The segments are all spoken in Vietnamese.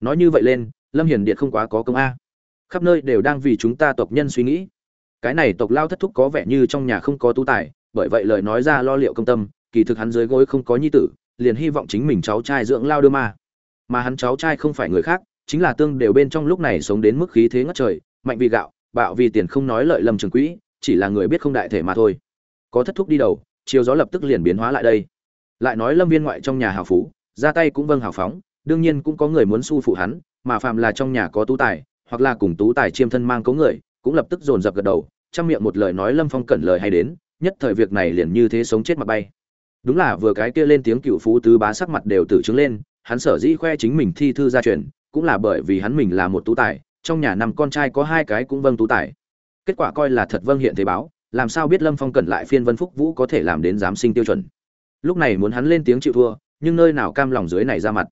nói như vậy lên, lâm hiền điện không quá có công a. Khắp nơi đều đang vì chúng ta tộc nhân suy nghĩ. Cái này tộc lao thất thúc có vẻ như trong nhà không có tú tài, bởi vậy lời nói ra lo liệu công tâm, kỳ thực hắn dưới gối không có nhi tử, liền hy vọng chính mình cháu trai dưỡng lao đưa ma. Mà hắn cháu trai không phải người khác, chính là tương đều bên trong lúc này sống đến mức khí thế ngất trời, mạnh vì gạo, bạo vì tiền không nói lợi lâm trường quỹ, chỉ là người biết không đại thể mà thôi. Có thất thúc đi đầu, chiều gió lập tức liền biến hóa lại đây. Lại nói lâm viên ngoại trong nhà hào phú, ra tay cũng vâng hào phóng đương nhiên cũng có người muốn su phụ hắn, mà phạm là trong nhà có tú tài, hoặc là cùng tú tài chiêm thân mang cấu người, cũng lập tức dồn dập gật đầu trong miệng một lời nói lâm phong cẩn lời hay đến, nhất thời việc này liền như thế sống chết mà bay. Đúng là vừa cái kia lên tiếng cựu phú tứ bá sắc mặt đều tử chứng lên, hắn sở dĩ khoe chính mình thi thư gia truyền, cũng là bởi vì hắn mình là một tú tài, trong nhà năm con trai có hai cái cũng vâng tú tài. Kết quả coi là thật vâng hiện thế báo, làm sao biết lâm phong cẩn lại phiên vân phúc vũ có thể làm đến giám sinh tiêu chuẩn. Lúc này muốn hắn lên tiếng chịu thua, nhưng nơi nào cam lòng dưới này ra mặt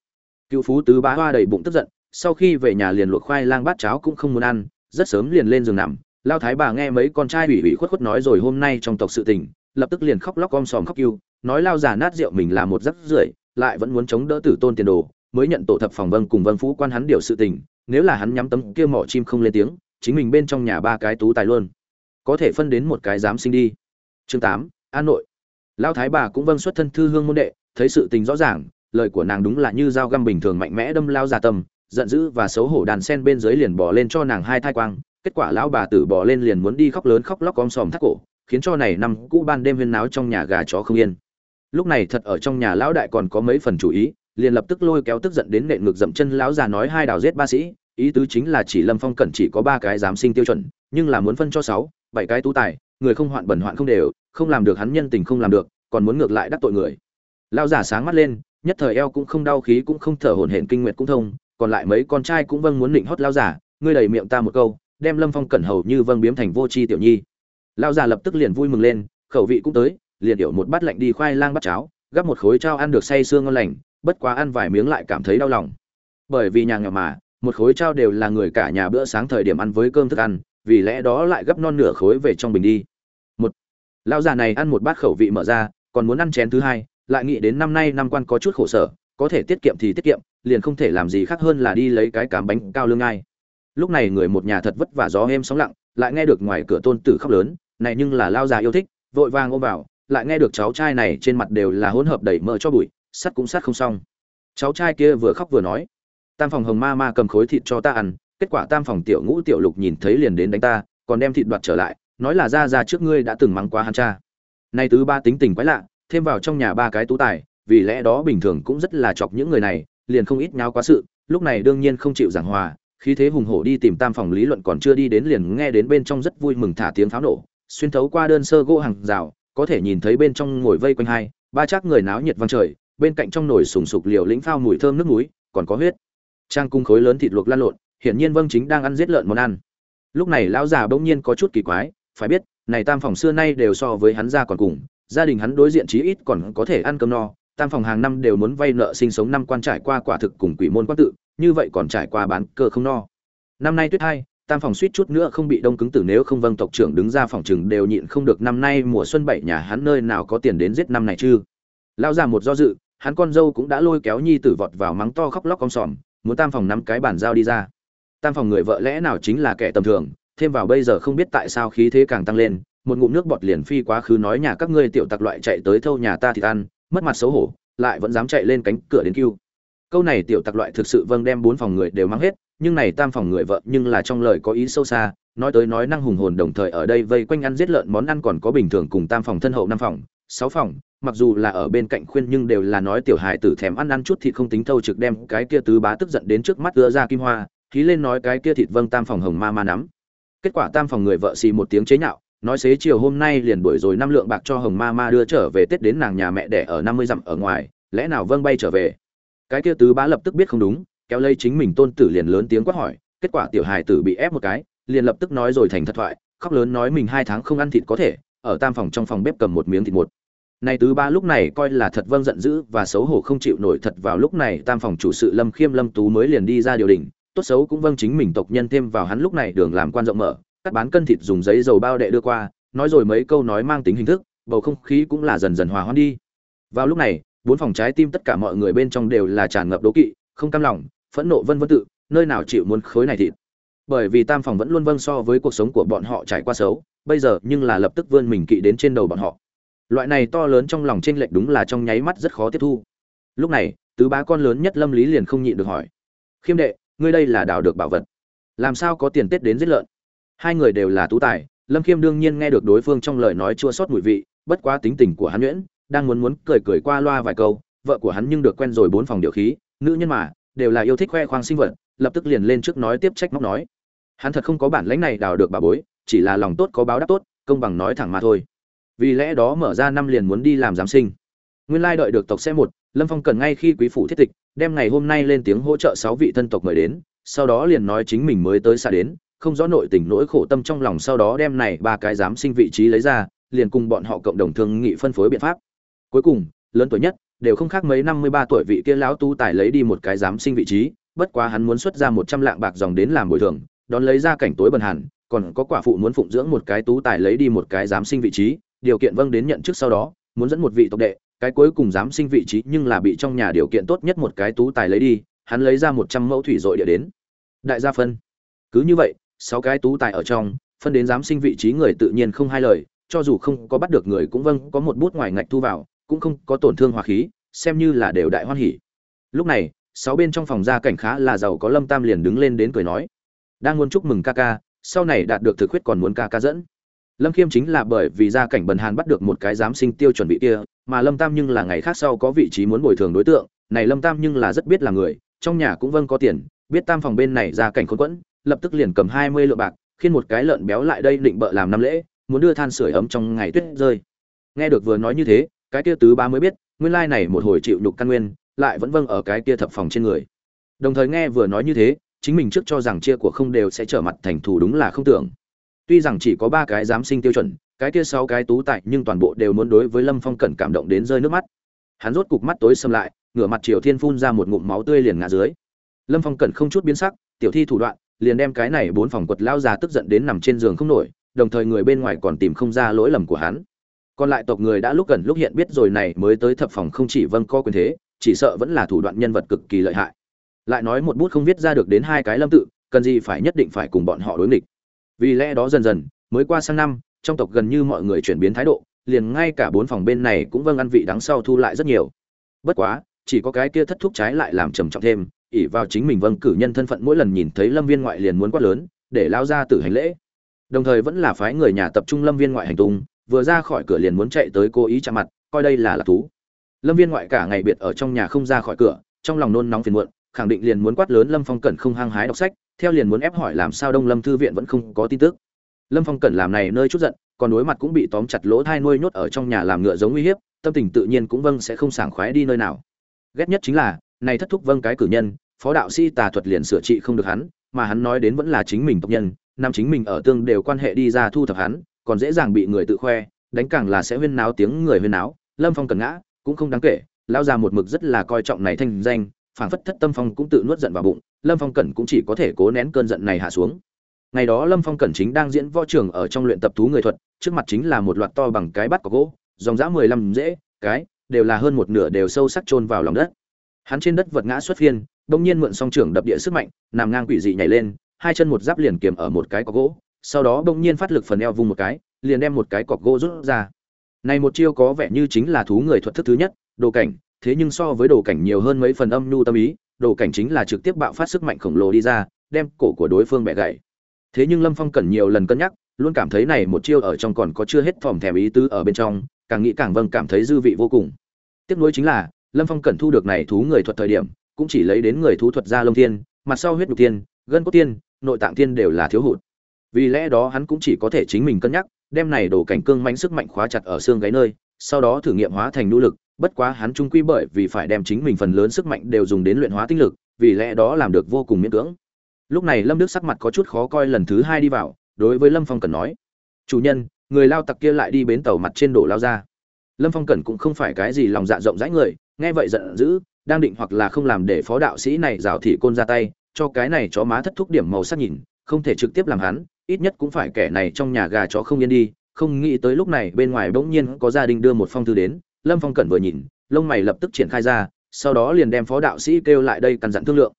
cựu phú tứ bá hoa đầy bụng tức giận, sau khi về nhà liền luộc khoai lang bát cháo cũng không muốn ăn, rất sớm liền lên giường nằm. Lao thái bà nghe mấy con trai ủy ủy khuất khuất nói rồi hôm nay trong tộc sự tình, lập tức liền khóc lóc om sòm khóc yêu nói lao già nát rượu mình là một rắc rưởi, lại vẫn muốn chống đỡ tử tôn tiền đồ, mới nhận tổ thập phòng vâng cùng vâng phú quan hắn điều sự tình, nếu là hắn nhắm tấm kia mỏ chim không lên tiếng, chính mình bên trong nhà ba cái tú tài luôn. Có thể phân đến một cái dám sinh đi. Chương tám, an nội. Lao thái bà cũng vâng xuất thân thư hương môn đệ, thấy sự tình rõ ràng lời của nàng đúng là như dao găm bình thường mạnh mẽ đâm lao ra tâm, giận dữ và xấu hổ đàn sen bên dưới liền bỏ lên cho nàng hai thai quang. Kết quả lão bà tử bỏ lên liền muốn đi khóc lớn khóc lóc om sòm thắt cổ, khiến cho này năm cũ ban đêm huyên náo trong nhà gà chó không yên. Lúc này thật ở trong nhà lão đại còn có mấy phần chủ ý, liền lập tức lôi kéo tức giận đến nện ngực dậm chân lão già nói hai đào giết ba sĩ, ý tứ chính là chỉ lâm phong cẩn chỉ có ba cái giám sinh tiêu chuẩn, nhưng là muốn phân cho sáu, bảy cái tú tài, người không hoạn bẩn hoạn không đều, không làm được hắn nhân tình không làm được, còn muốn ngược lại đắc tội người. Lão già sáng mắt lên nhất thời eo cũng không đau, khí cũng không thở hổn hển kinh nguyệt cũng thông, còn lại mấy con trai cũng vâng muốn định hót lão già ngươi đầy miệng ta một câu, đem lâm phong cẩn hầu như vâng biếm thành vô tri tiểu nhi. Lão già lập tức liền vui mừng lên, khẩu vị cũng tới, liền điệu một bát lạnh đi khoai lang bắt cháo, gắp một khối trao ăn được say xương ngon lành, bất quá ăn vài miếng lại cảm thấy đau lòng. Bởi vì nhà nghèo mà, một khối trao đều là người cả nhà bữa sáng thời điểm ăn với cơm thức ăn, vì lẽ đó lại gấp non nửa khối về trong bình đi. Một lão già này ăn một bát khẩu vị mở ra, còn muốn ăn chén thứ hai lại nghĩ đến năm nay năm quan có chút khổ sở, có thể tiết kiệm thì tiết kiệm, liền không thể làm gì khác hơn là đi lấy cái cám bánh cao lương ai lúc này người một nhà thật vất vả gió êm sóng lặng, lại nghe được ngoài cửa tôn tử khóc lớn, này nhưng là lao già yêu thích, vội vàng ôm vào, lại nghe được cháu trai này trên mặt đều là hỗn hợp đầy mỡ cho bụi, sắt cũng sắt không xong. Cháu trai kia vừa khóc vừa nói, tam phòng hồng ma ma cầm khối thịt cho ta ăn, kết quả tam phòng tiểu ngũ tiểu lục nhìn thấy liền đến đánh ta, còn đem thịt đoạt trở lại, nói là ra ra trước ngươi đã từng mắng qua hắn cha. Nay tứ ba tính tình quái lạ thêm vào trong nhà ba cái tú tài, vì lẽ đó bình thường cũng rất là chọc những người này, liền không ít nháo quá sự, lúc này đương nhiên không chịu giảng hòa, khí thế hùng hổ đi tìm tam phòng lý luận còn chưa đi đến liền nghe đến bên trong rất vui mừng thả tiếng pháo nổ, xuyên thấu qua đơn sơ gỗ hàng rào, có thể nhìn thấy bên trong ngồi vây quanh hai, ba chắc người náo nhiệt vang trời, bên cạnh trong nồi sùng sục liều lĩnh phao mùi thơm nước núi còn có huyết. Trang cung khối lớn thịt luộc lan lộn, hiển nhiên vâng chính đang ăn giết lợn món ăn. Lúc này lão già bỗng nhiên có chút kỳ quái, phải biết, này tam phòng xưa nay đều so với hắn ra còn cùng gia đình hắn đối diện chí ít còn có thể ăn cơm no, tam phòng hàng năm đều muốn vay nợ sinh sống năm quan trải qua quả thực cùng quỷ môn quan tự, như vậy còn trải qua bán cơ không no. Năm nay tuyết hai, tam phòng suýt chút nữa không bị đông cứng tử nếu không vâng tộc trưởng đứng ra phòng chừng đều nhịn không được năm nay mùa xuân bảy nhà hắn nơi nào có tiền đến giết năm này chứ. Lão già một do dự, hắn con dâu cũng đã lôi kéo nhi tử vọt vào mắng to khóc lóc con sòm, muốn tam phòng nắm cái bản giao đi ra. Tam phòng người vợ lẽ nào chính là kẻ tầm thường, thêm vào bây giờ không biết tại sao khí thế càng tăng lên một ngụm nước bọt liền phi quá khứ nói nhà các ngươi tiểu tặc loại chạy tới thâu nhà ta thì ăn, mất mặt xấu hổ, lại vẫn dám chạy lên cánh cửa đến kêu câu này tiểu tặc loại thực sự vâng đem bốn phòng người đều mang hết, nhưng này tam phòng người vợ nhưng là trong lời có ý sâu xa, nói tới nói năng hùng hồn đồng thời ở đây vây quanh ăn giết lợn món ăn còn có bình thường cùng tam phòng thân hậu năm phòng, sáu phòng, mặc dù là ở bên cạnh khuyên nhưng đều là nói tiểu hài tử thèm ăn ăn chút thịt không tính thâu trực đem cái kia tứ bá tức giận đến trước mắt đưa ra kim hoa khí lên nói cái kia thịt vâng tam phòng hồng ma ma nắm. Kết quả tam phòng người vợ xì một tiếng chế nhạo nói xế chiều hôm nay liền đuổi rồi năm lượng bạc cho hồng ma ma đưa trở về tết đến nàng nhà mẹ đẻ ở năm mươi dặm ở ngoài, lẽ nào vâng bay trở về? Cái kia tứ bá lập tức biết không đúng, kéo lấy chính mình tôn tử liền lớn tiếng quát hỏi, kết quả tiểu hài tử bị ép một cái, liền lập tức nói rồi thành thật thoại, khóc lớn nói mình hai tháng không ăn thịt có thể, ở tam phòng trong phòng bếp cầm một miếng thịt một. Này tứ ba lúc này coi là thật vâng giận dữ và xấu hổ không chịu nổi thật vào lúc này tam phòng chủ sự lâm khiêm lâm tú mới liền đi ra điều đình, tốt xấu cũng vâng chính mình tộc nhân thêm vào hắn lúc này đường làm quan rộng mở cắt bán cân thịt dùng giấy dầu bao đệ đưa qua, nói rồi mấy câu nói mang tính hình thức, bầu không khí cũng là dần dần hòa hoãn đi. Vào lúc này, bốn phòng trái tim tất cả mọi người bên trong đều là tràn ngập đố kỵ, không cam lòng, phẫn nộ vân vân tự, nơi nào chịu muốn khối này thịt. Bởi vì tam phòng vẫn luôn vâng so với cuộc sống của bọn họ trải qua xấu, bây giờ nhưng là lập tức vươn mình kỵ đến trên đầu bọn họ. Loại này to lớn trong lòng tranh lệch đúng là trong nháy mắt rất khó tiếp thu. Lúc này, tứ bá con lớn nhất lâm lý liền không nhịn được hỏi. Khiêm đệ, ngươi đây là đào được bảo vật. Làm sao có tiền tết đến giết lợn? Hai người đều là tú tài, lâm khiêm đương nhiên nghe được đối phương trong lời nói chua sót mùi vị, bất quá tính tình của hắn nhuyễn, đang muốn muốn cười cười qua loa vài câu, vợ của hắn nhưng được quen rồi bốn phòng điều khí, nữ nhân mà, đều là yêu thích khoe khoang sinh vật, lập tức liền lên trước nói tiếp trách móc nói. Hắn thật không có bản lãnh này đào được bà bối, chỉ là lòng tốt có báo đáp tốt, công bằng nói thẳng mà thôi. Vì lẽ đó mở ra năm liền muốn đi làm giám sinh. Nguyên lai đợi được tộc xe một, lâm phong cần ngay khi quý phủ thiết tịch, đem ngày hôm nay lên tiếng hỗ trợ sáu vị thân tộc mời đến, sau đó liền nói chính mình mới tới xa đến không rõ nội tình nỗi khổ tâm trong lòng sau đó đem này ba cái giám sinh vị trí lấy ra, liền cùng bọn họ cộng đồng thương nghị phân phối biện pháp. Cuối cùng, lớn tuổi nhất, đều không khác mấy năm mươi ba tuổi vị kia lão tu tài lấy đi một cái giám sinh vị trí, bất quá hắn muốn xuất ra một trăm lạng bạc dòng đến làm bồi thường, đón lấy ra cảnh tối bần hàn còn có quả phụ muốn phụng dưỡng một cái tú tài lấy đi một cái giám sinh vị trí, điều kiện vâng đến nhận trước sau đó, muốn dẫn một vị tộc đệ, cái cuối cùng giám sinh vị trí nhưng là bị trong nhà điều kiện tốt nhất một cái tú tài lấy đi, hắn lấy ra một trăm mẫu thủy dội địa đến. Đại gia phân. Cứ như vậy sáu cái tú tài ở trong, phân đến giám sinh vị trí người tự nhiên không hai lời, cho dù không có bắt được người cũng vâng có một bút ngoài ngạch thu vào, cũng không có tổn thương hòa khí, xem như là đều đại hoan hỉ. Lúc này, sáu bên trong phòng gia cảnh khá là giàu có lâm tam liền đứng lên đến cười nói, đang muốn chúc mừng ca ca, sau này đạt được thực huyết còn muốn ca ca dẫn. Lâm khiêm chính là bởi vì gia cảnh bần hàn bắt được một cái giám sinh tiêu chuẩn bị kia, mà lâm tam nhưng là ngày khác sau có vị trí muốn bồi thường đối tượng, này lâm tam nhưng là rất biết là người, trong nhà cũng vâng có tiền, biết tam phòng bên này gia cảnh khốn quẫn lập tức liền cầm hai mươi lượng bạc khiến một cái lợn béo lại đây định bợ làm năm lễ, muốn đưa than sưởi ấm trong ngày tuyết rơi. Nghe được vừa nói như thế, cái kia tứ ba mới biết, nguyên lai này một hồi chịu nhục căn nguyên, lại vẫn vâng ở cái kia thập phòng trên người. Đồng thời nghe vừa nói như thế, chính mình trước cho rằng chia của không đều sẽ trở mặt thành thù đúng là không tưởng. Tuy rằng chỉ có ba cái giám sinh tiêu chuẩn, cái kia sáu cái tú tại nhưng toàn bộ đều muốn đối với lâm phong cẩn cảm động đến rơi nước mắt. Hắn rốt cục mắt tối sầm lại, ngửa mặt triều thiên phun ra một ngụm máu tươi liền ngã dưới. Lâm phong cẩn không chút biến sắc, tiểu thi thủ đoạn liền đem cái này bốn phòng quật lao ra tức giận đến nằm trên giường không nổi, đồng thời người bên ngoài còn tìm không ra lỗi lầm của hắn. Còn lại tộc người đã lúc gần lúc hiện biết rồi này mới tới thập phòng không chỉ vâng co quyền thế, chỉ sợ vẫn là thủ đoạn nhân vật cực kỳ lợi hại. Lại nói một bút không viết ra được đến hai cái lâm tự, cần gì phải nhất định phải cùng bọn họ đối nghịch. Vì lẽ đó dần dần, mới qua sang năm, trong tộc gần như mọi người chuyển biến thái độ, liền ngay cả bốn phòng bên này cũng vâng ăn vị đắng sau thu lại rất nhiều. Bất quá, chỉ có cái kia thất thúc trái lại làm trầm trọng thêm ỉ vào chính mình vâng cử nhân thân phận mỗi lần nhìn thấy lâm viên ngoại liền muốn quát lớn, để lao ra tử hành lễ. Đồng thời vẫn là phái người nhà tập trung lâm viên ngoại hành tung, vừa ra khỏi cửa liền muốn chạy tới cố ý chạm mặt, coi đây là lạc thú. Lâm viên ngoại cả ngày biệt ở trong nhà không ra khỏi cửa, trong lòng nôn nóng phiền muộn, khẳng định liền muốn quát lớn lâm phong cẩn không hăng hái đọc sách, theo liền muốn ép hỏi làm sao đông lâm thư viện vẫn không có tin tức. Lâm phong cẩn làm này nơi chút giận, còn đối mặt cũng bị tóm chặt lỗ thai nuôi nhốt ở trong nhà làm ngựa giống uy hiếp, tâm tình tự nhiên cũng vâng sẽ không sảng khoái đi nơi nào. Ghét nhất chính là này thất thúc vâng cái cử nhân, phó đạo sĩ tà thuật liền sửa trị không được hắn, mà hắn nói đến vẫn là chính mình tộc nhân, nam chính mình ở tương đều quan hệ đi ra thu thập hắn, còn dễ dàng bị người tự khoe, đánh càng là sẽ huyên náo tiếng người huyên náo, lâm phong cần ngã, cũng không đáng kể lao ra một mực rất là coi trọng này thanh danh, phảng phất thất tâm phong cũng tự nuốt giận vào bụng, lâm phong cẩn cũng chỉ có thể cố nén cơn giận này hạ xuống. Ngày đó lâm phong cẩn chính đang diễn võ trường ở trong luyện tập thú người thuật, trước mặt chính là một loạt to bằng cái bắt có gỗ, dòng dã mười lăm dễ, cái, đều là hơn một nửa đều sâu sắc chôn vào lòng đất hắn trên đất vật ngã xuất phiên, bỗng nhiên mượn song trưởng đập địa sức mạnh, nằm ngang quỷ dị nhảy lên, hai chân một giáp liền kiềm ở một cái có gỗ, sau đó bỗng nhiên phát lực phần eo vung một cái, liền đem một cái cọc gỗ rút ra. Này một chiêu có vẻ như chính là thú người thuật thức thứ nhất, đồ cảnh, thế nhưng so với đồ cảnh nhiều hơn mấy phần âm nhu tâm ý, đồ cảnh chính là trực tiếp bạo phát sức mạnh khổng lồ đi ra, đem cổ của đối phương bẻ gãy. Thế nhưng lâm phong cần nhiều lần cân nhắc, luôn cảm thấy này một chiêu ở trong còn có chưa hết thòm thèm ý tứ ở bên trong, càng nghĩ càng vâng cảm thấy dư vị vô cùng. Tiếc nuối chính là lâm phong cần thu được này thú người thuật thời điểm, cũng chỉ lấy đến người thú thuật ra lông thiên, mặt sau huyết nhục tiên, gân cốt tiên, nội tạng tiên đều là thiếu hụt. Vì lẽ đó hắn cũng chỉ có thể chính mình cân nhắc, đem này đổ cảnh cương mãnh sức mạnh khóa chặt ở xương gáy nơi, sau đó thử nghiệm hóa thành nỗ lực, bất quá hắn trung quy bởi vì phải đem chính mình phần lớn sức mạnh đều dùng đến luyện hóa tinh lực, vì lẽ đó làm được vô cùng miễn cưỡng. Lúc này lâm đức sắc mặt có chút khó coi lần thứ hai đi vào, đối với lâm phong cần nói, chủ nhân, người lao tặc kia lại đi bến tàu mặt trên đổ lao ra. Lâm phong cẩn cũng không phải cái gì lòng dạ rộng rãi người nghe vậy giận dữ, đang định hoặc là không làm để phó đạo sĩ này rào thị côn ra tay, cho cái này chó má thất thúc điểm màu sắc nhìn, không thể trực tiếp làm hắn, ít nhất cũng phải kẻ này trong nhà gà chó không yên đi, không nghĩ tới lúc này bên ngoài bỗng nhiên có gia đình đưa một phong thư đến, lâm phong cẩn vừa nhìn, lông mày lập tức triển khai ra, sau đó liền đem phó đạo sĩ kêu lại đây căn dặn thương lượng.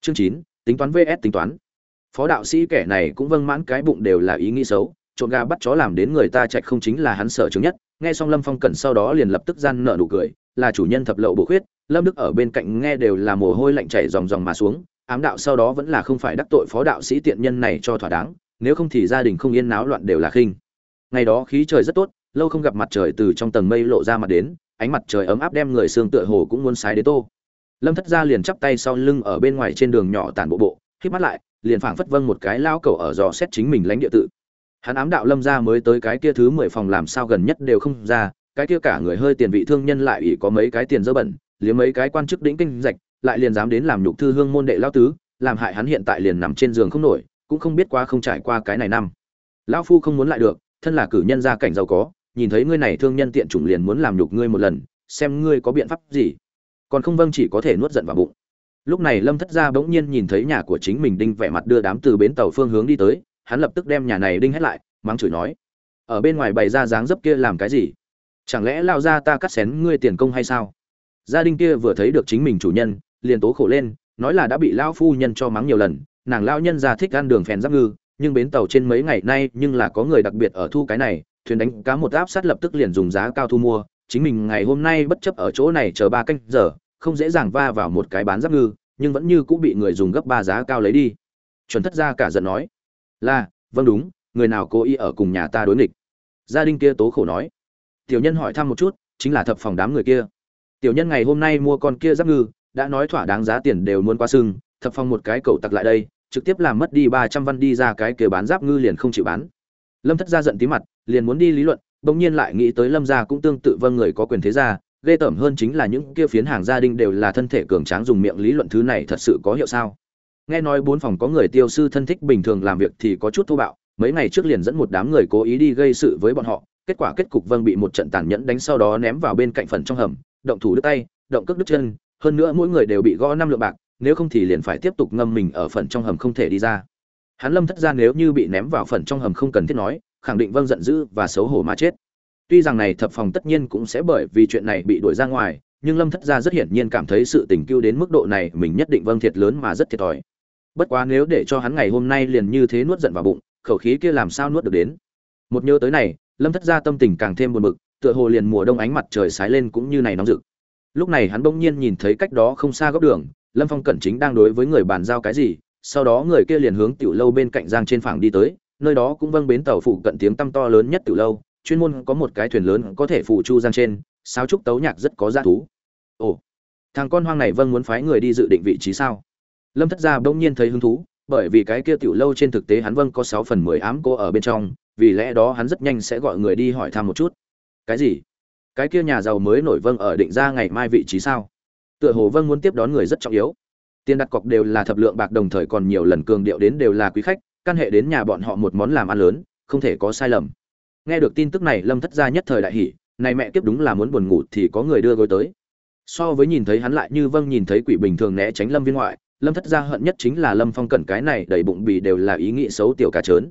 Chương chín, tính toán vs tính toán. Phó đạo sĩ kẻ này cũng vâng mãn cái bụng đều là ý nghĩ xấu, trộm gà bắt chó làm đến người ta chạy không chính là hắn sở chứng nhất. Nghe xong lâm phong cẩn sau đó liền lập tức gian nợ nụ cười là chủ nhân thập lậu bổ khuyết, lâm đức ở bên cạnh nghe đều là mồ hôi lạnh chảy ròng ròng mà xuống, ám đạo sau đó vẫn là không phải đắc tội phó đạo sĩ tiện nhân này cho thỏa đáng, nếu không thì gia đình không yên náo loạn đều là khinh. Ngày đó khí trời rất tốt, lâu không gặp mặt trời từ trong tầng mây lộ ra mặt đến, ánh mặt trời ấm áp đem người xương tựa hồ cũng muốn sái đế tô. Lâm thất gia liền chắp tay sau lưng ở bên ngoài trên đường nhỏ tàn bộ bộ khi mắt lại, liền phảng phất vâng một cái lao cầu ở dò xét chính mình lãnh địa tự. Hắn ám đạo lâm gia mới tới cái kia thứ mười phòng làm sao gần nhất đều không ra cái kia cả người hơi tiền vị thương nhân lại ủy có mấy cái tiền dơ bẩn, liếm mấy cái quan chức đĩnh kinh rạch, lại liền dám đến làm nhục thư hương môn đệ lao tứ, làm hại hắn hiện tại liền nằm trên giường không nổi, cũng không biết qua không trải qua cái này năm. Lão phu không muốn lại được, thân là cử nhân gia cảnh giàu có, nhìn thấy ngươi này thương nhân tiện chủng liền muốn làm nhục ngươi một lần, xem ngươi có biện pháp gì. Còn không vâng chỉ có thể nuốt giận vào bụng. Lúc này lâm thất gia bỗng nhiên nhìn thấy nhà của chính mình đinh vẻ mặt đưa đám từ bến tàu phương hướng đi tới, hắn lập tức đem nhà này đinh hết lại, mắng chửi nói, ở bên ngoài bày ra dáng dấp kia làm cái gì? Chẳng lẽ lao ra ta cắt xén ngươi tiền công hay sao? Gia đình kia vừa thấy được chính mình chủ nhân, liền tố khổ lên, nói là đã bị lão phu nhân cho mắng nhiều lần, nàng lao nhân ra thích ăn đường phèn giáp ngư, nhưng bến tàu trên mấy ngày nay nhưng là có người đặc biệt ở thu cái này, thuyền đánh cá một áp sát lập tức liền dùng giá cao thu mua, chính mình ngày hôm nay bất chấp ở chỗ này chờ ba canh giờ, không dễ dàng va vào một cái bán giáp ngư, nhưng vẫn như cũng bị người dùng gấp ba giá cao lấy đi. Chuẩn thất gia cả giận nói, là vâng đúng, người nào cố ý ở cùng nhà ta đối nghịch? Gia đình kia tố khổ nói tiểu nhân hỏi thăm một chút, chính là thập phòng đám người kia. Tiểu nhân ngày hôm nay mua con kia giáp ngư, đã nói thỏa đáng giá tiền đều muốn qua sưng, thập phòng một cái cậu tặc lại đây, trực tiếp làm mất đi ba trăm văn đi ra cái kia bán giáp ngư liền không chịu bán. Lâm thất gia giận tí mặt, liền muốn đi lý luận, bỗng nhiên lại nghĩ tới lâm gia cũng tương tự vâng người có quyền thế gia, ghê tởm hơn chính là những kia phiến hàng gia đình đều là thân thể cường tráng dùng miệng lý luận thứ này thật sự có hiệu sao. Nghe nói bốn phòng có người tiêu sư thân thích bình thường làm việc thì có chút thô bạo, mấy ngày trước liền dẫn một đám người cố ý đi gây sự với bọn họ kết quả kết cục vâng bị một trận tàn nhẫn đánh sau đó ném vào bên cạnh phần trong hầm, động thủ đứt tay, động cước đứt chân, hơn nữa mỗi người đều bị gõ năm lượng bạc, nếu không thì liền phải tiếp tục ngâm mình ở phần trong hầm không thể đi ra. Hắn lâm thất ra nếu như bị ném vào phần trong hầm không cần thiết nói, khẳng định vâng giận dữ và xấu hổ mà chết. Tuy rằng này thập phòng tất nhiên cũng sẽ bởi vì chuyện này bị đuổi ra ngoài, nhưng lâm thất gia rất hiển nhiên cảm thấy sự tình cưu đến mức độ này mình nhất định vâng thiệt lớn mà rất thiệt thòi. Bất quá nếu để cho hắn ngày hôm nay liền như thế nuốt giận vào bụng, khẩu khí kia làm sao nuốt được đến? Một nhớ tới này lâm thất gia tâm tình càng thêm buồn bực, tựa hồ liền mùa đông ánh mặt trời sái lên cũng như này nóng rực. Lúc này hắn bỗng nhiên nhìn thấy cách đó không xa góc đường, lâm phong cẩn chính đang đối với người bàn giao cái gì, sau đó người kia liền hướng tiểu lâu bên cạnh giang trên phẳng đi tới, nơi đó cũng vâng bến tàu phụ cận tiếng tăm to lớn nhất tiểu lâu, chuyên môn có một cái thuyền lớn có thể phụ chu giang trên sao trúc tấu nhạc rất có giá thú. Ồ, thằng con hoang này vâng muốn phái người đi dự định vị trí sao? Lâm thất gia bỗng nhiên thấy hứng thú bởi vì cái kia tiểu lâu trên thực tế hắn vâng có sáu phần mười ám cô ở bên trong, vì lẽ đó hắn rất nhanh sẽ gọi người đi hỏi thăm một chút. Cái gì? Cái kia nhà giàu mới nổi vâng ở định ra ngày mai vị trí sao? Tựa hồ vâng muốn tiếp đón người rất trọng yếu. Tiền đặt cọc đều là thập lượng bạc đồng thời còn nhiều lần cường điệu đến đều là quý khách, căn hệ đến nhà bọn họ một món làm ăn lớn, không thể có sai lầm. Nghe được tin tức này, lâm thất gia nhất thời đại hỉ, này mẹ kiếp đúng là muốn buồn ngủ thì có người đưa gối tới. So với nhìn thấy hắn lại như vâng nhìn thấy quỷ bình thường né tránh lâm viên ngoại lâm thất gia hận nhất chính là lâm phong cẩn cái này đầy bụng bì đều là ý nghĩ xấu tiểu cá trớn.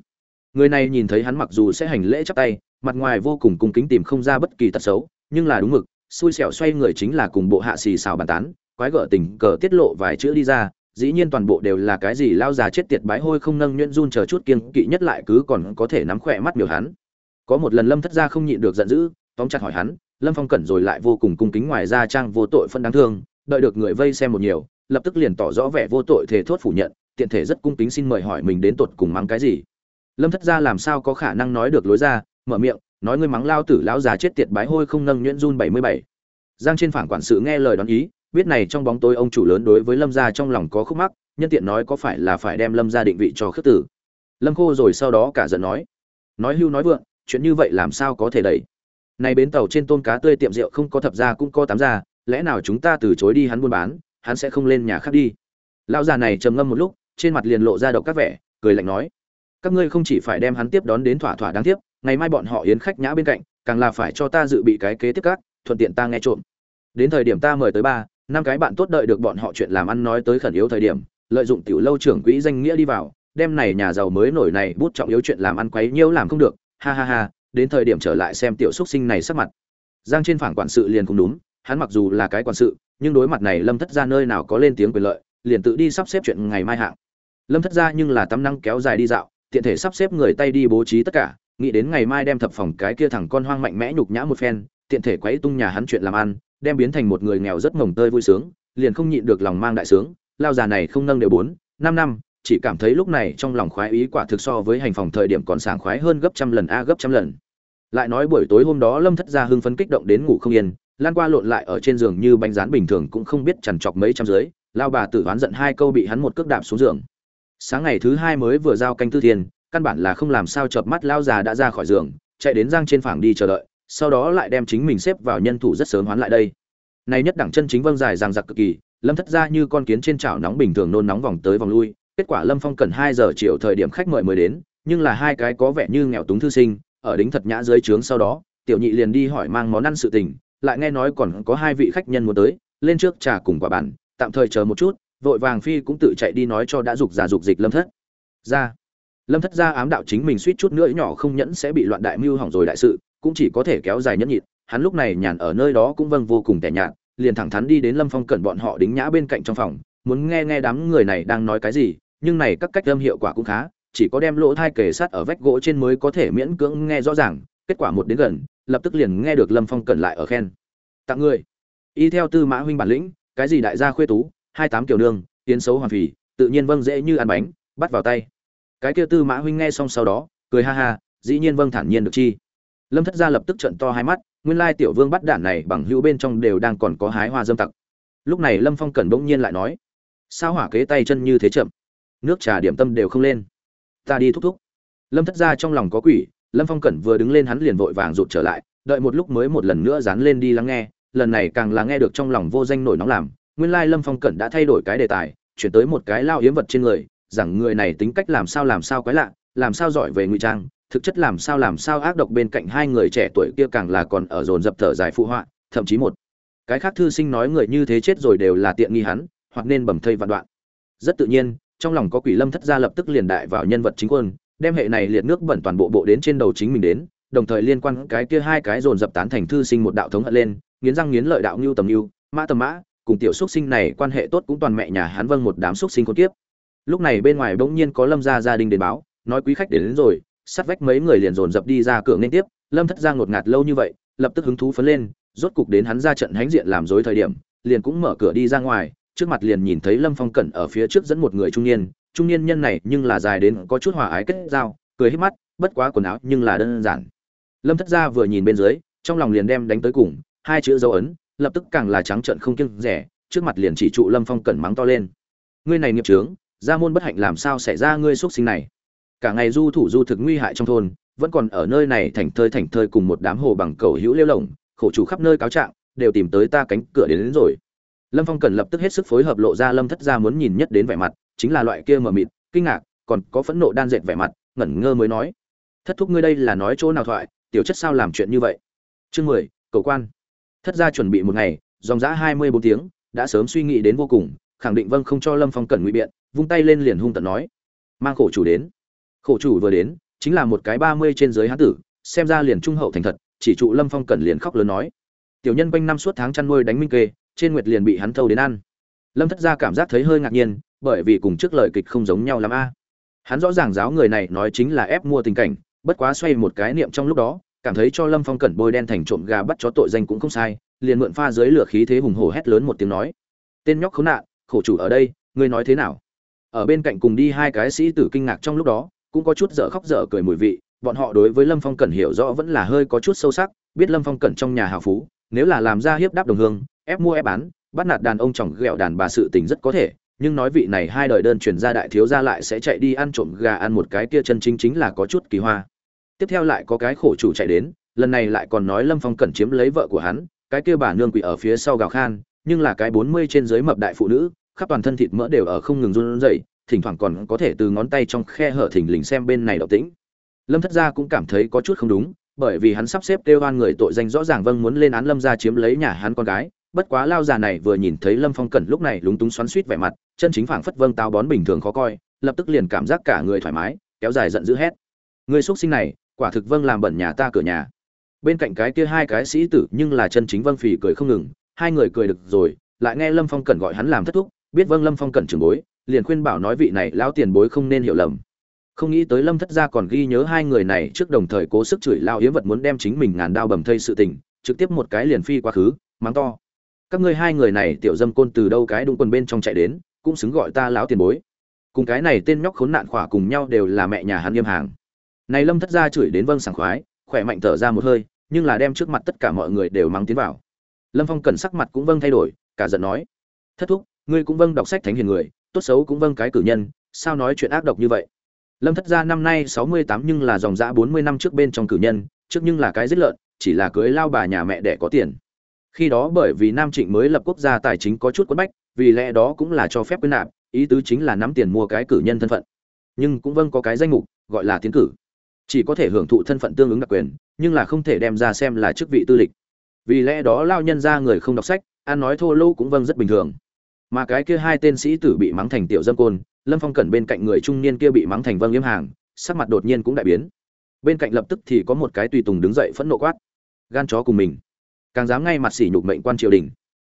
Người này nhìn thấy hắn mặc dù sẽ hành lễ chắp tay, mặt ngoài vô cùng cung kính tìm không ra bất kỳ tật xấu, nhưng là đúng mực, xui xẻo xoay người chính là cùng bộ hạ xì xào bàn tán, quái gở tình cờ tiết lộ vài chữ đi ra, dĩ nhiên toàn bộ đều là cái gì lao già chết tiệt bái hôi không nâng nhuyễn run chờ chút kiên kỵ nhất lại cứ còn có thể nắm khỏe mắt biểu hắn. Có một lần lâm thất gia không nhịn được giận dữ, tóm chặt hỏi hắn, lâm phong cẩn rồi lại vô cùng cung kính ngoài ra trang vô tội phân đáng thương, đợi được người vây xem một nhiều lập tức liền tỏ rõ vẻ vô tội thể thốt phủ nhận, tiện thể rất cung kính xin mời hỏi mình đến tột cùng mắng cái gì. Lâm thất gia làm sao có khả năng nói được lối ra, mở miệng, nói ngươi mắng lao tử lão già chết tiệt bái hôi không nâng nhuyễn run bảy mươi bảy. Giang trên phản quản sự nghe lời đoán ý, biết này trong bóng tối ông chủ lớn đối với lâm gia trong lòng có khúc mắc, nhân tiện nói có phải là phải đem lâm gia định vị cho khước tử. Lâm khô rồi sau đó cả giận nói nói hưu nói vượng, chuyện như vậy làm sao có thể đẩy. Này bến tàu trên tôm cá tươi tiệm rượu không có thập gia cũng có tám gia, lẽ nào chúng ta từ chối đi hắn buôn bán hắn sẽ không lên nhà khác đi. Lão già này trầm ngâm một lúc, trên mặt liền lộ ra độc các vẻ, cười lạnh nói, các ngươi không chỉ phải đem hắn tiếp đón đến thỏa thỏa đáng tiếc, ngày mai bọn họ yến khách nhã bên cạnh, càng là phải cho ta dự bị cái kế tiếp các, thuận tiện ta nghe trộm. Đến thời điểm ta mời tới ba, năm cái bạn tốt đợi được bọn họ chuyện làm ăn nói tới khẩn yếu thời điểm, lợi dụng tiểu lâu trưởng quỹ danh nghĩa đi vào, đem này nhà giàu mới nổi này bút trọng yếu chuyện làm ăn quấy nhiễu làm không được, ha ha ha, đến thời điểm trở lại xem tiểu xuất sinh này sắc mặt. Giang trên phản quản sự liền cũng đúng, hắn mặc dù là cái quản sự nhưng đối mặt này lâm thất gia nơi nào có lên tiếng quyền lợi, liền tự đi sắp xếp chuyện ngày mai hạng. Lâm thất gia nhưng là tắm năng kéo dài đi dạo, tiện thể sắp xếp người tay đi bố trí tất cả, nghĩ đến ngày mai đem thập phòng cái kia thằng con hoang mạnh mẽ nhục nhã một phen, tiện thể quấy tung nhà hắn chuyện làm ăn, đem biến thành một người nghèo rất mồng tơi vui sướng, liền không nhịn được lòng mang đại sướng, lao già này không nâng đều bốn, năm năm, chỉ cảm thấy lúc này trong lòng khoái ý quả thực so với hành phòng thời điểm còn sảng khoái hơn gấp trăm lần a gấp trăm lần. Lại nói buổi tối hôm đó lâm thất gia hưng phấn kích động đến ngủ không yên lan qua lộn lại ở trên giường như bánh rán bình thường cũng không biết chằn chọc mấy trăm dưới lao bà tử oán giận hai câu bị hắn một cước đạp xuống giường. Sáng ngày thứ hai mới vừa giao canh tư thiên căn bản là không làm sao chợp mắt lao già đã ra khỏi giường, chạy đến giang trên phẳng đi chờ đợi, sau đó lại đem chính mình xếp vào nhân thủ rất sớm hoán lại đây. Này nhất đẳng chân chính vâng dài ràng giặc cực kỳ, lâm thất ra như con kiến trên chảo nóng bình thường nôn nóng vòng tới vòng lui, kết quả lâm phong cần hai giờ chiều thời điểm khách mời mới đến, nhưng là hai cái có vẻ như nghèo túng thư sinh, ở đính thật nhã dưới trướng sau đó, tiểu nhị liền đi hỏi mang món ăn sự tình lại nghe nói còn có hai vị khách nhân muốn tới, lên trước trà cùng quả bản, tạm thời chờ một chút, vội vàng phi cũng tự chạy đi nói cho đã dục giả dục dịch lâm thất. Ra. Lâm thất ra ám đạo chính mình suýt chút nữa nhỏ không nhẫn sẽ bị loạn đại mưu hỏng rồi đại sự, cũng chỉ có thể kéo dài nhẫn nhịn, hắn lúc này nhàn ở nơi đó cũng vâng vô cùng tẻ nhạt, liền thẳng thắn đi đến lâm phong cẩn bọn họ đính nhã bên cạnh trong phòng, muốn nghe nghe đám người này đang nói cái gì, nhưng này các cách âm hiệu quả cũng khá, chỉ có đem lỗ thai kề sát ở vách gỗ trên mới có thể miễn cưỡng nghe rõ ràng, kết quả một đến gần lập tức liền nghe được lâm phong cẩn lại ở khen. Tặng người. Y theo tư mã huynh bản lĩnh, cái gì đại gia khuê tú, hai tám kiểu nương tiến xấu hoàn phì, tự nhiên vâng dễ như ăn bánh, bắt vào tay. Cái kia tư mã huynh nghe xong sau đó, cười ha ha, dĩ nhiên vâng thản nhiên được chi. Lâm thất gia lập tức trận to hai mắt, nguyên lai tiểu vương bắt đạn này bằng hữu bên trong đều đang còn có hái hoa dâm tặc. Lúc này lâm phong cẩn bỗng nhiên lại nói, sao hỏa kế tay chân như thế chậm? Nước trà điểm tâm đều không lên. Ta đi thúc thúc. Lâm thất gia trong lòng có quỷ lâm phong cẩn vừa đứng lên hắn liền vội vàng rụt trở lại, đợi một lúc mới một lần nữa dán lên đi lắng nghe, lần này càng là nghe được trong lòng vô danh nổi nóng làm, nguyên lai lâm phong cẩn đã thay đổi cái đề tài, chuyển tới một cái lao hiếm vật trên người, rằng người này tính cách làm sao làm sao quái lạ, làm sao giỏi về ngụy trang, thực chất làm sao làm sao ác độc bên cạnh hai người trẻ tuổi kia càng là còn ở dồn dập thở dài phụ họa, thậm chí một cái khác thư sinh nói người như thế chết rồi đều là tiện nghi hắn, hoặc nên bầm thây vạn đoạn. Rất tự nhiên, trong lòng có quỷ lâm thất gia lập tức liền đại vào nhân vật chính quân đem hệ này liệt nước bẩn toàn bộ bộ đến trên đầu chính mình đến đồng thời liên quan cái kia hai cái dồn dập tán thành thư sinh một đạo thống hận lên nghiến răng nghiến lợi đạo ngưu tầm ngưu mã tầm mã cùng tiểu xuất sinh này quan hệ tốt cũng toàn mẹ nhà hắn vâng một đám xuất sinh con tiếp lúc này bên ngoài bỗng nhiên có lâm gia gia đình đến báo nói quý khách đến, đến rồi sát vách mấy người liền dồn dập đi ra cửa nên tiếp lâm thất gia ngột ngạt lâu như vậy lập tức hứng thú phấn lên rốt cục đến hắn ra trận hánh diện làm dối thời điểm liền cũng mở cửa đi ra ngoài trước mặt liền nhìn thấy lâm phong cẩn ở phía trước dẫn một người trung niên trung niên nhân này nhưng là dài đến có chút hòa ái kết giao cười hết mắt bất quá quần áo nhưng là đơn giản. Lâm thất gia vừa nhìn bên dưới trong lòng liền đem đánh tới cùng hai chữ dấu ấn lập tức càng là trắng trợn không kiêng rẻ trước mặt liền chỉ trụ lâm phong cẩn mắng to lên. Ngươi này nghiệp trướng gia môn bất hạnh làm sao xảy ra ngươi xuất sinh này? Cả ngày du thủ du thực nguy hại trong thôn vẫn còn ở nơi này thành thơi thành thơi cùng một đám hồ bằng cầu hữu lêu lồng khổ chủ khắp nơi cáo trạng đều tìm tới ta cánh cửa đến, đến rồi lâm phong cần lập tức hết sức phối hợp lộ ra lâm thất gia muốn nhìn nhất đến vẻ mặt, chính là loại kia mờ mịt, kinh ngạc, còn có phẫn nộ đan dệt vẻ mặt, ngẩn ngơ mới nói. Thất thúc ngươi đây là nói chỗ nào thoại, tiểu chất sao làm chuyện như vậy? Chương mười, cầu quan. Thất gia chuẩn bị một ngày, dòng giã hai mươi bốn tiếng, đã sớm suy nghĩ đến vô cùng, khẳng định vâng không cho lâm phong cần ngụy biện, vung tay lên liền hung tận nói. Mang khổ chủ đến. Khổ chủ vừa đến, chính là một cái ba mươi trên dưới hán tử, xem ra liền trung hậu thành thật, chỉ trụ lâm phong cần liền khóc lớn nói. Tiểu nhân quanh năm suốt tháng chăn nuôi đánh minh kê trên nguyệt liền bị hắn thâu đến ăn. Lâm thất gia cảm giác thấy hơi ngạc nhiên, bởi vì cùng trước lời kịch không giống nhau lắm a. Hắn rõ ràng giáo người này nói chính là ép mua tình cảnh, bất quá xoay một cái niệm trong lúc đó, cảm thấy cho lâm phong cẩn bôi đen thành trộm gà bắt chó tội danh cũng không sai, liền mượn pha dưới lửa khí thế hùng hổ hét lớn một tiếng nói. Tên nhóc khốn nạn, khổ chủ ở đây, ngươi nói thế nào? Ở bên cạnh cùng đi hai cái sĩ tử kinh ngạc trong lúc đó, cũng có chút dở khóc dở cười mùi vị, bọn họ đối với lâm phong cẩn hiểu rõ vẫn là hơi có chút sâu sắc, biết lâm phong cẩn trong nhà hào phú, nếu là làm ra hiếp đáp đồng hương ép mua ép bán, bắt nạt đàn ông chồng ghẹo đàn bà sự tình rất có thể, nhưng nói vị này hai đời đơn truyền ra đại thiếu gia lại sẽ chạy đi ăn trộm gà ăn một cái kia chân chính chính là có chút kỳ hoa. Tiếp theo lại có cái khổ chủ chạy đến, lần này lại còn nói lâm phong cẩn chiếm lấy vợ của hắn, cái kia bà nương quỷ ở phía sau gào khan, nhưng là cái bốn mươi trên dưới mập đại phụ nữ, khắp toàn thân thịt mỡ đều ở không ngừng run rẩy, thỉnh thoảng còn có thể từ ngón tay trong khe hở thỉnh lình xem bên này động tĩnh. Lâm thất gia cũng cảm thấy có chút không đúng, bởi vì hắn sắp xếp kêu oan người tội danh rõ ràng vâng muốn lên án lâm gia chiếm lấy nhà hắn con gái bất quá lao già này vừa nhìn thấy lâm phong cẩn lúc này lúng túng xoắn suýt vẻ mặt, chân chính phảng phất vâng tao bón bình thường khó coi, lập tức liền cảm giác cả người thoải mái, kéo dài giận dữ hét. Người xuất sinh này, quả thực vâng làm bẩn nhà ta cửa nhà. Bên cạnh cái kia hai cái sĩ tử nhưng là chân chính vâng phì cười không ngừng, hai người cười được rồi, lại nghe lâm phong cẩn gọi hắn làm thất thúc, biết vâng lâm phong cẩn trường bối, liền khuyên bảo nói vị này lão tiền bối không nên hiểu lầm. Không nghĩ tới lâm thất gia còn ghi nhớ hai người này trước đồng thời cố sức chửi lao hiếm vật muốn đem chính mình ngàn đao bầm thây sự tình, trực tiếp một cái liền phi quá khứ, mắng to các ngươi hai người này tiểu dâm côn từ đâu cái đúng quần bên trong chạy đến, cũng xứng gọi ta lão tiền bối. Cùng cái này tên nhóc khốn nạn khỏa cùng nhau đều là mẹ nhà hắn nghiêm hàng. Này lâm thất gia chửi đến vâng sảng khoái, khỏe mạnh thở ra một hơi, nhưng là đem trước mặt tất cả mọi người đều mắng tiến vào. Lâm phong cần sắc mặt cũng vâng thay đổi, cả giận nói, thất thúc, ngươi cũng vâng đọc sách thánh hiền người, tốt xấu cũng vâng cái cử nhân, sao nói chuyện ác độc như vậy? Lâm thất gia năm nay sáu mươi tám nhưng là dòng dã bốn mươi năm trước bên trong cử nhân, trước nhưng là cái giết lợn, chỉ là cưới lao bà nhà mẹ để có tiền khi đó bởi vì nam trịnh mới lập quốc gia tài chính có chút quất bách, vì lẽ đó cũng là cho phép quyên nạp, ý tứ chính là nắm tiền mua cái cử nhân thân phận. Nhưng cũng vâng có cái danh mục, gọi là tiến cử. Chỉ có thể hưởng thụ thân phận tương ứng đặc quyền, nhưng là không thể đem ra xem là chức vị tư lịch. Vì lẽ đó lao nhân ra người không đọc sách, ăn nói thô lỗ cũng vâng rất bình thường. Mà cái kia hai tên sĩ tử bị mắng thành tiểu dâm côn, lâm phong cẩn bên cạnh người trung niên kia bị mắng thành vâng yếm hàng, sắc mặt đột nhiên cũng đại biến. Bên cạnh lập tức thì có một cái tùy tùng đứng dậy phẫn nộ quát. Gan chó cùng mình càng dám ngay mặt sỉ nhục mệnh quan triều đình.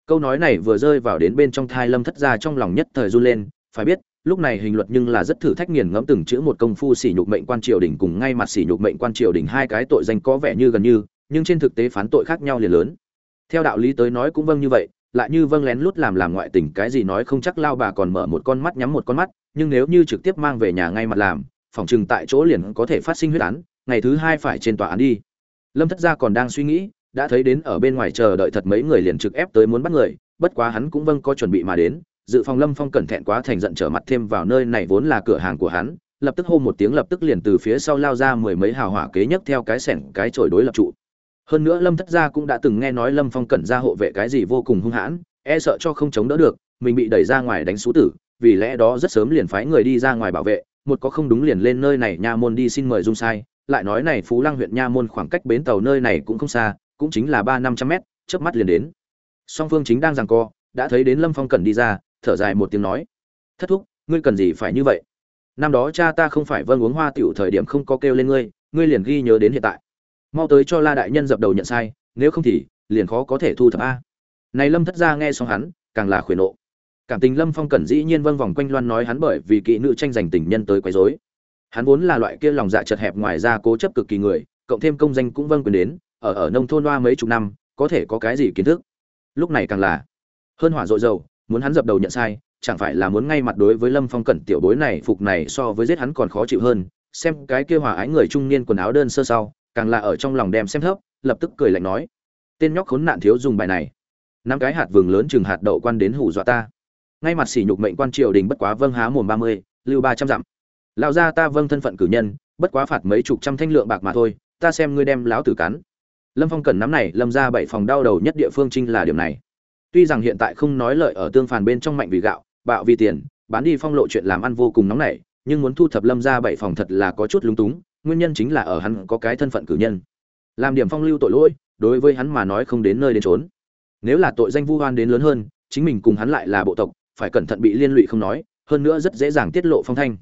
Câu nói này vừa rơi vào đến bên trong thai lâm thất gia trong lòng nhất thời run lên, phải biết, lúc này hình luật nhưng là rất thử thách nghiền ngẫm từng chữ một công phu sỉ nhục mệnh quan triều đình cùng ngay mặt sỉ nhục mệnh quan triều đình hai cái tội danh có vẻ như gần như, nhưng trên thực tế phán tội khác nhau liền lớn. Theo đạo lý tới nói cũng vâng như vậy, lại như vâng lén lút làm làm ngoại tình cái gì nói không chắc lao bà còn mở một con mắt nhắm một con mắt, nhưng nếu như trực tiếp mang về nhà ngay mặt làm, phòng chừng tại chỗ liền có thể phát sinh huyết án, ngày thứ hai phải trên tòa án đi. Lâm thất gia còn đang suy nghĩ đã thấy đến ở bên ngoài chờ đợi thật mấy người liền trực ép tới muốn bắt người, bất quá hắn cũng vâng có chuẩn bị mà đến, dự phòng lâm phong cẩn thẹn quá thành giận trở mặt thêm vào nơi này vốn là cửa hàng của hắn, lập tức hô một tiếng lập tức liền từ phía sau lao ra mười mấy hào hỏa kế nhấc theo cái sẻng, cái chổi đối lập trụ. Hơn nữa lâm thất gia cũng đã từng nghe nói lâm phong cẩn ra hộ vệ cái gì vô cùng hung hãn e sợ cho không chống đỡ được, mình bị đẩy ra ngoài đánh xú tử, vì lẽ đó rất sớm liền phái người đi ra ngoài bảo vệ, một có không đúng liền lên nơi này nha môn đi xin mời dung sai, lại nói này phú lăng huyện nha môn khoảng cách bến tàu nơi này cũng không xa cũng chính là ba năm trăm mét, chớp mắt liền đến. Song phương chính đang giằng co, đã thấy đến lâm phong cẩn đi ra, thở dài một tiếng nói, thất thúc, ngươi cần gì phải như vậy? Năm đó cha ta không phải vâng uống hoa tiểu thời điểm không có kêu lên ngươi ngươi liền ghi nhớ đến hiện tại. Mau tới cho la đại nhân dập đầu nhận sai, nếu không thì, liền khó có thể thu thập a. Này lâm thất gia nghe xong hắn, càng là khuyển nộ. Cảm tình lâm phong cẩn dĩ nhiên vâng vòng quanh loan nói hắn bởi vì kỹ nữ tranh giành tình nhân tới quấy rối. Hắn vốn là loại kia lòng dạ chật hẹp ngoài ra cố chấp cực kỳ người, cộng thêm công danh cũng vâng quyền đến ở ở nông thôn loa mấy chục năm, có thể có cái gì kiến thức? Lúc này càng là hơn hỏa dội dầu, muốn hắn dập đầu nhận sai, chẳng phải là muốn ngay mặt đối với lâm phong cẩn tiểu bối này, phục này so với giết hắn còn khó chịu hơn, xem cái kia hòa ái người trung niên quần áo đơn sơ sau, càng là ở trong lòng đem xem thấp, lập tức cười lạnh nói, tên nhóc khốn nạn thiếu dùng bài này năm cái hạt vừng lớn chừng hạt đậu quan đến hủ dọa ta. Ngay mặt sỉ nhục mệnh quan triều đình bất quá vâng há mồm ba mươi, lưu ba trăm dặm. Lão gia ta vâng thân phận cử nhân, bất quá phạt mấy chục trăm thanh lượng bạc mà thôi, ta xem ngươi đem lão tử cắn lâm phong cần nắm này, lâm ra bảy phòng đau đầu nhất địa phương trinh là điểm này. Tuy rằng hiện tại không nói lợi ở tương phản bên trong mạnh vì gạo, bạo vì tiền, bán đi phong lộ chuyện làm ăn vô cùng nóng nảy, nhưng muốn thu thập lâm ra bảy phòng thật là có chút lúng túng, nguyên nhân chính là ở hắn có cái thân phận cử nhân. Làm điểm phong lưu tội lỗi, đối với hắn mà nói không đến nơi đến trốn nếu là tội danh vu oan đến lớn hơn, chính mình cùng hắn lại là bộ tộc, phải cẩn thận bị liên lụy không nói, hơn nữa rất dễ dàng tiết lộ phong thanh.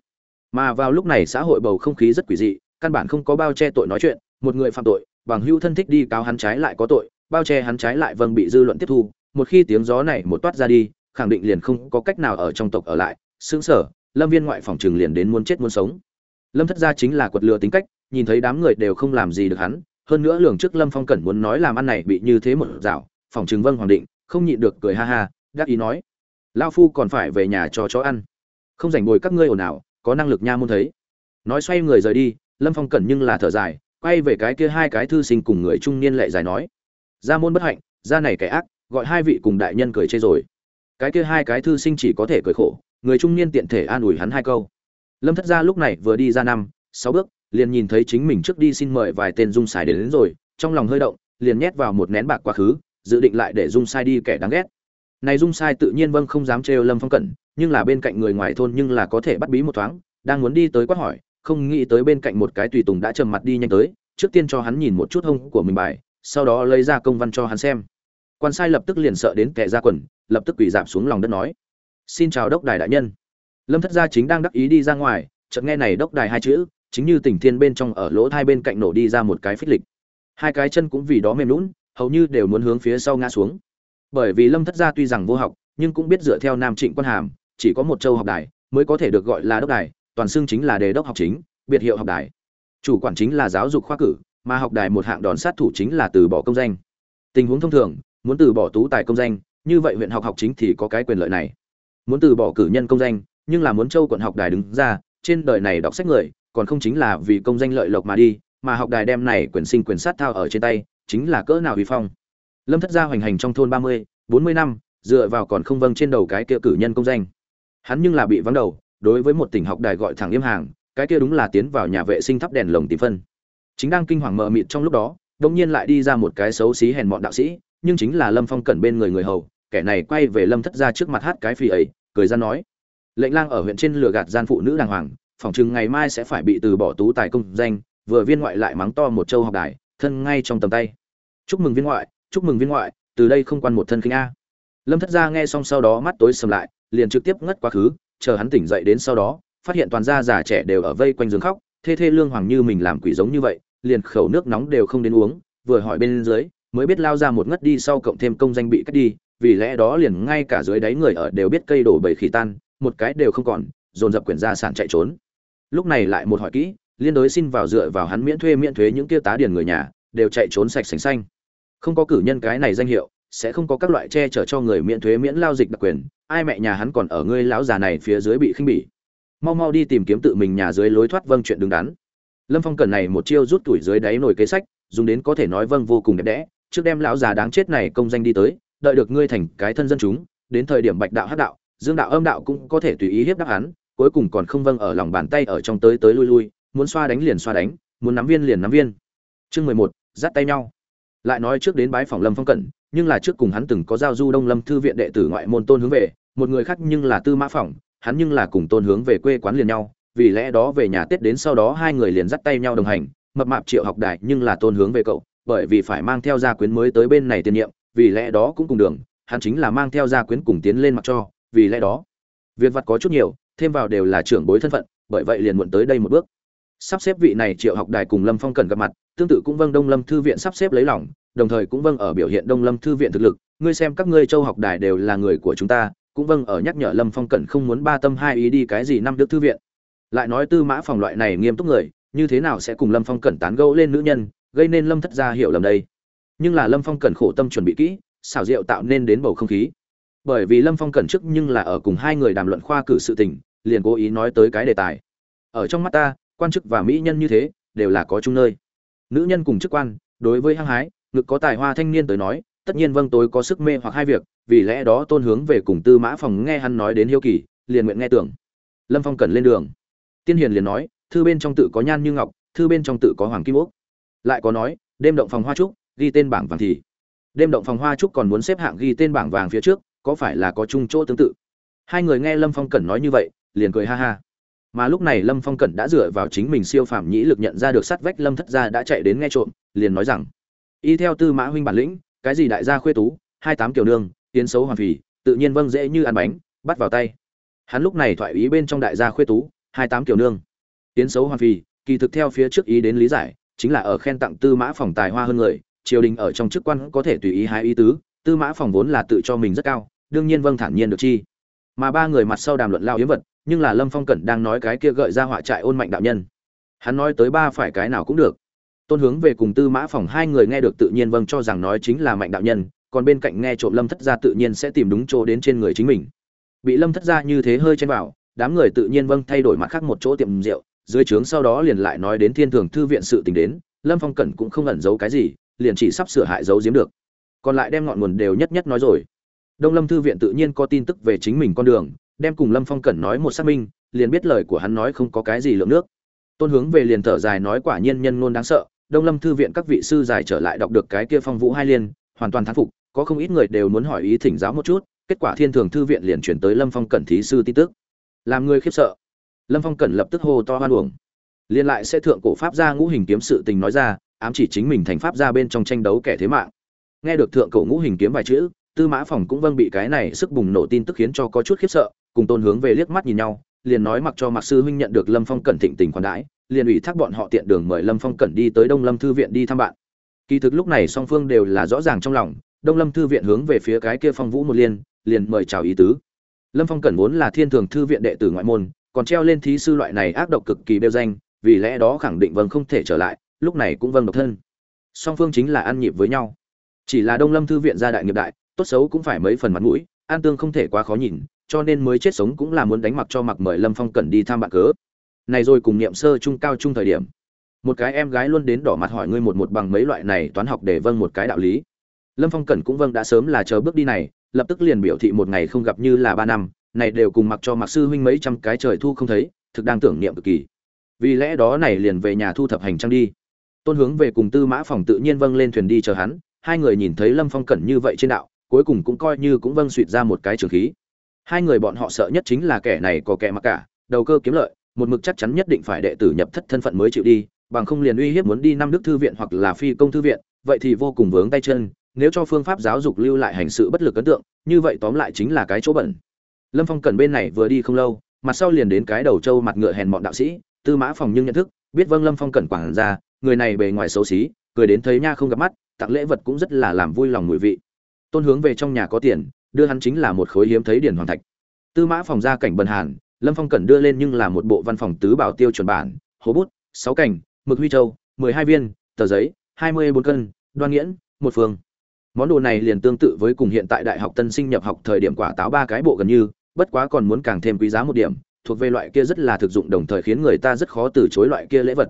Mà vào lúc này xã hội bầu không khí rất quỷ dị, căn bản không có bao che tội nói chuyện, một người phạm tội bằng hữu thân thích đi cáo hắn trái lại có tội, bao che hắn trái lại vâng bị dư luận tiếp thu, một khi tiếng gió này một toát ra đi, khẳng định liền không có cách nào ở trong tộc ở lại, Sướng sở, lâm viên ngoại phòng trường liền đến muốn chết muốn sống. Lâm thất gia chính là quật lừa tính cách, nhìn thấy đám người đều không làm gì được hắn, hơn nữa lường trước lâm phong cẩn muốn nói làm ăn này bị như thế một dạo, phòng trường vâng hoàng định, không nhịn được cười ha ha đáp ý nói, lão phu còn phải về nhà cho chó ăn. Không rảnh bồi các ngươi ồn ào, có năng lực nha môn thấy. Nói xoay người rời đi, lâm phong cẩn nhưng là thở dài quay về cái kia hai cái thư sinh cùng người trung niên lệ dài nói ra môn bất hạnh ra này kẻ ác gọi hai vị cùng đại nhân cười chê rồi. Cái kia hai cái thư sinh chỉ có thể cười khổ người trung niên tiện thể an ủi hắn hai câu. Lâm thất gia lúc này vừa đi ra năm sáu bước liền nhìn thấy chính mình trước đi xin mời vài tên dung xài đến, đến rồi trong lòng hơi động liền nhét vào một nén bạc quá khứ dự định lại để dung sai đi kẻ đáng ghét. Này dung sai tự nhiên vâng không dám trêu lâm phong cẩn nhưng là bên cạnh người ngoài thôn nhưng là có thể bắt bí một thoáng đang muốn đi tới quát hỏi không nghĩ tới bên cạnh một cái tùy tùng đã trầm mặt đi nhanh tới, trước tiên cho hắn nhìn một chút hông của mình bài, sau đó lấy ra công văn cho hắn xem. Quan sai lập tức liền sợ đến kẻ ra quần, lập tức quỳ giảm xuống lòng đất nói, xin chào đốc đài đại nhân. Lâm thất gia chính đang đắc ý đi ra ngoài, chợt nghe này đốc đài hai chữ, chính như tỉnh thiên bên trong ở lỗ thai bên cạnh nổ đi ra một cái phích lịch. Hai cái chân cũng vì đó mềm lún hầu như đều muốn hướng phía sau ngã xuống. Bởi vì lâm thất gia tuy rằng vô học, nhưng cũng biết dựa theo nam trịnh quan hàm, chỉ có một châu học đài mới có thể được gọi là đốc đài toàn xương chính là đề đốc học chính, biệt hiệu học đài. Chủ quản chính là giáo dục khoa cử, mà học đài một hạng đòn sát thủ chính là từ bỏ công danh. Tình huống thông thường, muốn từ bỏ tú tài công danh, như vậy huyện học học chính thì có cái quyền lợi này. Muốn từ bỏ cử nhân công danh, nhưng là muốn châu quận học đài đứng ra, trên đời này đọc sách người, còn không chính là vì công danh lợi lộc mà đi, mà học đài đem này quyền sinh quyền sát thao ở trên tay, chính là cỡ nào uy phong. Lâm thất gia hoành hành trong thôn ba mươi, bốn mươi năm, dựa vào còn không vâng trên đầu cái kia cử nhân công danh. Hắn nhưng là bị vắng đầu đối với một tỉnh học đài gọi thẳng yêm hàng, cái kia đúng là tiến vào nhà vệ sinh thắp đèn lồng tìm phân. Chính đang kinh hoàng mờ mịt trong lúc đó đông nhiên lại đi ra một cái xấu xí hèn mọn đạo sĩ, nhưng chính là lâm phong cẩn bên người người hầu, kẻ này quay về lâm thất gia trước mặt hát cái phi ấy, cười ra nói, lệnh lang ở huyện trên lừa gạt gian phụ nữ đàng hoàng, phỏng chừng ngày mai sẽ phải bị từ bỏ tú tài công danh, vừa viên ngoại lại mắng to một châu học đài, thân ngay trong tầm tay. Chúc mừng viên ngoại, chúc mừng viên ngoại, từ đây không quan một thân kinh a. Lâm thất gia nghe xong sau đó mắt tối sầm lại, liền trực tiếp ngất quá khứ chờ hắn tỉnh dậy đến sau đó, phát hiện toàn gia già trẻ đều ở vây quanh giường khóc, thê thê lương hoàng như mình làm quỷ giống như vậy, liền khẩu nước nóng đều không đến uống, vừa hỏi bên dưới, mới biết lao ra một ngất đi sau cộng thêm công danh bị cắt đi, vì lẽ đó liền ngay cả dưới đáy người ở đều biết cây đổ bầy khỉ tan, một cái đều không còn, dồn dập quyển gia sản chạy trốn. Lúc này lại một hỏi kỹ, liên đối xin vào dựa vào hắn miễn thuê miễn thuế những kia tá điền người nhà, đều chạy trốn sạch sành xanh. Không có cử nhân cái này danh hiệu, sẽ không có các loại che chở cho người miễn thuế miễn lao dịch đặc quyền ai mẹ nhà hắn còn ở ngươi lão già này phía dưới bị khinh bỉ. Mau mau đi tìm kiếm tự mình nhà dưới lối thoát vâng chuyện đứng đắn. Lâm phong cần này một chiêu rút tuổi dưới đáy nồi kế sách, dùng đến có thể nói vâng vô cùng đẹp đẽ, trước đem lão già đáng chết này công danh đi tới, đợi được ngươi thành cái thân dân chúng, đến thời điểm bạch đạo hắc đạo, dương đạo âm đạo cũng có thể tùy ý hiếp đáp hắn cuối cùng còn không vâng ở lòng bàn tay ở trong tới tới lui lui, muốn xoa đánh liền xoa đánh, muốn nắm viên liền nắm viên. Chương mười một, dắt tay nhau. Lại nói trước đến bái phòng lâm phong cẩn, nhưng là trước cùng hắn từng có giao du đông lâm thư viện đệ tử ngoại môn tôn hướng về một người khác nhưng là tư mã phỏng, hắn nhưng là cùng tôn hướng về quê quán liền nhau, vì lẽ đó về nhà tết đến sau đó hai người liền dắt tay nhau đồng hành, mập mạp triệu học đại nhưng là tôn hướng về cậu, bởi vì phải mang theo gia quyến mới tới bên này tiền nhiệm, vì lẽ đó cũng cùng đường, hắn chính là mang theo gia quyến cùng tiến lên mặc cho, vì lẽ đó, việc vật có chút nhiều, thêm vào đều là trưởng bối thân phận, bởi vậy liền muộn tới đây một bước. Sắp xếp vị này triệu học đài cùng lâm phong cần gặp mặt, tương tự cũng vâng đông lâm thư viện sắp xếp lấy lòng, đồng thời cũng vâng ở biểu hiện đông lâm thư viện thực lực. Ngươi xem các ngươi châu học đài đều là người của chúng ta cũng vâng ở nhắc nhở lâm phong cẩn không muốn ba tâm hai ý đi cái gì năm đức thư viện. Lại nói tư mã phòng loại này nghiêm túc người, như thế nào sẽ cùng lâm phong cẩn tán gẫu lên nữ nhân, gây nên lâm thất gia hiểu lầm đây. Nhưng là lâm phong cẩn khổ tâm chuẩn bị kỹ xảo diệu tạo nên đến bầu không khí. Bởi vì lâm phong cẩn trước nhưng là ở cùng hai người đàm luận khoa cử sự tình, liền cố ý nói tới cái đề tài. Ở trong mắt ta, quan chức và mỹ nhân như thế, đều là có chung nơi. Nữ nhân cùng chức quan, đối với hăng hái, ngực có tài hoa thanh niên tới nói tất nhiên vâng tối có sức mê hoặc hai việc, vì lẽ đó tôn hướng về cùng tư mã phòng nghe hắn nói đến hiếu kỳ, liền nguyện nghe tưởng. Lâm phong cần lên đường. Tiên hiền liền nói, thư bên trong tự có nhan như ngọc, thư bên trong tự có hoàng kim úc lại có nói, đêm động phòng hoa trúc, ghi tên bảng vàng thì. Đêm động phòng hoa trúc còn muốn xếp hạng ghi tên bảng vàng phía trước, có phải là có chung chỗ tương tự? Hai người nghe lâm phong cẩn nói như vậy, liền cười ha ha. Mà lúc này lâm phong cẩn đã dựa vào chính mình siêu phàm nhĩ lực nhận ra được sát vách lâm thất gia đã chạy đến nghe trộm, liền nói rằng, y theo tư mã huynh bản lĩnh cái gì đại gia khuê tú, hai tám kiểu nương tiến xấu hoàng phì, tự nhiên vâng dễ như ăn bánh, bắt vào tay. Hắn lúc này thoại ý bên trong đại gia khuê tú, hai tám kiểu nương tiến xấu hoàng phì, kỳ thực theo phía trước ý đến lý giải, chính là ở khen tặng tư mã phòng tài hoa hơn người, triều đình ở trong chức quan có thể tùy ý hai ý tứ, tư mã phòng vốn là tự cho mình rất cao, đương nhiên vâng thản nhiên được chi. Mà ba người mặt sau đàm luận lao yếm vật, nhưng là lâm phong cẩn đang nói cái kia gợi ra họa trại ôn mạnh đạo nhân. Hắn nói tới ba phải cái nào cũng được tôn hướng về cùng tư mã phòng hai người nghe được tự nhiên vâng cho rằng nói chính là mạnh đạo nhân, còn bên cạnh nghe trộm lâm thất gia tự nhiên sẽ tìm đúng chỗ đến trên người chính mình. Bị lâm thất gia như thế hơi chen vào, đám người tự nhiên vâng thay đổi mặt khác một chỗ tiệm rượu, dưới trướng sau đó liền lại nói đến thiên thường thư viện sự tình đến, lâm phong cẩn cũng không ẩn giấu cái gì, liền chỉ sắp sửa hại giấu giếm được. Còn lại đem ngọn nguồn đều nhất nhất nói rồi. Đông lâm thư viện tự nhiên có tin tức về chính mình con đường, đem cùng lâm phong cẩn nói một xác minh, liền biết lời của hắn nói không có cái gì lượng nước. Tôn hướng về liền thở dài nói quả nhiên nhân ngôn đáng sợ đông lâm thư viện các vị sư giải trở lại đọc được cái kia phong vũ hai liên, hoàn toàn thán phục, có không ít người đều muốn hỏi ý thỉnh giáo một chút, kết quả thiên thường thư viện liền chuyển tới lâm phong cẩn thí sư tin tức. Làm người khiếp sợ. Lâm phong cẩn lập tức hô to hoan uổng. Liên lại sẽ thượng cổ pháp gia ngũ hình kiếm sự tình nói ra, ám chỉ chính mình thành pháp gia bên trong tranh đấu kẻ thế mạng. Nghe được thượng cổ ngũ hình kiếm vài chữ, tư mã phòng cũng vâng bị cái này sức bùng nổ tin tức khiến cho có chút khiếp sợ, cùng tôn hướng về liếc mắt nhìn nhau, liền nói mặc cho mặc sư huynh nhận được lâm phong cẩn thịnh tình khoản đãi liền ủy thác bọn họ tiện đường mời lâm phong cẩn đi tới đông lâm thư viện đi thăm bạn. Kỳ thực lúc này song phương đều là rõ ràng trong lòng, đông lâm thư viện hướng về phía cái kia phong vũ một liên, liền mời chào ý tứ. Lâm phong cẩn vốn là thiên thường thư viện đệ tử ngoại môn, còn treo lên thí sư loại này ác độc cực kỳ bêu danh, vì lẽ đó khẳng định vâng không thể trở lại, lúc này cũng vâng độc thân. Song phương chính là ăn nhịp với nhau. Chỉ là đông lâm thư viện gia đại nghiệp đại, tốt xấu cũng phải mấy phần mặt mũi, an tương không thể quá khó nhìn, cho nên mới chết sống cũng là muốn đánh mặc cho mặc mời lâm phong cẩn đi thăm bạn cớ này rồi cùng niệm sơ trung cao trung thời điểm. Một cái em gái luôn đến đỏ mặt hỏi ngươi một một bằng mấy loại này toán học để vâng một cái đạo lý. Lâm phong cẩn cũng vâng đã sớm là chờ bước đi này, lập tức liền biểu thị một ngày không gặp như là ba năm, này đều cùng mặc cho mặc sư huynh mấy trăm cái trời thu không thấy, thực đang tưởng niệm cực kỳ. Vì lẽ đó này liền về nhà thu thập hành trang đi. Tôn hướng về cùng tư mã phòng tự nhiên vâng lên thuyền đi chờ hắn, hai người nhìn thấy lâm phong cẩn như vậy trên đạo, cuối cùng cũng coi như cũng vâng suỵt ra một cái trường khí. Hai người bọn họ sợ nhất chính là kẻ này có kẻ mặc cả, đầu cơ kiếm lợi một mực chắc chắn nhất định phải đệ tử nhập thất thân phận mới chịu đi, bằng không liền uy hiếp muốn đi năm đức thư viện hoặc là phi công thư viện, vậy thì vô cùng vướng tay chân, nếu cho phương pháp giáo dục lưu lại hành sự bất lực ấn tượng, như vậy tóm lại chính là cái chỗ bẩn. Lâm phong cần bên này vừa đi không lâu, mặt sau liền đến cái đầu trâu mặt ngựa hèn mọn đạo sĩ, tư mã phòng nhưng nhận thức, biết vâng lâm phong cần quản ra người này bề ngoài xấu xí, cười đến thấy nha không gặp mắt, tặng lễ vật cũng rất là làm vui lòng mùi vị. Tôn hướng về trong nhà có tiền, đưa hắn chính là một khối hiếm thấy điển hoàng thạch. Tư mã phòng ra cảnh bần hàn lâm phong cẩn đưa lên nhưng là một bộ văn phòng tứ bảo tiêu chuẩn bản, hố bút, sáu cảnh mực huy châu, mười hai viên, tờ giấy, hai mươi bốn cân, đoan nghiễn, một phương. Món đồ này liền tương tự với cùng hiện tại đại học tân sinh nhập học thời điểm quả táo ba cái bộ gần như, bất quá còn muốn càng thêm quý giá một điểm, thuộc về loại kia rất là thực dụng đồng thời khiến người ta rất khó từ chối loại kia lễ vật.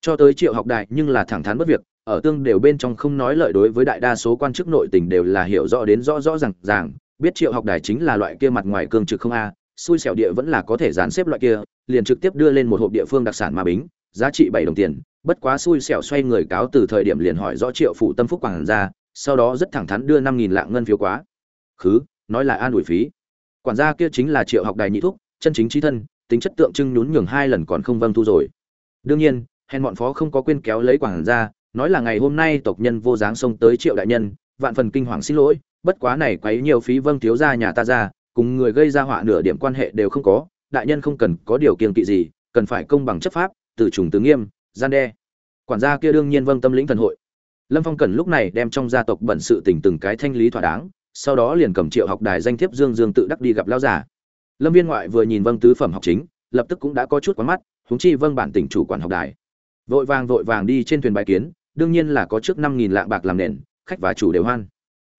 Cho tới triệu học đại nhưng là thẳng thắn bất việc, ở tương đều bên trong không nói lợi đối với đại đa số quan chức nội tình đều là hiểu rõ đến rõ rõ ràng ràng, biết triệu học đài chính là loại kia mặt ngoài cương trực không a xui xẻo địa vẫn là có thể dàn xếp loại kia, liền trực tiếp đưa lên một hộp địa phương đặc sản mà bính, giá trị bảy đồng tiền. Bất quá xui xẻo xoay người cáo từ thời điểm liền hỏi rõ triệu phụ tâm phúc quảng ra sau đó rất thẳng thắn đưa năm nghìn lạng ngân phiếu quá. Khứ, nói là an ủi phí. Quản gia kia chính là triệu học đài nhị thúc, chân chính trí thân, tính chất tượng trưng nhún nhường hai lần còn không vâng thu rồi. Đương nhiên, hèn bọn phó không có quên kéo lấy quản gia, nói là ngày hôm nay tộc nhân vô dáng xông tới triệu đại nhân, vạn phần kinh hoàng xin lỗi, bất quá này quấy nhiều phí vâng thiếu gia nhà ta ra cùng người gây ra họa nửa điểm quan hệ đều không có, đại nhân không cần có điều kiêng kỵ gì, cần phải công bằng chấp pháp, từ trùng tứ nghiêm, gian đe. Quản gia kia đương nhiên vâng tâm lĩnh thần hội. Lâm phong cần lúc này đem trong gia tộc bận sự tình từng cái thanh lý thỏa đáng, sau đó liền cầm triệu học đài danh thiếp dương dương tự đắc đi gặp lao giả lâm viên ngoại vừa nhìn vâng tứ phẩm học chính, lập tức cũng đã có chút quán mắt húng chi vâng bản tỉnh chủ quản học đài. Vội vàng vội vàng đi trên thuyền bài kiến, đương nhiên là có trước năm nghìn lạng bạc làm nền, khách và chủ đều hoan.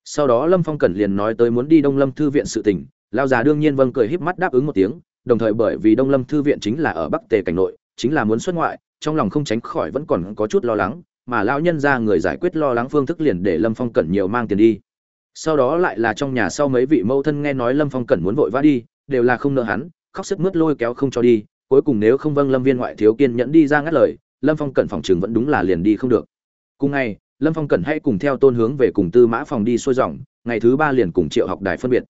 Sau đó lâm phong cẩn liền nói tới muốn đi đông lâm thư viện sự tỉnh lao già đương nhiên vâng cười híp mắt đáp ứng một tiếng, đồng thời bởi vì đông lâm thư viện chính là ở bắc tề cảnh nội, chính là muốn xuất ngoại, trong lòng không tránh khỏi vẫn còn có chút lo lắng, mà lão nhân ra người giải quyết lo lắng phương thức liền để lâm phong cẩn nhiều mang tiền đi. Sau đó lại là trong nhà sau mấy vị mẫu thân nghe nói lâm phong cẩn muốn vội vã đi, đều là không nợ hắn, khóc sức mướt lôi kéo không cho đi, cuối cùng nếu không vâng lâm viên ngoại thiếu kiên nhẫn đi ra ngắt lời, lâm phong cẩn phòng trường vẫn đúng là liền đi không được. Cùng ngày, lâm phong cẩn hãy cùng theo tôn hướng về cùng tư mã phòng đi xuôi dòng, ngày thứ ba liền cùng triệu học đài phân biệt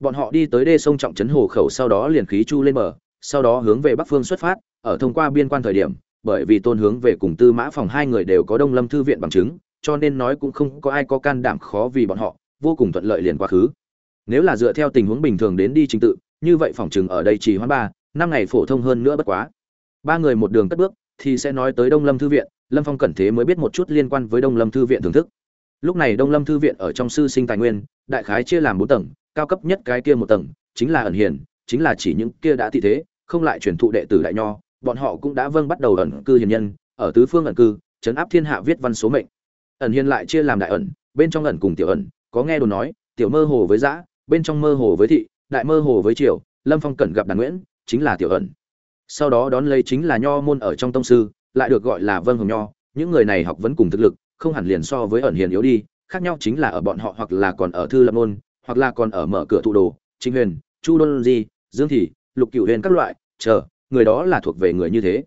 bọn họ đi tới đê sông trọng trấn hồ khẩu sau đó liền khí chu lên bờ, sau đó hướng về bắc phương xuất phát, ở thông qua biên quan thời điểm, bởi vì tôn hướng về cùng tư mã phòng hai người đều có đông lâm thư viện bằng chứng, cho nên nói cũng không có ai có can đảm khó vì bọn họ, vô cùng thuận lợi liền quá khứ. Nếu là dựa theo tình huống bình thường đến đi trình tự, như vậy phòng chừng ở đây chỉ hoãn ba, năm ngày phổ thông hơn nữa bất quá. Ba người một đường cất bước, thì sẽ nói tới đông lâm thư viện, lâm phong cẩn thế mới biết một chút liên quan với đông lâm thư viện thưởng thức. Lúc này đông lâm thư viện ở trong sư sinh tài nguyên, đại khái chia làm bốn tầng cao cấp nhất cái kia một tầng chính là ẩn hiền chính là chỉ những kia đã thị thế không lại truyền thụ đệ tử đại nho bọn họ cũng đã vâng bắt đầu ẩn cư hiền nhân ở tứ phương ẩn cư chấn áp thiên hạ viết văn số mệnh. Ẩn hiền lại chia làm đại ẩn bên trong ẩn cùng tiểu ẩn có nghe đồn nói tiểu mơ hồ với giã, bên trong mơ hồ với thị đại mơ hồ với triều lâm phong cẩn gặp đàn nguyễn chính là tiểu ẩn. Sau đó đón lấy chính là nho môn ở trong tông sư lại được gọi là vâng hồng nho những người này học vấn cùng thực lực không hẳn liền so với ẩn hiền yếu đi khác nhau chính là ở bọn họ hoặc là còn ở thư lâm môn hoặc là còn ở mở cửa thụ đồ trinh huyền, chu đôn di, dương thị, lục cựu huyền các loại, chờ, người đó là thuộc về người như thế.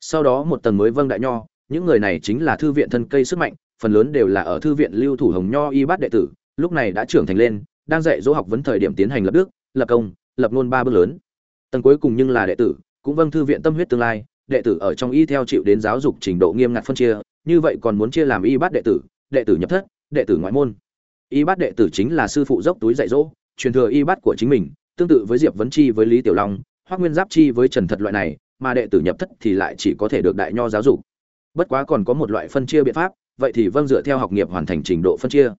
Sau đó một tầng mới vâng đại nho, những người này chính là thư viện thân cây sức mạnh, phần lớn đều là ở thư viện lưu thủ hồng nho y bát đệ tử, lúc này đã trưởng thành lên, đang dạy dỗ học vấn thời điểm tiến hành lập đức, lập công, lập ngôn ba bước lớn. Tầng cuối cùng nhưng là đệ tử, cũng vâng thư viện tâm huyết tương lai, đệ tử ở trong y theo chịu đến giáo dục trình độ nghiêm ngặt phân chia, như vậy còn muốn chia làm y bát đệ tử đệ tử nhập thất, đệ tử ngoại môn y bát đệ tử chính là sư phụ dốc túi dạy dỗ, truyền thừa y bát của chính mình, tương tự với diệp vấn chi với lý tiểu long hoác nguyên giáp chi với trần thật loại này, mà đệ tử nhập thất thì lại chỉ có thể được đại nho giáo dục. Bất quá còn có một loại phân chia biện pháp, vậy thì vâng dựa theo học nghiệp hoàn thành trình độ phân chia.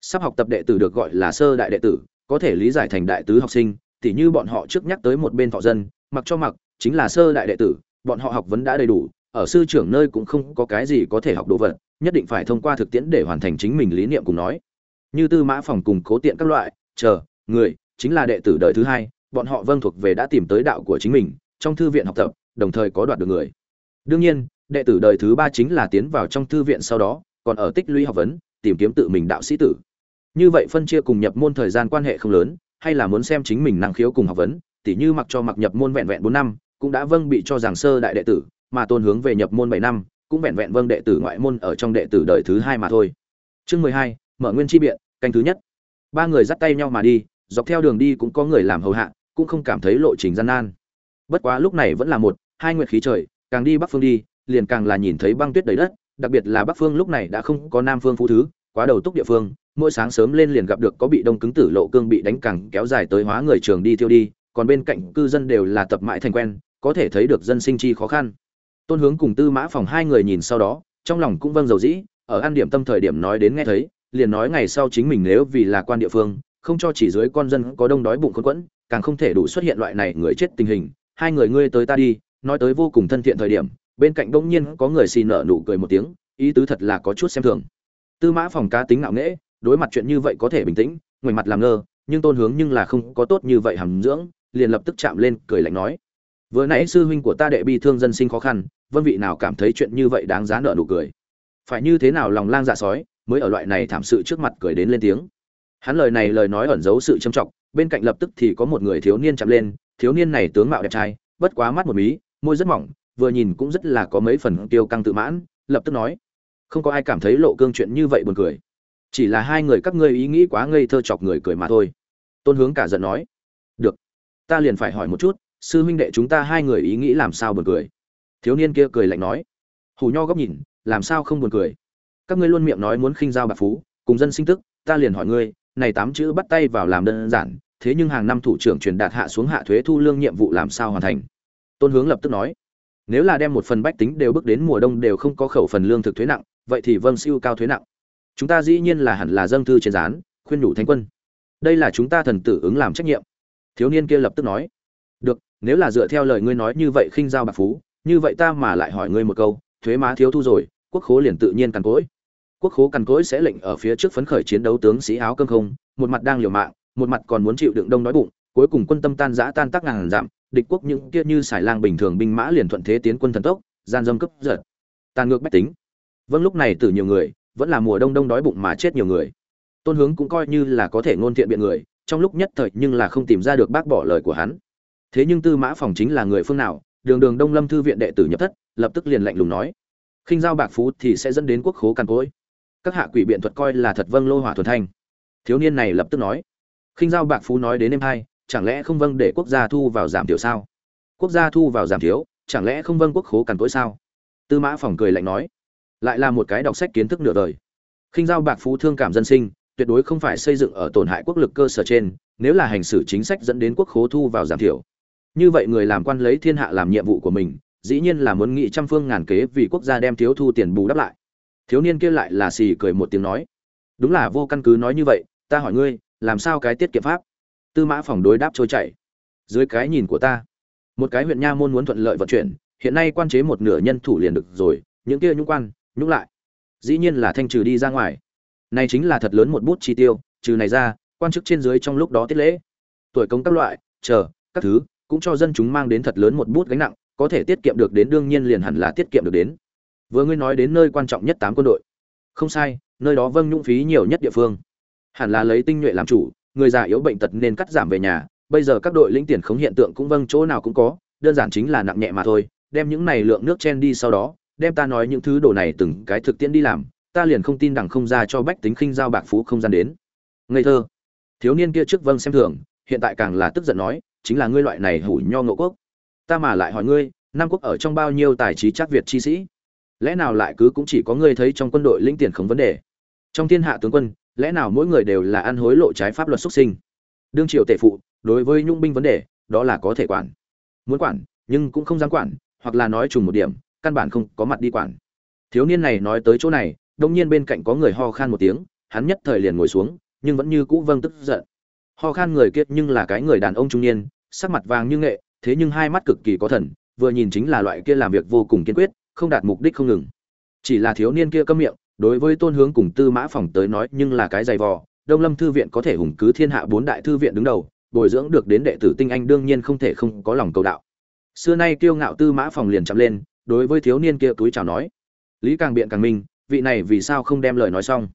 Sắp học tập đệ tử được gọi là sơ đại đệ tử, có thể lý giải thành đại tứ học sinh, tỉ như bọn họ trước nhắc tới một bên thọ dân, mặc cho mặc, chính là sơ đại đệ tử, bọn họ học vấn đã đầy đủ, ở sư trưởng nơi cũng không có cái gì có thể học đồ vật, nhất định phải thông qua thực tiễn để hoàn thành chính mình lý niệm cùng nói như tư mã phòng cùng cố tiện các loại, chờ, người, chính là đệ tử đời thứ hai, bọn họ vâng thuộc về đã tìm tới đạo của chính mình, trong thư viện học tập, đồng thời có đoạt được người. Đương nhiên, đệ tử đời thứ ba chính là tiến vào trong thư viện sau đó, còn ở tích lũy học vấn, tìm kiếm tự mình đạo sĩ tử. Như vậy phân chia cùng nhập môn thời gian quan hệ không lớn, hay là muốn xem chính mình năng khiếu cùng học vấn, tỉ như mặc cho mặc nhập môn vẹn vẹn bốn năm, cũng đã vâng bị cho giảng sơ đại đệ tử, mà tôn hướng về nhập môn bảy năm, cũng vẹn vẹn vâng đệ tử ngoại môn ở trong đệ tử đời thứ hai mà thôi. Chương mười hai mở nguyên chi biện, canh thứ nhất. Ba người dắt tay nhau mà đi, dọc theo đường đi cũng có người làm hầu hạ, cũng không cảm thấy lộ trình gian nan. Bất quá lúc này vẫn là một, hai nguyệt khí trời, càng đi bắc phương đi, liền càng là nhìn thấy băng tuyết đầy đất, đặc biệt là bắc phương lúc này đã không có nam phương phú thứ, quá đầu túc địa phương, mỗi sáng sớm lên liền gặp được có bị đông cứng tử lộ cương bị đánh cẳng kéo dài tới hóa người trường đi tiêu đi, còn bên cạnh cư dân đều là tập mãi thành quen, có thể thấy được dân sinh chi khó khăn. Tôn hướng cùng tư mã phòng hai người nhìn sau đó, trong lòng cũng vâng dầu dĩ, ở ăn điểm tâm thời điểm nói đến nghe thấy liền nói ngày sau chính mình nếu vì là quan địa phương, không cho chỉ dưới con dân có đông đói bụng khốn quẫn, càng không thể đủ xuất hiện loại này người chết tình hình. Hai người ngươi tới ta đi, nói tới vô cùng thân thiện thời điểm, bên cạnh bỗng nhiên có người xì nở nụ cười một tiếng, ý tứ thật là có chút xem thường. Tư mã phòng cá tính ngạo nghễ, đối mặt chuyện như vậy có thể bình tĩnh, ngoảnh mặt làm ngơ, nhưng tôn hướng nhưng là không có tốt như vậy hàm dưỡng, liền lập tức chạm lên cười lạnh nói. Vừa nãy sư huynh của ta đệ bi thương dân sinh khó khăn, vân vị nào cảm thấy chuyện như vậy đáng giá nợ nụ cười? Phải như thế nào lòng lang dạ sói mới ở loại này thảm sự trước mặt cười đến lên tiếng. Hắn lời này lời nói ẩn giấu sự trầm trọng, bên cạnh lập tức thì có một người thiếu niên chạm lên, thiếu niên này tướng mạo đẹp trai, bất quá mắt một mí, môi rất mỏng, vừa nhìn cũng rất là có mấy phần tiêu căng tự mãn, lập tức nói, không có ai cảm thấy lộ cương chuyện như vậy buồn cười. Chỉ là hai người các ngươi ý nghĩ quá ngây thơ chọc người cười mà thôi. Tôn hướng cả giận nói, được, ta liền phải hỏi một chút, sư huynh đệ chúng ta hai người ý nghĩ làm sao buồn cười? Thiếu niên kia cười lạnh nói, hù nho góc nhìn, làm sao không buồn cười? Các ngươi luôn miệng nói muốn khinh giao bạc phú, cùng dân sinh tức, ta liền hỏi ngươi, này tám chữ bắt tay vào làm đơn giản, thế nhưng hàng năm thủ trưởng truyền đạt hạ xuống hạ thuế thu lương nhiệm vụ làm sao hoàn thành? Tôn hướng lập tức nói, nếu là đem một phần bách tính đều bước đến mùa đông đều không có khẩu phần lương thực thuế nặng, vậy thì vâng siêu cao thuế nặng. Chúng ta dĩ nhiên là hẳn là dâng thư trên gián, khuyên nhủ thánh quân. Đây là chúng ta thần tử ứng làm trách nhiệm. Thiếu niên kia lập tức nói, được, nếu là dựa theo lời ngươi nói như vậy khinh giao bạc phú, như vậy ta mà lại hỏi ngươi một câu, thuế má thiếu thu rồi, quốc khố liền tự nhiên càn cỗi quốc khố cằn cỗi sẽ lệnh ở phía trước phấn khởi chiến đấu tướng sĩ áo cơm không, một mặt đang liều mạng, một mặt còn muốn chịu đựng đông đói bụng, cuối cùng quân tâm tan giã tan tác ngàn dặm, địch quốc những kia như xài lang bình thường binh mã liền thuận thế tiến quân thần tốc, gian dâm cấp giật. Tàn ngược bách tính. Vâng lúc này từ nhiều người, vẫn là mùa đông đông đói bụng mà chết nhiều người. Tôn hướng cũng coi như là có thể ngôn thiện biện người, trong lúc nhất thời nhưng là không tìm ra được bác bỏ lời của hắn. Thế nhưng tư mã phòng chính là người phương nào, đường đường đông lâm thư viện đệ tử nhập thất, lập tức liền lạnh lùng nói. Khinh giao bạc phú thì sẽ dẫn đến quốc khố càn cối các hạ quỷ biện thuật coi là thật vâng lô hỏa thuần thanh. Thiếu niên này lập tức nói, khinh giao bạc phú nói đến em hai, chẳng lẽ không vâng để quốc gia thu vào giảm thiểu sao? Quốc gia thu vào giảm thiếu, chẳng lẽ không vâng quốc khố càn cối sao? Tư mã phòng cười lạnh nói, lại là một cái đọc sách kiến thức nửa đời. Khinh giao bạc phú thương cảm dân sinh, tuyệt đối không phải xây dựng ở tổn hại quốc lực cơ sở trên, nếu là hành xử chính sách dẫn đến quốc khố thu vào giảm thiểu. Như vậy người làm quan lấy thiên hạ làm nhiệm vụ của mình, dĩ nhiên là muốn nghị trăm phương ngàn kế vì quốc gia đem thiếu thu tiền bù đắp lại thiếu niên kia lại là xì cười một tiếng nói. Đúng là vô căn cứ nói như vậy, ta hỏi ngươi, làm sao cái tiết kiệm pháp? Tư mã phòng đối đáp trôi chảy. Dưới cái nhìn của ta, một cái huyện nha môn muốn thuận lợi vận chuyển, hiện nay quan chế một nửa nhân thủ liền được rồi, những kia nhũng quan nhũng lại. Dĩ nhiên là thanh trừ đi ra ngoài. Này chính là thật lớn một bút chi tiêu, trừ này ra, quan chức trên dưới trong lúc đó tiết lễ. Tuổi công các loại, chờ, các thứ, cũng cho dân chúng mang đến thật lớn một bút gánh nặng, có thể tiết kiệm được đến đương nhiên liền hẳn là tiết kiệm được đến vừa ngươi nói đến nơi quan trọng nhất tám quân đội. Không sai, nơi đó vâng nhũng phí nhiều nhất địa phương. Hẳn là lấy tinh nhuệ làm chủ, người già yếu bệnh tật nên cắt giảm về nhà, bây giờ các đội lĩnh tiền khống hiện tượng cũng vâng chỗ nào cũng có, đơn giản chính là nặng nhẹ mà thôi, đem những này lượng nước chen đi sau đó, đem ta nói những thứ đồ này từng cái thực tiễn đi làm, ta liền không tin đằng không ra cho bách tính khinh giao bạc phú không gian đến. Ngây thơ. Thiếu niên kia trước vâng xem thường, hiện tại càng là tức giận nói, chính là ngươi loại này hủ nho ngộ quốc. Ta mà lại hỏi ngươi, nam quốc ở trong bao nhiêu tài trí chắc việt chi sĩ? Lẽ nào lại cứ cũng chỉ có ngươi thấy trong quân đội lĩnh tiền không vấn đề? Trong thiên hạ tướng quân, lẽ nào mỗi người đều là ăn hối lộ trái pháp luật xuất sinh? Đương triều tể phụ, đối với nhung binh vấn đề, đó là có thể quản. Muốn quản, nhưng cũng không dám quản, hoặc là nói trùng một điểm, căn bản không có mặt đi quản. Thiếu niên này nói tới chỗ này, đông nhiên bên cạnh có người ho khan một tiếng, hắn nhất thời liền ngồi xuống, nhưng vẫn như cũ vâng tức giận. Ho khan người kia nhưng là cái người đàn ông trung niên, sắc mặt vàng như nghệ, thế nhưng hai mắt cực kỳ có thần, vừa nhìn chính là loại kia làm việc vô cùng kiên quyết không đạt mục đích không ngừng. Chỉ là thiếu niên kia câm miệng, đối với tôn hướng cùng tư mã phòng tới nói nhưng là cái dày vò, đông lâm thư viện có thể hùng cứ thiên hạ bốn đại thư viện đứng đầu, bồi dưỡng được đến đệ tử tinh anh đương nhiên không thể không có lòng cầu đạo. Xưa nay kiêu ngạo tư mã phòng liền chậm lên, đối với thiếu niên kia túi chào nói. Lý càng biện càng minh, vị này vì sao không đem lời nói xong?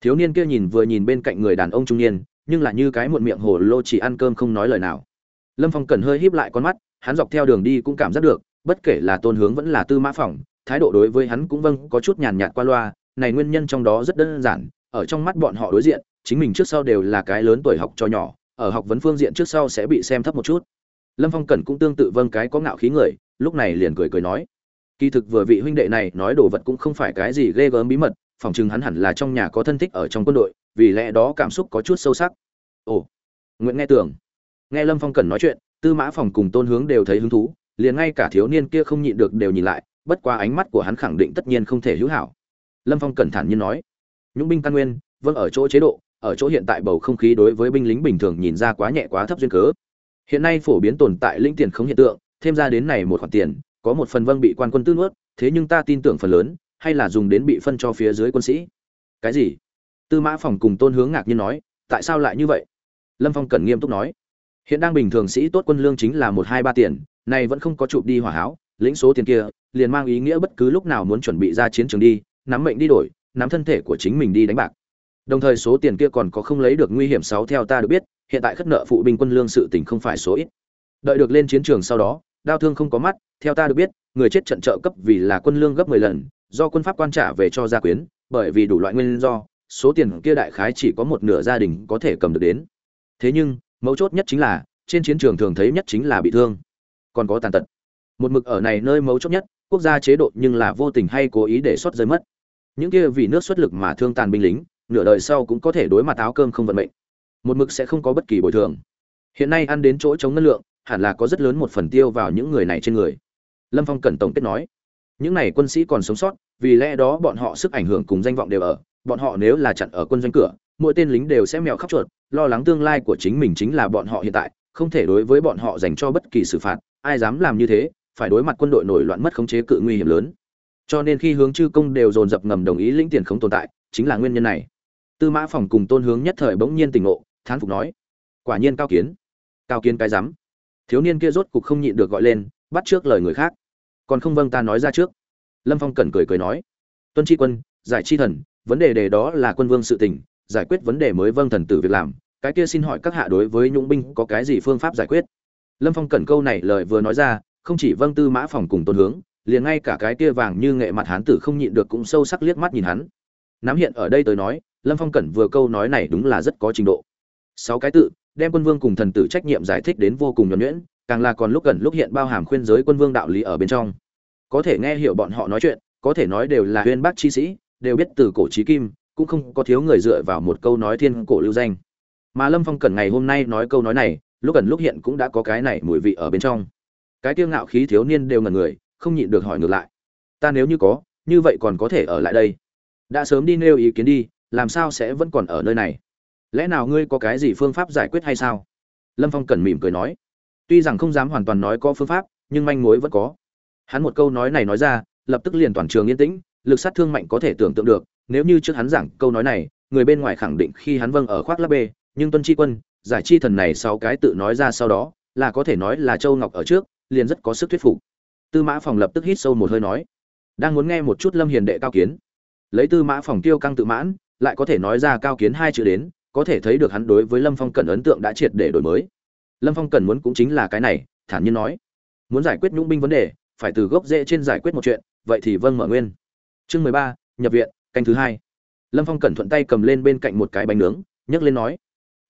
Thiếu niên kia nhìn vừa nhìn bên cạnh người đàn ông trung niên, nhưng là như cái muộn miệng hồ lô chỉ ăn cơm không nói lời nào. Lâm phong cần hơi híp lại con mắt, hắn dọc theo đường đi cũng cảm giác được bất kể là tôn hướng vẫn là tư mã phỏng, thái độ đối với hắn cũng vâng có chút nhàn nhạt qua loa này nguyên nhân trong đó rất đơn giản ở trong mắt bọn họ đối diện chính mình trước sau đều là cái lớn tuổi học cho nhỏ ở học vấn phương diện trước sau sẽ bị xem thấp một chút. Lâm phong cẩn cũng tương tự vâng cái có ngạo khí người lúc này liền cười cười nói kỳ thực vừa vị huynh đệ này nói đồ vật cũng không phải cái gì ghê gớm bí mật phòng chừng hắn hẳn là trong nhà có thân thích ở trong quân đội vì lẽ đó cảm xúc có chút sâu sắc. Ồ nguyễn nghe tưởng nghe lâm phong cẩn nói chuyện tư mã phòng cùng tôn hướng đều thấy hứng thú liền ngay cả thiếu niên kia không nhịn được đều nhìn lại, bất qua ánh mắt của hắn khẳng định tất nhiên không thể hữu hảo. Lâm phong cẩn thản như nói những binh căn nguyên vâng ở chỗ chế độ, ở chỗ hiện tại bầu không khí đối với binh lính bình thường nhìn ra quá nhẹ quá thấp duyên cớ. Hiện nay phổ biến tồn tại linh tiền không hiện tượng, thêm ra đến này một khoản tiền, có một phần vâng bị quan quân tư nuốt, thế nhưng ta tin tưởng phần lớn, hay là dùng đến bị phân cho phía dưới quân sĩ. Cái gì? Tư mã phòng cùng tôn hướng ngạc nhiên nói, tại sao lại như vậy? Lâm phong cần nghiêm túc nói, hiện đang bình thường sĩ tốt quân lương chính là một hai ba tiền này vẫn không có chụp đi hỏa háo, lĩnh số tiền kia, liền mang ý nghĩa bất cứ lúc nào muốn chuẩn bị ra chiến trường đi, nắm mệnh đi đổi, nắm thân thể của chính mình đi đánh bạc. Đồng thời số tiền kia còn có không lấy được nguy hiểm sáu theo ta được biết, hiện tại khất nợ phụ binh quân lương sự tình không phải số ít. Đợi được lên chiến trường sau đó đau thương không có mắt, theo ta được biết, người chết trận trợ cấp vì là quân lương gấp 10 lần, do quân pháp quan trả về cho gia quyến, bởi vì đủ loại nguyên do, số tiền kia đại khái chỉ có một nửa gia đình có thể cầm được đến. Thế nhưng, mấu chốt nhất chính là, trên chiến trường thường thấy nhất chính là bị thương còn có tàn tật. Một mực ở này nơi mấu chốt nhất, quốc gia chế độ nhưng là vô tình hay cố ý để xuất rơi mất. Những kia vì nước xuất lực mà thương tàn binh lính, nửa đời sau cũng có thể đối mặt áo cơm không vận mệnh. Một mực sẽ không có bất kỳ bồi thường. Hiện nay ăn đến chỗ chống ngân lượng, hẳn là có rất lớn một phần tiêu vào những người này trên người. Lâm phong cẩn tổng kết nói, những này quân sĩ còn sống sót, vì lẽ đó bọn họ sức ảnh hưởng cùng danh vọng đều ở, bọn họ nếu là chặn ở quân doanh cửa, mỗi tên lính đều sẽ mèo khóc chuột, lo lắng tương lai của chính mình chính là bọn họ hiện tại, không thể đối với bọn họ dành cho bất kỳ xử phạt ai dám làm như thế, phải đối mặt quân đội nổi loạn mất khống chế cự nguy hiểm lớn. Cho nên khi hướng chư công đều dồn dập ngầm đồng ý lĩnh tiền không tồn tại, chính là nguyên nhân này. Tư mã phòng cùng tôn hướng nhất thời bỗng nhiên tỉnh ngộ, thán phục nói, quả nhiên cao kiến cao kiến cái rắm. Thiếu niên kia rốt cục không nhịn được gọi lên, bắt trước lời người khác. Còn không vâng ta nói ra trước. Lâm phong cẩn cười cười nói, tuân tri quân, giải chi thần, vấn đề đề đó là quân vương sự tình, giải quyết vấn đề mới vâng thần tử việc làm, cái kia xin hỏi các hạ đối với nhũng binh có cái gì phương pháp giải quyết? Lâm phong cẩn câu này lời vừa nói ra, không chỉ vâng tư mã phòng cùng tôn hướng, liền ngay cả cái kia vàng như nghệ mặt hán tử không nhịn được cũng sâu sắc liếc mắt nhìn hắn. Nắm hiện ở đây tới nói, lâm phong cẩn vừa câu nói này đúng là rất có trình độ. Sáu cái tự, đem quân vương cùng thần tử trách nhiệm giải thích đến vô cùng nhuẩn nhuyễn, càng là còn lúc gần lúc hiện bao hàm khuyên giới quân vương đạo lý ở bên trong. Có thể nghe hiểu bọn họ nói chuyện, có thể nói đều là huyên bác chi sĩ, đều biết từ cổ trí kim, cũng không có thiếu người dựa vào một câu nói thiên cổ lưu danh. Mà lâm phong cẩn ngày hôm nay nói câu nói này lúc gần lúc hiện cũng đã có cái này mùi vị ở bên trong. Cái tiêu ngạo khí thiếu niên đều ngần người, không nhịn được hỏi ngược lại. Ta nếu như có, như vậy còn có thể ở lại đây? Đã sớm đi nêu ý kiến đi, làm sao sẽ vẫn còn ở nơi này? Lẽ nào ngươi có cái gì phương pháp giải quyết hay sao? Lâm phong cẩn mỉm cười nói. Tuy rằng không dám hoàn toàn nói có phương pháp, nhưng manh mối vẫn có. Hắn một câu nói này nói ra, lập tức liền toàn trường yên tĩnh, lực sát thương mạnh có thể tưởng tượng được. Nếu như trước hắn giảng câu nói này, người bên ngoài khẳng định khi hắn vâng ở khoác lắp bê, nhưng tuân tri quân giải chi thần này sau cái tự nói ra sau đó, là có thể nói là châu ngọc ở trước, liền rất có sức thuyết phục. Tư mã phòng lập tức hít sâu một hơi nói, đang muốn nghe một chút lâm hiền đệ cao kiến. Lấy tư mã phòng tiêu căng tự mãn, lại có thể nói ra cao kiến hai chữ đến, có thể thấy được hắn đối với lâm phong cẩn ấn tượng đã triệt để đổi mới. Lâm phong cẩn muốn cũng chính là cái này, thản nhiên nói, muốn giải quyết nhũng binh vấn đề, phải từ gốc rễ trên giải quyết một chuyện, vậy thì vâng mở nguyên. Chương mười ba, nhập viện, canh thứ hai. Lâm phong cẩn thuận tay cầm lên bên cạnh một cái bánh nướng, nhấc lên nói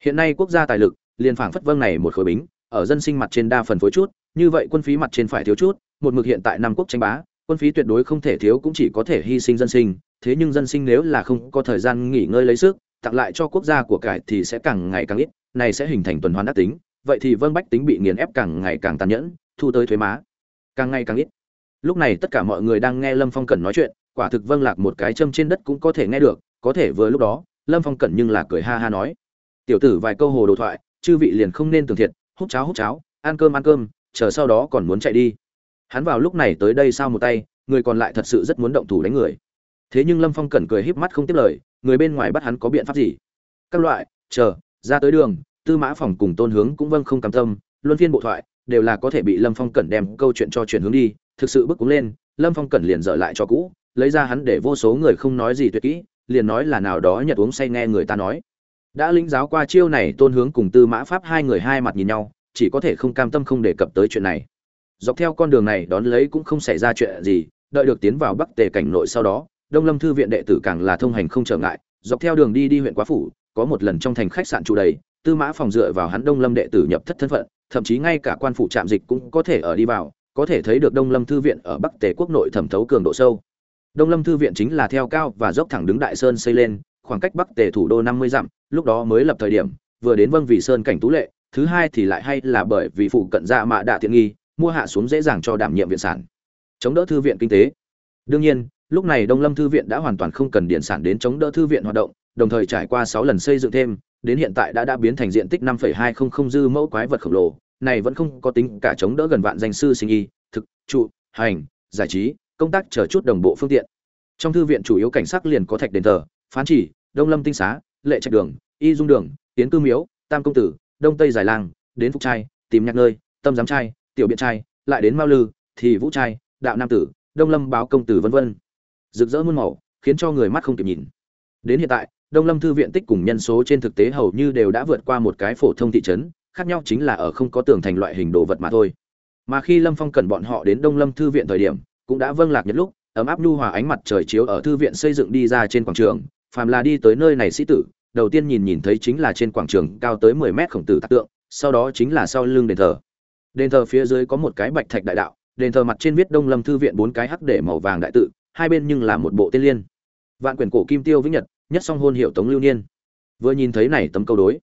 hiện nay quốc gia tài lực, liền phảng phất vâng này một khối bính, ở dân sinh mặt trên đa phần phối chút, như vậy quân phí mặt trên phải thiếu chút, một mực hiện tại năm quốc tranh bá, quân phí tuyệt đối không thể thiếu cũng chỉ có thể hy sinh dân sinh, thế nhưng dân sinh nếu là không có thời gian nghỉ ngơi lấy sức, tặng lại cho quốc gia của cải thì sẽ càng ngày càng ít, này sẽ hình thành tuần hoàn đắc tính, vậy thì vâng bách tính bị nghiền ép càng ngày càng tàn nhẫn, thu tới thuế má, càng ngày càng ít. Lúc này tất cả mọi người đang nghe lâm phong cẩn nói chuyện, quả thực vâng lạc một cái châm trên đất cũng có thể nghe được, có thể vừa lúc đó, lâm phong cẩn nhưng là cười ha ha nói tiểu tử vài câu hồ đồ thoại, chư vị liền không nên tưởng thiệt, hút cháo hút cháo, ăn cơm ăn cơm, chờ sau đó còn muốn chạy đi. Hắn vào lúc này tới đây sao một tay, người còn lại thật sự rất muốn động thủ đánh người. Thế nhưng lâm phong cẩn cười híp mắt không tiếp lời, người bên ngoài bắt hắn có biện pháp gì? Các loại, chờ, ra tới đường, tư mã phòng cùng tôn hướng cũng vâng không cam tâm, luân phiên bộ thoại, đều là có thể bị lâm phong cẩn đem câu chuyện cho chuyển hướng đi, thực sự bức cúng lên, lâm phong cẩn liền dở lại cho cũ, lấy ra hắn để vô số người không nói gì tuyệt kỹ, liền nói là nào đó nhật uống say nghe người ta nói đã lĩnh giáo qua chiêu này, tôn hướng cùng tư mã pháp hai người hai mặt nhìn nhau, chỉ có thể không cam tâm không đề cập tới chuyện này. Dọc theo con đường này, đón lấy cũng không xảy ra chuyện gì, đợi được tiến vào bắc tề cảnh nội sau đó, đông lâm thư viện đệ tử càng là thông hành không trở ngại. Dọc theo đường đi đi huyện quá phủ, có một lần trong thành khách sạn trụ đầy, tư mã phòng dựa vào hắn đông lâm đệ tử nhập thất thân phận, thậm chí ngay cả quan phủ trạm dịch cũng có thể ở đi vào, có thể thấy được đông lâm thư viện ở bắc tề quốc nội thẩm thấu cường độ sâu. Đông lâm thư viện chính là theo cao và dốc thẳng đứng đại sơn xây lên khoảng cách bắc tề thủ đô năm mươi dặm, lúc đó mới lập thời điểm, vừa đến vâng vì sơn cảnh tú lệ, thứ hai thì lại hay là bởi vì phụ cận dạ mạ đạ tiện nghi, mua hạ xuống dễ dàng cho đảm nhiệm viện sản, chống đỡ thư viện kinh tế. Đương nhiên, lúc này đông lâm thư viện đã hoàn toàn không cần điện sản đến chống đỡ thư viện hoạt động, đồng thời trải qua sáu lần xây dựng thêm, đến hiện tại đã đã biến thành diện tích năm hai không không dư mẫu quái vật khổng lồ, này vẫn không có tính cả chống đỡ gần vạn danh sư sinh y, thực, trụ, hành, giải trí, công tác chờ chút đồng bộ phương tiện. Trong thư viện chủ yếu cảnh sắc liền có thạch đền thờ phán chỉ, đông lâm tinh xá, lệ trạch đường, y dung đường tiến cư miếu, tam công tử, đông tây giải lang đến phục trai, tìm nhạc nơi, tâm giám trai, tiểu biện trai, lại đến mao lư, thì vũ trai, đạo nam tử, đông lâm báo công tử vân vân. Rực rỡ muôn màu, khiến cho người mắt không kịp nhìn. Đến hiện tại, đông lâm thư viện tích cùng nhân số trên thực tế hầu như đều đã vượt qua một cái phổ thông thị trấn, khác nhau chính là ở không có tường thành loại hình đồ vật mà thôi. Mà khi lâm phong cần bọn họ đến đông lâm thư viện thời điểm, cũng đã vâng lạc nhất lúc, ấm áp nhu hòa ánh mặt trời chiếu ở thư viện xây dựng đi ra trên quảng trường phàm là đi tới nơi này sĩ tử, đầu tiên nhìn nhìn thấy chính là trên quảng trường cao tới mười mét khổng tử tạc tượng, sau đó chính là sau lưng đền thờ. Đền thờ phía dưới có một cái bạch thạch đại đạo, đền thờ mặt trên viết đông lâm thư viện bốn cái hắc để màu vàng đại tự, hai bên nhưng là một bộ tên liên. Vạn quyển cổ kim tiêu vĩnh nhật, nhất song hôn hiệu tống lưu niên. Vừa nhìn thấy này tấm câu đối,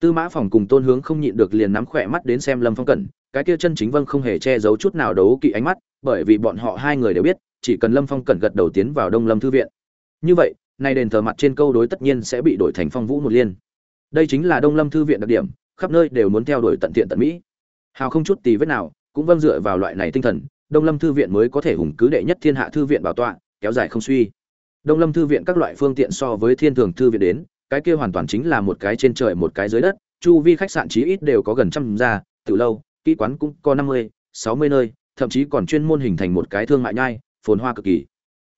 tư mã phòng cùng tôn hướng không nhịn được liền nắm khỏe mắt đến xem lâm phong cẩn, cái kia chân chính vâng không hề che giấu chút nào đấu kỵ ánh mắt, bởi vì bọn họ hai người đều biết, chỉ cần lâm phong cẩn gật đầu tiến vào đông lâm thư viện. Như vậy nay đền thờ mặt trên câu đối tất nhiên sẽ bị đổi thành phong vũ một liên. Đây chính là đông lâm thư viện đặc điểm, khắp nơi đều muốn theo đuổi tận thiện tận mỹ. Hào không chút tì vết nào, cũng vâng dựa vào loại này tinh thần, đông lâm thư viện mới có thể hùng cứ đệ nhất thiên hạ thư viện bảo tọa, kéo dài không suy. Đông lâm thư viện các loại phương tiện so với thiên thường thư viện đến, cái kia hoàn toàn chính là một cái trên trời một cái dưới đất, chu vi khách sạn chí ít đều có gần trăm gia, từ lâu, kỹ quán cũng có năm mươi, sáu mươi nơi, thậm chí còn chuyên môn hình thành một cái thương mại nhai, phồn hoa cực kỳ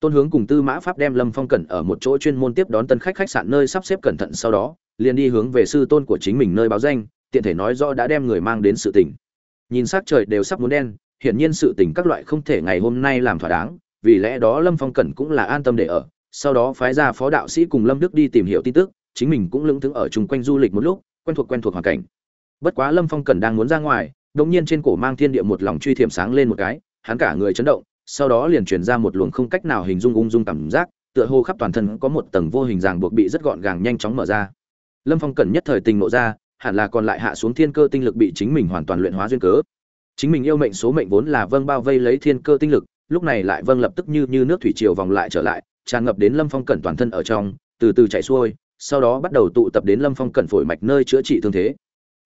tôn hướng cùng tư mã pháp đem lâm phong cẩn ở một chỗ chuyên môn tiếp đón tân khách khách sạn nơi sắp xếp cẩn thận sau đó, liền đi hướng về sư tôn của chính mình nơi báo danh, tiện thể nói rõ đã đem người mang đến sự tỉnh nhìn s trời đều sắp muốn đen, hiển nhiên sự tỉnh các loại không thể ngày hôm nay làm thỏa đáng, vì lẽ đó lâm phong cẩn cũng là an tâm để ở. Sau đó phái ra phó đạo sĩ cùng lâm đức đi tìm hiểu tin tức, chính mình cũng lững thững ở chung quanh du lịch một lúc, quen thuộc quen thuộc hoàn cảnh. Bất quá lâm phong cẩn đang muốn ra ngoài, đột nhiên trên cổ mang thiên địa một lòng truy thiểm sáng lên một cái, hắn cả người chấn động sau đó liền truyền ra một luồng không cách nào hình dung ung dung cảm giác, tựa hồ khắp toàn thân có một tầng vô hình ràng buộc bị rất gọn gàng nhanh chóng mở ra. Lâm phong cẩn nhất thời tình nộ ra, hẳn là còn lại hạ xuống thiên cơ tinh lực bị chính mình hoàn toàn luyện hóa duyên cớ. Chính mình yêu mệnh số mệnh vốn là vâng bao vây lấy thiên cơ tinh lực, lúc này lại vâng lập tức như như nước thủy triều vòng lại trở lại, tràn ngập đến lâm phong cẩn toàn thân ở trong, từ từ chảy xuôi, sau đó bắt đầu tụ tập đến lâm phong cẩn phổi mạch nơi chữa trị thương thế.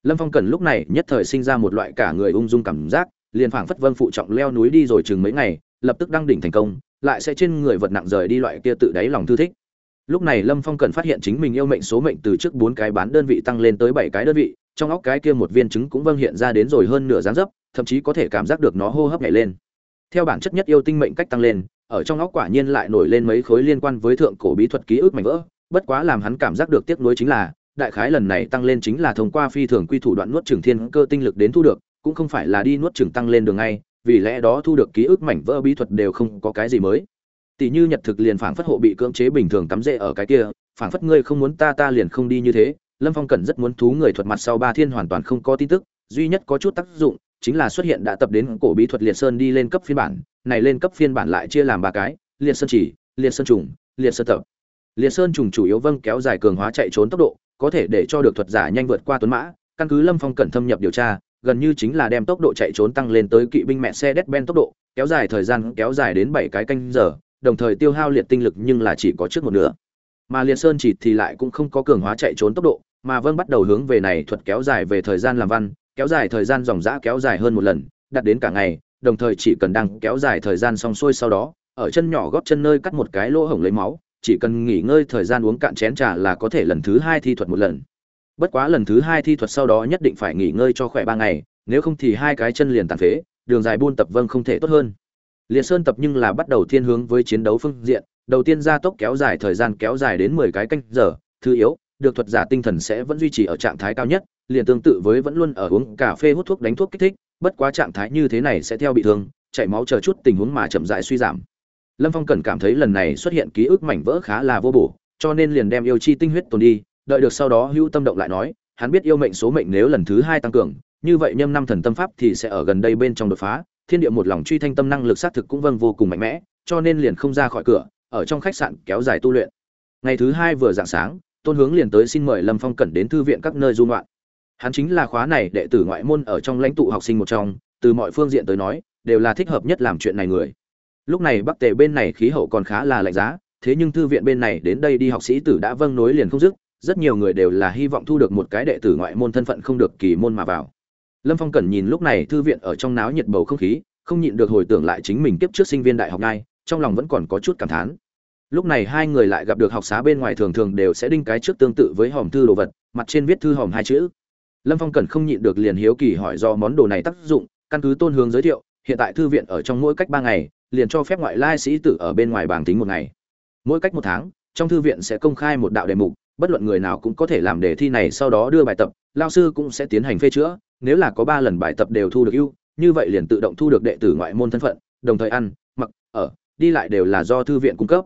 Lâm phong cẩn lúc này nhất thời sinh ra một loại cả người ung dung cảm giác, liền phảng phất vâng phụ trọng leo núi đi rồi chừng mấy ngày lập tức đăng đỉnh thành công, lại sẽ trên người vật nặng rời đi loại kia tự đáy lòng thư thích. Lúc này lâm phong cần phát hiện chính mình yêu mệnh số mệnh từ trước bốn cái bán đơn vị tăng lên tới bảy cái đơn vị, trong óc cái kia một viên trứng cũng vâng hiện ra đến rồi hơn nửa dáng dấp, thậm chí có thể cảm giác được nó hô hấp nhảy lên. Theo bản chất nhất yêu tinh mệnh cách tăng lên, ở trong óc quả nhiên lại nổi lên mấy khối liên quan với thượng cổ bí thuật ký ức mảnh vỡ, bất quá làm hắn cảm giác được tiếc nuối chính là, đại khái lần này tăng lên chính là thông qua phi thường quy thủ đoạn nuốt trường thiên cơ tinh lực đến thu được, cũng không phải là đi nuốt trường tăng lên đường ngay vì lẽ đó thu được ký ức mảnh vỡ bí thuật đều không có cái gì mới. Tỷ như nhật thực liền phảng phất hộ bị cưỡng chế bình thường cắm rễ ở cái kia, phảng phất ngươi không muốn ta ta liền không đi như thế. Lâm phong cần rất muốn thú người thuật mặt sau ba thiên hoàn toàn không có tin tức, duy nhất có chút tác dụng chính là xuất hiện đã tập đến cổ bí thuật liệt sơn đi lên cấp phiên bản, này lên cấp phiên bản lại chia làm ba cái, liệt sơn chỉ, liệt sơn trùng, liệt sơn tập. Liệt sơn trùng chủ yếu vâng kéo dài cường hóa chạy trốn tốc độ, có thể để cho được thuật giả nhanh vượt qua tuấn mã. Căn cứ lâm phong cẩn thâm nhập điều tra gần như chính là đem tốc độ chạy trốn tăng lên tới kỵ binh mẹ xe đét ben tốc độ, kéo dài thời gian kéo dài đến bảy cái canh giờ, đồng thời tiêu hao liệt tinh lực nhưng là chỉ có trước một nửa. Mà liệt sơn chỉ thì lại cũng không có cường hóa chạy trốn tốc độ, mà vâng bắt đầu hướng về này thuật kéo dài về thời gian làm văn, kéo dài thời gian dòng dã kéo dài hơn một lần đặt đến cả ngày, đồng thời chỉ cần đang kéo dài thời gian xong xuôi sau đó, ở chân nhỏ góp chân nơi cắt một cái lỗ hổng lấy máu, chỉ cần nghỉ ngơi thời gian uống cạn chén trà là có thể lần thứ hai thi thuật một lần bất quá lần thứ hai thi thuật sau đó nhất định phải nghỉ ngơi cho khỏe ba ngày, nếu không thì hai cái chân liền tàn phế, đường dài buôn tập vâng không thể tốt hơn. Liệt sơn tập nhưng là bắt đầu thiên hướng với chiến đấu phương diện, đầu tiên gia tốc kéo dài thời gian kéo dài đến mười cái canh giờ, thứ yếu, được thuật giả tinh thần sẽ vẫn duy trì ở trạng thái cao nhất, liền tương tự với vẫn luôn ở uống cà phê hút thuốc đánh thuốc kích thích, bất quá trạng thái như thế này sẽ theo bị thương chảy máu chờ chút tình huống mà chậm dại suy giảm. Lâm phong cần cảm thấy lần này xuất hiện ký ức mảnh vỡ khá là vô bổ, cho nên liền đem yêu chi tinh huyết tồn đi đợi được sau đó hữu tâm động lại nói, hắn biết yêu mệnh số mệnh nếu lần thứ hai tăng cường, như vậy nhâm năm thần tâm pháp thì sẽ ở gần đây bên trong đột phá, thiên địa một lòng truy thanh tâm năng lực xác thực cũng vâng vô cùng mạnh mẽ, cho nên liền không ra khỏi cửa, ở trong khách sạn kéo dài tu luyện. Ngày thứ hai vừa dạng sáng, tôn hướng liền tới xin mời lâm phong cẩn đến thư viện các nơi du ngoạn. Hắn chính là khóa này đệ tử ngoại môn ở trong lãnh tụ học sinh một trong, từ mọi phương diện tới nói, đều là thích hợp nhất làm chuyện này người. Lúc này bắc tề bên này khí hậu còn khá là lạnh giá, thế nhưng thư viện bên này đến đây đi học sĩ tử đã vâng nối liền không dứt rất nhiều người đều là hy vọng thu được một cái đệ tử ngoại môn thân phận không được kỳ môn mà vào. Lâm phong cẩn nhìn lúc này thư viện ở trong náo nhiệt bầu không khí, không nhịn được hồi tưởng lại chính mình kiếp trước sinh viên đại học ngay, trong lòng vẫn còn có chút cảm thán. Lúc này hai người lại gặp được học xá bên ngoài thường thường đều sẽ đinh cái trước tương tự với hòm thư đồ vật, mặt trên viết thư hòm hai chữ. Lâm phong cẩn không nhịn được liền hiếu kỳ hỏi do món đồ này tác dụng, căn cứ tôn hướng giới thiệu, hiện tại thư viện ở trong mỗi cách ba ngày, liền cho phép ngoại lai sĩ tử ở bên ngoài bảng tính một ngày. Mỗi cách một tháng, trong thư viện sẽ công khai một đạo đề mục bất luận người nào cũng có thể làm đề thi này sau đó đưa bài tập, lao sư cũng sẽ tiến hành phê chữa, nếu là có ba lần bài tập đều thu được ưu, như vậy liền tự động thu được đệ tử ngoại môn thân phận, đồng thời ăn, mặc, ở, đi lại đều là do thư viện cung cấp.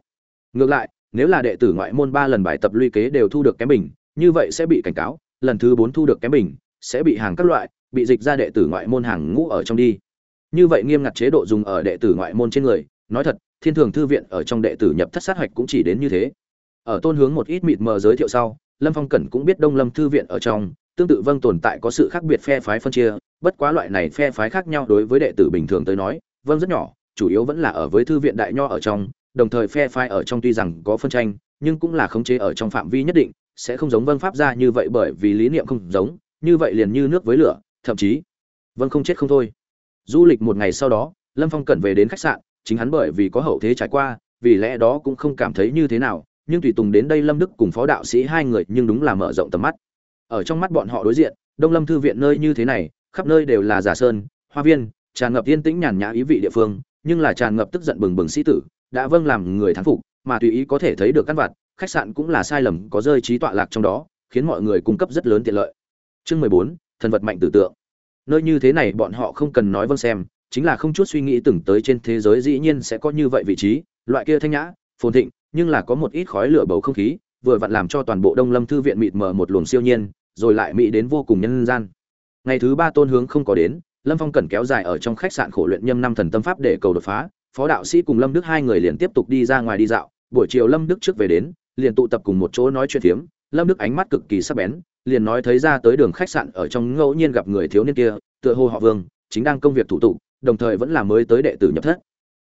Ngược lại, nếu là đệ tử ngoại môn ba lần bài tập luy kế đều thu được kém bình, như vậy sẽ bị cảnh cáo, lần thứ bốn thu được kém bình, sẽ bị hàng các loại, bị dịch ra đệ tử ngoại môn hàng ngũ ở trong đi. Như vậy nghiêm ngặt chế độ dùng ở đệ tử ngoại môn trên người, nói thật, thiên thường thư viện ở trong đệ tử nhập thất sát hạch cũng chỉ đến như thế ở tôn hướng một ít mịt mờ giới thiệu sau, lâm phong cẩn cũng biết đông lâm thư viện ở trong, tương tự vâng tồn tại có sự khác biệt phe phái phân chia, bất quá loại này phe phái khác nhau đối với đệ tử bình thường tới nói vâng rất nhỏ, chủ yếu vẫn là ở với thư viện đại nho ở trong, đồng thời phe phái ở trong tuy rằng có phân tranh, nhưng cũng là khống chế ở trong phạm vi nhất định, sẽ không giống vâng pháp ra như vậy bởi vì lý niệm không giống, như vậy liền như nước với lửa, thậm chí vâng không chết không thôi. Du lịch một ngày sau đó, lâm phong cẩn về đến khách sạn, chính hắn bởi vì có hậu thế trải qua, vì lẽ đó cũng không cảm thấy như thế nào nhưng tùy tùng đến đây lâm đức cùng phó đạo sĩ hai người nhưng đúng là mở rộng tầm mắt. Ở trong mắt bọn họ đối diện, đông lâm thư viện nơi như thế này, khắp nơi đều là giả sơn, hoa viên, tràn ngập yên tĩnh nhàn nhã ý vị địa phương, nhưng là tràn ngập tức giận bừng bừng sĩ tử, đã vâng làm người thắng phục, mà tùy ý có thể thấy được căn vặt, khách sạn cũng là sai lầm, có rơi trí tọa lạc trong đó, khiến mọi người cung cấp rất lớn tiện lợi. Chương mười bốn, thần vật mạnh tử tượng. Nơi như thế này bọn họ không cần nói vâng xem, chính là không chút suy nghĩ từng tới trên thế giới dĩ nhiên sẽ có như vậy vị trí, loại kia thanh nhã, phồn thịnh nhưng là có một ít khói lửa bầu không khí, vừa vặn làm cho toàn bộ đông lâm thư viện mịt mờ một luồng siêu nhiên, rồi lại mỹ đến vô cùng nhân gian. Ngày thứ ba tôn hướng không có đến, lâm phong cần kéo dài ở trong khách sạn khổ luyện nhâm năm thần tâm pháp để cầu đột phá, phó đạo sĩ cùng lâm đức hai người liền tiếp tục đi ra ngoài đi dạo, buổi chiều lâm đức trước về đến, liền tụ tập cùng một chỗ nói chuyện phiếm lâm đức ánh mắt cực kỳ sắc bén, liền nói thấy ra tới đường khách sạn ở trong ngẫu nhiên gặp người thiếu niên kia, tựa hồ họ vương, chính đang công việc thủ tục, đồng thời vẫn là mới tới đệ tử nhập thất.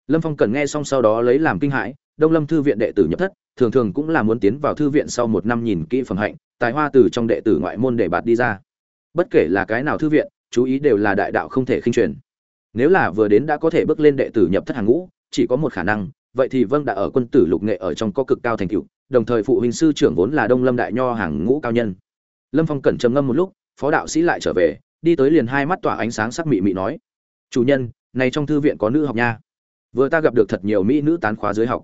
Lâm phong cần nghe xong sau đó lấy làm kinh hãi đông lâm thư viện đệ tử nhập thất, thường thường cũng là muốn tiến vào thư viện sau một năm nhìn kỹ phẩm hạnh, tài hoa từ trong đệ tử ngoại môn để bạt đi ra. Bất kể là cái nào thư viện, chú ý đều là đại đạo không thể khinh truyền. Nếu là vừa đến đã có thể bước lên đệ tử nhập thất hàng ngũ, chỉ có một khả năng, vậy thì vâng đã ở quân tử lục nghệ ở trong có cực cao thành tựu, đồng thời phụ huynh sư trưởng vốn là đông lâm đại nho hàng ngũ cao nhân. Lâm phong cẩn trầm ngâm một lúc, phó đạo sĩ lại trở về, đi tới liền hai mắt tỏa ánh sáng sắc mị mị nói, chủ nhân, này trong thư viện có nữ học nha. Vừa ta gặp được thật nhiều mỹ nữ tán khóa dưới học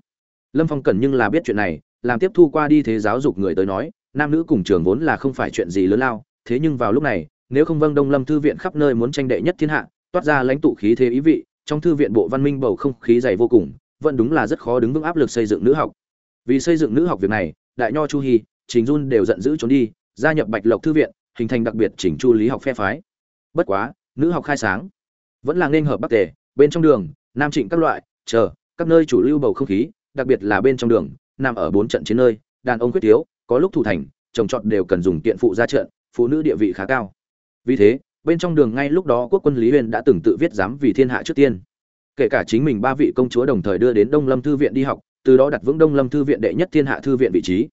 lâm phong cần nhưng là biết chuyện này, làm tiếp thu qua đi thế giáo dục người tới nói, nam nữ cùng trường vốn là không phải chuyện gì lớn lao, thế nhưng vào lúc này, nếu không vâng đông lâm thư viện khắp nơi muốn tranh đệ nhất thiên hạ, toát ra lãnh tụ khí thế ý vị, trong thư viện bộ văn minh bầu không khí dày vô cùng, vẫn đúng là rất khó đứng vững áp lực xây dựng nữ học. Vì xây dựng nữ học việc này, đại nho chu hy trình dun đều giận dữ trốn đi, gia nhập bạch lộc thư viện, hình thành đặc biệt chỉnh chu lý học phe phái. Bất quá, nữ học khai sáng, vẫn là nên hợp bắc tề, bên trong đường, nam trịnh các loại, chờ, các nơi chủ lưu bầu không khí đặc biệt là bên trong đường, nằm ở bốn trận chiến nơi, đàn ông quyết thiếu, có lúc thủ thành trồng trọt đều cần dùng kiện phụ ra trận, phụ nữ địa vị khá cao. Vì thế, bên trong đường ngay lúc đó quốc quân lý huyền đã từng tự viết dám vì thiên hạ trước tiên. Kể cả chính mình ba vị công chúa đồng thời đưa đến đông lâm thư viện đi học, từ đó đặt vững đông lâm thư viện đệ nhất thiên hạ thư viện vị trí.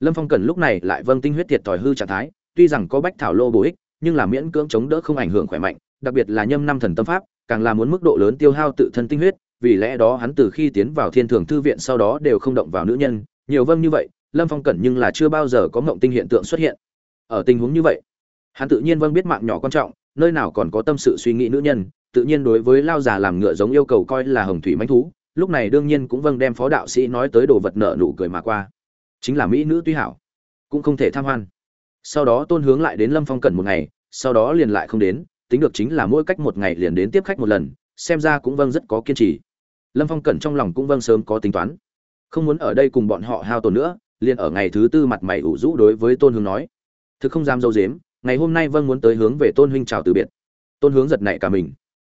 Lâm phong cần lúc này lại vâng tinh huyết thiệt thòi hư trạng thái, tuy rằng có bách thảo lô bổ ích, nhưng là miễn cưỡng chống đỡ không ảnh hưởng khỏe mạnh, đặc biệt là nhâm năm thần tâm pháp, càng là muốn mức độ lớn tiêu hao tự thân tinh huyết vì lẽ đó hắn từ khi tiến vào thiên thường thư viện sau đó đều không động vào nữ nhân. Nhiều vâng như vậy, lâm phong cẩn nhưng là chưa bao giờ có mộng tinh hiện tượng xuất hiện. Ở tình huống như vậy, hắn tự nhiên vâng biết mạng nhỏ quan trọng, nơi nào còn có tâm sự suy nghĩ nữ nhân, tự nhiên đối với lao già làm ngựa giống yêu cầu coi là hồng thủy manh thú, lúc này đương nhiên cũng vâng đem phó đạo sĩ nói tới đồ vật nợ nụ cười mà qua. Chính là mỹ nữ tuy hảo, cũng không thể tham hoan. Sau đó tôn hướng lại đến lâm phong cẩn một ngày, sau đó liền lại không đến, tính được chính là mỗi cách một ngày liền đến tiếp khách một lần, xem ra cũng vâng rất có kiên trì lâm phong cẩn trong lòng cũng vâng sớm có tính toán. Không muốn ở đây cùng bọn họ hao tổn nữa, liền ở ngày thứ tư mặt mày ủ rũ đối với tôn hướng nói. Thực không dám dâu dếm, ngày hôm nay vâng muốn tới hướng về tôn huynh chào từ biệt. Tôn hướng giật nảy cả mình.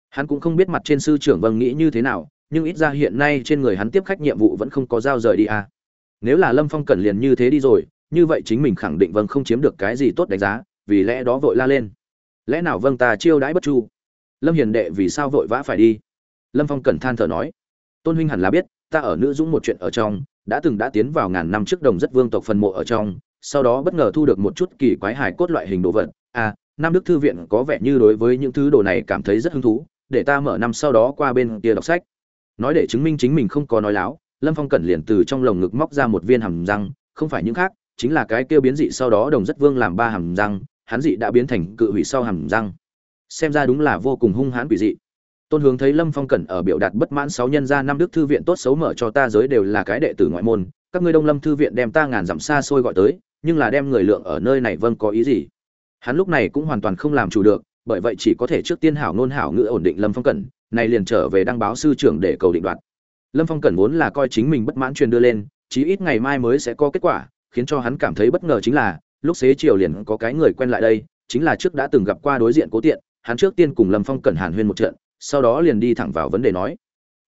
Hắn cũng không biết mặt trên sư trưởng vâng nghĩ như thế nào, nhưng ít ra hiện nay trên người hắn tiếp khách nhiệm vụ vẫn không có giao rời đi à. nếu là lâm phong cẩn liền như thế đi rồi, như vậy chính mình khẳng định vâng không chiếm được cái gì tốt đánh giá, vì lẽ đó vội la lên. Lẽ nào vâng ta chiêu đãi bất chu? Lâm hiền đệ vì sao vội vã phải đi? Lâm phong cẩn than thở nói tôn huynh hẳn là biết, ta ở nữ dũng một chuyện ở trong, đã từng đã tiến vào ngàn năm trước đồng rất vương tộc phần mộ ở trong, sau đó bất ngờ thu được một chút kỳ quái hài cốt loại hình đồ vật. À nam đức thư viện có vẻ như đối với những thứ đồ này cảm thấy rất hứng thú, để ta mở năm sau đó qua bên kia đọc sách. Nói để chứng minh chính mình không có nói láo, lâm phong cẩn liền từ trong lồng ngực móc ra một viên hàm răng, không phải những khác, chính là cái kia biến dị sau đó đồng rất vương làm ba hàm răng, hắn dị đã biến thành cự hủy sau hàm răng. Xem ra đúng là vô cùng hung hãn quỷ dị tôn hướng thấy lâm phong cẩn ở biểu đạt bất mãn sáu nhân gia năm đức thư viện tốt xấu mở cho ta giới đều là cái đệ tử ngoại môn, các ngươi đông lâm thư viện đem ta ngàn dặm xa xôi gọi tới, nhưng là đem người lượng ở nơi này vâng có ý gì? Hắn lúc này cũng hoàn toàn không làm chủ được, bởi vậy chỉ có thể trước tiên hảo ngôn hảo ngữ ổn định lâm phong cẩn, này liền trở về đăng báo sư trưởng để cầu định đoạt. Lâm phong cẩn vốn là coi chính mình bất mãn truyền đưa lên, chí ít ngày mai mới sẽ có kết quả, khiến cho hắn cảm thấy bất ngờ chính là, lúc xế chiều liền có cái người quen lại đây, chính là trước đã từng gặp qua đối diện cố tiện, hắn trước tiên cùng lâm phong cẩn hàn huyên một trận sau đó liền đi thẳng vào vấn đề nói,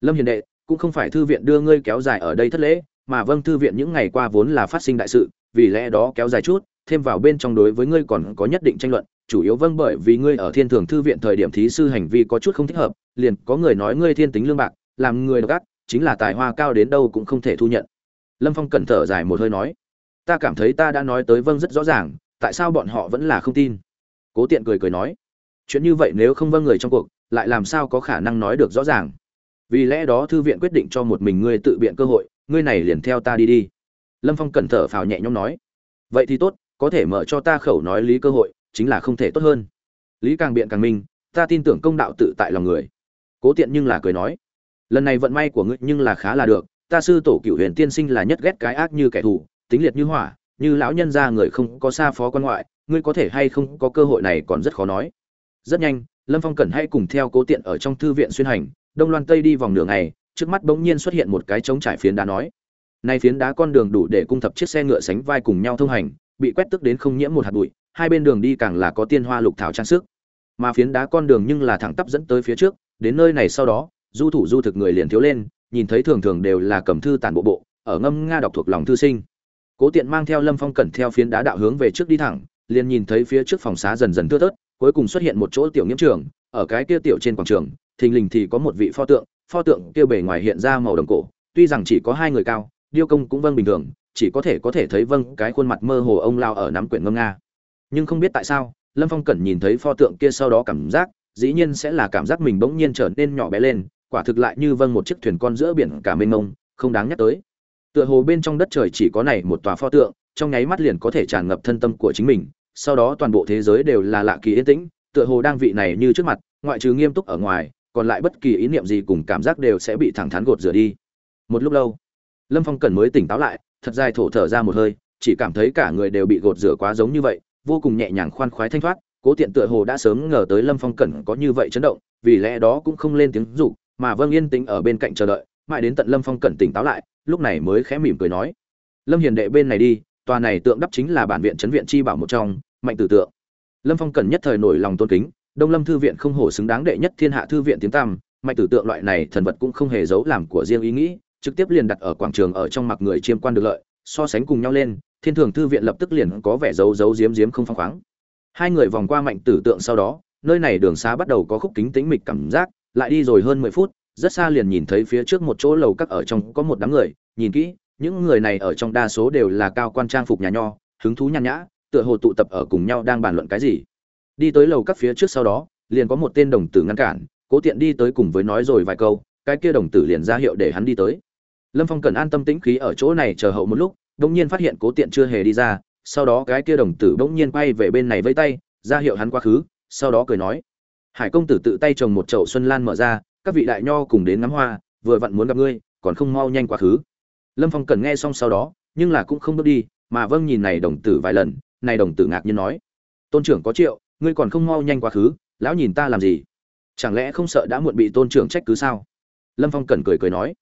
lâm hiền đệ, cũng không phải thư viện đưa ngươi kéo dài ở đây thất lễ, mà vâng thư viện những ngày qua vốn là phát sinh đại sự, vì lẽ đó kéo dài chút, thêm vào bên trong đối với ngươi còn có nhất định tranh luận, chủ yếu vâng bởi vì ngươi ở thiên thường thư viện thời điểm thí sư hành vi có chút không thích hợp, liền có người nói ngươi thiên tính lương bạc, làm người độc ác, chính là tài hoa cao đến đâu cũng không thể thu nhận. Lâm phong cẩn thở dài một hơi nói, ta cảm thấy ta đã nói tới vâng rất rõ ràng, tại sao bọn họ vẫn là không tin? Cố tiện cười cười nói, chuyện như vậy nếu không vâng người trong cuộc lại làm sao có khả năng nói được rõ ràng. Vì lẽ đó thư viện quyết định cho một mình ngươi tự biện cơ hội, ngươi này liền theo ta đi đi. Lâm phong cẩn thở phào nhẹ nhõm nói. Vậy thì tốt, có thể mở cho ta khẩu nói lý cơ hội, chính là không thể tốt hơn. Lý càng biện càng minh, ta tin tưởng công đạo tự tại lòng người. Cố tiện nhưng là cười nói, lần này vận may của ngươi nhưng là khá là được, ta sư tổ cựu huyền tiên sinh là nhất ghét cái ác như kẻ thù, tính liệt như hỏa, như lão nhân gia người không có xa phó quan ngoại, ngươi có thể hay không có cơ hội này còn rất khó nói. Rất nhanh lâm phong cẩn hay cùng theo cố tiện ở trong thư viện xuyên hành, đông loan tây đi vòng nửa ngày, trước mắt bỗng nhiên xuất hiện một cái trống trải phiến đá nói. Nay phiến đá con đường đủ để cung thập chiếc xe ngựa sánh vai cùng nhau thông hành, bị quét tức đến không nhiễm một hạt bụi, hai bên đường đi càng là có tiên hoa lục thảo trang sức. Mà phiến đá con đường nhưng là thẳng tắp dẫn tới phía trước, đến nơi này sau đó, du thủ du thực người liền thiếu lên, nhìn thấy thường thường đều là cầm thư tàn bộ bộ, ở ngâm nga đọc thuộc lòng thư sinh. Cố tiện mang theo lâm phong cẩn theo phiến đá đạo hướng về trước đi thẳng, liền nhìn thấy phía trước phòng xá dần dần thưa thớt cuối cùng xuất hiện một chỗ tiểu nghiễm trường, ở cái kia tiểu trên quảng trường, thình lình thì có một vị pho tượng pho tượng kia bề ngoài hiện ra màu đồng cổ, tuy rằng chỉ có hai người cao, điêu công cũng vâng bình thường, chỉ có thể có thể thấy vâng cái khuôn mặt mơ hồ ông lao ở nắm quyển ngâm nga. Nhưng không biết tại sao, lâm phong cẩn nhìn thấy pho tượng kia sau đó cảm giác, dĩ nhiên sẽ là cảm giác mình bỗng nhiên trở nên nhỏ bé lên, quả thực lại như vâng một chiếc thuyền con giữa biển cả mênh mông, không đáng nhắc tới. Tựa hồ bên trong đất trời chỉ có này một tòa pho tượng, trong nháy mắt liền có thể tràn ngập thân tâm của chính mình sau đó toàn bộ thế giới đều là lạ kỳ yên tĩnh, tựa hồ đang vị này như trước mặt, ngoại trừ nghiêm túc ở ngoài, còn lại bất kỳ ý niệm gì cùng cảm giác đều sẽ bị thẳng thắn gột rửa đi. Một lúc lâu, lâm phong cần mới tỉnh táo lại, thật dài thổ thở ra một hơi, chỉ cảm thấy cả người đều bị gột rửa quá giống như vậy, vô cùng nhẹ nhàng khoan khoái thanh thoát, cố tiện tựa hồ đã sớm ngờ tới lâm phong cẩn có như vậy chấn động, vì lẽ đó cũng không lên tiếng rủ mà vâng yên tĩnh ở bên cạnh chờ đợi, mãi đến tận lâm phong cẩn tỉnh táo lại, lúc này mới khẽ mỉm cười nói, lâm hiền đệ bên này đi tòa này tượng đắp chính là bản viện trấn viện chi bảo một trong, mạnh tử tượng. Lâm phong cần nhất thời nổi lòng tôn kính, đông lâm thư viện không hổ xứng đáng đệ nhất thiên hạ thư viện tiếng tam mạnh tử tượng loại này thần vật cũng không hề giấu làm của riêng ý nghĩ, trực tiếp liền đặt ở quảng trường ở trong mặt người chiêm quan được lợi, so sánh cùng nhau lên, thiên thường thư viện lập tức liền có vẻ giấu giấu diếm diếm không phăng khoáng. Hai người vòng qua mạnh tử tượng sau đó, nơi này đường xá bắt đầu có khúc kính tĩnh mịch cảm giác, lại đi rồi hơn mười phút, rất xa liền nhìn thấy phía trước một chỗ lầu các ở trong có một đám người, nhìn kỹ những người này ở trong đa số đều là cao quan trang phục nhà nho, hứng thú nhàn nhã, tựa hồ tụ tập ở cùng nhau đang bàn luận cái gì. Đi tới lầu các phía trước sau đó, liền có một tên đồng tử ngăn cản, cố tiện đi tới cùng với nói rồi vài câu, cái kia đồng tử liền ra hiệu để hắn đi tới. Lâm phong cần an tâm tĩnh khí ở chỗ này chờ hậu một lúc đ nhiên phát hiện cố tiện chưa hề đi ra, sau đó cái kia đồng tử bỗng nhiên quay về bên này vây tay, ra hiệu hắn quá khứ, sau đó cười nói, hải công tử tự tay trồng một chậu xuân lan mở ra, các vị đại nho cùng đến ngắm hoa, vừa vặn muốn gặp ngươi, còn không mau nhanh quá khứ lâm phong cần nghe xong sau đó, nhưng là cũng không bước đi, mà vâng nhìn này đồng tử vài lần, này đồng tử ngạc nhiên nói, tôn trưởng có triệu, ngươi còn không mau nhanh quá khứ, lão nhìn ta làm gì? Chẳng lẽ không sợ đã muộn bị tôn trưởng trách cứ sao? Lâm phong cần cười cười nói,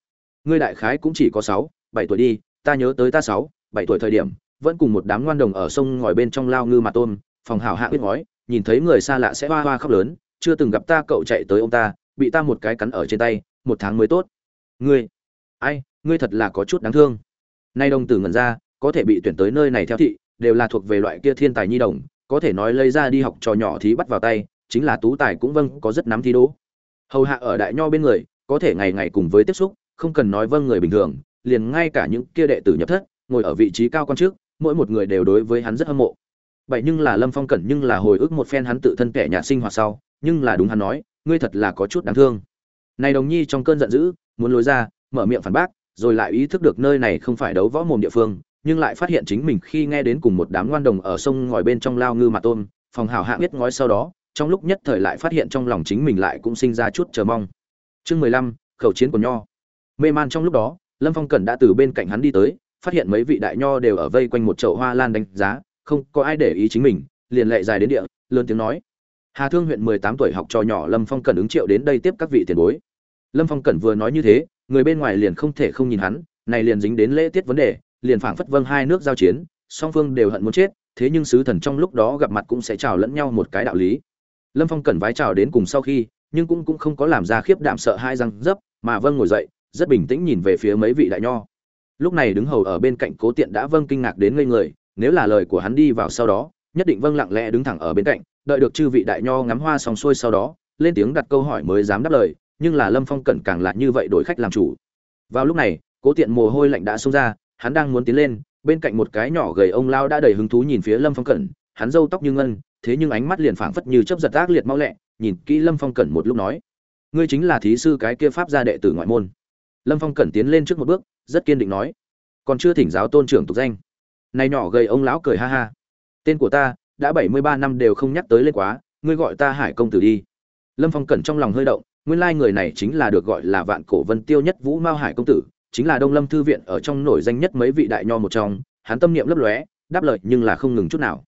ngươi đại khái cũng chỉ có sáu, bảy tuổi đi, ta nhớ tới ta sáu, bảy tuổi thời điểm, vẫn cùng một đám ngoan đồng ở sông ngòi bên trong lao ngư mà tôm phòng hào hạ biết ngói, nhìn thấy người xa lạ sẽ hoa hoa khóc lớn, chưa từng gặp ta cậu chạy tới ông ta, bị ta một cái cắn ở trên tay, một tháng mới tốt. Ngươi? Ai ngươi thật là có chút đáng thương. Nay đồng tử ngẩn ra, có thể bị tuyển tới nơi này theo thị, đều là thuộc về loại kia thiên tài nhi đồng, có thể nói lấy ra đi học trò nhỏ thì bắt vào tay, chính là tú tài cũng vâng có rất nắm thi đố. hầu hạ ở đại nho bên người, có thể ngày ngày cùng với tiếp xúc, không cần nói vâng người bình thường, liền ngay cả những kia đệ tử nhập thất, ngồi ở vị trí cao quan trước, mỗi một người đều đối với hắn rất hâm mộ. Vậy nhưng là lâm phong cẩn nhưng là hồi ức một phen hắn tự thân kẻ nhà sinh hoạt sau, nhưng là đúng hắn nói, ngươi thật là có chút đáng thương. Này đồng nhi trong cơn giận dữ, muốn lối ra, mở miệng phản bác rồi lại ý thức được nơi này không phải đấu võ mồm địa phương, nhưng lại phát hiện chính mình khi nghe đến cùng một đám ngoan đồng ở sông ngòi bên trong lao ngư mà tôm, phòng hào hạng biết ngói sau đó, trong lúc nhất thời lại phát hiện trong lòng chính mình lại cũng sinh ra chút chờ mong. Chương mười lăm, khẩu chiến của nho. Mê man trong lúc đó, lâm phong cẩn đã từ bên cạnh hắn đi tới, phát hiện mấy vị đại nho đều ở vây quanh một chậu hoa lan đánh giá, không có ai để ý chính mình, liền lệ dài đến địa, lớn tiếng nói. Hà thương huyện mười tám tuổi học trò nhỏ lâm phong cẩn ứng triệu đến đây tiếp các vị tiền bối. Lâm phong cẩn vừa nói như thế người bên ngoài liền không thể không nhìn hắn, này liền dính đến lễ tiết vấn đề, liền phảng phất vâng hai nước giao chiến, song phương đều hận muốn chết, thế nhưng sứ thần trong lúc đó gặp mặt cũng sẽ chào lẫn nhau một cái đạo lý. Lâm phong cẩn vái chào đến cùng sau khi, nhưng cũng cũng không có làm ra khiếp đạm sợ hai răng dấp, mà vâng ngồi dậy, rất bình tĩnh nhìn về phía mấy vị đại nho. Lúc này đứng hầu ở bên cạnh cố tiện đã vâng kinh ngạc đến ngây người, nếu là lời của hắn đi vào sau đó, nhất định vâng lặng lẽ đứng thẳng ở bên cạnh, đợi được chư vị đại nho ngắm hoa xong xuôi sau đó, lên tiếng đặt câu hỏi mới dám đáp lời nhưng là lâm phong cẩn càng lại như vậy đổi khách làm chủ. Vào lúc này, cố tiện mồ hôi lạnh đã xông ra, hắn đang muốn tiến lên, bên cạnh một cái nhỏ gầy ông lao đã đầy hứng thú nhìn phía lâm phong cẩn, hắn râu tóc như ngân, thế nhưng ánh mắt liền phảng phất như chấp giật ác liệt mau lẹ, nhìn kỹ lâm phong cẩn một lúc nói, ngươi chính là thí sư cái kia pháp gia đệ tử ngoại môn. Lâm phong cẩn tiến lên trước một bước, rất kiên định nói, còn chưa thỉnh giáo tôn trưởng tục danh. Này nhỏ gầy ông lão cười ha ha, tên của ta đã bảy mươi ba năm đều không nhắc tới lên quá, ngươi gọi ta hải công tử đi. Lâm phong cẩn trong lòng hơi động nguyên lai người này chính là được gọi là vạn cổ vân tiêu nhất vũ mao hải công tử, chính là đông lâm thư viện ở trong nổi danh nhất mấy vị đại nho một trong, hắn tâm niệm lấp lóe, đáp lời nhưng là không ngừng chút nào.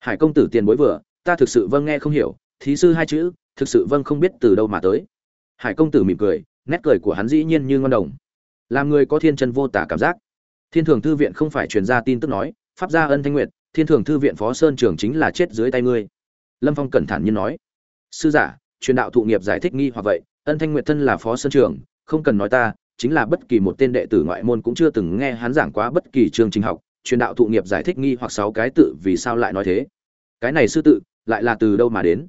Hải công tử tiền bối vừa, ta thực sự vâng nghe không hiểu, thí sư hai chữ, thực sự vâng không biết từ đâu mà tới. Hải công tử mỉm cười, nét cười của hắn dĩ nhiên như ngon đồng. Làm người có thiên chân vô tả cảm giác. Thiên thường thư viện không phải truyền ra tin tức nói, pháp gia ân thanh nguyệt thiên thường thư viện phó sơn trường chính là chết dưới tay ngươi. Lâm phong cẩn thản nhiên nói. Sư giả truyền đạo thụ nghiệp giải thích nghi hoặc vậy, ân thanh nguyệt thân là phó sơn trường, không cần nói ta, chính là bất kỳ một tên đệ tử ngoại môn cũng chưa từng nghe hắn giảng quá bất kỳ chương trình học, truyền đạo thụ nghiệp giải thích nghi hoặc sáu cái tự vì sao lại nói thế. Cái này sư tự, lại là từ đâu mà đến?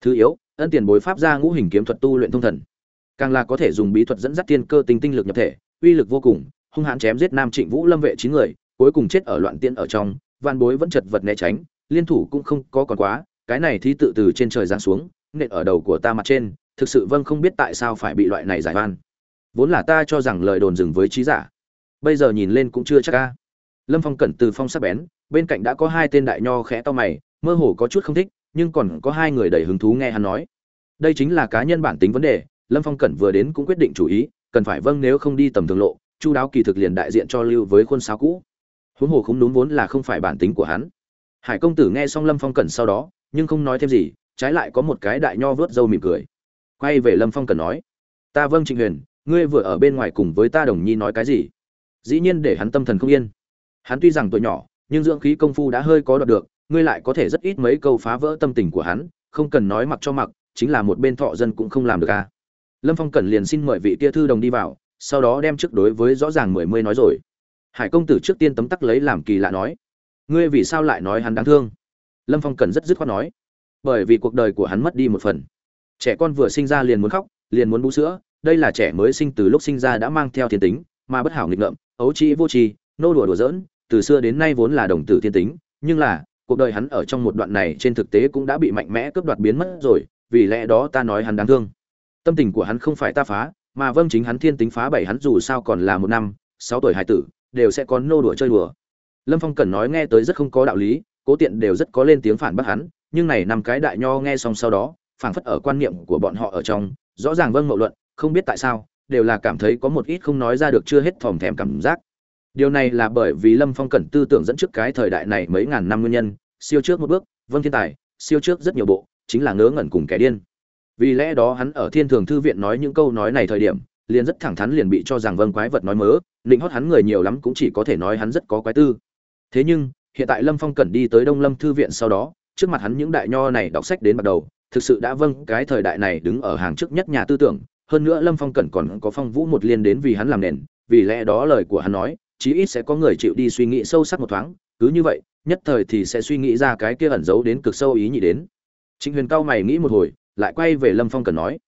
Thứ yếu, ân tiền bối pháp ra ngũ hình kiếm thuật tu luyện thông thần. Càng là có thể dùng bí thuật dẫn dắt tiên cơ tinh tinh lực nhập thể, uy lực vô cùng, hung hãn chém giết nam trịnh vũ lâm vệ chín người, cuối cùng chết ở loạn tiên ở trong van bối vẫn chật vật né tránh, liên thủ cũng không có còn quá, cái này thi tự từ trên trời giáng xuống nện ở đầu của ta mặt trên, thực sự vâng không biết tại sao phải bị loại này giải oan. Vốn là ta cho rằng lời đồn dừng với trí giả. Bây giờ nhìn lên cũng chưa chắc ca lâm phong cẩn từ phong sắc bén, bên cạnh đã có hai tên đại nho khẽ to mày, mơ hồ có chút không thích, nhưng còn có hai người đầy hứng thú nghe hắn nói. Đây chính là cá nhân bản tính vấn đề, lâm phong cẩn vừa đến cũng quyết định chủ ý, cần phải vâng nếu không đi tầm thường lộ, chu đáo kỳ thực liền đại diện cho lưu với khuôn sáo cũ. Huống hồ không đúng vốn là không phải bản tính của hắn. Hải công tử nghe xong lâm phong cẩn sau đó, nhưng không nói thêm gì trái lại có một cái đại nho vớt râu mỉm cười. Quay về lâm phong cần nói, ta vâng trịnh huyền, ngươi vừa ở bên ngoài cùng với ta đồng nhi nói cái gì? Dĩ nhiên để hắn tâm thần không yên. Hắn tuy rằng tuổi nhỏ, nhưng dưỡng khí công phu đã hơi có đoạt được, ngươi lại có thể rất ít mấy câu phá vỡ tâm tình của hắn, không cần nói mặc cho mặc, chính là một bên thọ dân cũng không làm được à. lâm phong cẩn liền xin mời vị tia thư đồng đi vào, sau đó đem trước đối với rõ ràng mười mươi nói rồi. Hải công tử trước tiên tấm tắc lấy làm kỳ lạ nói, ngươi vì sao lại nói hắn đáng thương? Lâm phong cẩn rất dứt khoát nói bởi vì cuộc đời của hắn mất đi một phần. Trẻ con vừa sinh ra liền muốn khóc, liền muốn bú sữa, đây là trẻ mới sinh từ lúc sinh ra đã mang theo thiên tính, mà bất hảo nghịch ngợm, ấu trĩ vô trì nô đùa đùa giỡn, từ xưa đến nay vốn là đồng tử thiên tính, nhưng là, cuộc đời hắn ở trong một đoạn này trên thực tế cũng đã bị mạnh mẽ cướp đoạt biến mất rồi, vì lẽ đó ta nói hắn đáng thương. Tâm tình của hắn không phải ta phá, mà vâng chính hắn thiên tính phá bảy hắn dù sao còn là một năm, sáu tuổi hải tử, đều sẽ có nô đùa chơi đùa. Lâm phong cần nói nghe tới rất không có đạo lý, cố tiện đều rất có lên tiếng phản bác hắn nhưng này năm cái đại nho nghe xong sau đó, phảng phất ở quan niệm của bọn họ ở trong, rõ ràng vâng mậu luận, không biết tại sao, đều là cảm thấy có một ít không nói ra được chưa hết thòm thèm cảm giác. Điều này là bởi vì lâm phong cẩn tư tưởng dẫn trước cái thời đại này mấy ngàn năm nguyên nhân, siêu trước một bước vâng thiên tài, siêu trước rất nhiều bộ, chính là ngớ ngẩn cùng kẻ điên. Vì lẽ đó hắn ở thiên thường thư viện nói những câu nói này thời điểm, liền rất thẳng thắn liền bị cho rằng vâng quái vật nói mớ định hót hắn người nhiều lắm cũng chỉ có thể nói hắn rất có quái tư. Thế nhưng, hiện tại lâm phong cẩn đi tới đông lâm thư viện sau đó trước mặt hắn những đại nho này đọc sách đến bắt đầu, thực sự đã vâng cái thời đại này đứng ở hàng trước nhất nhà tư tưởng. Hơn nữa lâm phong cẩn còn có phong vũ một liên đến vì hắn làm nền, vì lẽ đó lời của hắn nói, chí ít sẽ có người chịu đi suy nghĩ sâu sắc một thoáng. Cứ như vậy, nhất thời thì sẽ suy nghĩ ra cái kia ẩn giấu đến cực sâu ý nhị đến. Trịnh huyền cao mày nghĩ một hồi, lại quay về lâm phong cẩn nói,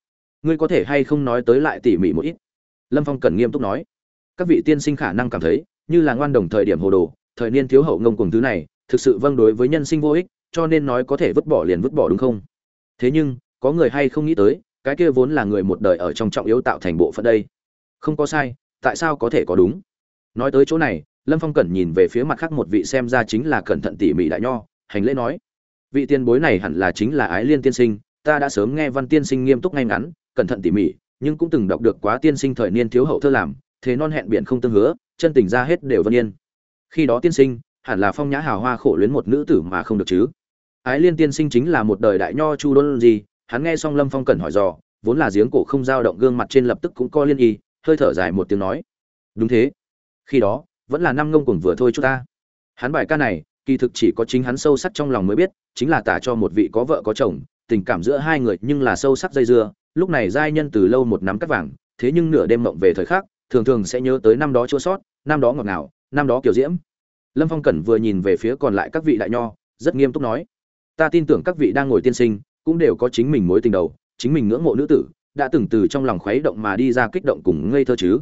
ngươi có thể hay không nói tới lại tỉ mỉ một ít? Lâm phong cẩn nghiêm túc nói, các vị tiên sinh khả năng cảm thấy, như là ngoan đồng thời điểm hồ đồ, thời niên thiếu hậu ngông cùng thứ này, thực sự vâng đối với nhân sinh vô ích cho nên nói có thể vứt bỏ liền vứt bỏ đúng không? Thế nhưng, có người hay không nghĩ tới, cái kia vốn là người một đời ở trong trọng yếu tạo thành bộ phận đây. Không có sai, tại sao có thể có đúng? Nói tới chỗ này, lâm phong cẩn nhìn về phía mặt khác một vị xem ra chính là cẩn thận tỉ mỉ đại nho, hành lễ nói, vị tiền bối này hẳn là chính là ái liên tiên sinh, ta đã sớm nghe văn tiên sinh nghiêm túc ngay ngắn, cẩn thận tỉ mỉ, nhưng cũng từng đọc được quá tiên sinh thời niên thiếu hậu thơ làm, thế non hẹn biển không tương hứa, chân tình ra hết đều vân yên. Khi đó tiên sinh, hẳn là phong nhã hào hoa khổ luyến một nữ tử mà không được chứ ái liên tiên sinh chính là một đời đại nho chu đôn gì, hắn nghe xong lâm phong cẩn hỏi dò, vốn là giếng cổ không dao động gương mặt trên lập tức cũng co liên y, hơi thở dài một tiếng nói. Đúng thế. Khi đó, vẫn là năm ngông cùng vừa thôi chúng ta. Hắn bài ca này, kỳ thực chỉ có chính hắn sâu sắc trong lòng mới biết, chính là tả cho một vị có vợ có chồng, tình cảm giữa hai người nhưng là sâu sắc dây dưa, lúc này giai nhân từ lâu một nắm cắt vàng, thế nhưng nửa đêm mộng về thời khắc, thường thường sẽ nhớ tới năm đó chua sót, năm đó ngọt ngào, năm đó kiểu diễm. Lâm phong cẩn vừa nhìn về phía còn lại các vị đại nho, rất nghiêm túc nói ta tin tưởng các vị đang ngồi tiên sinh, cũng đều có chính mình mối tình đầu, chính mình ngưỡng mộ nữ tử, đã từng từ trong lòng khuấy động mà đi ra kích động cùng ngây thơ chứ.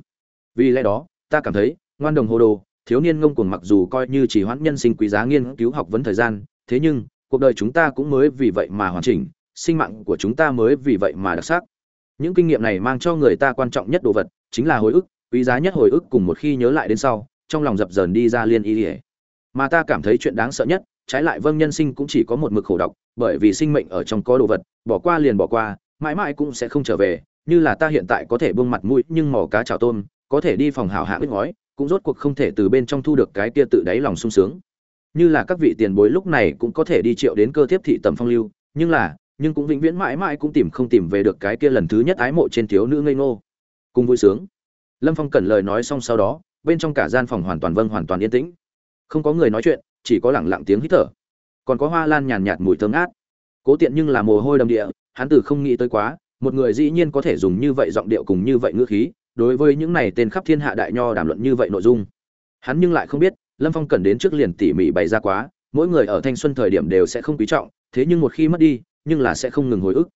Vì lẽ đó, ta cảm thấy, ngoan đồng hồ đồ, thiếu niên ngông cuồng mặc dù coi như chỉ hoãn nhân sinh quý giá nghiên cứu học vấn thời gian, thế nhưng, cuộc đời chúng ta cũng mới vì vậy mà hoàn chỉnh, sinh mạng của chúng ta mới vì vậy mà đặc sắc. Những kinh nghiệm này mang cho người ta quan trọng nhất đồ vật, chính là hồi ức, quý giá nhất hồi ức cùng một khi nhớ lại đến sau, trong lòng dập dờn đi ra liên y ỉa mà ta cảm thấy chuyện đáng sợ nhất trái lại vâng nhân sinh cũng chỉ có một mực khổ độc, bởi vì sinh mệnh ở trong có đồ vật, bỏ qua liền bỏ qua, mãi mãi cũng sẽ không trở về, như là ta hiện tại có thể buông mặt mũi nhưng mò cá chảo tôm, có thể đi phòng hảo hạ biết ngói, cũng rốt cuộc không thể từ bên trong thu được cái kia tự đáy lòng sung sướng. Như là các vị tiền bối lúc này cũng có thể đi triệu đến cơ thiếp thị tầm phong lưu, nhưng là, nhưng cũng vĩnh viễn mãi mãi cũng tìm không tìm về được cái kia lần thứ nhất ái mộ trên thiếu nữ ngây ngô. Cùng vui sướng. Lâm phong cẩn lời nói xong sau đó, bên trong cả gian phòng hoàn toàn vâng hoàn toàn yên tĩnh. Không có người nói chuyện chỉ có lẳng lặng tiếng hít thở. Còn có hoa lan nhàn nhạt mùi thơm ngát. Cố tiện nhưng là mồ hôi đầm địa, hắn từ không nghĩ tới quá, một người dĩ nhiên có thể dùng như vậy giọng điệu cùng như vậy ngữ khí, đối với những này tên khắp thiên hạ đại nho đàm luận như vậy nội dung. Hắn nhưng lại không biết, lâm phong cần đến trước liền tỉ mỉ bày ra quá, mỗi người ở thanh xuân thời điểm đều sẽ không quý trọng, thế nhưng một khi mất đi, nhưng là sẽ không ngừng hồi ức.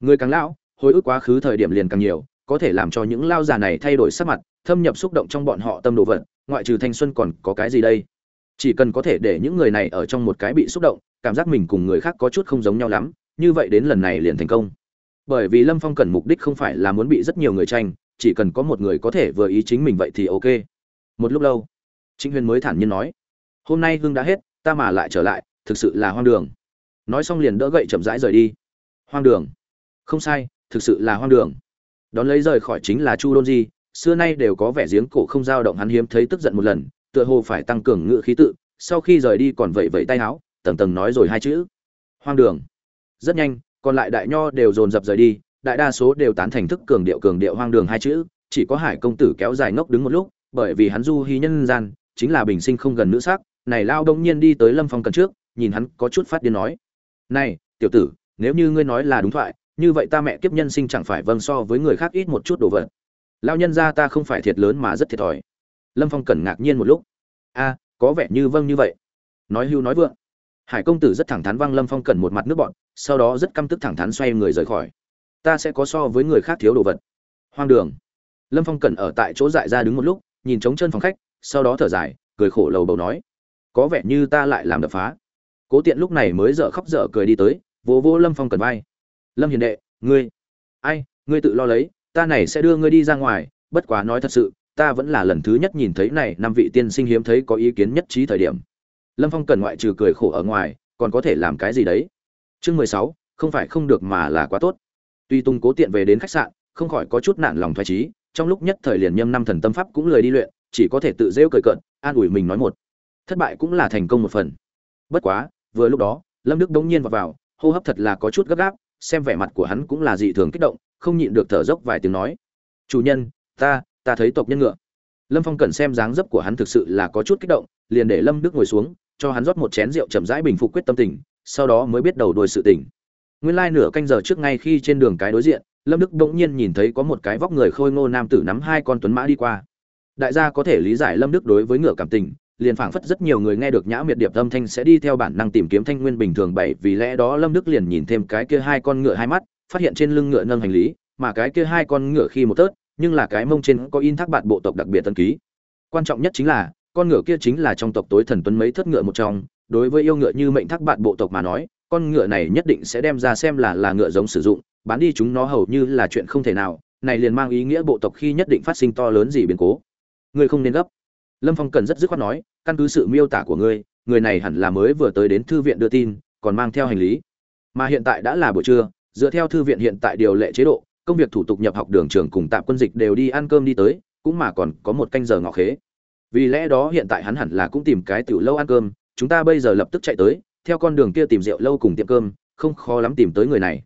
Người càng lão, hồi ức quá khứ thời điểm liền càng nhiều, có thể làm cho những lao già này thay đổi sắc mặt, thâm nhập xúc động trong bọn họ tâm đồ vật, ngoại trừ thanh xuân còn có cái gì đây? Chỉ cần có thể để những người này ở trong một cái bị xúc động, cảm giác mình cùng người khác có chút không giống nhau lắm, như vậy đến lần này liền thành công. Bởi vì lâm phong cần mục đích không phải là muốn bị rất nhiều người tranh, chỉ cần có một người có thể vừa ý chính mình vậy thì ok. Một lúc lâu, trịnh huyền mới thản nhiên nói, hôm nay hương đã hết, ta mà lại trở lại, thực sự là hoang đường. Nói xong liền đỡ gậy chậm rãi rời đi. Hoang đường? Không sai, thực sự là hoang đường. Đón lấy rời khỏi chính là chu đôn di, xưa nay đều có vẻ giếng cổ không dao động hắn hiếm thấy tức giận một lần tựa hồ phải tăng cường ngựa khí tự, sau khi rời đi còn vẫy vẫy tay áo, tầng tầng nói rồi hai chữ. Hoang đường. Rất nhanh, còn lại đại nho đều dồn dập rời đi, đại đa số đều tán thành thức cường điệu cường điệu hoang đường hai chữ, chỉ có hải công tử kéo dài ngốc đứng một lúc, bởi vì hắn du hy nhân gian, chính là bình sinh không gần nữ sắc, này lao đông nhiên đi tới lâm phong cần trước, nhìn hắn có chút phát điên nói. Này, tiểu tử, nếu như ngươi nói là đúng thoại, như vậy ta mẹ kiếp nhân sinh chẳng phải vâng so với người khác ít một chút đồ vật. Lao nhân ra ta không phải thiệt lớn mà rất thiệt thòi lâm phong cẩn ngạc nhiên một lúc. A, có vẻ như vâng như vậy. Nói hưu nói vượng. Hải công tử rất thẳng thắn văng lâm phong cẩn một mặt nước bọn, sau đó rất căm tức thẳng thắn xoay người rời khỏi. Ta sẽ có so với người khác thiếu đồ vật. Hoang đường. Lâm phong cẩn ở tại chỗ dại ra đứng một lúc, nhìn trống chân phòng khách, sau đó thở dài, cười khổ lầu bầu nói. Có vẻ như ta lại làm đập phá. Cố tiện lúc này mới dở khóc dở cười đi tới, vỗ vỗ lâm phong cần vai. Lâm hiền đệ, ngươi. Ai, ngươi tự lo lấy, ta này sẽ đưa ngươi đi ra ngoài, bất quá nói thật sự ta vẫn là lần thứ nhất nhìn thấy này năm vị tiên sinh hiếm thấy có ý kiến nhất trí thời điểm. Lâm phong cần ngoại trừ cười khổ ở ngoài còn có thể làm cái gì đấy? Chương mười sáu không phải không được mà là quá tốt. Tuy tung cố tiện về đến khách sạn không khỏi có chút nản lòng thoái trí trong lúc nhất thời liền nhâm năm thần tâm pháp cũng lười đi luyện chỉ có thể tự rêu cười cợt an ủi mình nói một. Thất bại cũng là thành công một phần. Bất quá vừa lúc đó lâm đức đống nhiên vào, vào hô hấp thật là có chút gấp gáp xem vẻ mặt của hắn cũng là dị thường kích động không nhịn được thở dốc vài tiếng nói. Chủ nhân ta ta thấy tộc nhân ngựa. Lâm phong cần xem dáng dấp của hắn thực sự là có chút kích động, liền để lâm đức ngồi xuống, cho hắn rót một chén rượu chậm rãi bình phục quyết tâm tình, sau đó mới biết đầu đuôi sự tình. Nguyên lai nửa canh giờ trước ngay khi trên đường cái đối diện, lâm đức bỗng nhiên nhìn thấy có một cái vóc người khôi ngô nam tử nắm hai con tuấn mã đi qua. Đại gia có thể lý giải lâm đức đối với ngựa cảm tình, liền phảng phất rất nhiều người nghe được nhã miệt điệp âm thanh sẽ đi theo bản năng tìm kiếm thanh nguyên bình thường bảy, vì lẽ đó lâm đức liền nhìn thêm cái kia hai con ngựa hai mắt, phát hiện trên lưng ngựa nâng hành lý, mà cái kia hai con ngựa khi một tớt nhưng là cái mông trên có in thác bạn bộ tộc đặc biệt tân ký. Quan trọng nhất chính là, con ngựa kia chính là trong tộc tối thần tuấn mấy thất ngựa một trong, đối với yêu ngựa như mệnh thác bạn bộ tộc mà nói, con ngựa này nhất định sẽ đem ra xem là là ngựa giống sử dụng, bán đi chúng nó hầu như là chuyện không thể nào, này liền mang ý nghĩa bộ tộc khi nhất định phát sinh to lớn gì biến cố. Ngươi không nên gấp. Lâm phong cần rất dứt khoát nói, căn cứ sự miêu tả của ngươi, người này hẳn là mới vừa tới đến thư viện đưa tin, còn mang theo hành lý. Mà hiện tại đã là buổi trưa, dựa theo thư viện hiện tại điều lệ chế độ công việc thủ tục nhập học đường trường cùng tạm quân dịch đều đi ăn cơm đi tới, cũng mà còn có một canh giờ ngọ khế. Vì lẽ đó hiện tại hắn hẳn là cũng tìm cái tiểu lâu ăn cơm, chúng ta bây giờ lập tức chạy tới, theo con đường kia tìm rượu lâu cùng tiệm cơm, không khó lắm tìm tới người này.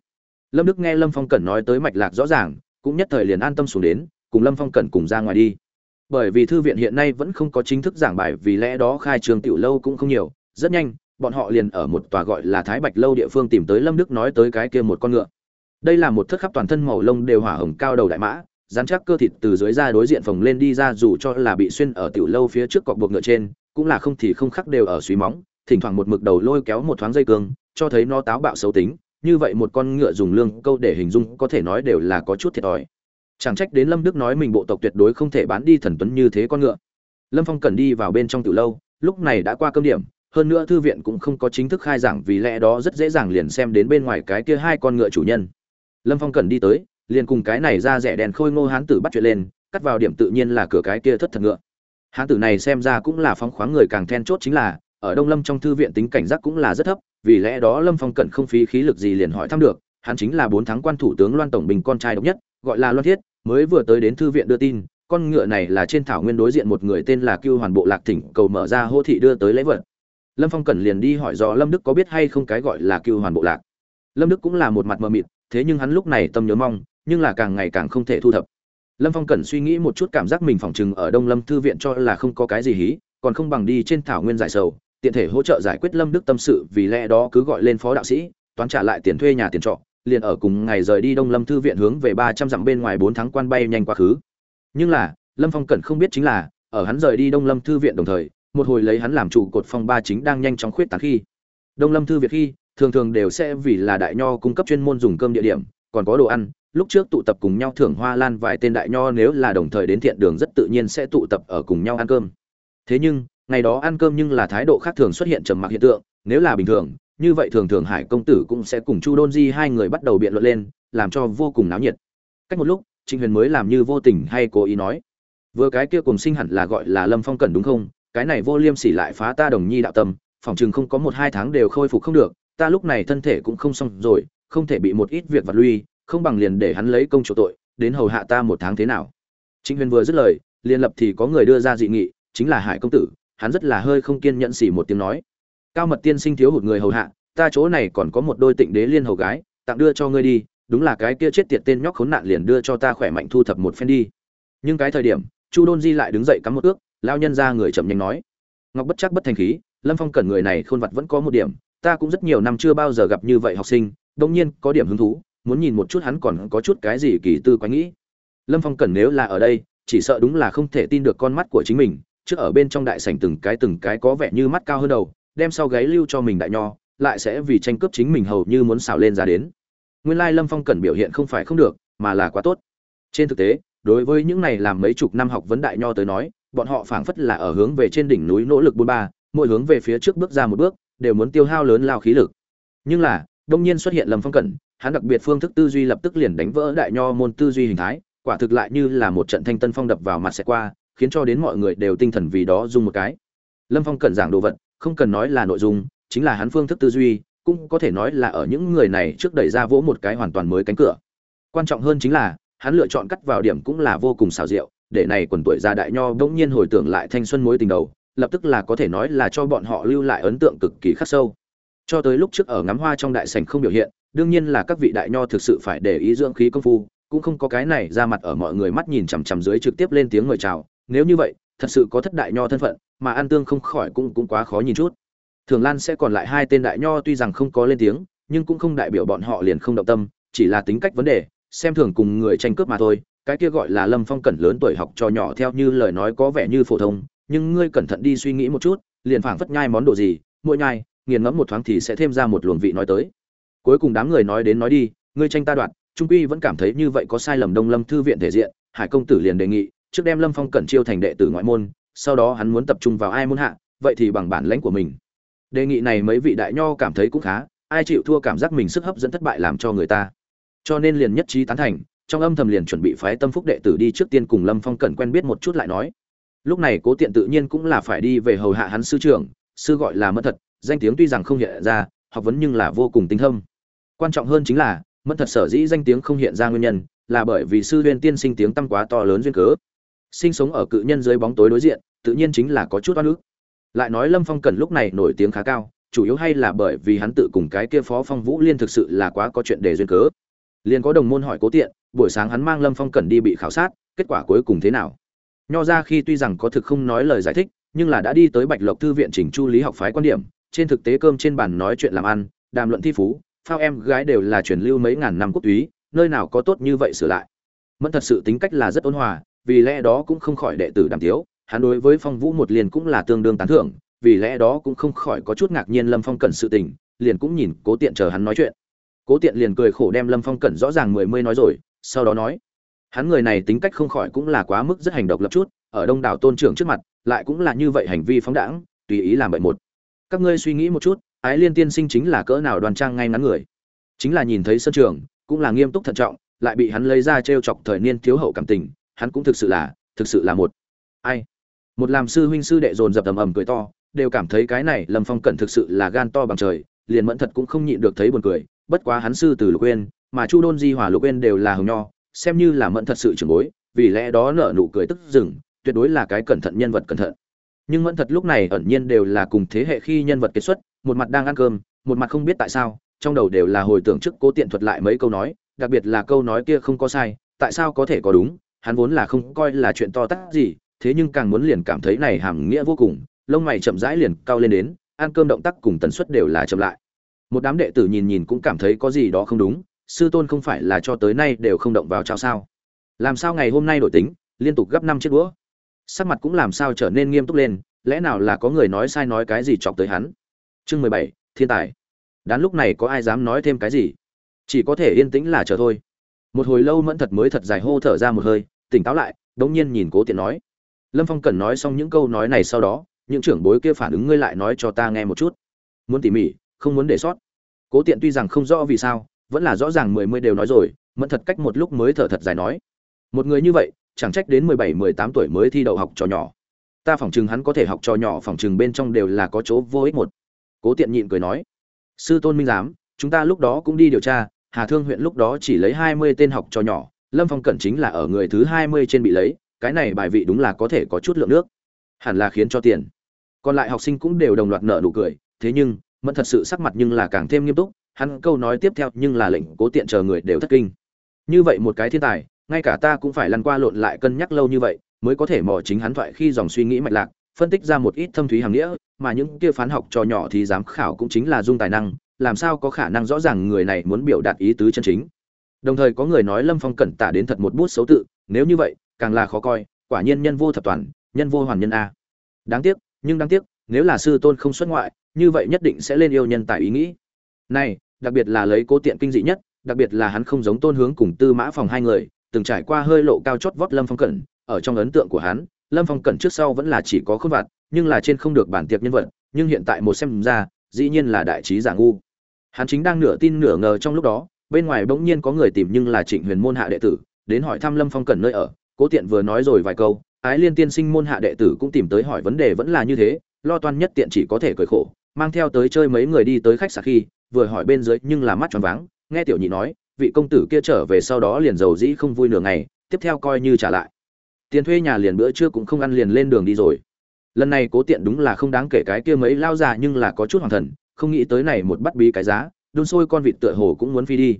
Lâm đức nghe lâm phong cẩn nói tới mạch lạc rõ ràng, cũng nhất thời liền an tâm xuống đến, cùng lâm phong cẩn cùng ra ngoài đi. Bởi vì thư viện hiện nay vẫn không có chính thức giảng bài, vì lẽ đó khai trường tiểu lâu cũng không nhiều, rất nhanh, bọn họ liền ở một tòa gọi là thái bạch lâu địa phương tìm tới lâm đức nói tới cái kia một con ngựa đây là một thất khắp toàn thân màu lông đều hỏa hồng cao đầu đại mã dán chắc cơ thịt từ dưới ra đối diện phồng lên đi ra dù cho là bị xuyên ở tiểu lâu phía trước cọc buộc ngựa trên, cũng là không thì không khắc đều ở suy móng, thỉnh thoảng một mực đầu lôi kéo một thoáng dây cương, cho thấy nó táo bạo xấu tính, như vậy một con ngựa dùng lương câu để hình dung có thể nói đều là có chút thiệt thòi. Chẳng trách đến lâm đức nói mình bộ tộc tuyệt đối không thể bán đi thần tuấn như thế con ngựa. Lâm phong cần đi vào bên trong tiểu lâu, lúc này đã qua cơm điểm, hơn nữa thư viện cũng không có chính thức khai giảng vì lẽ đó rất dễ dàng liền xem đến bên ngoài cái kia hai con ngựa chủ nhân lâm phong cần đi tới, liền cùng cái này ra rẻ đèn khôi ngô hán tử bắt chuyện lên, cắt vào điểm tự nhiên là cửa cái kia thất thật ngựa. Hán tử này xem ra cũng là phóng khoáng người càng then chốt chính là, ở đông lâm trong thư viện tính cảnh giác cũng là rất thấp, vì lẽ đó lâm phong Cần không phí khí lực gì liền hỏi thăm được, hắn chính là bốn tháng quan thủ tướng loan tổng bình con trai độc nhất, gọi là loan thiết, mới vừa tới đến thư viện đưa tin, con ngựa này là trên thảo nguyên đối diện một người tên là cưu hoàn bộ lạc thỉnh, cầu mở ra hô thị đưa tới lễ vật. Lâm phong Cần liền đi hỏi do lâm đức có biết hay không cái gọi là cưu hoàn bộ lạc. Lâm đức cũng là một mặt mờ mịt thế nhưng hắn lúc này tâm nhớ mong, nhưng là càng ngày càng không thể thu thập. Lâm phong cẩn suy nghĩ một chút cảm giác mình phỏng chừng ở đông lâm thư viện cho là không có cái gì hí, còn không bằng đi trên thảo nguyên giải sầu, tiện thể hỗ trợ giải quyết lâm đức tâm sự, vì lẽ đó cứ gọi lên phó đạo sĩ, toán trả lại tiền thuê nhà tiền trọ, liền ở cùng ngày rời đi đông lâm thư viện hướng về ba trăm dặm bên ngoài bốn tháng quan bay nhanh quá khứ. Nhưng là, lâm phong cẩn không biết chính là, ở hắn rời đi đông lâm thư viện đồng thời, một hồi lấy hắn làm trụ cột phong ba chính đang nhanh chóng khuyết tán khi. Đông lâm thư viện khi thường thường đều sẽ vì là đại nho cung cấp chuyên môn dùng cơm địa điểm, còn có đồ ăn, lúc trước tụ tập cùng nhau thưởng hoa lan vài tên đại nho nếu là đồng thời đến thiện đường rất tự nhiên sẽ tụ tập ở cùng nhau ăn cơm. Thế nhưng, ngày đó ăn cơm nhưng là thái độ khác thường xuất hiện trầm mặc hiện tượng, nếu là bình thường, như vậy thường thường hải công tử cũng sẽ cùng chu đôn di hai người bắt đầu biện luận lên, làm cho vô cùng náo nhiệt. Cách một lúc, trịnh huyền mới làm như vô tình hay cố ý nói, vừa cái kia cùng sinh hẳn là gọi là lâm phong cẩn đúng không? Cái này vô liêm sỉ lại phá ta đồng nhi đạo tâm, phòng trường không có một hai tháng đều khôi phục không được ta lúc này thân thể cũng không xong rồi, không thể bị một ít việc vật lui, không bằng liền để hắn lấy công chỗ tội, đến hầu hạ ta một tháng thế nào. Trịnh huyền vừa dứt lời, liền lập thì có người đưa ra dị nghị, chính là hải công tử, hắn rất là hơi không kiên nhẫn xỉ một tiếng nói. Cao mật tiên sinh thiếu hụt người hầu hạ, ta chỗ này còn có một đôi tịnh đế liên hầu gái, tặng đưa cho ngươi đi, đúng là cái kia chết tiệt tên nhóc khốn nạn liền đưa cho ta khỏe mạnh thu thập một phen đi. Nhưng cái thời điểm, chu đôn di lại đứng dậy cắm một ước lao nhân ra người chậm nhanh nói. Ngọc bất chắc bất thành khí, lâm phong cần người này khôn vặt vẫn có một điểm ta cũng rất nhiều năm chưa bao giờ gặp như vậy học sinh đông nhiên có điểm hứng thú, muốn nhìn một chút hắn còn có chút cái gì kỳ tư quái nghĩ. Lâm phong cẩn nếu là ở đây, chỉ sợ đúng là không thể tin được con mắt của chính mình, trước ở bên trong đại sảnh từng cái từng cái có vẻ như mắt cao hơn đầu, đem sau gáy lưu cho mình đại nho, lại sẽ vì tranh cướp chính mình hầu như muốn xào lên ra đến. Nguyên lai lâm phong cẩn biểu hiện không phải không được, mà là quá tốt. Trên thực tế, đối với những này làm mấy chục năm học vấn đại nho tới nói, bọn họ phảng phất là ở hướng về trên đỉnh núi nỗ lực bôn ba, mỗi hướng về phía trước bước ra một bước đều muốn tiêu hao lớn lao khí lực. Nhưng là, đông nhiên xuất hiện lâm phong cẩn, hắn đặc biệt phương thức tư duy lập tức liền đánh vỡ đại nho môn tư duy hình thái, quả thực lại như là một trận thanh tân phong đập vào mặt sẽ qua, khiến cho đến mọi người đều tinh thần vì đó dùng một cái. Lâm phong cẩn giảng đồ vật, không cần nói là nội dung, chính là hắn phương thức tư duy, cũng có thể nói là ở những người này trước đẩy ra vỗ một cái hoàn toàn mới cánh cửa. Quan trọng hơn chính là, hắn lựa chọn cắt vào điểm cũng là vô cùng xảo diệu, để này quần tuổi già đại nho bỗng nhiên hồi tưởng lại thanh xuân mối tình đầu lập tức là có thể nói là cho bọn họ lưu lại ấn tượng cực kỳ khắc sâu. Cho tới lúc trước ở ngắm hoa trong đại sảnh không biểu hiện, đương nhiên là các vị đại nho thực sự phải để ý dưỡng khí công phu, cũng không có cái này ra mặt ở mọi người mắt nhìn chằm chằm dưới trực tiếp lên tiếng mời chào. Nếu như vậy, thật sự có thất đại nho thân phận, mà an tương không khỏi cũng cũng quá khó nhìn chút. Thường lan sẽ còn lại hai tên đại nho tuy rằng không có lên tiếng, nhưng cũng không đại biểu bọn họ liền không động tâm, chỉ là tính cách vấn đề, xem thường cùng người tranh cướp mà thôi. Cái kia gọi là lâm phong cẩn lớn tuổi học trò nhỏ theo như lời nói có vẻ như phổ thông nhưng ngươi cẩn thận đi suy nghĩ một chút, liền phảng phất nhai món đồ gì, mỗi nhai, nghiền ngẫm một thoáng thì sẽ thêm ra một luồng vị nói tới. Cuối cùng đám người nói đến nói đi, ngươi tranh ta đoạt, trung quy vẫn cảm thấy như vậy có sai lầm đông lâm thư viện thể diện, hải công tử liền đề nghị, trước đem lâm phong cẩn chiêu thành đệ tử ngoại môn, sau đó hắn muốn tập trung vào ai môn hạ, vậy thì bằng bản lãnh của mình. Đề nghị này mấy vị đại nho cảm thấy cũng khá, ai chịu thua cảm giác mình sức hấp dẫn thất bại làm cho người ta. Cho nên liền nhất trí tán thành, trong âm thầm liền chuẩn bị phái tâm phúc đệ tử đi trước tiên cùng lâm phong cẩn quen biết một chút lại nói lúc này cố tiện tự nhiên cũng là phải đi về hầu hạ hắn sư trưởng, sư gọi là mất thật, danh tiếng tuy rằng không hiện ra, học vấn nhưng là vô cùng tinh thâm. Quan trọng hơn chính là mất thật sở dĩ danh tiếng không hiện ra nguyên nhân, là bởi vì sư huyên tiên sinh tiếng tăm quá to lớn duyên cớ. Sinh sống ở cự nhân dưới bóng tối đối diện, tự nhiên chính là có chút oan ức. Lại nói lâm phong cần lúc này nổi tiếng khá cao, chủ yếu hay là bởi vì hắn tự cùng cái kia phó phong vũ liên thực sự là quá có chuyện để duyên cớ. Liền có đồng môn hỏi cố tiện, buổi sáng hắn mang lâm phong cần đi bị khảo sát, kết quả cuối cùng thế nào? Nho ra khi tuy rằng có thực không nói lời giải thích, nhưng là đã đi tới bạch lộc thư viện chỉnh chu lý học phái quan điểm, trên thực tế cơm trên bàn nói chuyện làm ăn, đàm luận thi phú, phao em gái đều là truyền lưu mấy ngàn năm quốc túy, nơi nào có tốt như vậy sửa lại. Mẫn thật sự tính cách là rất ôn hòa, vì lẽ đó cũng không khỏi đệ tử đàm tiếu, hắn đối với phong vũ một liền cũng là tương đương tán thưởng, vì lẽ đó cũng không khỏi có chút ngạc nhiên lâm phong cẩn sự tình, liền cũng nhìn cố tiện chờ hắn nói chuyện. Cố tiện liền cười khổ đem lâm phong cẩn rõ ràng mười mươi nói rồi, sau đó nói hắn người này tính cách không khỏi cũng là quá mức rất hành động lập chút, ở đông đảo tôn trưởng trước mặt, lại cũng là như vậy hành vi phóng đãng, tùy ý làm bậy một. Các ngươi suy nghĩ một chút, ái liên tiên sinh chính là cỡ nào đoàn trang ngay ngắn người? Chính là nhìn thấy sân trường, cũng là nghiêm túc thận trọng, lại bị hắn lấy ra t r e o chọc thời niên thiếu hậu cảm tình, hắn cũng thực sự là, thực sự là một. Ai? Một làm sư huynh sư đệ dồn dập ầm ầm cười to, đều cảm thấy cái này lâm phong cẩn thực sự là gan to bằng trời, liền mẫn thật cũng không nhịn được thấy buồn cười, bất quá hắn sư từ lục quên mà chu đôn di hòa lục quên đều là hồng nho xem như là mẫn thật sự trưởng bối, vì lẽ đó nở nụ cười tức dừng tuyệt đối là cái cẩn thận nhân vật cẩn thận. Nhưng mẫn thật lúc này ẩn nhiên đều là cùng thế hệ khi nhân vật kết xuất, một mặt đang ăn cơm, một mặt không biết tại sao, trong đầu đều là hồi tưởng trước cố tiện thuật lại mấy câu nói, đặc biệt là câu nói kia không có sai, tại sao có thể có đúng, hắn vốn là không coi là chuyện to tát gì, thế nhưng càng muốn liền cảm thấy này hàm nghĩa vô cùng, lông mày chậm rãi liền cao lên đến, ăn cơm động tác cùng tần suất đều là chậm lại. Một đám đệ tử nhìn nhìn cũng cảm thấy có gì đó không đúng sư tôn không phải là cho tới nay đều không động vào trao sao? Làm sao ngày hôm nay đổi tính, liên tục gấp năm chiếc đũa? Sắc mặt cũng làm sao trở nên nghiêm túc lên, lẽ nào là có người nói sai nói cái gì chọc tới hắn? Chương mười bảy, thiên tài. Đán lúc này có ai dám nói thêm cái gì? Chỉ có thể yên tĩnh là chờ thôi. Một hồi lâu mẫn thật mới thật dài hô thở ra một hơi, tỉnh táo lại, đống nhiên nhìn cố tiện nói. Lâm phong cần nói xong những câu nói này sau đó, những trưởng bối kia phản ứng ngươi lại nói cho ta nghe một chút. Muốn tỉ mỉ, không muốn để sót. Cố tiện tuy rằng không rõ vì sao vẫn là rõ ràng mười mươi đều nói rồi, mẫn thật cách một lúc mới thở thật dài nói. Một người như vậy, chẳng trách đến mười bảy, mười tám tuổi mới thi đậu học trò nhỏ. Ta phỏng chừng hắn có thể học trò nhỏ, phỏng chừng bên trong đều là có chỗ vô ích một. Cố tiện nhịn cười nói. Sư tôn minh giám, chúng ta lúc đó cũng đi điều tra, hà thương huyện lúc đó chỉ lấy hai mươi tên học trò nhỏ, lâm phong cẩn chính là ở người thứ hai mươi trên bị lấy, cái này bài vị đúng là có thể có chút lượng nước. Hẳn là khiến cho tiền. Còn lại học sinh cũng đều đồng loạt nợ nụ cười, thế nhưng, mẫn thật sự sắc mặt nhưng là càng thêm nghiêm túc hắn câu nói tiếp theo nhưng là lệnh cố tiện chờ người đều thất kinh. Như vậy một cái thiên tài, ngay cả ta cũng phải lăn qua lộn lại cân nhắc lâu như vậy, mới có thể mò chính hắn thoại khi dòng suy nghĩ mạch lạc, phân tích ra một ít thâm thúy hàng nghĩa, mà những kia phán học trò nhỏ thì giám khảo cũng chính là dung tài năng, làm sao có khả năng rõ ràng người này muốn biểu đạt ý tứ chân chính. Đồng thời có người nói lâm phong cẩn tả đến thật một bút xấu tự, nếu như vậy, càng là khó coi, quả nhiên nhân vô thập toàn, nhân vô hoàn nhân a. Đáng tiếc, nhưng đáng tiếc, nếu là sư tôn không xuất ngoại, như vậy nhất định sẽ lên yêu nhân tài ý nghĩ này, đặc biệt là lấy cố tiện kinh dị nhất, đặc biệt là hắn không giống tôn hướng cùng tư mã phòng hai người, từng trải qua hơi lộ cao chót vót lâm phong cẩn, ở trong ấn tượng của hắn, lâm phong cẩn trước sau vẫn là chỉ có khôn vặt, nhưng là trên không được bản tiệc nhân vật, nhưng hiện tại một xem ra, dĩ nhiên là đại trí giả ngu. Hắn chính đang nửa tin nửa ngờ trong lúc đó, bên ngoài bỗng nhiên có người tìm nhưng là trịnh huyền môn hạ đệ tử, đến hỏi thăm lâm phong cẩn nơi ở. Cố tiện vừa nói rồi vài câu, ái liên tiên sinh môn hạ đệ tử cũng tìm tới hỏi vấn đề vẫn là như thế, lo toan nhất tiện chỉ có thể cười khổ mang theo tới chơi mấy người đi tới khách sạn khi, vừa hỏi bên dưới nhưng là mắt tròn váng, nghe tiểu nhị nói, vị công tử kia trở về sau đó liền giàu dĩ không vui nửa ngày, tiếp theo coi như trả lại. Tiền thuê nhà liền bữa trưa cũng không ăn liền lên đường đi rồi. Lần này cố tiện đúng là không đáng kể cái kia mấy lao già nhưng là có chút hoàng thần, không nghĩ tới này một bắt bí cái giá, đun sôi con vịt tựa hồ cũng muốn phi đi.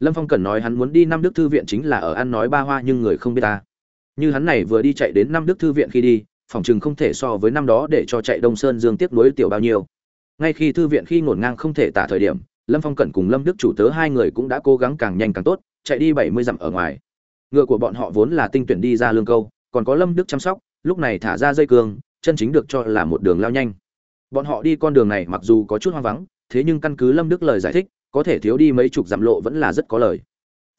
Lâm phong cần nói hắn muốn đi năm đức thư viện chính là ở ăn nói ba hoa nhưng người không biết ta. Như hắn này vừa đi chạy đến năm đức thư viện khi đi, phòng chừng không thể so với năm đó để cho chạy đông sơn dương tiếp nối tiểu bao nhiêu ngay khi thư viện khi ngổn ngang không thể tả thời điểm, lâm phong cẩn cùng lâm đức chủ tớ hai người cũng đã cố gắng càng nhanh càng tốt, chạy đi bảy mươi dặm ở ngoài. Ngựa của bọn họ vốn là tinh tuyển đi ra lương câu, còn có lâm đức chăm sóc, lúc này thả ra dây cương, chân chính được cho là một đường lao nhanh. Bọn họ đi con đường này mặc dù có chút hoang vắng, thế nhưng căn cứ lâm đức lời giải thích, có thể thiếu đi mấy chục dặm lộ vẫn là rất có lời.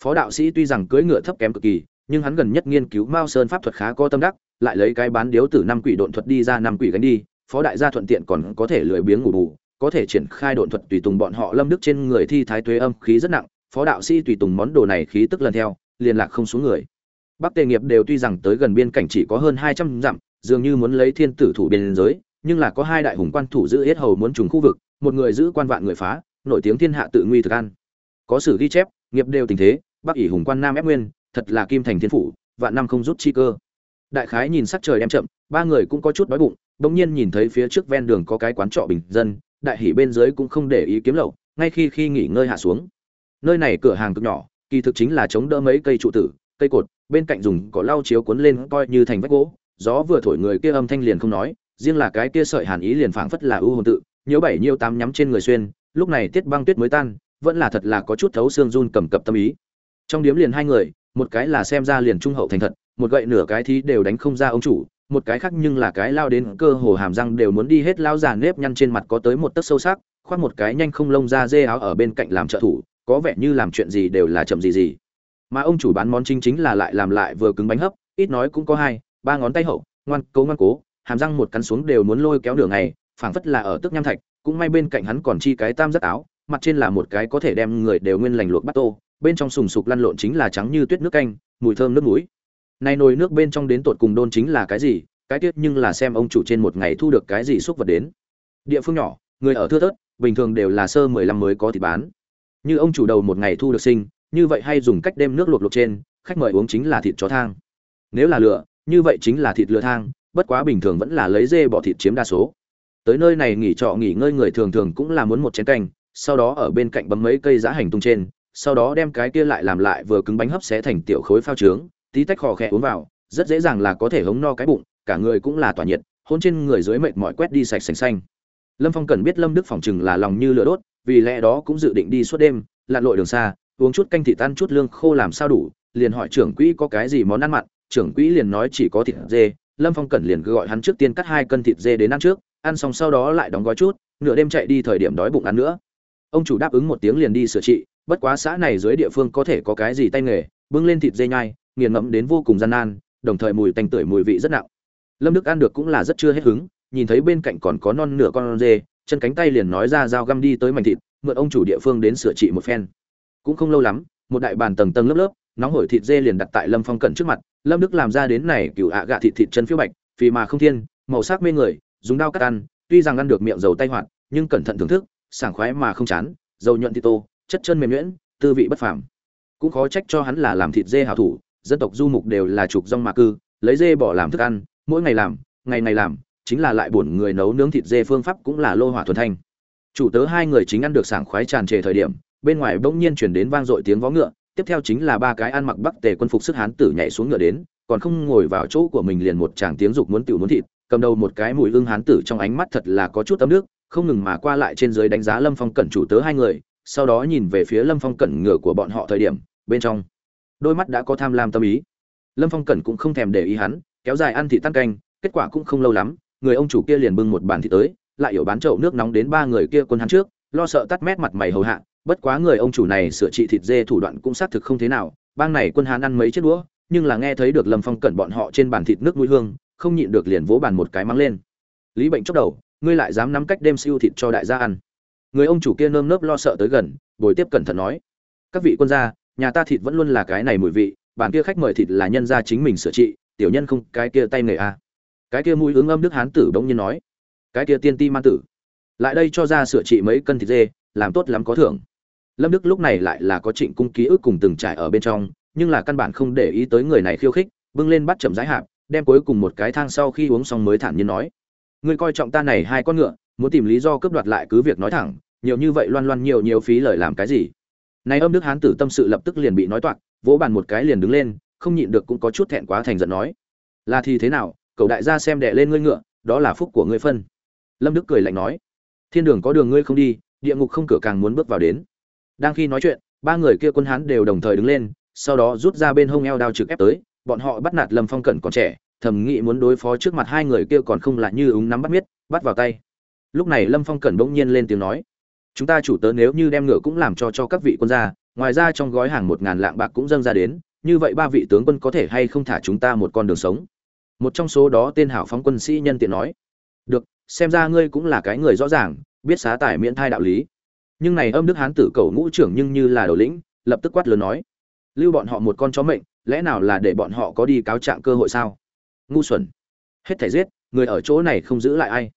Phó đạo sĩ tuy rằng cưỡi ngựa thấp kém cực kỳ, nhưng hắn gần nhất nghiên cứu mao sơn pháp thuật khá có tâm đắc, lại lấy cái bán điếu từ năm quỷ độn thuật đi ra năm quỷ gánh đi phó đại gia thuận tiện còn có thể lười biếng ngủ bù, có thể triển khai độn thuật tùy tùng bọn họ lâm đức trên người thi thái tuế âm khí rất nặng, phó đạo sĩ tùy tùng món đồ này khí tức lần theo liên lạc không xuống người. Bắc tề nghiệp đều tuy rằng tới gần biên cảnh chỉ có hơn hai trăm dặm, dường như muốn lấy thiên tử thủ biên giới, nhưng là có hai đại hùng quan thủ giữ hết hầu muốn trùng khu vực, một người giữ quan vạn người phá, nổi tiếng thiên hạ tự nguy thực an. Có sử ghi chép, nghiệp đều tình thế, bắc ỷ hùng quan nam ép nguyên, thật là kim thành thiên phủ, vạn năm không rút chi cơ. Đại khái nhìn sắc trời đem chậm, ba người cũng có chút đói bụng bỗng nhiên nhìn thấy phía trước ven đường có cái quán trọ bình dân, đại hỉ bên dưới cũng không để ý kiếm lậu, ngay khi khi nghỉ ngơi hạ xuống. Nơi này cửa hàng cực nhỏ, kỳ thực chính là chống đỡ mấy cây trụ tử, cây cột, bên cạnh dùng có lau chiếu cuốn lên coi như thành vách gỗ. Gió vừa thổi người kia âm thanh liền không nói, riêng là cái kia sợi hàn ý liền phảng phất là ưu hồn tự nhiễu bảy nhiêu tám nhắm trên người xuyên, lúc này tiết băng tuyết mới tan, vẫn là thật là có chút thấu xương run cầm cập tâm ý. Trong điếm liền hai người, một cái là xem ra liền trung hậu thành thật, một gậy nửa cái thí đều đánh không ra ông chủ một cái khác nhưng là cái lao đến cơ hồ hàm răng đều muốn đi hết lao già nếp nhăn trên mặt có tới một tấc sâu sắc, khoác một cái nhanh không lông ra dê áo ở bên cạnh làm trợ thủ, có vẻ như làm chuyện gì đều là chậm gì gì. Mà ông chủ bán món chính chính là lại làm lại vừa cứng bánh hấp, ít nói cũng có hai, ba ngón tay hậu, ngoan cố ngoan cố, hàm răng một cắn xuống đều muốn lôi kéo đường này phảng phất là ở tức nham thạch, cũng may bên cạnh hắn còn chi cái tam giác áo, mặt trên là một cái có thể đem người đều nguyên lành luộc bắt tô, bên trong sùng sục lăn lộn chính là trắng như tuyết nước canh, mùi thơm nước muối nay nồi nước bên trong đến tột cùng đôn chính là cái gì, cái tiết nhưng là xem ông chủ trên một ngày thu được cái gì xúc vật đến. Địa phương nhỏ, người ở thưa thớt, bình thường đều là sơ mười lăm mới có thịt bán. Như ông chủ đầu một ngày thu được sinh, như vậy hay dùng cách đem nước luộc luộc trên, khách mời uống chính là thịt chó thang. Nếu là lựa như vậy chính là thịt lựa thang, bất quá bình thường vẫn là lấy dê bỏ thịt chiếm đa số. Tới nơi này nghỉ trọ nghỉ ngơi người thường thường cũng là muốn một chén canh, sau đó ở bên cạnh bấm mấy cây giá hành tung trên, sau đó đem cái kia lại làm lại vừa cứng bánh hấp xé thành tiểu khối phao trướng tí tách khò khẽ uống vào, rất dễ dàng là có thể hống no cái bụng, cả người cũng là tỏa nhiệt, hôn trên người dưới mệt mỏi quét đi sạch sành xanh. Lâm phong cần biết lâm đức phòng chừng là lòng như lửa đốt, vì lẽ đó cũng dự định đi suốt đêm, lặn lội đường xa, uống chút canh thịt tan chút lương khô làm sao đủ, liền hỏi trưởng quỹ có cái gì món ăn mặn, trưởng quỹ liền nói chỉ có thịt dê, lâm phong cẩn liền gọi hắn trước tiên cắt hai cân thịt dê đến ăn trước, ăn xong sau đó lại đóng gói chút, nửa đêm chạy đi thời điểm đói bụng ăn nữa. Ông chủ đáp ứng một tiếng liền đi sửa trị, bất quá xã này dưới địa phương có thể có cái gì tay nghề, bưng lên thịt dê nhai nghiền ngẫm đến vô cùng gian nan, đồng thời mùi tanh tưởi mùi vị rất nặng. Lâm đức ăn được cũng là rất chưa hết hứng, nhìn thấy bên cạnh còn có non nửa con dê, chân cánh tay liền nói ra dao găm đi tới mảnh thịt, mượn ông chủ địa phương đến sửa trị một phen. Cũng không lâu lắm, một đại bàn tầng tầng lớp lớp, nóng hổi thịt dê liền đặt tại lâm phong cận trước mặt, lâm đức làm ra đến này cựu ạ gạ thịt thịt chân phiếu bạch vì mà không thiên, màu sắc mê người, dùng dao cắt ăn, tuy rằng ăn được miệng dầu tay hoạt, nhưng cẩn thận thưởng thức, sảng khoái mà không chán, dầu nhuận thịt tô, chất chân mềm nhuyễn, tư vị bất phàm. Cũng khó trách cho hắn là làm thịt dê hảo thủ dân tộc du mục đều là trục rong mà cư, lấy dê bỏ làm thức ăn, mỗi ngày làm, ngày ngày làm, chính là lại buồn người nấu nướng thịt dê phương pháp cũng là lô hỏa thuần thanh. Chủ tớ hai người chính ăn được sảng khoái tràn trề thời điểm, bên ngoài bỗng nhiên chuyển đến vang dội tiếng vó ngựa, tiếp theo chính là ba cái ăn mặc bắc tề quân phục sức hán tử nhảy xuống ngựa đến, còn không ngồi vào chỗ của mình liền một chàng tiếng dục muốn tiểu muốn thịt, cầm đầu một cái mùi hương hán tử trong ánh mắt thật là có chút tấm nước, không ngừng mà qua lại trên dưới đánh giá lâm phong cẩn chủ tớ hai người, sau đó nhìn về phía lâm phong cẩn ngựa của bọn họ thời điểm, bên trong đôi mắt đã có tham lam tâm ý. Lâm phong cẩn cũng không thèm để ý hắn, kéo dài ăn thị tăng canh, kết quả cũng không lâu lắm, người ông chủ kia liền bưng một bàn thịt tới, lại hiểu bán chậu nước nóng đến ba người kia quân hắn trước, lo sợ tắt mét mặt mày hầu hạ, bất quá người ông chủ này sửa trị thịt dê thủ đoạn cũng xác thực không thế nào, bang này quân hán ăn mấy chiếc đũa, nhưng là nghe thấy được lâm phong cẩn bọn họ trên bàn thịt nước mũi hương, không nhịn được liền vỗ bàn một cái mắng lên. Lý bệnh chốc đầu, ngươi lại dám nắm cách đem siêu thịt cho đại gia ăn. Người ông chủ kia nơm nớp lo sợ tới gần, bồi tiếp cẩn thận nói. Các vị quân gia nhà ta thịt vẫn luôn là cái này mùi vị, bàn kia khách mời thịt là nhân gia chính mình sửa trị, tiểu nhân không, cái kia tay nghề a à. cái kia mũi ứng âm đức hán tử bỗng nhiên nói, cái kia tiên ti man tử, lại đây cho ra sửa trị mấy cân thịt dê, làm tốt lắm có thưởng lâm đức lúc này lại là có trịnh cung ký ức cùng từng trải ở bên trong, nhưng là căn bản không để ý tới người này khiêu khích, bưng lên bắt chậm rãi hạp, đem cuối cùng một cái thang sau khi uống xong mới thản nhiên nói, ngươi coi trọng ta này hai con ngựa, muốn tìm lý do cướp đoạt lại cứ việc nói thẳng, nhiều như vậy loan loan nhiều nhiều phí lời làm cái gì này âm đức hán tử tâm sự lập tức liền bị nói toạc, vỗ bàn một cái liền đứng lên, không nhịn được cũng có chút thẹn quá thành giận nói. Là thì thế nào, cậu đại gia xem đệ lên ngươi ngựa, đó là phúc của ngươi phân. Lâm đức cười lạnh nói. Thiên đường có đường ngươi không đi, địa ngục không cửa càng muốn bước vào đến. Đang khi nói chuyện, ba người kia quân hán đều đồng thời đứng lên, sau đó rút ra bên hông eo đao trực ép tới, bọn họ bắt nạt lâm phong cẩn còn trẻ, thầm nghĩ muốn đối phó trước mặt hai người kia còn không là như úng nắm bắt miết, bắt vào tay. Lúc này lâm phong cẩn bỗng nhiên lên tiếng nói chúng ta chủ tớ nếu như đem ngựa cũng làm cho cho các vị quân gia, ngoài ra trong gói hàng một ngàn lạng bạc cũng dâng ra đến, như vậy ba vị tướng quân có thể hay không thả chúng ta một con đường sống? Một trong số đó tên hảo phóng quân sĩ nhân tiện nói. Được, xem ra ngươi cũng là cái người rõ ràng, biết xá tài miễn thai đạo lý. Nhưng này âm đức hán tử cầu ngũ trưởng nhưng như là đầu lĩnh, lập tức quát lớn nói. Lưu bọn họ một con chó mệnh, lẽ nào là để bọn họ có đi cáo trạng cơ hội sao? Ngu xuẩn. Hết thể giết, người ở chỗ này không giữ lại ai.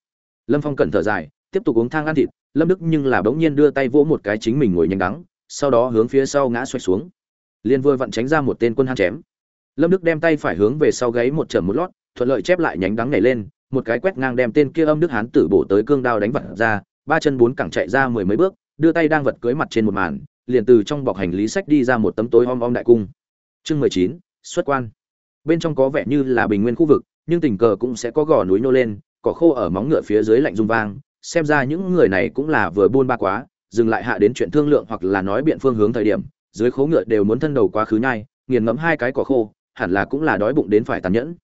Lâm phong cẩn thở dài tiếp tục uống thang ăn thịt lâm đức nhưng là bỗng nhiên đưa tay vỗ một cái chính mình ngồi nhanh đắng, sau đó hướng phía sau ngã xoay xuống. Liền vừa vặn tránh ra một tên quân hăng chém. Lâm đức đem tay phải hướng về sau gáy một trầm một lót, thuận lợi chép lại nhánh đắng nhảy lên, một cái quét ngang đem tên kia âm đức hán tử bổ tới cương đao đánh vật ra, ba chân bốn cẳng chạy ra mười mấy bước, đưa tay đang vật cưới mặt trên một màn, liền từ trong bọc hành lý sách đi ra một tấm tối om om đại cung. Chương mười chín, xuất quan. Bên trong có vẻ như là bình nguyên khu vực, nhưng tình cờ cũng sẽ có gò núi nô lên, cỏ khô ở móng ngựa phía dưới lạnh rung vang xem ra những người này cũng là vừa buôn ba quá, dừng lại hạ đến chuyện thương lượng hoặc là nói biện phương hướng thời điểm, dưới khố ngựa đều muốn thân đầu quá khứ nhai, nghiền ngẫm hai cái cỏ khô, hẳn là cũng là đói bụng đến phải tàn nhẫn.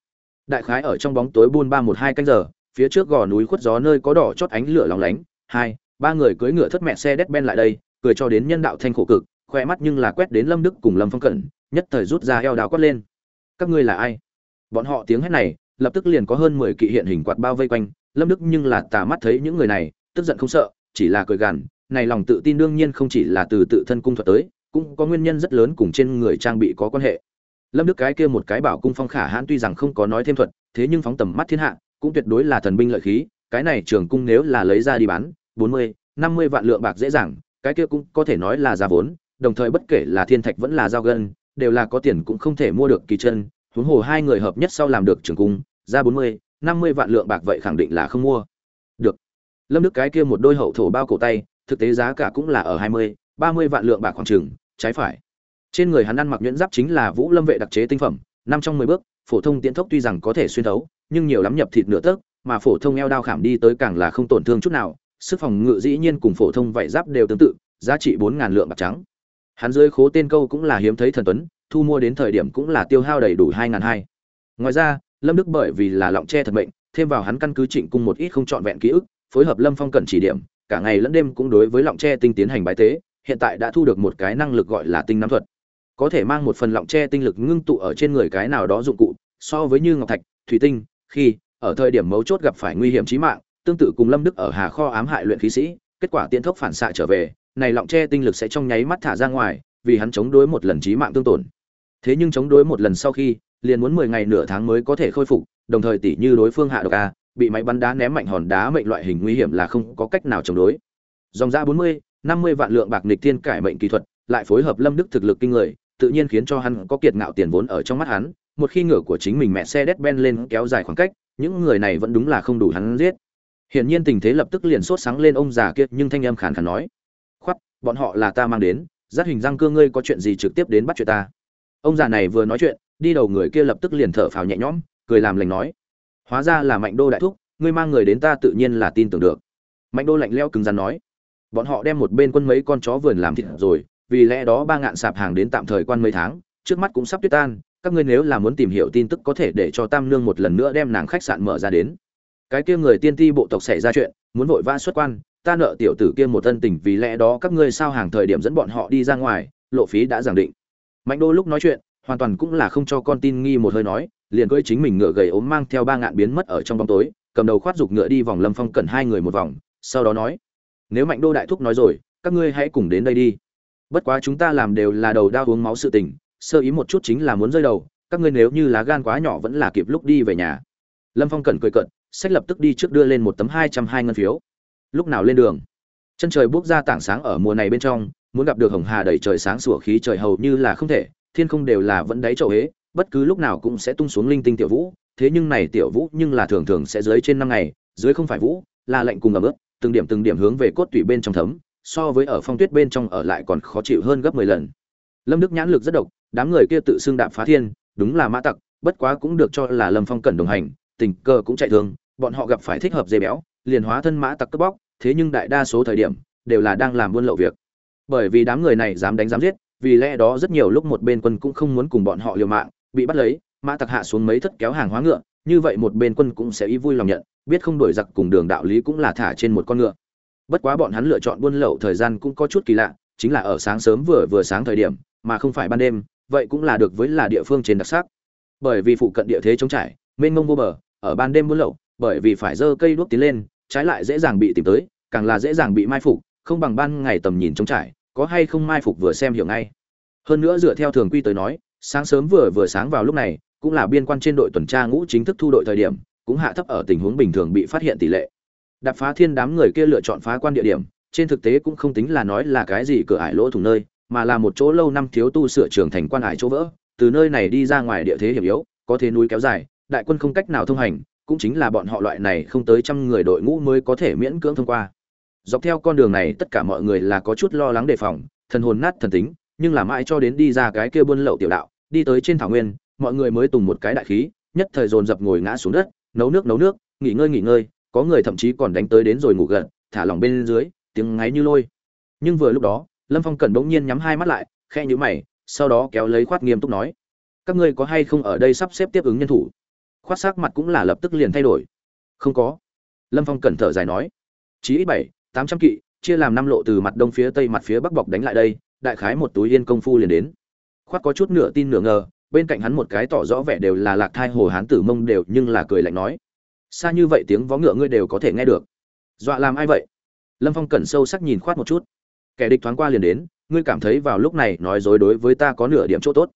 Đại khái ở trong bóng tối buôn ba một hai canh giờ, phía trước gò núi khuất gió nơi có đỏ chót ánh lửa lóng lánh, hai, ba người cưỡi ngựa thất mẹ xe đét ben lại đây, cười cho đến nhân đạo thanh khổ cực, khoe mắt nhưng là quét đến lâm đức cùng lâm phong cẩn, nhất thời rút ra eo đào quát lên. Các ngươi là ai? Bọn họ tiếng hét này, lập tức liền có hơn mười kỵ hiện hình quạt bao vây quanh lâm đức nhưng là tà mắt thấy những người này, tức giận không sợ, chỉ là cười gằn, này lòng tự tin đương nhiên không chỉ là từ tự thân cung thuật tới, cũng có nguyên nhân rất lớn cùng trên người trang bị có quan hệ. Lâm đức cái kia một cái bảo cung phong khả hãn tuy rằng không có nói thêm thuật, thế nhưng phóng tầm mắt thiên hạ, cũng tuyệt đối là thần binh lợi khí, cái này trường cung nếu là lấy ra đi bán, bốn mươi, năm mươi vạn lượng bạc dễ dàng, cái kia cũng có thể nói là giá vốn, đồng thời bất kể là thiên thạch vẫn là giao gân, đều là có tiền cũng không thể mua được kỳ chân, huống hồ hai người hợp nhất sau làm được trường cung, ra bốn mươi năm mươi vạn lượng bạc vậy khẳng định là không mua. Được. Lâm đức cái kia một đôi hậu thổ bao cổ tay, thực tế giá cả cũng là ở hai mươi, ba mươi vạn lượng bạc khoảng trừng trái phải. Trên người hắn ăn mặc nhuyễn giáp chính là vũ lâm vệ đặc chế tinh phẩm, năm trong mười bước, phổ thông tiễn thốc tuy rằng có thể xuyên thấu, nhưng nhiều lắm nhập thịt nửa tấc, mà phổ thông eo đao khảm đi tới càng là không tổn thương chút nào, sức phòng ngự dĩ nhiên cùng phổ thông vậy giáp đều tương tự, giá trị bốn ngàn lượng bạc trắng. Hắn dưới khố tên câu cũng là hiếm thấy thần tuấn, thu mua đến thời điểm cũng là tiêu hao đầy đủ hai ngàn hai. Ngoài ra lâm đức bởi vì là lọng tre thật mệnh, thêm vào hắn căn cứ trịnh cung một ít không trọn vẹn ký ức, phối hợp lâm phong cần chỉ điểm, cả ngày lẫn đêm cũng đối với lọng tre tinh tiến hành bài tế, hiện tại đã thu được một cái năng lực gọi là tinh nắm thuật. Có thể mang một phần lọng tre tinh lực ngưng tụ ở trên người cái nào đó dụng cụ, so với như ngọc thạch, thủy tinh, khi, ở thời điểm mấu chốt gặp phải nguy hiểm chí mạng, tương tự cùng lâm đức ở hà kho ám hại luyện khí sĩ, kết quả tiện thốc phản xạ trở về, này lọng tre tinh lực sẽ trong nháy mắt thả ra ngoài, vì hắn chống đối một lần chí mạng tương tổn. Thế nhưng chống đối một lần sau khi liền muốn mười ngày nửa tháng mới có thể khôi phục đồng thời tỷ như đối phương hạ độc a bị máy bắn đá ném mạnh hòn đá mệnh loại hình nguy hiểm là không có cách nào chống đối. Dòng giá bốn mươi năm mươi vạn lượng bạc nghịch thiên cải mệnh kỹ thuật lại phối hợp lâm đức thực lực kinh người tự nhiên khiến cho hắn có kiệt ngạo tiền vốn ở trong mắt hắn một khi ngựa của chính mình mẹ xe đét ben lên kéo dài khoảng cách những người này vẫn đúng là không đủ hắn giết. Hiển nhiên tình thế lập tức liền sốt sáng lên ông già kia nhưng thanh âm khàn khàn nói khoát, bọn họ là ta mang đến giác hình răng cưa ngươi có chuyện gì trực tiếp đến bắt chuyện ta. Ông già này vừa nói chuyện đi đầu người kia lập tức liền thở phào nhẹ nhõm, cười làm lành nói, hóa ra là mạnh đô đại thúc, ngươi mang người đến ta tự nhiên là tin tưởng được. Mạnh đô lạnh leo cứng rắn nói, bọn họ đem một bên quân mấy con chó vườn làm thịt rồi, vì lẽ đó ba ngạn sạp hàng đến tạm thời quan mấy tháng, trước mắt cũng sắp tuyết tan, các ngươi nếu là muốn tìm hiểu tin tức có thể để cho tam nương một lần nữa đem nàng khách sạn mở ra đến. Cái kia người tiên ti bộ tộc xảy ra chuyện, muốn vội vã xuất quan, ta nợ tiểu tử kia một thân tình, vì lẽ đó các ngươi sao hàng thời điểm dẫn bọn họ đi ra ngoài, lộ phí đã giảng định. Mạnh đô lúc nói chuyện hoàn toàn cũng là không cho con tin nghi một hơi nói, liền cưỡi chính mình ngựa gầy ốm mang theo ba ngạn biến mất ở trong bóng tối, cầm đầu khoát giục ngựa đi vòng lâm phong cẩn hai người một vòng, sau đó nói, nếu mạnh đô đại thúc nói rồi, các ngươi hãy cùng đến đây đi. Bất quá chúng ta làm đều là đầu đau uống máu sự tình, sơ ý một chút chính là muốn rơi đầu, các ngươi nếu như lá gan quá nhỏ vẫn là kịp lúc đi về nhà. Lâm phong cẩn cười cận sách lập tức đi trước đưa lên một tấm hai trăm hai ngân phiếu. Lúc nào lên đường? Chân trời buốc ra tảng sáng ở mùa này bên trong, muốn gặp được hồng hà đầy trời sáng sủa khí trời hầu như là không thể thiên không đều là vẫn đáy chậu hế bất cứ lúc nào cũng sẽ tung xuống linh tinh tiểu vũ, thế nhưng này tiểu vũ nhưng là thường thường sẽ dưới trên năm ngày, dưới không phải vũ, là lạnh cùng ẩm ướt, từng điểm từng điểm hướng về cốt tủy bên trong thấm, so với ở phong tuyết bên trong ở lại còn khó chịu hơn gấp mười lần. Lâm đức nhãn lực rất độc, đám người kia tự xưng đạp phá thiên, đúng là mã tặc, bất quá cũng được cho là lâm phong cẩn đồng hành, tình cờ cũng chạy thường, bọn họ gặp phải thích hợp dây béo, liền hóa thân mã tặc cướp bóc, thế nhưng đại đa số thời điểm, đều là đang làm buôn lậu việc. Bởi vì đám người này dám đánh dám giết vì lẽ đó rất nhiều lúc một bên quân cũng không muốn cùng bọn họ liều mạng, bị bắt lấy, mã tặc hạ xuống mấy thất kéo hàng hóa ngựa, như vậy một bên quân cũng sẽ ý vui lòng nhận, biết không đổi giặc cùng đường đạo lý cũng là thả trên một con ngựa. Bất quá bọn hắn lựa chọn buôn lậu thời gian cũng có chút kỳ lạ, chính là ở sáng sớm vừa vừa sáng thời điểm, mà không phải ban đêm, vậy cũng là được với là địa phương trên đặc sắc. Bởi vì phụ cận địa thế chống trải, mênh mông vô bờ, ở ban đêm buôn lậu, bởi vì phải dơ cây đuốc tiến lên, trái lại dễ dàng bị tìm tới, càng là dễ dàng bị mai phục, không bằng ban ngày tầm nhìn chống trải có hay không mai phục vừa xem hiểu ngay. Hơn nữa dựa theo thường quy tới nói, sáng sớm vừa vừa sáng vào lúc này, cũng là biên quan trên đội tuần tra ngũ chính thức thu đội thời điểm, cũng hạ thấp ở tình huống bình thường bị phát hiện tỷ lệ. Đạp phá thiên đám người kia lựa chọn phá quan địa điểm, trên thực tế cũng không tính là nói là cái gì cửa ải lỗ thủng nơi, mà là một chỗ lâu năm thiếu tu sửa trường thành quan ải chỗ vỡ, từ nơi này đi ra ngoài địa thế hiểm yếu, có thế núi kéo dài, đại quân không cách nào thông hành, cũng chính là bọn họ loại này không tới trăm người đội ngũ mới có thể miễn cưỡng thông qua dọc theo con đường này tất cả mọi người là có chút lo lắng đề phòng, thần hồn nát thần tính, nhưng là mãi cho đến đi ra cái kia buôn lậu tiểu đạo, đi tới trên thảo nguyên, mọi người mới tùng một cái đại khí, nhất thời dồn dập ngồi ngã xuống đất, nấu nước nấu nước, nghỉ ngơi nghỉ ngơi, có người thậm chí còn đánh tới đến rồi ngủ gật, thả lỏng bên dưới, tiếng ngáy như lôi. Nhưng vừa lúc đó, lâm phong cẩn bỗng nhiên nhắm hai mắt lại khe nhữ mày, sau đó kéo lấy khoát nghiêm túc nói, các ngươi có hay không ở đây sắp xếp tiếp ứng nhân thủ? Khoát sắc mặt cũng là lập tức liền thay đổi. Không có. Lâm phong cẩn thở dài nói, chí ít bảy tám trăm kỵ, chia làm năm lộ từ mặt đông phía tây mặt phía bắc bọc đánh lại đây, đại khái một túi yên công phu liền đến. Khoát có chút nửa tin nửa ngờ, bên cạnh hắn một cái tỏ rõ vẻ đều là lạc thai hồ hán tử mông đều nhưng là cười lạnh nói, xa như vậy tiếng vó ngựa ngươi đều có thể nghe được. Dọa làm ai vậy? Lâm phong cẩn sâu sắc nhìn khoát một chút. Kẻ địch thoáng qua liền đến, ngươi cảm thấy vào lúc này nói dối đối với ta có nửa điểm chỗ tốt.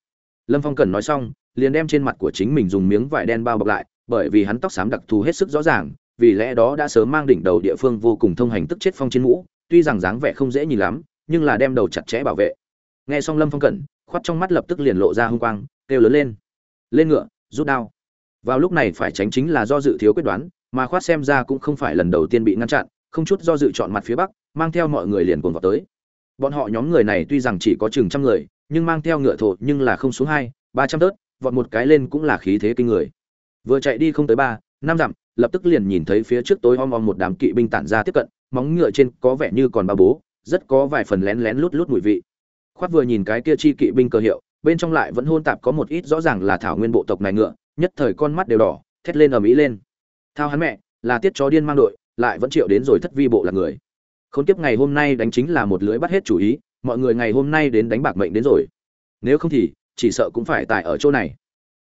Lâm phong cẩn nói xong, liền đem trên mặt của chính mình dùng miếng vải đen bao bọc lại, bởi vì hắn tóc xám đặc thù hết sức rõ ràng vì lẽ đó đã sớm mang đỉnh đầu địa phương vô cùng thông hành tức chết phong chiến mũ, tuy rằng dáng vẻ không dễ nhìn lắm, nhưng là đem đầu chặt chẽ bảo vệ. Nghe xong lâm phong cẩn, khoát trong mắt lập tức liền lộ ra hung quang, kêu lớn lên. Lên ngựa, rút đao. Vào lúc này phải tránh chính là do dự thiếu quyết đoán, mà khoát xem ra cũng không phải lần đầu tiên bị ngăn chặn, không chút do dự chọn mặt phía bắc, mang theo mọi người liền cuồng vào tới. Bọn họ nhóm người này tuy rằng chỉ có chừng trăm người, nhưng mang theo ngựa thổ nhưng là không xuống hai, ba trăm tớt, vọt một cái lên cũng là khí thế kinh người. Vừa chạy đi không tới ba năm dặm, lập tức liền nhìn thấy phía trước tối om om một đám kỵ binh tản ra tiếp cận, móng ngựa trên có vẻ như còn ba bố, rất có vài phần lén lén lút lút mùi vị. Khoát vừa nhìn cái kia chi kỵ binh cơ hiệu, bên trong lại vẫn hôn tạp có một ít rõ ràng là thảo nguyên bộ tộc này ngựa, nhất thời con mắt đều đỏ, thét lên ở mỹ lên. Thao hắn mẹ, là tiết chó điên mang đội, lại vẫn chịu đến rồi thất vi bộ là người. Khốn kiếp ngày hôm nay đánh chính là một lưỡi bắt hết chủ ý, mọi người ngày hôm nay đến đánh bạc mệnh đến rồi. Nếu không thì, chỉ sợ cũng phải tại ở chỗ này.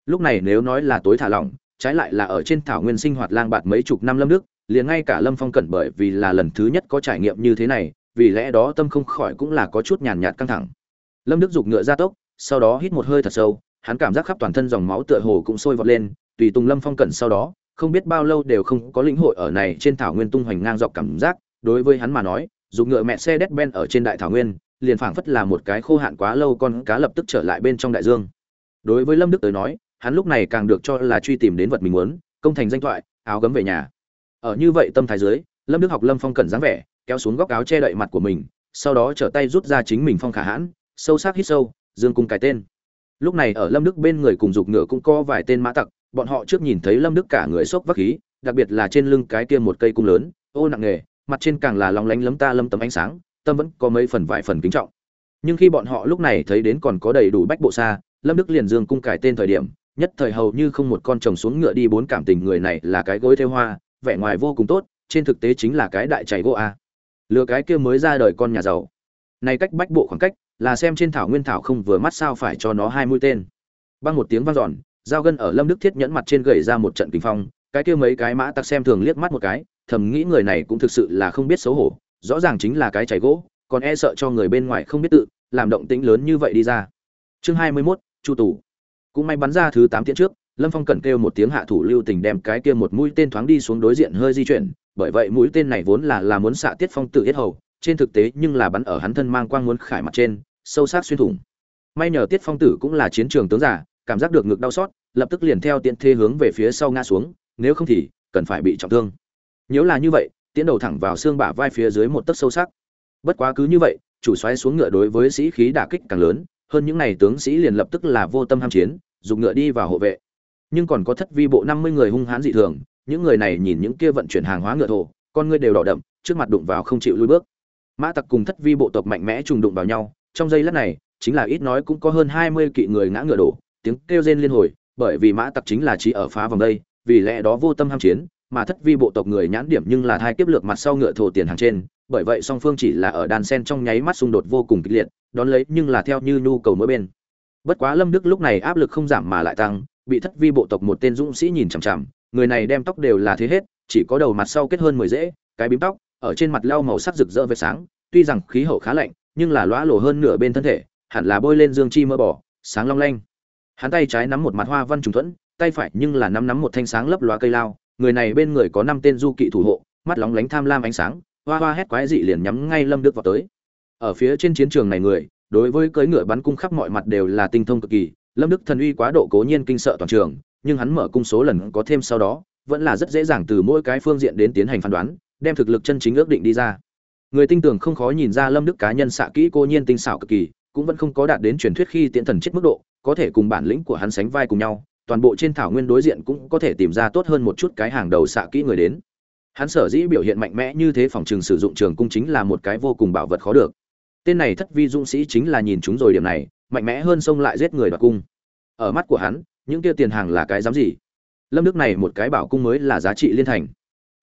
Lúc này nếu nói là tối thả lỏng trái lại là ở trên thảo nguyên sinh hoạt lang bạt mấy chục năm lâm đức liền ngay cả lâm phong cẩn bởi vì là lần thứ nhất có trải nghiệm như thế này, vì lẽ đó tâm không khỏi cũng là có chút nhàn nhạt căng thẳng. Lâm đức giục ngựa ra tốc, sau đó hít một hơi thật sâu, hắn cảm giác khắp toàn thân dòng máu tựa hồ cũng sôi vọt lên, tùy tùng lâm phong cẩn sau đó, không biết bao lâu đều không có lĩnh hội ở này trên thảo nguyên tung hoành ngang dọc cảm giác, đối với hắn mà nói dùng ngựa mẹ xe đét ben ở trên đại thảo nguyên, liền phảng phất là một cái khô hạn quá lâu con cá lập tức trở lại bên trong đại dương. Đối với lâm đức tới nói hắn lúc này càng được cho là truy tìm đến vật mình muốn, công thành danh thoại, áo gấm về nhà. Ở như vậy tâm thái dưới, lâm đức học lâm phong cẩn dáng vẻ, kéo xuống góc áo che đậy mặt của mình, sau đó trở tay rút ra chính mình phong khả hãn, sâu sắc hít sâu, dương cung cái tên. Lúc này ở lâm đức bên người cùng dục ngựa cũng có vài tên mã tặc, bọn họ trước nhìn thấy lâm đức cả người sốc vắc khí, đặc biệt là trên lưng cái kia một cây cung lớn, ô nặng nghề, mặt trên càng là lóng lánh lấm ta lâm tấm ánh sáng, tâm vẫn có mấy phần vài phần kính trọng. Nhưng khi bọn họ lúc này thấy đến còn có đầy đủ bách bộ xa, lâm đức liền dương cung cải tên thời điểm nhất thời hầu như không một con chồng xuống ngựa đi bốn cảm tình người này là cái gối theo hoa vẻ ngoài vô cùng tốt trên thực tế chính là cái đại chảy gỗ a. Lừa cái kia mới ra đời con nhà giàu. Này cách bách bộ khoảng cách là xem trên thảo nguyên thảo không vừa mắt sao phải cho nó hai mũi tên. Băng một tiếng vang dọn dao gân ở lâm đức thiết nhẫn mặt trên gầy ra một trận kinh phong cái kia mấy cái mã tặc xem thường liếc mắt một cái thầm nghĩ người này cũng thực sự là không biết xấu hổ rõ ràng chính là cái chảy gỗ còn e sợ cho người bên ngoài không biết tự làm động tĩnh lớn như vậy đi ra. Chương hai mươi 21, chu tủ cũng may bắn ra thứ tám tiễn trước, lâm phong cần kêu một tiếng hạ thủ lưu tình đem cái kia một mũi tên thoáng đi xuống đối diện hơi di chuyển, bởi vậy mũi tên này vốn là là muốn xạ tiết phong tự yết hầu, trên thực tế nhưng là bắn ở hắn thân mang quang muốn khải mặt trên, sâu sắc xuyên thủng. May nhờ tiết phong tử cũng là chiến trường tướng giả, cảm giác được ngực đau xót, lập tức liền theo tiện thê hướng về phía sau ngã xuống, nếu không thì cần phải bị trọng thương. Nếu là như vậy tiến đầu thẳng vào xương bả vai phía dưới một tấc sâu sắc. Bất quá cứ như vậy, chủ xoáy xuống ngựa đối với sĩ khí đả kích càng lớn hơn những này tướng sĩ liền lập tức là vô tâm ham chiến dùng ngựa đi vào hộ vệ. Nhưng còn có thất vi bộ năm mươi người hung hãn dị thường, những người này nhìn những kia vận chuyển hàng hóa ngựa thổ, con ngươi đều đỏ đậm, trước mặt đụng vào không chịu lui bước. Mã tặc cùng thất vi bộ tộc mạnh mẽ trùng đụng vào nhau, trong giây lát này, chính là ít nói cũng có hơn hai mươi kỵ người ngã ngựa đổ, tiếng kêu rên liên hồi, bởi vì mã tặc chính là chỉ ở phá vòng đây, vì lẽ đó vô tâm ham chiến, mà thất vi bộ tộc người nhãn điểm nhưng là thai kiếp lược mặt sau ngựa thổ tiền hàng trên bởi vậy song phương chỉ là ở đàn sen trong nháy mắt xung đột vô cùng kịch liệt, đón lấy nhưng là theo như nhu cầu mỗi bên. Bất quá lâm đức lúc này áp lực không giảm mà lại tăng, bị thất vi bộ tộc một tên dũng sĩ nhìn chằm chằm, người này đem tóc đều là thế hết, chỉ có đầu mặt sau kết hơn mười rễ, cái bím tóc, ở trên mặt lau màu sắc rực rỡ vệt sáng, tuy rằng khí hậu khá lạnh, nhưng là lóa lổ hơn nửa bên thân thể, hẳn là bôi lên dương chi mơ bỏ, sáng long lanh. Hắn tay trái nắm một mặt hoa văn trùng thuẫn, tay phải nhưng là nắm nắm một thanh sáng lấp loa cây lao, người này bên người có năm tên du kỵ thủ hộ, mắt lóng lánh tham lam ánh sáng hoa hoa hét quái dị liền nhắm ngay lâm đức vào tới. Ở phía trên chiến trường này người, đối với cưỡi ngựa bắn cung khắp mọi mặt đều là tinh thông cực kỳ, lâm đức thần uy quá độ cố nhiên kinh sợ toàn trường, nhưng hắn mở cung số lần có thêm sau đó, vẫn là rất dễ dàng từ mỗi cái phương diện đến tiến hành phán đoán, đem thực lực chân chính ước định đi ra. Người tinh tường không khó nhìn ra lâm đức cá nhân xạ kỹ cô nhiên tinh xảo cực kỳ, cũng vẫn không có đạt đến truyền thuyết khi tiễn thần chết mức độ, có thể cùng bản lĩnh của hắn sánh vai cùng nhau, toàn bộ trên thảo nguyên đối diện cũng có thể tìm ra tốt hơn một chút cái hàng đầu xạ kỹ người đến hắn sở dĩ biểu hiện mạnh mẽ như thế phòng trường sử dụng trường cung chính là một cái vô cùng bảo vật khó được. Tên này thất vi dũng sĩ chính là nhìn chúng rồi điểm này, mạnh mẽ hơn xông lại giết người đoạt cung. Ở mắt của hắn, những kia tiền hàng là cái dám gì? Lâm đức này một cái bảo cung mới là giá trị liên thành.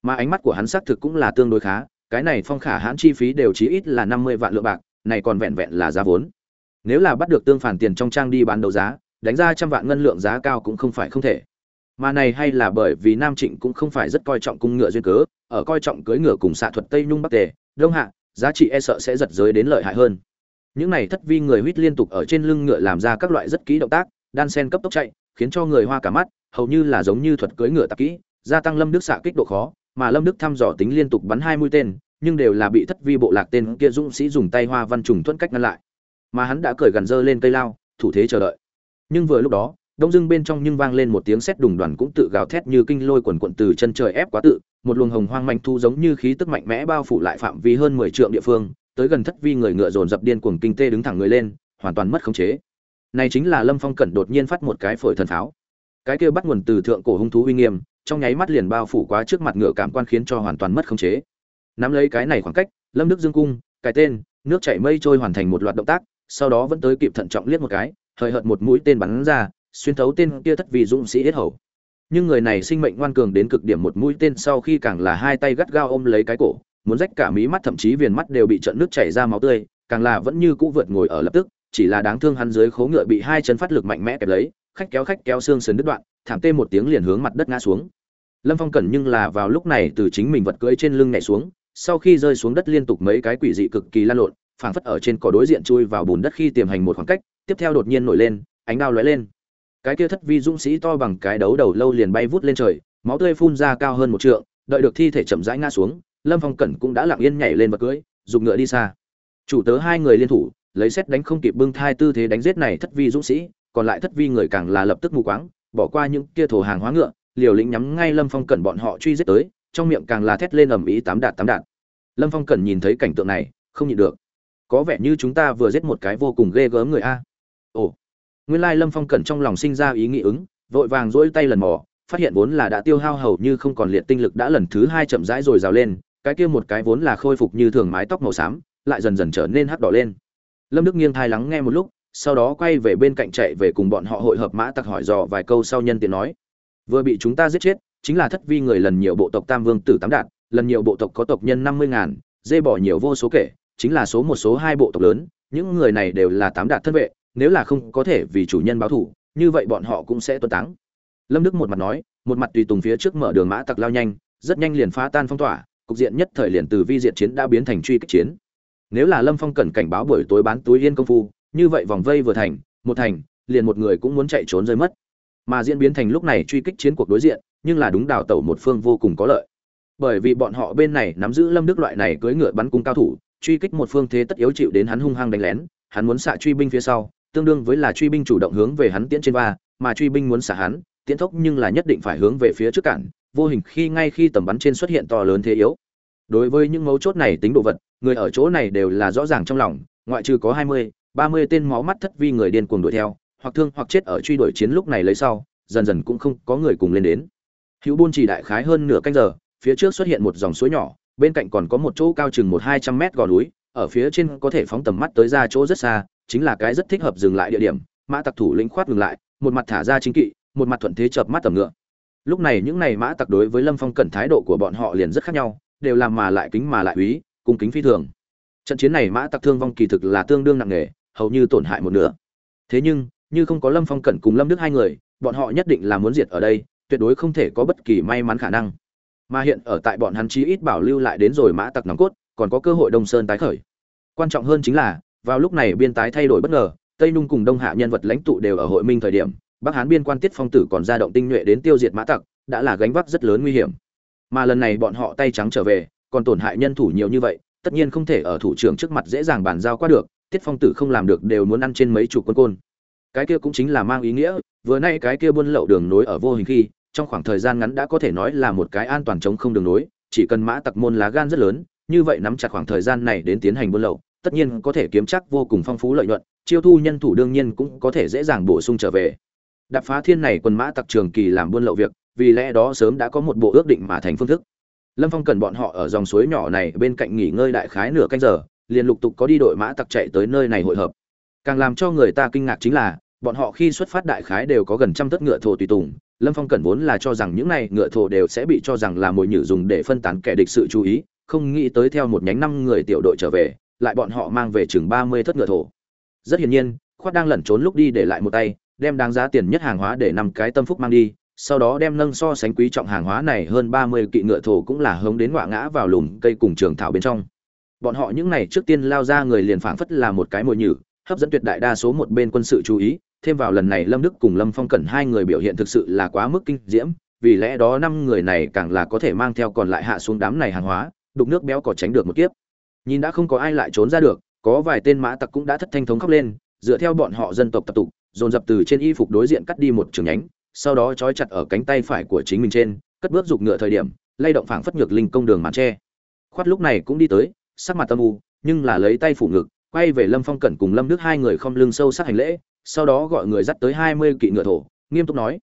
Mà ánh mắt của hắn xác thực cũng là tương đối khá, cái này phong khả hãn chi phí đều chí ít là năm mươi vạn lượng bạc, này còn vẹn vẹn là giá vốn. Nếu là bắt được tương phản tiền trong trang đi bán đấu giá, đánh ra trăm vạn ngân lượng giá cao cũng không phải không thể mà này hay là bởi vì nam trịnh cũng không phải rất coi trọng cung ngựa duyên cớ, ở coi trọng cưới ngựa cùng xạ thuật tây nhung bắc tề, đông hạ, giá trị e sợ sẽ giật giới đến lợi hại hơn. Những này thất vi người huýt liên tục ở trên lưng ngựa làm ra các loại rất kỹ động tác, đan sen cấp tốc chạy, khiến cho người hoa cả mắt, hầu như là giống như thuật cưỡi ngựa tạp kỹ, gia tăng lâm đức xạ kích độ khó, mà lâm đức thăm dò tính liên tục bắn hai mũi tên, nhưng đều là bị thất vi bộ lạc tên kia dũng sĩ dùng tay hoa văn trùng thuẫn cách ngăn lại. Mà hắn đã cởi gần dơ lên cây lao, thủ thế chờ đợi. Nhưng vừa lúc đó đông dưng bên trong nhưng vang lên một tiếng sét đùng đoàn cũng tự gào thét như kinh lôi quần quận từ chân trời ép quá tự, một luồng hồng hoang manh thu giống như khí tức mạnh mẽ bao phủ lại phạm vi hơn mười trượng địa phương, tới gần thất vi người ngựa dồn dập điên cuồng kinh tê đứng thẳng người lên, hoàn toàn mất khống chế. Này chính là lâm phong cẩn đột nhiên phát một cái phổi thần pháo. Cái kia bắt nguồn từ thượng cổ hung thú uy nghiêm, trong nháy mắt liền bao phủ quá trước mặt ngựa cảm quan khiến cho hoàn toàn mất khống chế. Nắm lấy cái này khoảng cách, lâm đức dương cung, cái tên, nước chảy mây trôi hoàn thành một loạt động tác, sau đó vẫn tới kịp thận trọng liếc một cái, hời hợt một mũi tên bắn ra xuyên thấu tên kia thất vị dũng sĩ hết hầu. Nhưng người này sinh mệnh ngoan cường đến cực điểm một mũi tên sau khi càng là hai tay gắt gao ôm lấy cái cổ, muốn rách cả mí mắt thậm chí viền mắt đều bị trận nước chảy ra máu tươi, càng là vẫn như cũ vượt ngồi ở lập tức, chỉ là đáng thương hắn dưới khố ngựa bị hai chân phát lực mạnh mẽ kẹp lấy, khách kéo khách kéo xương sườn đứt đoạn, thảm tê một tiếng liền hướng mặt đất ngã xuống. Lâm phong cẩn nhưng là vào lúc này từ chính mình vật cưỡi trên lưng nhảy xuống, sau khi rơi xuống đất liên tục mấy cái quỷ dị cực kỳ lan lộn, phảng phất ở trên cỏ đối diện chui vào bùn đất khi tiềm hành một khoảng cách, tiếp theo đột nhiên nổi lên, ánh đao lóe lên cái kia thất vi dũng sĩ to bằng cái đấu đầu lâu liền bay vút lên trời, máu tươi phun ra cao hơn một trượng, đợi được thi thể chậm rãi ngã xuống, lâm phong cẩn cũng đã lặng yên nhảy lên vật cưỡi dùng ngựa đi xa. Chủ tớ hai người liên thủ, lấy xét đánh không kịp bưng thai tư thế đánh giết này thất vi dũng sĩ, còn lại thất vi người càng là lập tức mù quáng, bỏ qua những kia thổ hàng hóa ngựa, liều lĩnh nhắm ngay lâm phong cẩn bọn họ truy giết tới, trong miệng càng là thét lên ầm ĩ tám đạt tám đạt lâm phong cẩn nhìn thấy cảnh tượng này, không nhịn được. Có vẻ như chúng ta vừa giết một cái vô cùng ghê gớm người a. Ồ nguyên lai lâm phong cẩn trong lòng sinh ra ý nghĩ ứng, vội vàng duỗi tay lần mò, phát hiện vốn là đã tiêu hao hầu như không còn liệt tinh lực đã lần thứ hai chậm rãi rồi rào lên, cái kia một cái vốn là khôi phục như thường mái tóc màu xám, lại dần dần trở nên hắt đỏ lên. Lâm đức nghiêng thai lắng nghe một lúc, sau đó quay về bên cạnh chạy về cùng bọn họ hội hợp mã tặc hỏi dò vài câu sau nhân tiện nói. Vừa bị chúng ta giết chết, chính là thất vi người lần nhiều bộ tộc tam vương tử tám đạt lần nhiều bộ tộc có tộc nhân năm mươi ngàn, dê bỏ nhiều vô số kể, chính là số một số hai bộ tộc lớn, những người này đều là tám đạt thân vệ nếu là không có thể vì chủ nhân báo thủ như vậy bọn họ cũng sẽ tuân táng. Lâm đức một mặt nói, một mặt tùy tùng phía trước mở đường mã tặc lao nhanh, rất nhanh liền phá tan phong tỏa, cục diện nhất thời liền từ vi diện chiến đã biến thành truy kích chiến. Nếu là lâm phong cần cảnh báo buổi tối bán túi yên công phu, như vậy vòng vây vừa thành, một thành, liền một người cũng muốn chạy trốn rơi mất. Mà diễn biến thành lúc này truy kích chiến cuộc đối diện, nhưng là đúng đào tẩu một phương vô cùng có lợi. Bởi vì bọn họ bên này nắm giữ lâm đức loại này cưỡi ngựa bắn cung cao thủ, truy kích một phương thế tất yếu chịu đến hắn hung hăng đánh lén, hắn muốn xạ truy binh phía sau tương đương với là truy binh chủ động hướng về hắn tiễn trên va, mà truy binh muốn xả hắn, tiễn tốc nhưng là nhất định phải hướng về phía trước cản, vô hình khi ngay khi tầm bắn trên xuất hiện to lớn thế yếu. Đối với những mấu chốt này tính độ vật, người ở chỗ này đều là rõ ràng trong lòng, ngoại trừ có hai mươi, ba mươi tên máu mắt thất vi người điên cuồng đuổi theo, hoặc thương hoặc chết ở truy đuổi chiến lúc này lấy sau, dần dần cũng không có người cùng lên đến. Hữu buôn chỉ đại khái hơn nửa canh giờ, phía trước xuất hiện một dòng suối nhỏ, bên cạnh còn có một chỗ cao chừng một hai trăm mét gò núi, ở phía trên có thể phóng tầm mắt tới ra chỗ rất xa chính là cái rất thích hợp dừng lại địa điểm, mã tặc thủ lĩnh khoát ngừng lại, một mặt thả ra chính kỵ, một mặt thuận thế chợp mắt tầm ngựa. Lúc này những này mã tặc đối với lâm phong cẩn thái độ của bọn họ liền rất khác nhau, đều làm mà lại kính mà lại úy cung kính phi thường. Trận chiến này mã tặc thương vong kỳ thực là tương đương nặng nề, hầu như tổn hại một nửa. Thế nhưng, như không có lâm phong cẩn cùng lâm đức hai người, bọn họ nhất định là muốn diệt ở đây, tuyệt đối không thể có bất kỳ may mắn khả năng. Mà hiện ở tại bọn hắn chí ít bảo lưu lại đến rồi mã tặc nòng cốt, còn có cơ hội đông sơn tái khởi. Quan trọng hơn chính là vào lúc này biên tái thay đổi bất ngờ, tây nung cùng đông hạ nhân vật lãnh tụ đều ở hội minh thời điểm, bắc hán biên quan tiết phong tử còn ra động tinh nhuệ đến tiêu diệt mã tặc, đã là gánh vác rất lớn nguy hiểm. Mà lần này bọn họ tay trắng trở về, còn tổn hại nhân thủ nhiều như vậy, tất nhiên không thể ở thủ trưởng trước mặt dễ dàng bàn giao qua được, tiết phong tử không làm được đều muốn ăn trên mấy chục quân côn. Cái kia cũng chính là mang ý nghĩa, vừa nay cái kia buôn lậu đường nối ở vô hình khi, trong khoảng thời gian ngắn đã có thể nói là một cái an toàn chống không đường nối, chỉ cần mã tặc môn lá gan rất lớn, như vậy nắm chặt khoảng thời gian này đến tiến hành buôn lậu tất nhiên có thể kiếm chắc vô cùng phong phú lợi nhuận, chiêu thu nhân thủ đương nhiên cũng có thể dễ dàng bổ sung trở về. Đạp phá thiên này quân mã tặc trường kỳ làm buôn lậu việc, vì lẽ đó sớm đã có một bộ ước định mà thành phương thức. Lâm phong cần bọn họ ở dòng suối nhỏ này bên cạnh nghỉ ngơi đại khái nửa canh giờ, liền lục tục có đi đội mã tặc chạy tới nơi này hội hợp. Càng làm cho người ta kinh ngạc chính là, bọn họ khi xuất phát đại khái đều có gần trăm tấc ngựa thổ tùy tùng, lâm phong cần vốn là cho rằng những này ngựa thổ đều sẽ bị cho rằng là mồi nhử dùng để phân tán kẻ địch sự chú ý, không nghĩ tới theo một nhánh năm người tiểu đội trở về lại bọn họ mang về chừng ba mươi thất ngựa thổ. Rất hiển nhiên, khoát đang lẩn trốn lúc đi để lại một tay, đem đáng giá tiền nhất hàng hóa để năm cái tâm phúc mang đi, sau đó đem nâng so sánh quý trọng hàng hóa này hơn ba mươi kỵ ngựa thổ cũng là hống đến ngọa ngã vào lùm cây cùng trường thảo bên trong. Bọn họ những này trước tiên lao ra người liền phảng phất là một cái mồi nhử, hấp dẫn tuyệt đại đa số một bên quân sự chú ý, thêm vào lần này lâm đức cùng lâm phong cẩn hai người biểu hiện thực sự là quá mức kinh diễm, vì lẽ đó năm người này càng là có thể mang theo còn lại hạ xuống đám này hàng hóa, đục nước béo có tránh được một kiếp nhìn đã không có ai lại trốn ra được, có vài tên mã tặc cũng đã thất thanh thống khóc lên, dựa theo bọn họ dân tộc tập tục, dồn dập từ trên y phục đối diện cắt đi một trường nhánh, sau đó trói chặt ở cánh tay phải của chính mình trên, cất bước giục ngựa thời điểm, lay động phảng phất nhược linh công đường màn tre. Khoát lúc này cũng đi tới, sắc mặt tâm u, nhưng là lấy tay phủ ngực, quay về lâm phong cẩn cùng lâm đức hai người không lưng sâu sát hành lễ, sau đó gọi người dắt tới hai mươi kỵ ngựa thổ, nghiêm túc nói,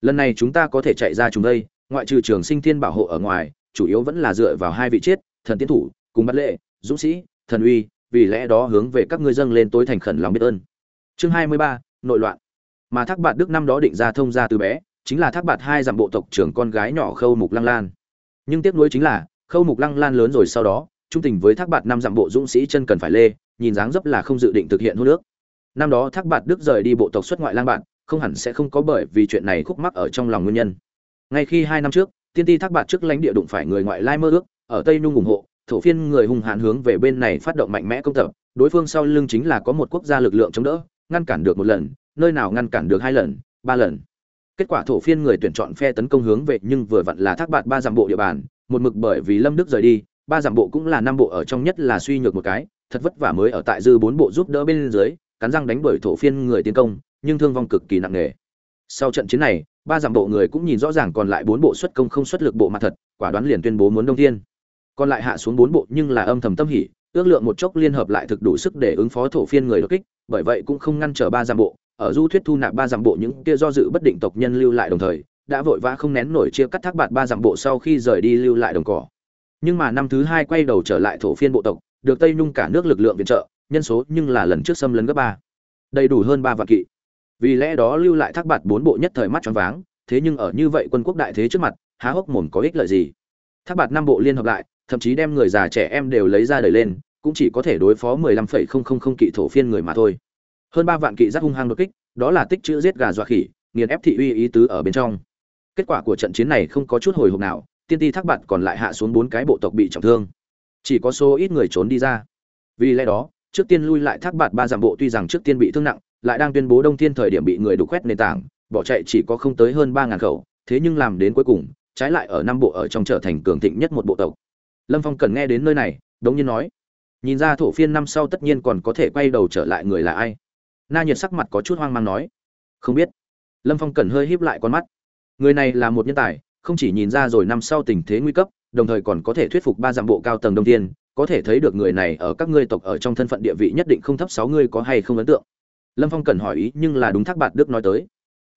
lần này chúng ta có thể chạy ra chúng đây, ngoại trừ trường sinh thiên bảo hộ ở ngoài, chủ yếu vẫn là dựa vào hai vị chết, thần tiến thủ, cùng bắt lệ dũng sĩ, thần uy, vì lẽ đó hướng về các ngươi dâng lên tối thành khẩn lòng biết ơn. Chương hai mươi ba, nội loạn. Mà thác bạt đức năm đó định ra thông gia từ bé, chính là thác bạt hai dặm bộ tộc trưởng con gái nhỏ khâu mục lăng lan. Nhưng tiếc nuối chính là, khâu mục lăng lan lớn rồi sau đó, trung tình với thác bạt năm dặm bộ dũng sĩ chân cần phải lê, nhìn dáng dấp là không dự định thực hiện hôn nước năm đó thác bạt đức rời đi bộ tộc xuất ngoại lang bạn, không hẳn sẽ không có bởi vì chuyện này khúc mắc ở trong lòng nguyên nhân. Ngay khi hai năm trước, tiên ti thác bạt trước lãnh địa đụng phải người ngoại lai mơ ước, ở tây nhung ủng hộ thổ phiên người hung hãn hướng về bên này phát động mạnh mẽ công tập, đối phương sau lưng chính là có một quốc gia lực lượng chống đỡ, ngăn cản được một lần, nơi nào ngăn cản được hai lần, ba lần. Kết quả thổ phiên người tuyển chọn phe tấn công hướng về nhưng vừa vặn là thác bạt ba dặm bộ địa bàn, một mực bởi vì lâm đức rời đi, ba dặm bộ cũng là năm bộ ở trong nhất là suy nhược một cái, thật vất vả mới ở tại dư bốn bộ giúp đỡ bên dưới, cắn răng đánh bởi thổ phiên người tiến công, nhưng thương vong cực kỳ nặng nề. Sau trận chiến này, ba dặm bộ người cũng nhìn rõ ràng còn lại bốn bộ xuất công không xuất lực bộ mặt thật, quả đoán liền tuyên bố muốn đông thiên còn lại hạ xuống bốn bộ nhưng là âm thầm tâm hỉ, ước lượng một chốc liên hợp lại thực đủ sức để ứng phó thổ phiên người đột kích, bởi vậy cũng không ngăn trở ba dặm bộ, ở du thuyết thu nạp ba dặm bộ những kia do dự bất định tộc nhân lưu lại đồng thời, đã vội vã không nén nổi chia cắt thác bạt ba dặm bộ sau khi rời đi lưu lại đồng cỏ. Nhưng mà năm thứ hai quay đầu trở lại thổ phiên bộ tộc, được tây nhung cả nước lực lượng viện trợ, nhân số nhưng là lần trước xâm lấn gấp ba. Đầy đủ hơn ba vạn kỵ. Vì lẽ đó lưu lại thác bạt bốn bộ nhất thời mắt choáng váng, thế nhưng ở như vậy quân quốc đại thế trước mặt, há hốc mồm có ích lợi gì? Thác bạt năm bộ liên hợp lại thậm chí đem người già trẻ em đều lấy ra đẩy lên, cũng chỉ có thể đối phó mười lăm phẩy không không không kỵ thổ phiên người mà thôi. Hơn ba vạn kỵ giáp hung hăng đột kích, đó là tích chữ giết gà dọa khỉ, nghiền ép thị uy ý tứ ở bên trong. Kết quả của trận chiến này không có chút hồi hộp nào, tiên ti thác bạt còn lại hạ xuống bốn cái bộ tộc bị trọng thương. Chỉ có số ít người trốn đi ra. Vì lẽ đó, trước tiên lui lại thác bạt ba giảm bộ tuy rằng trước tiên bị thương nặng, lại đang tuyên bố đông thiên thời điểm bị người đục quét nền tảng, bỏ chạy chỉ có không tới hơn ba ngàn khẩu, thế nhưng làm đến cuối cùng, trái lại ở năm bộ ở trong trở thành cường thịnh nhất một bộ tộc lâm phong cần nghe đến nơi này, đống nhiên nói. Nhìn ra thổ phiên năm sau tất nhiên còn có thể quay đầu trở lại người là ai? Na nhiệt sắc mặt có chút hoang mang nói. Không biết. Lâm phong cần hơi híp lại con mắt. Người này là một nhân tài, không chỉ nhìn ra rồi năm sau tình thế nguy cấp, đồng thời còn có thể thuyết phục ba dặm bộ cao tầng đông tiên có thể thấy được người này ở các ngươi tộc ở trong thân phận địa vị nhất định không thấp, sáu ngươi có hay không ấn tượng? Lâm phong cần hỏi ý, nhưng là đúng thác bạt đức nói tới.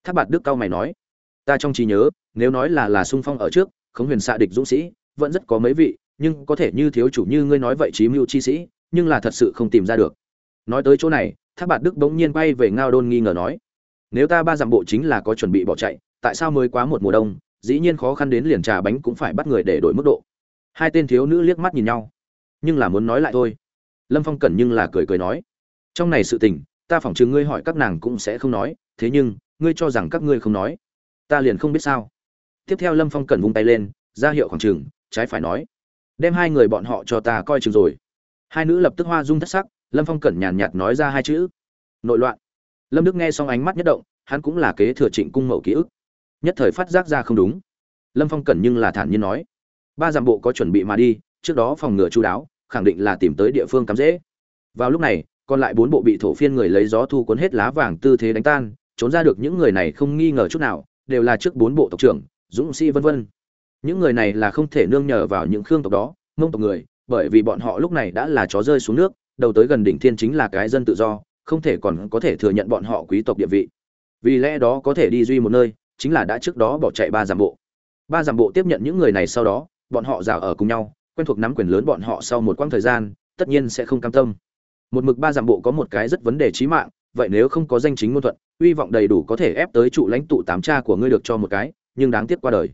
Thác bạt đức cao mày nói. Ta trong trí nhớ, nếu nói là là sung phong ở trước, khống huyền xạ địch dũng sĩ, vẫn rất có mấy vị nhưng có thể như thiếu chủ như ngươi nói vậy trí mưu chi sĩ, nhưng là thật sự không tìm ra được. Nói tới chỗ này, thác bạt đức bỗng nhiên quay về ngao đôn nghi ngờ nói, nếu ta ba dặm bộ chính là có chuẩn bị bỏ chạy, tại sao mới quá một mùa đông, dĩ nhiên khó khăn đến liền trà bánh cũng phải bắt người để đổi mức độ. Hai tên thiếu nữ liếc mắt nhìn nhau, nhưng là muốn nói lại thôi. Lâm phong cẩn nhưng là cười cười nói, trong này sự tình, ta phỏng chừng ngươi hỏi các nàng cũng sẽ không nói, thế nhưng, ngươi cho rằng các ngươi không nói, ta liền không biết sao. Tiếp theo lâm phong cẩn vung tay lên, ra hiệu khoảng chừng, trái phải nói đem hai người bọn họ cho ta coi chừng rồi. Hai nữ lập tức hoa dung thất sắc, lâm phong cẩn nhàn nhạt nói ra hai chữ. Nội loạn. Lâm đức nghe xong ánh mắt nhất động, hắn cũng là kế thừa trịnh cung mậu ký ức. Nhất thời phát giác ra không đúng. Lâm phong cẩn nhưng là thản nhiên nói. Ba dặm bộ có chuẩn bị mà đi, trước đó phòng ngừa chú đáo, khẳng định là tìm tới địa phương cắm dễ. Vào lúc này, còn lại bốn bộ bị thổ phiên người lấy gió thu cuốn hết lá vàng tư thế đánh tan, trốn ra được những người này không nghi ngờ chút nào, đều là trước bốn bộ tộc trưởng, dũng sĩ vân vân những người này là không thể nương nhờ vào những khương tộc đó, mông tộc người, bởi vì bọn họ lúc này đã là chó rơi xuống nước, đầu tới gần đỉnh thiên chính là cái dân tự do, không thể còn có thể thừa nhận bọn họ quý tộc địa vị. Vì lẽ đó có thể đi duy một nơi, chính là đã trước đó bỏ chạy ba giảm bộ. Ba giảm bộ tiếp nhận những người này sau đó, bọn họ rào ở cùng nhau, quen thuộc nắm quyền lớn bọn họ sau một quãng thời gian, tất nhiên sẽ không cam tâm. Một mực ba giảm bộ có một cái rất vấn đề chí mạng, vậy nếu không có danh chính ngôn thuận uy vọng đầy đủ có thể ép tới trụ lãnh tụ tám cha của ngươi được cho một cái, nhưng đáng tiếc qua đời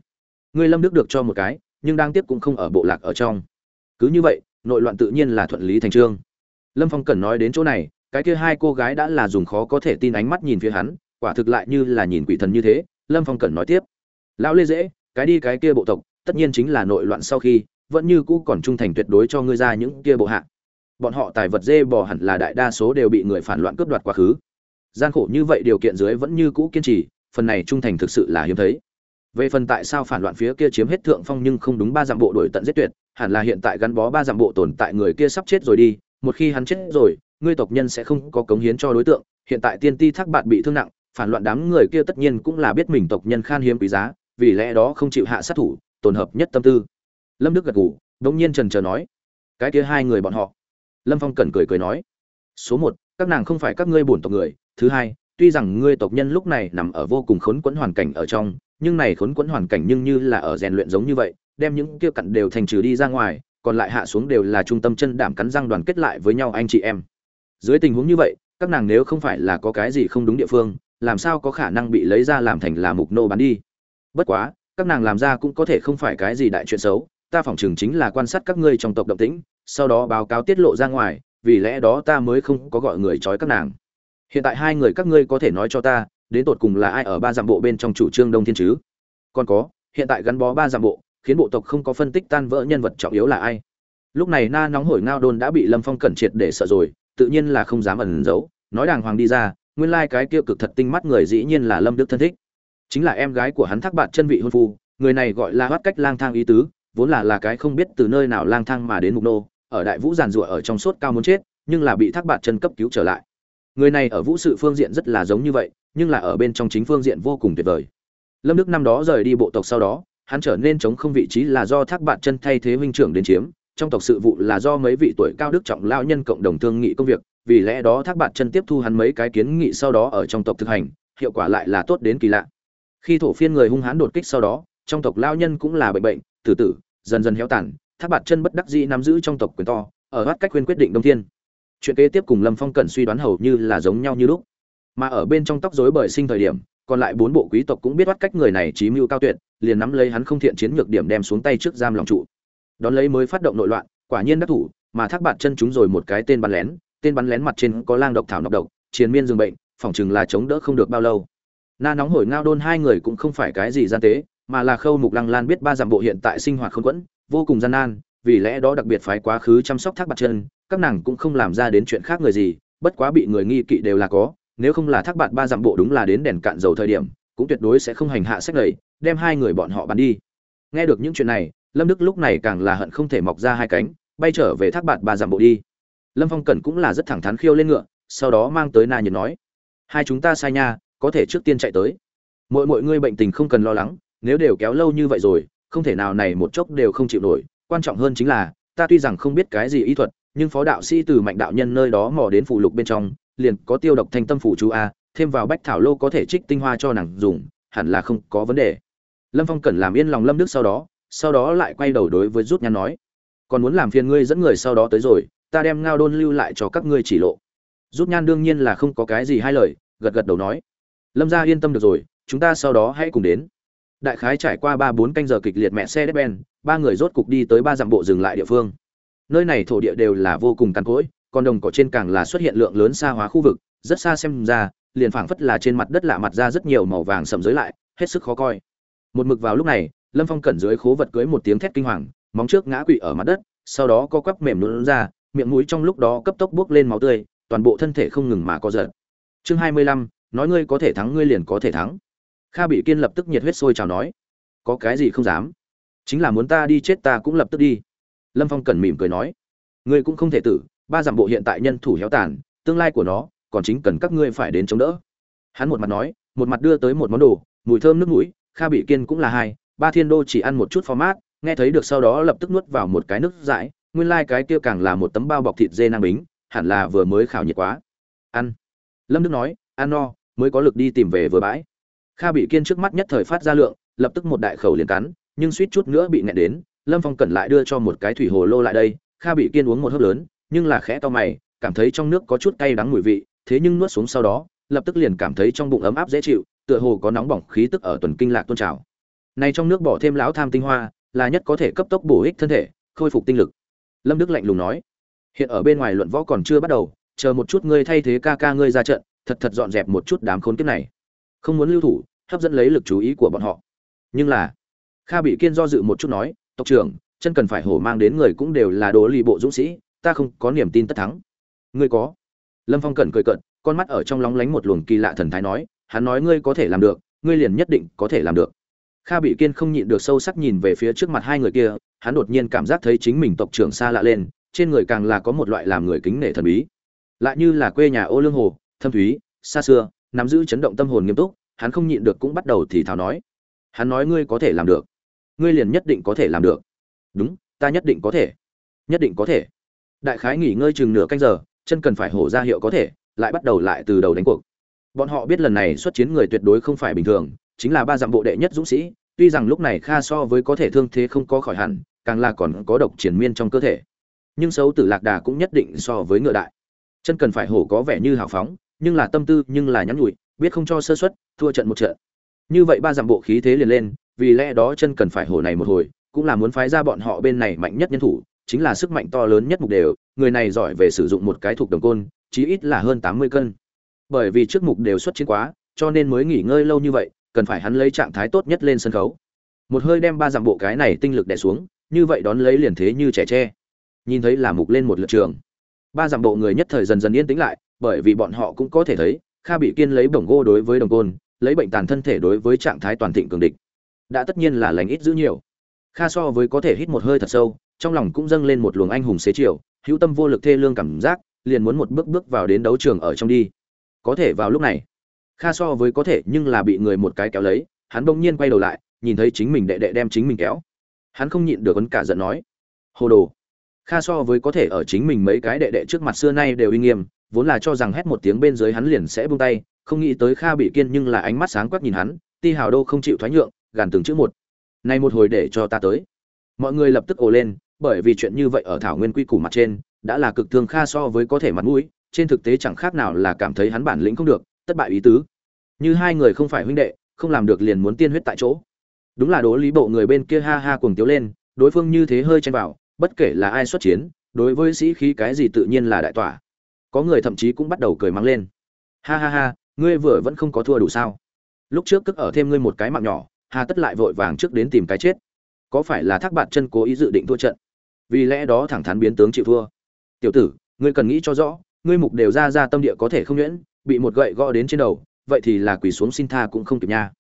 ngươi lâm đức được cho một cái, nhưng đang tiếp cũng không ở bộ lạc ở trong. Cứ như vậy, nội loạn tự nhiên là thuận lý thành trương. Lâm phong cần nói đến chỗ này, cái kia hai cô gái đã là dùng khó có thể tin ánh mắt nhìn phía hắn, quả thực lại như là nhìn quỷ thần như thế, lâm phong cần nói tiếp. Lão lê dễ, cái đi cái kia bộ tộc, tất nhiên chính là nội loạn sau khi, vẫn như cũ còn trung thành tuyệt đối cho ngươi ra những kia bộ hạ. Bọn họ tài vật dê bò hẳn là đại đa số đều bị người phản loạn cướp đoạt quá khứ. Gian khổ như vậy điều kiện dưới vẫn như cũ kiên trì, phần này trung thành thực sự là hiếm thấy về phần tại sao phản loạn phía kia chiếm hết thượng phong nhưng không đúng ba dặm bộ đổi tận giết tuyệt, hẳn là hiện tại gắn bó ba dặm bộ tồn tại người kia sắp chết rồi đi, một khi hắn chết rồi, ngươi tộc nhân sẽ không có cống hiến cho đối tượng, hiện tại tiên ti thác bạn bị thương nặng, phản loạn đám người kia tất nhiên cũng là biết mình tộc nhân khan hiếm quý giá, vì lẽ đó không chịu hạ sát thủ, tồn hợp nhất tâm tư. Lâm đức gật gù, đống nhiên trần chờ nói, cái kia hai người bọn họ. Lâm phong cẩn cười cười nói, số một, các nàng không phải các ngươi bổn tộc người, thứ hai, tuy rằng ngươi tộc nhân lúc này nằm ở vô cùng khốn quẫn hoàn cảnh ở trong nhưng này khốn quẫn hoàn cảnh nhưng như là ở rèn luyện giống như vậy, đem những kia cặn đều thành trừ đi ra ngoài, còn lại hạ xuống đều là trung tâm chân đảm cắn răng đoàn kết lại với nhau anh chị em. Dưới tình huống như vậy, các nàng nếu không phải là có cái gì không đúng địa phương, làm sao có khả năng bị lấy ra làm thành là mục nô bán đi? Bất quá, các nàng làm ra cũng có thể không phải cái gì đại chuyện xấu, ta phỏng chừng chính là quan sát các ngươi trong tộc động tĩnh, sau đó báo cáo tiết lộ ra ngoài, vì lẽ đó ta mới không có gọi người trói các nàng. Hiện tại hai người các ngươi có thể nói cho ta đến tột cùng là ai ở ba dặm bộ bên trong chủ trương đông thiên chứ? Còn có, hiện tại gắn bó ba dặm bộ, khiến bộ tộc không có phân tích tan vỡ nhân vật trọng yếu là ai. Lúc này na nóng hổi ngao đôn đã bị lâm phong cẩn triệt để sợ rồi, tự nhiên là không dám ẩn giấu. Nói đàng hoàng đi ra, nguyên lai cái kia cực thật tinh mắt người dĩ nhiên là lâm đức thân thích. Chính là em gái của hắn thác bạn chân vị hôn phu, người này gọi là hoắt cách lang thang ý tứ, vốn là là cái không biết từ nơi nào lang thang mà đến mục nô, ở đại vũ giàn rụa ở trong suốt cao muốn chết, nhưng là bị thác bạn chân cấp cứu trở lại. Người này ở vũ sự phương diện rất là giống như vậy nhưng là ở bên trong chính phương diện vô cùng tuyệt vời. Lâm đức năm đó rời đi bộ tộc sau đó, hắn trở nên chống không vị trí là do thác bạn chân thay thế huynh trưởng đến chiếm, trong tộc sự vụ là do mấy vị tuổi cao đức trọng lao nhân cộng đồng thương nghị công việc, vì lẽ đó thác bạn chân tiếp thu hắn mấy cái kiến nghị sau đó ở trong tộc thực hành, hiệu quả lại là tốt đến kỳ lạ. Khi thổ phiên người hung hãn đột kích sau đó, trong tộc lao nhân cũng là bệnh bệnh, tử tử, dần dần héo tàn, thác bạn chân bất đắc dĩ nắm giữ trong tộc quyền to, ở thoát cách khuyên quyết định đông thiên. Chuyện kế tiếp cùng lâm phong cẩn suy đoán hầu như là giống nhau như lúc mà ở bên trong tóc rối bởi sinh thời điểm, còn lại bốn bộ quý tộc cũng biết bắt cách người này trí mưu cao tuyệt, liền nắm lấy hắn không thiện chiến nhược điểm đem xuống tay trước giam lòng trụ. Đón lấy mới phát động nội loạn, quả nhiên đắc thủ, mà thác bạt chân chúng rồi một cái tên bắn lén, tên bắn lén mặt trên có lang độc thảo nọc độc chiến miên dường bệnh, phỏng chừng là chống đỡ không được bao lâu. Na nóng hổi ngao đôn hai người cũng không phải cái gì gian tế, mà là khâu mục lăng lan biết ba dặm bộ hiện tại sinh hoạt không quẫn, vô cùng gian nan, vì lẽ đó đặc biệt phái quá khứ chăm sóc thác bạt chân, các nàng cũng không làm ra đến chuyện khác người gì, bất quá bị người nghi kỵ đều là có nếu không là thác bạt ba dặm bộ đúng là đến đèn cạn dầu thời điểm, cũng tuyệt đối sẽ không hành hạ sách lầy đem hai người bọn họ bắn đi. Nghe được những chuyện này, lâm đức lúc này càng là hận không thể mọc ra hai cánh, bay trở về thác bạt ba dặm bộ đi. Lâm phong cẩn cũng là rất thẳng thắn khiêu lên ngựa, sau đó mang tới na nhiệt nói, hai chúng ta sai nha, có thể trước tiên chạy tới. Mỗi mỗi ngươi bệnh tình không cần lo lắng, nếu đều kéo lâu như vậy rồi, không thể nào này một chốc đều không chịu nổi. Quan trọng hơn chính là, ta tuy rằng không biết cái gì y thuật, nhưng phó đạo sĩ từ mạnh đạo nhân nơi đó mò đến phụ lục bên trong liền có tiêu độc thanh tâm phủ chú a, thêm vào bách thảo lô có thể trích tinh hoa cho nàng dùng, hẳn là không có vấn đề. Lâm phong cần làm yên lòng lâm đức sau đó sau đó lại quay đầu đối với rút nhan nói, còn muốn làm phiền ngươi dẫn người sau đó tới rồi, ta đem ngao đôn lưu lại cho các ngươi chỉ lộ. Rút nhan đương nhiên là không có cái gì hai lời, gật gật đầu nói, lâm gia yên tâm được rồi, chúng ta sau đó hãy cùng đến. Đại khái trải qua ba bốn canh giờ kịch liệt mẹ xe đép ben, ba người rốt cục đi tới ba dặm bộ dừng lại địa phương. Nơi này thổ địa đều là vô cùng cằn cỗi còn đồng cỏ trên càng là xuất hiện lượng lớn xa hóa khu vực, rất xa xem ra, liền phảng phất là trên mặt đất lạ mặt ra rất nhiều màu vàng sầm dưới lại, hết sức khó coi. Một mực vào lúc này, lâm phong cẩn dưới khố vật cưới một tiếng thét kinh hoàng, móng trước ngã quỵ ở mặt đất, sau đó co quắp mềm lún ra, miệng mũi trong lúc đó cấp tốc buốc lên máu tươi, toàn bộ thân thể không ngừng mà co giật. Chương hai mươi lăm, nói ngươi có thể thắng, ngươi liền có thể thắng. Kha bị kiên lập tức nhiệt huyết sôi chào nói, có cái gì không dám? Chính là muốn ta đi chết ta cũng lập tức đi. Lâm phong cẩn mỉm cười nói, ngươi cũng không thể tử ba dặm bộ hiện tại nhân thủ héo tàn, tương lai của nó còn chính cần các ngươi phải đến chống đỡ. Hắn một mặt nói, một mặt đưa tới một món đồ, mùi thơm nước mũi, kha bị kiên cũng là hai, ba thiên đô chỉ ăn một chút format, nghe thấy được sau đó lập tức nuốt vào một cái nước dãi, nguyên lai cái kia càng là một tấm bao bọc thịt dê nang bính, hẳn là vừa mới khảo nhiệt quá. Ăn. Lâm đức nói, ăn no, mới có lực đi tìm về vừa bãi. Kha bị kiên trước mắt nhất thời phát ra lượng, lập tức một đại khẩu liền cắn, nhưng suýt chút nữa bị nghẹn đến, lâm phong cẩn lại đưa cho một cái thủy hồ lô lại đây, kha bị kiên uống một hớp lớn nhưng là khẽ to mày, cảm thấy trong nước có chút cay đắng mùi vị, thế nhưng nuốt xuống sau đó, lập tức liền cảm thấy trong bụng ấm áp dễ chịu, tựa hồ có nóng bỏng khí tức ở tuần kinh lạc tôn trào. Này trong nước bỏ thêm lão tham tinh hoa, là nhất có thể cấp tốc bổ ích thân thể, khôi phục tinh lực. Lâm đức lạnh lùng nói. Hiện ở bên ngoài luận võ còn chưa bắt đầu, chờ một chút ngươi thay thế ca ca ngươi ra trận, thật thật dọn dẹp một chút đám khốn kiếp này. Không muốn lưu thủ, hấp dẫn lấy lực chú ý của bọn họ. Nhưng là, kha bị kiên do dự một chút nói, tộc trưởng, chân cần phải hổ mang đến người cũng đều là đồ lì bộ dũng sĩ ta không có niềm tin tất thắng. Ngươi có? Lâm phong cẩn cười cận con mắt ở trong lóng lánh một luồng kỳ lạ thần thái nói, hắn nói ngươi có thể làm được, ngươi liền nhất định có thể làm được. Kha bị kiên không nhịn được sâu sắc nhìn về phía trước mặt hai người kia, hắn đột nhiên cảm giác thấy chính mình tộc trưởng xa lạ lên, trên người càng là có một loại làm người kính nể thần bí. Lại như là quê nhà ô lương hồ, thâm thúy, xa xưa, nắm giữ chấn động tâm hồn nghiêm túc, hắn không nhịn được cũng bắt đầu thì thào nói. Hắn nói ngươi có thể làm được, ngươi liền nhất định có thể làm được. Đúng, ta nhất định có thể, nhất định có thể đại khái nghỉ ngơi chừng nửa canh giờ, chân cần phải hổ ra hiệu có thể, lại bắt đầu lại từ đầu đánh cuộc. Bọn họ biết lần này xuất chiến người tuyệt đối không phải bình thường, chính là ba dặm bộ đệ nhất dũng sĩ, tuy rằng lúc này kha so với có thể thương thế không có khỏi hẳn, càng là còn có độc triển miên trong cơ thể. Nhưng xấu tử lạc đà cũng nhất định so với ngựa đại. Chân cần phải hổ có vẻ như hào phóng, nhưng là tâm tư nhưng là nhắn nhủi, biết không cho sơ suất, thua trận một trận. Như vậy ba dặm bộ khí thế liền lên, vì lẽ đó chân cần phải hổ này một hồi, cũng là muốn phái ra bọn họ bên này mạnh nhất nhân thủ chính là sức mạnh to lớn nhất mục đều, người này giỏi về sử dụng một cái thuộc đồng côn, chí ít là hơn tám mươi cân. Bởi vì trước mục đều xuất chiến quá, cho nên mới nghỉ ngơi lâu như vậy, cần phải hắn lấy trạng thái tốt nhất lên sân khấu. Một hơi đem ba dặm bộ cái này tinh lực đè xuống, như vậy đón lấy liền thế như trẻ tre. Nhìn thấy là mục lên một lượt trường. Ba dặm bộ người nhất thời dần dần yên tĩnh lại, bởi vì bọn họ cũng có thể thấy, kha bị kiên lấy bổng gô đối với đồng côn, lấy bệnh tàn thân thể đối với trạng thái toàn thịnh cường địch. Đã tất nhiên là lành ít giữ nhiều kha so với có thể hít một hơi thật sâu, trong lòng cũng dâng lên một luồng anh hùng xế chiều, hữu tâm vô lực thê lương cảm giác, liền muốn một bước bước vào đến đấu trường ở trong đi. Có thể vào lúc này, kha so với có thể nhưng là bị người một cái kéo lấy, hắn bỗng nhiên quay đầu lại, nhìn thấy chính mình đệ đệ đem chính mình kéo. Hắn không nhịn được ấn cả giận nói, hồ đồ. Kha so với có thể ở chính mình mấy cái đệ đệ trước mặt xưa nay đều uy nghiêm, vốn là cho rằng hét một tiếng bên dưới hắn liền sẽ buông tay, không nghĩ tới kha bị kiên nhưng là ánh mắt sáng quắc nhìn hắn, ti hào đô không chịu thoái nhượng, gàn từng chữ một nay một hồi để cho ta tới. Mọi người lập tức ồ lên, bởi vì chuyện như vậy ở thảo nguyên quy củ mặt trên, đã là cực thương kha so với có thể mặt mũi, trên thực tế chẳng khác nào là cảm thấy hắn bản lĩnh không được tất bại ý tứ. Như hai người không phải huynh đệ, không làm được liền muốn tiên huyết tại chỗ. Đúng là đố lý bộ người bên kia ha ha cuồng tiếu lên, đối phương như thế hơi chen vào, bất kể là ai xuất chiến, đối với sĩ khí cái gì tự nhiên là đại tỏa. Có người thậm chí cũng bắt đầu cười mắng lên. Ha ha ha, ngươi vừa vẫn không có thua đủ sao? Lúc trước cất ở thêm ngươi một cái mạng nhỏ hà tất lại vội vàng trước đến tìm cái chết. Có phải là thác bạt chân cố ý dự định thua trận? Vì lẽ đó thẳng thắn biến tướng chịu thua. Tiểu tử, ngươi cần nghĩ cho rõ, ngươi mục đều ra ra tâm địa có thể không nhuyễn, bị một gậy gõ đến trên đầu, vậy thì là quỳ xuống xin tha cũng không kịp nha.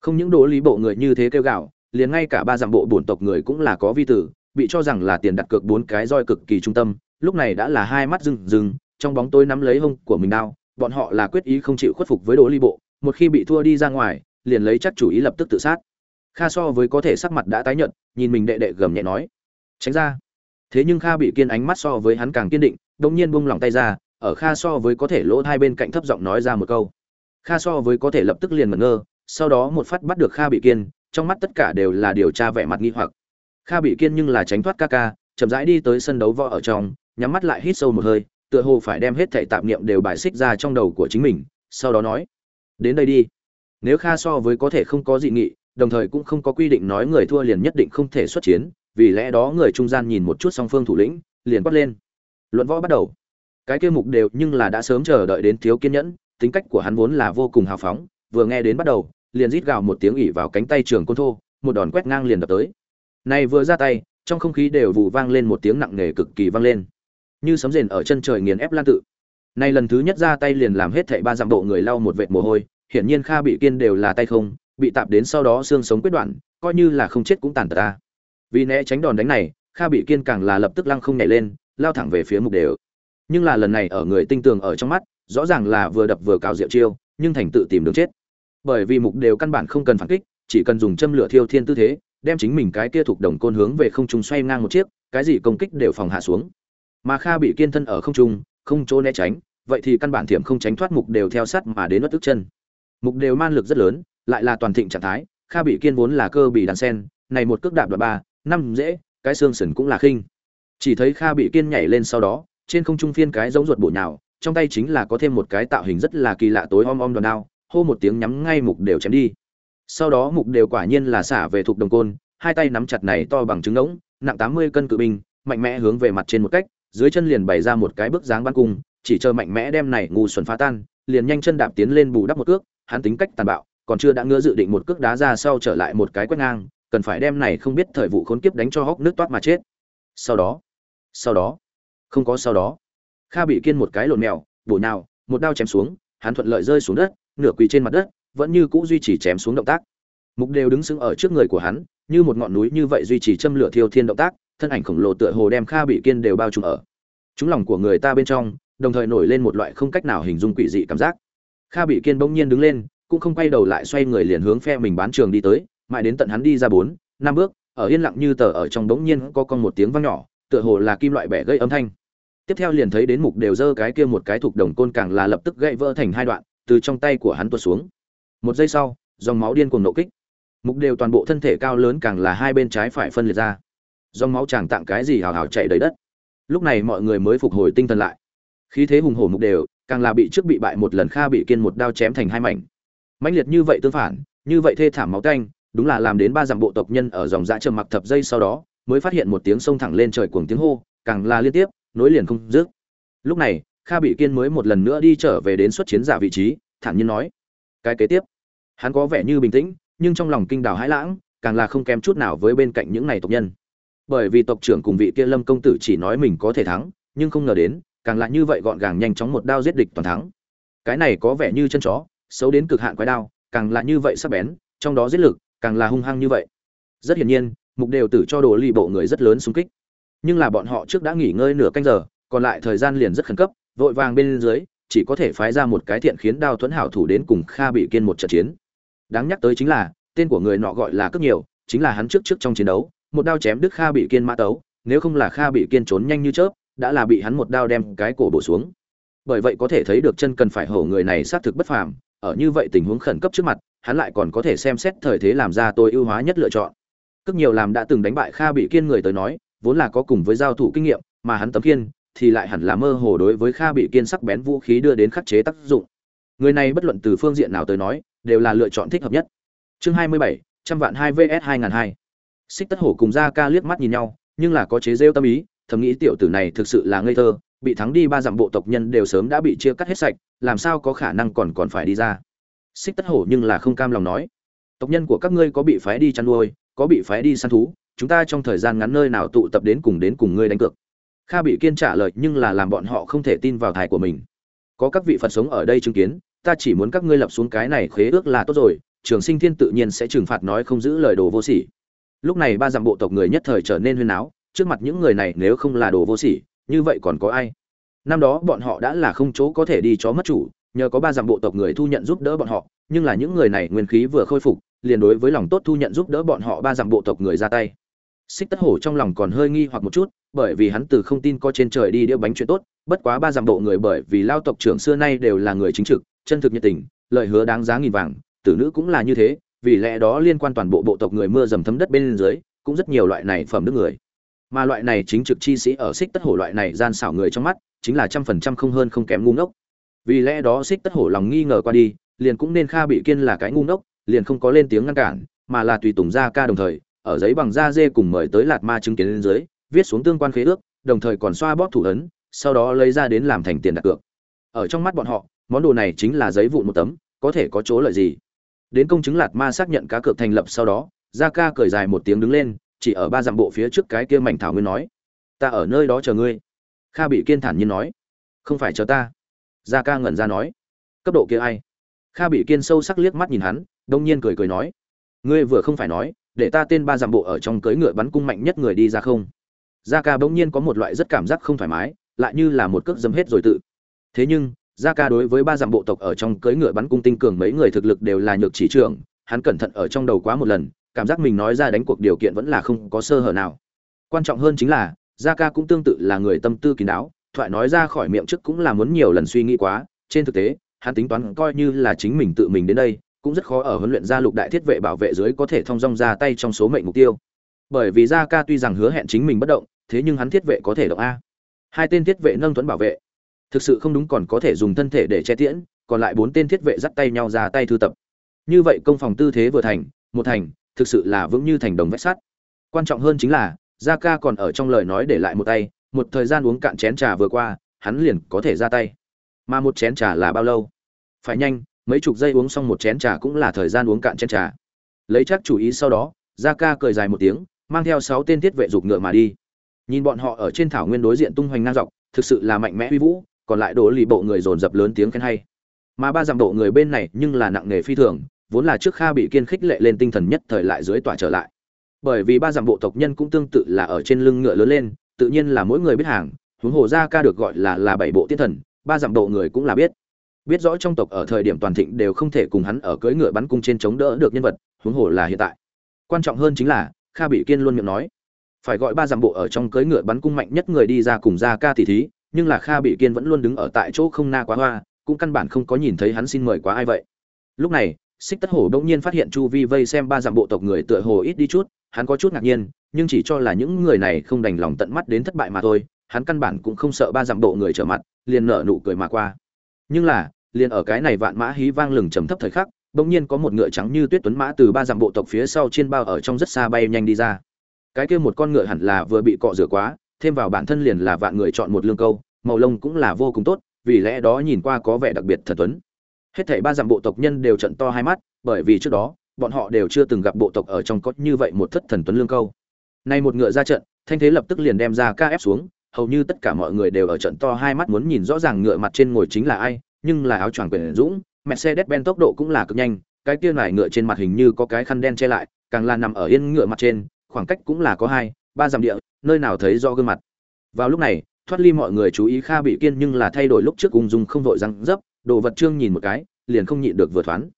Không những đố lý bộ người như thế kêu gạo, liền ngay cả ba dặm bộ bổn tộc người cũng là có vi tử, bị cho rằng là tiền đặt cược bốn cái roi cực kỳ trung tâm, lúc này đã là hai mắt rừng rừng trong bóng tối nắm lấy hông của mình đao, bọn họ là quyết ý không chịu khuất phục với đố lý bộ, một khi bị thua đi ra ngoài liền lấy chắc chủ ý lập tức tự sát. Kha so với có thể sắc mặt đã tái nhợt, nhìn mình đệ đệ gầm nhẹ nói, tránh ra. Thế nhưng kha bị kiên ánh mắt so với hắn càng kiên định đống nhiên buông lỏng tay ra, ở kha so với có thể lỗ hai bên cạnh thấp giọng nói ra một câu. Kha so với có thể lập tức liền mẩn ngơ, sau đó một phát bắt được kha bị kiên, trong mắt tất cả đều là điều tra vẻ mặt nghi hoặc. Kha bị kiên nhưng là tránh thoát ca ca, chậm rãi đi tới sân đấu võ ở trong, nhắm mắt lại hít sâu một hơi, tựa hồ phải đem hết thảy tạp niệm đều bài xích ra trong đầu của chính mình, sau đó nói, đến đây đi nếu kha so với có thể không có dị nghị, đồng thời cũng không có quy định nói người thua liền nhất định không thể xuất chiến, vì lẽ đó người trung gian nhìn một chút song phương thủ lĩnh, liền quát lên. Luận võ bắt đầu. Cái kia mục đều nhưng là đã sớm chờ đợi đến thiếu kiên nhẫn, tính cách của hắn vốn là vô cùng hào phóng, vừa nghe đến bắt đầu, liền rít gào một tiếng ỉ vào cánh tay trường côn thô, một đòn quét ngang liền đập tới. Này vừa ra tay, trong không khí đều vụ vang lên một tiếng nặng nề cực kỳ vang lên. Như sấm rền ở chân trời nghiền ép lan tự. Này lần thứ nhất ra tay liền làm hết thảy ba dặm độ người lau một vệt mồ hôi hiển nhiên kha bị kiên đều là tay không, bị tạp đến sau đó xương sống quyết đoạn, coi như là không chết cũng tàn tật ta. Vì né tránh đòn đánh này, kha bị kiên càng là lập tức lăng không nhảy lên, lao thẳng về phía mục đều. Nhưng là lần này ở người tinh tường ở trong mắt, rõ ràng là vừa đập vừa cào diệu chiêu, nhưng thành tự tìm đường chết. Bởi vì mục đều căn bản không cần phản kích, chỉ cần dùng châm lửa thiêu thiên tư thế, đem chính mình cái kia thuộc đồng côn hướng về không trung xoay ngang một chiếc, cái gì công kích đều phòng hạ xuống. Mà kha bị kiên thân ở không trung, không chỗ né tránh, vậy thì căn bản thiểm không tránh thoát mục đều theo sát mà đến bất tức chân mục đều man lực rất lớn, lại là toàn thịnh trạng thái, kha bị kiên vốn là cơ bị đàn sen, này một cước đạp đoạn ba, năm dễ, cái xương sườn cũng là khinh. Chỉ thấy kha bị kiên nhảy lên sau đó, trên không trung phiên cái giống ruột bổ nhào, trong tay chính là có thêm một cái tạo hình rất là kỳ lạ tối om om đòn đao, hô một tiếng nhắm ngay mục đều chém đi. Sau đó mục đều quả nhiên là xả về thuộc đồng côn, hai tay nắm chặt này to bằng trứng ngỗng, nặng tám mươi cân cự binh, mạnh mẽ hướng về mặt trên một cách, dưới chân liền bày ra một cái bước dáng ban cung, chỉ chờ mạnh mẽ đem này ngu xuẩn phá tan, liền nhanh chân đạp tiến lên bù đắp một cước hắn tính cách tàn bạo, còn chưa đã ngứa dự định một cước đá ra sau trở lại một cái quét ngang, cần phải đem này không biết thời vụ khốn kiếp đánh cho hốc nước toát mà chết. Sau đó sau đó, không có sau đó. Kha bị kiên một cái lộn mèo, bổ nào một đao chém xuống, hắn thuận lợi rơi xuống đất, nửa quỳ trên mặt đất, vẫn như cũ duy trì chém xuống động tác. Mục đều đứng sững ở trước người của hắn, như một ngọn núi như vậy duy trì châm lửa thiêu thiên động tác, thân ảnh khổng lồ tựa hồ đem kha bị kiên đều bao trùm ở. Chúng lòng của người ta bên trong, đồng thời nổi lên một loại không cách nào hình dung quỷ dị cảm giác kha bị kiên bỗng nhiên đứng lên, cũng không quay đầu lại xoay người liền hướng phe mình bán trường đi tới, mãi đến tận hắn đi ra bốn, năm bước, ở yên lặng như tờ ở trong bỗng nhiên có con một tiếng vang nhỏ, tựa hồ là kim loại bẻ gây âm thanh. Tiếp theo liền thấy đến mục đều giơ cái kia một cái thuộc đồng côn càng là lập tức gãy vỡ thành hai đoạn, từ trong tay của hắn tuột xuống. Một giây sau, dòng máu điên cuồng nộ kích. Mục đều toàn bộ thân thể cao lớn càng là hai bên trái phải phân liệt ra. Dòng máu chàng tặng cái gì hào hào chạy đầy đất. Lúc này mọi người mới phục hồi tinh thần lại. Khí thế hùng hổ mục đều càng là bị trước bị bại một lần kha bị kiên một đao chém thành hai mảnh. Mãnh liệt như vậy tương phản, như vậy thê thảm máu tanh, đúng là làm đến ba dặm bộ tộc nhân ở dòng dã trầm mặc thập giây sau đó, mới phát hiện một tiếng sông thẳng lên trời cuồng tiếng hô, càng là liên tiếp, nối liền không dứt. Lúc này, kha bị kiên mới một lần nữa đi trở về đến xuất chiến giả vị trí, thản nhiên nói, cái kế tiếp. Hắn có vẻ như bình tĩnh, nhưng trong lòng kinh đào hãi lãng, càng là không kém chút nào với bên cạnh những này tộc nhân. Bởi vì tộc trưởng cùng vị kia lâm công tử chỉ nói mình có thể thắng, nhưng không ngờ đến càng lại như vậy gọn gàng nhanh chóng một đao giết địch toàn thắng. Cái này có vẻ như chân chó, xấu đến cực hạn quái đao, càng lại như vậy sắc bén, trong đó giết lực, càng là hung hăng như vậy. Rất hiển nhiên, mục đều tử cho đồ lì bộ người rất lớn xung kích. Nhưng là bọn họ trước đã nghỉ ngơi nửa canh giờ, còn lại thời gian liền rất khẩn cấp, vội vàng bên dưới, chỉ có thể phái ra một cái thiện khiến đao thuẫn hảo thủ đến cùng kha bị kiên một trận chiến. Đáng nhắc tới chính là, tên của người nọ gọi là cất nhiều, chính là hắn trước trước trong chiến đấu, một đao chém đức kha bị kiên mã tấu, nếu không là kha bị kiên trốn nhanh như chớp đã là bị hắn một đao đem cái cổ bổ xuống. Bởi vậy có thể thấy được chân cần phải hổ người này xác thực bất phàm, ở như vậy tình huống khẩn cấp trước mặt, hắn lại còn có thể xem xét thời thế làm ra tôi ưu hóa nhất lựa chọn. Cực nhiều làm đã từng đánh bại kha bị kiên người tới nói, vốn là có cùng với giao thủ kinh nghiệm, mà hắn tấm kiên thì lại hẳn là mơ hồ đối với kha bị kiên sắc bén vũ khí đưa đến khắc chế tác dụng. Người này bất luận từ phương diện nào tới nói, đều là lựa chọn thích hợp nhất. Chương hai mươi bảy, trăm vạn hai vs hai ngàn hai. Xích tất hổ cùng ra ca liếc mắt nhìn nhau, nhưng là có chế rêu tâm ý thầm nghĩ tiểu tử này thực sự là ngây thơ, bị thắng đi ba dặm bộ tộc nhân đều sớm đã bị chia cắt hết sạch, làm sao có khả năng còn còn phải đi ra. Xích tất hổ nhưng là không cam lòng nói, tộc nhân của các ngươi có bị phái đi chăn nuôi, có bị phái đi săn thú, chúng ta trong thời gian ngắn nơi nào tụ tập đến cùng đến cùng ngươi đánh cược. Kha bị kiên trả lời, nhưng là làm bọn họ không thể tin vào thải của mình. Có các vị phật sống ở đây chứng kiến, ta chỉ muốn các ngươi lập xuống cái này khế ước là tốt rồi, trường sinh thiên tự nhiên sẽ trừng phạt nói không giữ lời đồ vô sỉ. Lúc này ba dặm bộ tộc người nhất thời trở nên huyên náo trước mặt những người này nếu không là đồ vô sỉ, như vậy còn có ai? Năm đó bọn họ đã là không chỗ có thể đi chó mất chủ, nhờ có ba dặm bộ tộc người thu nhận giúp đỡ bọn họ, nhưng là những người này nguyên khí vừa khôi phục, liền đối với lòng tốt thu nhận giúp đỡ bọn họ ba dặm bộ tộc người ra tay. Xích tất hổ trong lòng còn hơi nghi hoặc một chút, bởi vì hắn từ không tin có trên trời đi đĩa bánh chuyện tốt, bất quá ba dặm bộ người bởi vì lao tộc trưởng xưa nay đều là người chính trực, chân thực nhiệt tình, lời hứa đáng giá nghìn vàng, tử nữ cũng là như thế, vì lẽ đó liên quan toàn bộ bộ tộc người mưa dầm thấm đất bên dưới, cũng rất nhiều loại này phẩm đức người mà loại này chính trực chi sĩ ở xích tất hổ loại này gian xảo người trong mắt, chính là trăm phần trăm không hơn không kém ngu ngốc. Vì lẽ đó xích tất hổ lòng nghi ngờ qua đi, liền cũng nên kha bị kiên là cái ngu ngốc, liền không có lên tiếng ngăn cản, mà là tùy tùng ra ca đồng thời, ở giấy bằng da dê cùng mời tới lạt ma chứng kiến lên dưới, viết xuống tương quan khế ước, đồng thời còn xoa bóp thủ ấn, sau đó lấy ra đến làm thành tiền đặt cược. Ở trong mắt bọn họ, món đồ này chính là giấy vụn một tấm, có thể có chỗ lợi gì? Đến công chứng lạt ma xác nhận cá cược thành lập sau đó ra ca cười dài một tiếng đứng lên chỉ ở ba dặm bộ phía trước cái kia mảnh thảo nguyên nói, ta ở nơi đó chờ ngươi. Kha bị kiên thản nhiên nói, không phải chờ ta. Gia ca ngẩn ra nói, cấp độ kia ai? Kha bị kiên sâu sắc liếc mắt nhìn hắn, đông nhiên cười cười nói, ngươi vừa không phải nói, để ta tên ba dặm bộ ở trong cưới ngựa bắn cung mạnh nhất người đi ra không? Gia ca bỗng nhiên có một loại rất cảm giác không thoải mái, lại như là một cước dấm hết rồi tự. Thế nhưng, gia ca đối với ba dặm bộ tộc ở trong cưới ngựa bắn cung tinh cường mấy người thực lực đều là nhược chỉ trưởng, hắn cẩn thận ở trong đầu quá một lần cảm giác mình nói ra đánh cuộc điều kiện vẫn là không có sơ hở nào. Quan trọng hơn chính là gia ca cũng tương tự là người tâm tư kín đáo, thoại nói ra khỏi miệng trước cũng là muốn nhiều lần suy nghĩ quá, trên thực tế, hắn tính toán coi như là chính mình tự mình đến đây, cũng rất khó ở huấn luyện gia lục đại thiết vệ bảo vệ dưới có thể thông dong ra tay trong số mệnh mục tiêu. Bởi vì gia ca tuy rằng hứa hẹn chính mình bất động, thế nhưng hắn thiết vệ có thể động a. Hai tên thiết vệ nâng tuấn bảo vệ. Thực sự không đúng còn có thể dùng thân thể để che tiễn, còn lại bốn tên thiết vệ dắt tay nhau ra tay thư tập. Như vậy công phòng tư thế vừa thành, một thành thực sự là vững như thành đồng vách sắt. Quan trọng hơn chính là gia ca còn ở trong lời nói để lại một tay, một thời gian uống cạn chén trà vừa qua, hắn liền có thể ra tay. Mà một chén trà là bao lâu? Phải nhanh, mấy chục giây uống xong một chén trà cũng là thời gian uống cạn chén trà. Lấy chắc chủ ý sau đó gia ca cười dài một tiếng, mang theo sáu tên thiết vệ dục ngựa mà đi. Nhìn bọn họ ở trên thảo nguyên đối diện tung hoành ngang dọc, thực sự là mạnh mẽ uy vũ, còn lại đổ lì bộ người dồn dập lớn tiếng khen hay. Mà ba dặm độ người bên này nhưng là nặng nghề phi thường vốn là trước kha bị kiên khích lệ lên tinh thần nhất thời lại dưới tỏa trở lại. Bởi vì ba dặm bộ tộc nhân cũng tương tự là ở trên lưng ngựa lớn lên, tự nhiên là mỗi người biết hàng, huống hồ gia ca được gọi là là bảy bộ tiên thần, ba dặm độ người cũng là biết. Biết rõ trong tộc ở thời điểm toàn thịnh đều không thể cùng hắn ở cưỡi ngựa bắn cung trên chống đỡ được nhân vật, huống hồ là hiện tại. Quan trọng hơn chính là, kha bị kiên luôn miệng nói, phải gọi ba dặm bộ ở trong cưỡi ngựa bắn cung mạnh nhất người đi ra cùng gia ca tỷ thí, nhưng là kha bị kiên vẫn luôn đứng ở tại chỗ không na quá hoa, cũng căn bản không có nhìn thấy hắn xin mời quá ai vậy. Lúc này xích tất hổ đông nhiên phát hiện chu vi vây xem ba dặm bộ tộc người tựa hồ ít đi chút, hắn có chút ngạc nhiên, nhưng chỉ cho là những người này không đành lòng tận mắt đến thất bại mà thôi, hắn căn bản cũng không sợ ba dặm bộ người trở mặt, liền nở nụ cười mà qua. Nhưng là, liền ở cái này vạn mã hí vang lừng trầm thấp thời khắc bỗng nhiên có một ngựa trắng như tuyết tuấn mã từ ba dặm bộ tộc phía sau trên bao ở trong rất xa bay nhanh đi ra. Cái kia một con ngựa hẳn là vừa bị cọ rửa quá, thêm vào bản thân liền là vạn người chọn một lương câu, màu lông cũng là vô cùng tốt, vì lẽ đó nhìn qua có vẻ đặc biệt thật tuấn hết thảy ba dặm bộ tộc nhân đều trận to hai mắt, bởi vì trước đó, bọn họ đều chưa từng gặp bộ tộc ở trong có như vậy một thất thần tuấn lương câu. Nay một ngựa ra trận, thanh thế lập tức liền đem ra ca ép xuống, hầu như tất cả mọi người đều ở trận to hai mắt muốn nhìn rõ ràng ngựa mặt trên ngồi chính là ai, nhưng là áo choàng quyền dũng, mercedes ben tốc độ cũng là cực nhanh, cái kia nải ngựa trên mặt hình như có cái khăn đen che lại, càng là nằm ở yên ngựa mặt trên, khoảng cách cũng là có hai, ba dặm địa, nơi nào thấy do gương mặt. Vào lúc này, thoát ly mọi người chú ý kha bị kiên nhưng là thay đổi lúc trước ung dung không vội răng dấp đồ vật trương nhìn một cái, liền không nhịn được vừa thoáng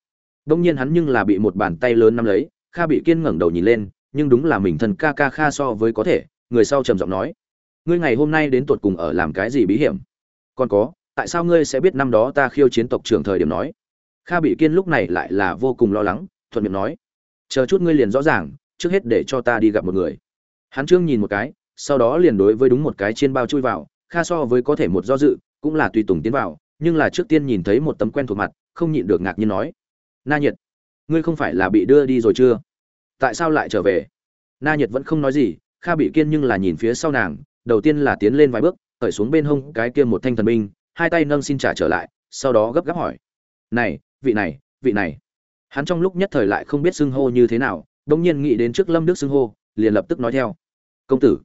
đông nhiên hắn nhưng là bị một bàn tay lớn nắm lấy, kha bị kiên ngẩng đầu nhìn lên, nhưng đúng là mình thân ca ca kha so với có thể, người sau trầm giọng nói, ngươi ngày hôm nay đến tuột cùng ở làm cái gì bí hiểm? Còn có, tại sao ngươi sẽ biết năm đó ta khiêu chiến tộc trưởng thời điểm nói? Kha bị kiên lúc này lại là vô cùng lo lắng, thuận miệng nói, chờ chút ngươi liền rõ ràng, trước hết để cho ta đi gặp một người. Hắn trương nhìn một cái, sau đó liền đối với đúng một cái trên bao chui vào, kha so với có thể một do dự, cũng là tùy tùng tiến vào nhưng là trước tiên nhìn thấy một tấm quen thuộc mặt, không nhịn được ngạc nhiên nói, na nhiệt ngươi không phải là bị đưa đi rồi chưa? Tại sao lại trở về? Na nhiệt vẫn không nói gì, kha bị kiên nhưng là nhìn phía sau nàng, đầu tiên là tiến lên vài bước, khởi xuống bên hông cái kia một thanh thần binh, hai tay nâng xin trả trở lại, sau đó gấp gáp hỏi, này, vị này vị này. Hắn trong lúc nhất thời lại không biết xưng hô như thế nào đông nhiên nghĩ đến trước lâm đức xưng hô, liền lập tức nói theo, công tử,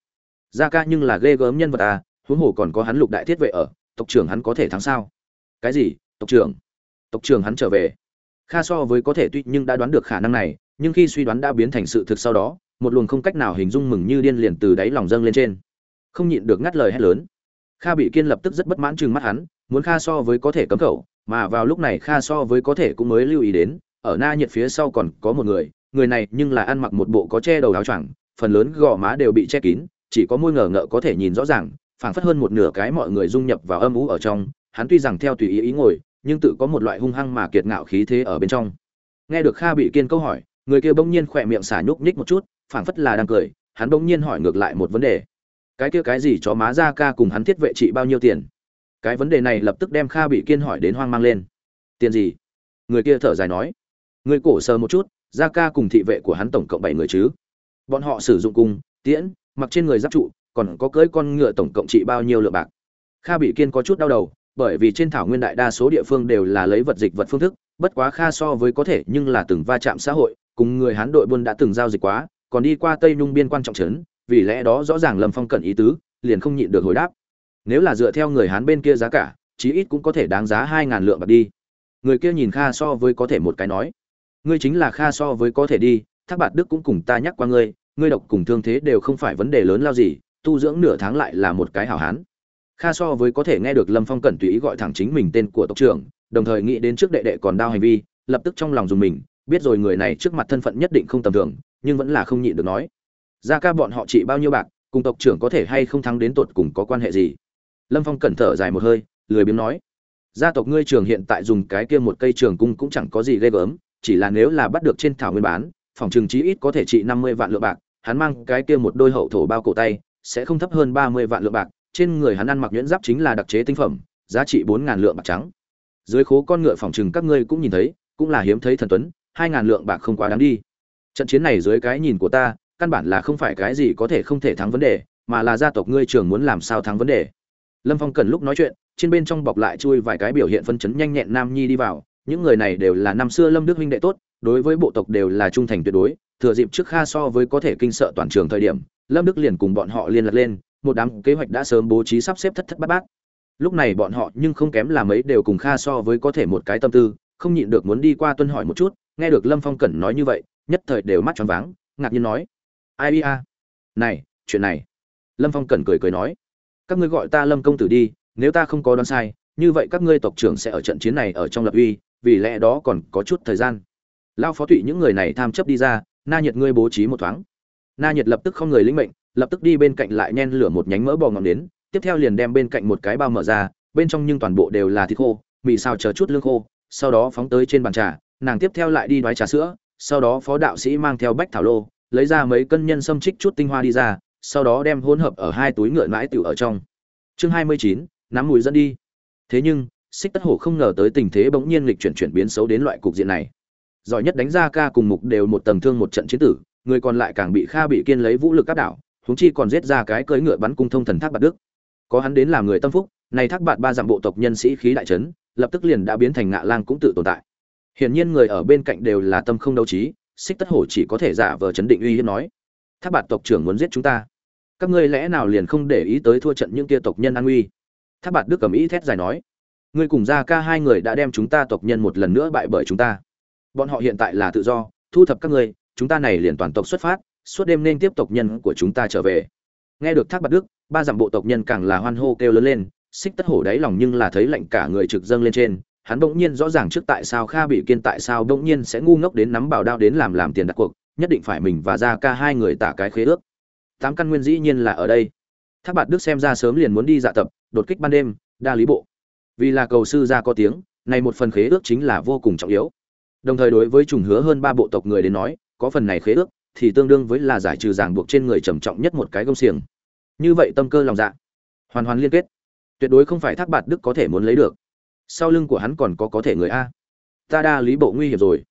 gia ca nhưng là ghê gớm nhân vật à huống hồ còn có hắn lục đại thiết vệ ở, tộc trưởng hắn có thể thắng sao? Cái gì? Tộc trưởng. Tộc trưởng hắn trở về. Kha so với có thể tuy nhưng đã đoán được khả năng này, nhưng khi suy đoán đã biến thành sự thực sau đó, một luồng không cách nào hình dung mừng như điên liền từ đáy lòng dâng lên trên. Không nhịn được ngắt lời hét lớn. Kha bị kiên lập tức rất bất mãn chừng mắt hắn, muốn kha so với có thể cấm khẩu, mà vào lúc này kha so với có thể cũng mới lưu ý đến, ở na nhiệt phía sau còn có một người người này nhưng là ăn mặc một bộ có che đầu áo choàng, phần lớn gò má đều bị che kín, chỉ có môi ngờ ngợ có thể nhìn rõ ràng, phảng phất hơn một nửa cái mọi người dung nhập vào âm ú ở trong hắn tuy rằng theo tùy ý ý ngồi, nhưng tự có một loại hung hăng mà kiệt ngạo khí thế ở bên trong. Nghe được kha bị kiên câu hỏi, người kia bỗng nhiên khỏe miệng xả nhúc nhích một chút, phảng phất là đang cười, hắn bỗng nhiên hỏi ngược lại một vấn đề. Cái kia cái gì cho má ra ca cùng hắn thiết vệ trị bao nhiêu tiền? Cái vấn đề này lập tức đem kha bị kiên hỏi đến hoang mang lên. Tiền gì? Người kia thở dài nói. Người cổ sờ một chút gia ca cùng thị vệ của hắn tổng cộng bảy người chứ? Bọn họ sử dụng cung tiễn, mặc trên người giáp trụ, còn có cưỡi con ngựa tổng cộng trị bao nhiêu lượng bạc? Kha bị kiên có chút đau đầu bởi vì trên thảo nguyên đại đa số địa phương đều là lấy vật dịch vật phương thức, bất quá kha so với có thể nhưng là từng va chạm xã hội, cùng người hán đội buôn đã từng giao dịch quá, còn đi qua tây nhung biên quan trọng trấn, vì lẽ đó rõ ràng lâm phong cận ý tứ, liền không nhịn được hồi đáp. Nếu là dựa theo người hán bên kia giá cả, chí ít cũng có thể đáng giá hai ngàn lượng bạc đi. Người kia nhìn kha so với có thể một cái nói, ngươi chính là kha so với có thể đi, thác bạt đức cũng cùng ta nhắc qua ngươi ngươi độc cùng thương thế đều không phải vấn đề lớn lao gì, tu dưỡng nửa tháng lại là một cái hảo hán kha so với có thể nghe được lâm phong cẩn tùy ý gọi thẳng chính mình tên của tộc trưởng, đồng thời nghĩ đến trước đệ đệ còn đau hành vi, lập tức trong lòng dùng mình, biết rồi người này trước mặt thân phận nhất định không tầm thường, nhưng vẫn là không nhịn được nói. Ra ca bọn họ trị bao nhiêu bạc, cùng tộc trưởng có thể hay không thắng đến tột cùng có quan hệ gì? Lâm phong cẩn thở dài một hơi, lười biếng nói. Gia tộc ngươi trường hiện tại dùng cái kia một cây trường cung cũng chẳng có gì ghê gớm, chỉ là nếu là bắt được trên thảo nguyên bán, phòng trường chí ít có thể trị năm mươi vạn lượng bạc, hắn mang cái kia một đôi hậu thổ bao cổ tay, sẽ không thấp hơn ba mươi vạn lượng bạc trên người hắn ăn mặc nhuyễn giáp chính là đặc chế tinh phẩm, giá trị bốn ngàn lượng bạc trắng. Dưới khố con ngựa phòng trừng các ngươi cũng nhìn thấy, cũng là hiếm thấy thần tuấn, hai ngàn lượng bạc không quá đáng đi. Trận chiến này dưới cái nhìn của ta, căn bản là không phải cái gì có thể không thể thắng vấn đề, mà là gia tộc ngươi trường muốn làm sao thắng vấn đề. Lâm phong cần lúc nói chuyện, trên bên trong bọc lại chui vài cái biểu hiện phân chấn nhanh nhẹn nam nhi đi vào, những người này đều là năm xưa lâm đức huynh đệ tốt, đối với bộ tộc đều là trung thành tuyệt đối, thừa dịp trước kha so với có thể kinh sợ toàn trường thời điểm, lâm đức liền cùng bọn họ liên lạc lên một đám kế hoạch đã sớm bố trí sắp xếp thất thất bát bát. Lúc này bọn họ nhưng không kém là mấy đều cùng kha so với có thể một cái tâm tư, không nhịn được muốn đi qua tuân hỏi một chút, nghe được lâm phong cẩn nói như vậy, nhất thời đều mắt tròn váng, ngạc nhiên nói, ai bia? Này, chuyện này. Lâm phong cẩn cười cười nói, các ngươi gọi ta lâm công tử đi, nếu ta không có đoán sai, như vậy các ngươi tộc trưởng sẽ ở trận chiến này ở trong lập uy, vì lẽ đó còn có chút thời gian. Lao phó tụy những người này tham chấp đi ra, na nhiệt ngươi bố trí một thoáng. Na nhiệt lập tức không người lĩnh mệnh lập tức đi bên cạnh lại nhen lửa một nhánh mỡ bò ngọn đến tiếp theo liền đem bên cạnh một cái bao mở ra, bên trong nhưng toàn bộ đều là thịt khô, mì xào chờ chút lương khô, sau đó phóng tới trên bàn trà, nàng tiếp theo lại đi đoái trà sữa, sau đó phó đạo sĩ mang theo bách thảo lô, lấy ra mấy cân nhân xâm trích chút tinh hoa đi ra, sau đó đem hỗn hợp ở hai túi ngựa mãi tiểu ở trong. Chương hai mươi chín, nắm mùi dẫn đi. Thế nhưng, xích tất hổ không ngờ tới tình thế bỗng nhiên lịch chuyển chuyển biến xấu đến loại cục diện này. Giỏi nhất đánh ra ca cùng mục đều một tầng thương một trận chiến tử, người còn lại càng bị kha bị kiên lấy vũ lực áp đảo huống chi còn giết ra cái cưỡi ngựa bắn cung thông thần thác bạt đức. Có hắn đến làm người tâm phúc, này thác bạt ba dặm bộ tộc nhân sĩ khí đại trấn lập tức liền đã biến thành ngạ lang cũng tự tồn tại. Hiển nhiên người ở bên cạnh đều là tâm không đấu trí, xích tất hổ chỉ có thể giả vờ chấn định uy hiếp nói, thác bạt tộc trưởng muốn giết chúng ta. Các ngươi lẽ nào liền không để ý tới thua trận những kia tộc nhân an uy thác bạt đức cầm ý thét dài nói, ngươi cùng gia ca hai người đã đem chúng ta tộc nhân một lần nữa bại bởi chúng ta. Bọn họ hiện tại là tự do, thu thập các ngươi, chúng ta này liền toàn tộc xuất phát suốt đêm nên tiếp tộc nhân của chúng ta trở về. Nghe được thác bạt đức, ba dặm bộ tộc nhân càng là hoan hô kêu lớn lên, xích tất hổ đáy lòng nhưng là thấy lạnh cả người trực dâng lên trên, hắn bỗng nhiên rõ ràng trước tại sao kha bị kiên tại sao bỗng nhiên sẽ ngu ngốc đến nắm bảo đao đến làm làm tiền đặt cuộc, nhất định phải mình và gia ca hai người tả cái khế ước. Tám căn nguyên dĩ nhiên là ở đây. Thác bạt đức xem ra sớm liền muốn đi dạ tập, đột kích ban đêm, đa lý bộ. Vì là cầu sư gia có tiếng, này một phần khế ước chính là vô cùng trọng yếu. Đồng thời đối với trùng hứa hơn ba bộ tộc người đến nói, có phần này khế ước thì tương đương với là giải trừ ràng buộc trên người trầm trọng nhất một cái công xiềng. Như vậy tâm cơ lòng dạ hoàn hoàn liên kết. Tuyệt đối không phải thác bạt đức có thể muốn lấy được. Sau lưng của hắn còn có có thể người a. Ta đa lý bộ nguy hiểm rồi.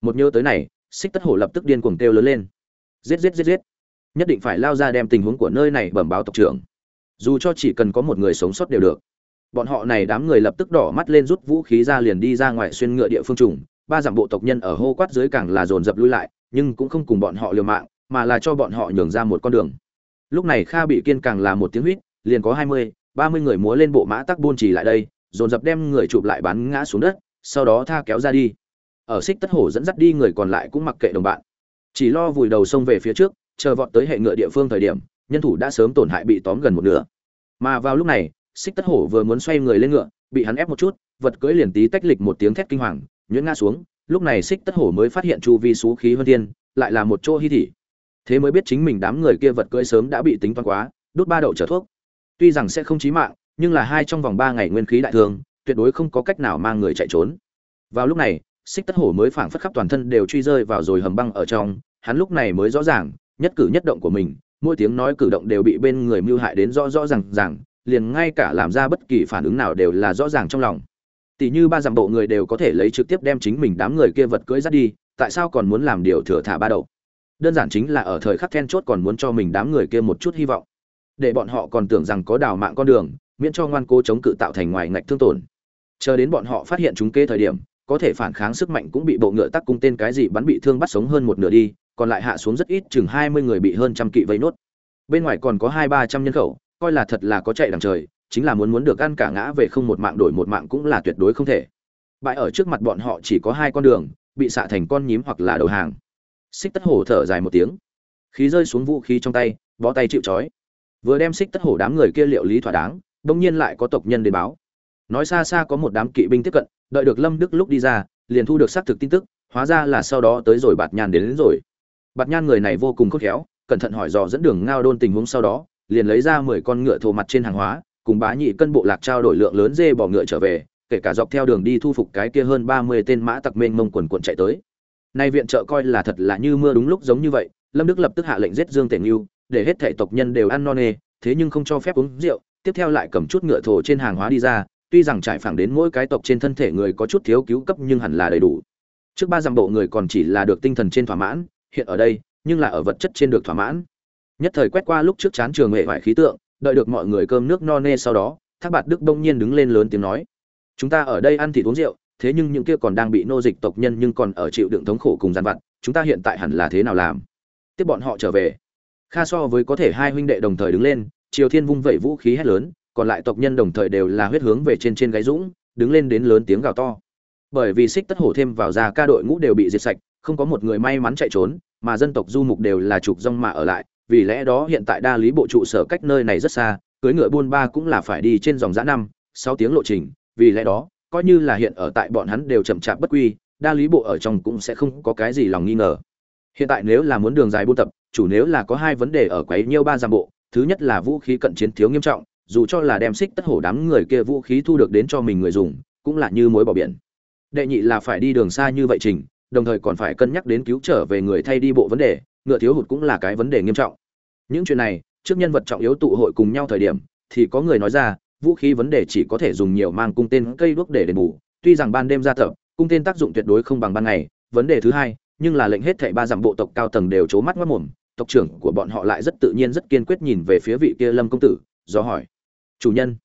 Một nhớ tới này, xích tất hổ lập tức điên cuồng kêu lớn lên. Giết giết giết giết. Nhất định phải lao ra đem tình huống của nơi này bẩm báo tộc trưởng. Dù cho chỉ cần có một người sống sót đều được. Bọn họ này đám người lập tức đỏ mắt lên rút vũ khí ra liền đi ra ngoài xuyên ngựa địa phương trùng. Ba dặm bộ tộc nhân ở hô quát dưới càng là dồn dập lui lại nhưng cũng không cùng bọn họ liều mạng, mà là cho bọn họ nhường ra một con đường. Lúc này kha bị kiên càng là một tiếng huýt, liền có hai mươi, ba mươi người múa lên bộ mã tắc buôn chỉ lại đây, dồn dập đem người chụp lại bắn ngã xuống đất, sau đó tha kéo ra đi. Ở xích tất hổ dẫn dắt đi người còn lại cũng mặc kệ đồng bạn. Chỉ lo vùi đầu sông về phía trước, chờ vọt tới hệ ngựa địa phương thời điểm, nhân thủ đã sớm tổn hại bị tóm gần một nửa. Mà vào lúc này, xích tất hổ vừa muốn xoay người lên ngựa, bị hắn ép một chút, vật cưỡi liền tí tách lịch một tiếng thét kinh hoàng, nhuyễn ngã xuống lúc này xích tất hổ mới phát hiện chu vi xú khí hơn thiên lại là một chỗ hy thị. Thế mới biết chính mình đám người kia vật cưỡi sớm đã bị tính toán quá, đốt ba đậu trở thuốc. Tuy rằng sẽ không chí mạng, nhưng là hai trong vòng ba ngày nguyên khí đại thương tuyệt đối không có cách nào mang người chạy trốn. Vào lúc này xích tất hổ mới phảng phất khắp toàn thân đều truy rơi vào rồi hầm băng ở trong, hắn lúc này mới rõ ràng, nhất cử nhất động của mình, mỗi tiếng nói cử động đều bị bên người mưu hại đến rõ rõ ràng ràng, liền ngay cả làm ra bất kỳ phản ứng nào đều là rõ ràng trong lòng tỷ như ba dặm bộ người đều có thể lấy trực tiếp đem chính mình đám người kia vật cưỡi dắt đi, tại sao còn muốn làm điều thừa thả ba đầu? đơn giản chính là ở thời khắc then chốt còn muốn cho mình đám người kia một chút hy vọng. Để bọn họ còn tưởng rằng có đào mạng con đường, miễn cho ngoan cố chống cự tạo thành ngoài ngạch thương tổn. Chờ đến bọn họ phát hiện chúng kê thời điểm, có thể phản kháng sức mạnh cũng bị bộ ngựa tắc cung tên cái gì bắn bị thương bắt sống hơn một nửa đi, còn lại hạ xuống rất ít, chừng hai mươi người bị hơn trăm kỵ vây nốt. Bên ngoài còn có hai ba trăm nhân khẩu, coi là thật là có chạy đằng trời chính là muốn muốn được ăn cả ngã về không một mạng đổi một mạng cũng là tuyệt đối không thể. Bại ở trước mặt bọn họ chỉ có hai con đường bị xạ thành con nhím hoặc là đầu hàng. Xích tất hổ thở dài một tiếng. Khí rơi xuống vũ khí trong tay bó tay chịu trói. Vừa đem xích tất hổ đám người kia liệu lý thỏa đáng bỗng nhiên lại có tộc nhân đến báo. Nói xa xa có một đám kỵ binh tiếp cận đợi được lâm đức lúc đi ra liền thu được xác thực tin tức hóa ra là sau đó tới rồi bạt nhan đến, đến rồi. Bạt nhan người này vô cùng khôn khéo cẩn thận hỏi dò dẫn đường ngao đôn tình huống sau đó liền lấy ra mười con ngựa thổ mặt trên hàng hóa cùng bá nhị cân bộ lạc trao đổi lượng lớn dê bỏ ngựa trở về, kể cả dọc theo đường đi thu phục cái kia hơn ba mươi tên mã tặc mênh mông quần quần chạy tới. Nay viện trợ coi là thật là như mưa đúng lúc giống như vậy, lâm đức lập tức hạ lệnh giết dương tể ngưu, để hết thể tộc nhân đều ăn no nê, thế nhưng không cho phép uống rượu, tiếp theo lại cầm chút ngựa thổ trên hàng hóa đi ra, tuy rằng trải phẳng đến mỗi cái tộc trên thân thể người có chút thiếu cứu cấp nhưng hẳn là đầy đủ. Trước ba dặm bộ người còn chỉ là được tinh thần trên thỏa mãn, hiện ở đây, nhưng là ở vật chất trên được thỏa mãn. Nhất thời quét qua lúc trước chán trường hệ hoại khí tượng đợi được mọi người cơm nước no nê sau đó, thác bạt đức đông nhiên đứng lên lớn tiếng nói, chúng ta ở đây ăn thịt uống rượu, thế nhưng những kia còn đang bị nô dịch tộc nhân nhưng còn ở chịu đựng thống khổ cùng gian vặt, chúng ta hiện tại hẳn là thế nào làm? Tiếp bọn họ trở về. Kha so với có thể hai huynh đệ đồng thời đứng lên, triều thiên vung vẩy vũ khí hét lớn, còn lại tộc nhân đồng thời đều là huyết hướng về trên trên gáy dũng, đứng lên đến lớn tiếng gào to. Bởi vì xích tất hổ thêm vào ra ca đội ngũ đều bị diệt sạch, không có một người may mắn chạy trốn, mà dân tộc du mục đều là trục rong mà ở lại vì lẽ đó hiện tại đa lý bộ trụ sở cách nơi này rất xa cưới ngựa buôn ba cũng là phải đi trên dòng giã năm, sáu tiếng lộ trình, vì lẽ đó, coi như là hiện ở tại bọn hắn đều chậm chạp bất quy, đa lý bộ ở trong cũng sẽ không có cái gì lòng nghi ngờ. Hiện tại nếu là muốn đường dài buôn tập, chủ nếu là có hai vấn đề ở quấy nhiêu ba giam bộ, thứ nhất là vũ khí cận chiến thiếu nghiêm trọng, dù cho là đem xích tất hổ đám người kia vũ khí thu được đến cho mình người dùng, cũng là như mối bỏ biển. Đệ nhị là phải đi đường xa như vậy trình, đồng thời còn phải cân nhắc đến cứu trở về người thay đi bộ vấn đề ngựa thiếu hụt cũng là cái vấn đề nghiêm trọng. Những chuyện này, trước nhân vật trọng yếu tụ hội cùng nhau thời điểm, thì có người nói ra, vũ khí vấn đề chỉ có thể dùng nhiều mang cung tên cây đuốc để đền bù. Tuy rằng ban đêm ra tập, cung tên tác dụng tuyệt đối không bằng ban ngày, vấn đề thứ hai, nhưng là lệnh hết thảy ba dặm bộ tộc cao tầng đều trố mắt mất mồm, tộc trưởng của bọn họ lại rất tự nhiên rất kiên quyết nhìn về phía vị kia lâm công tử, do hỏi, chủ nhân,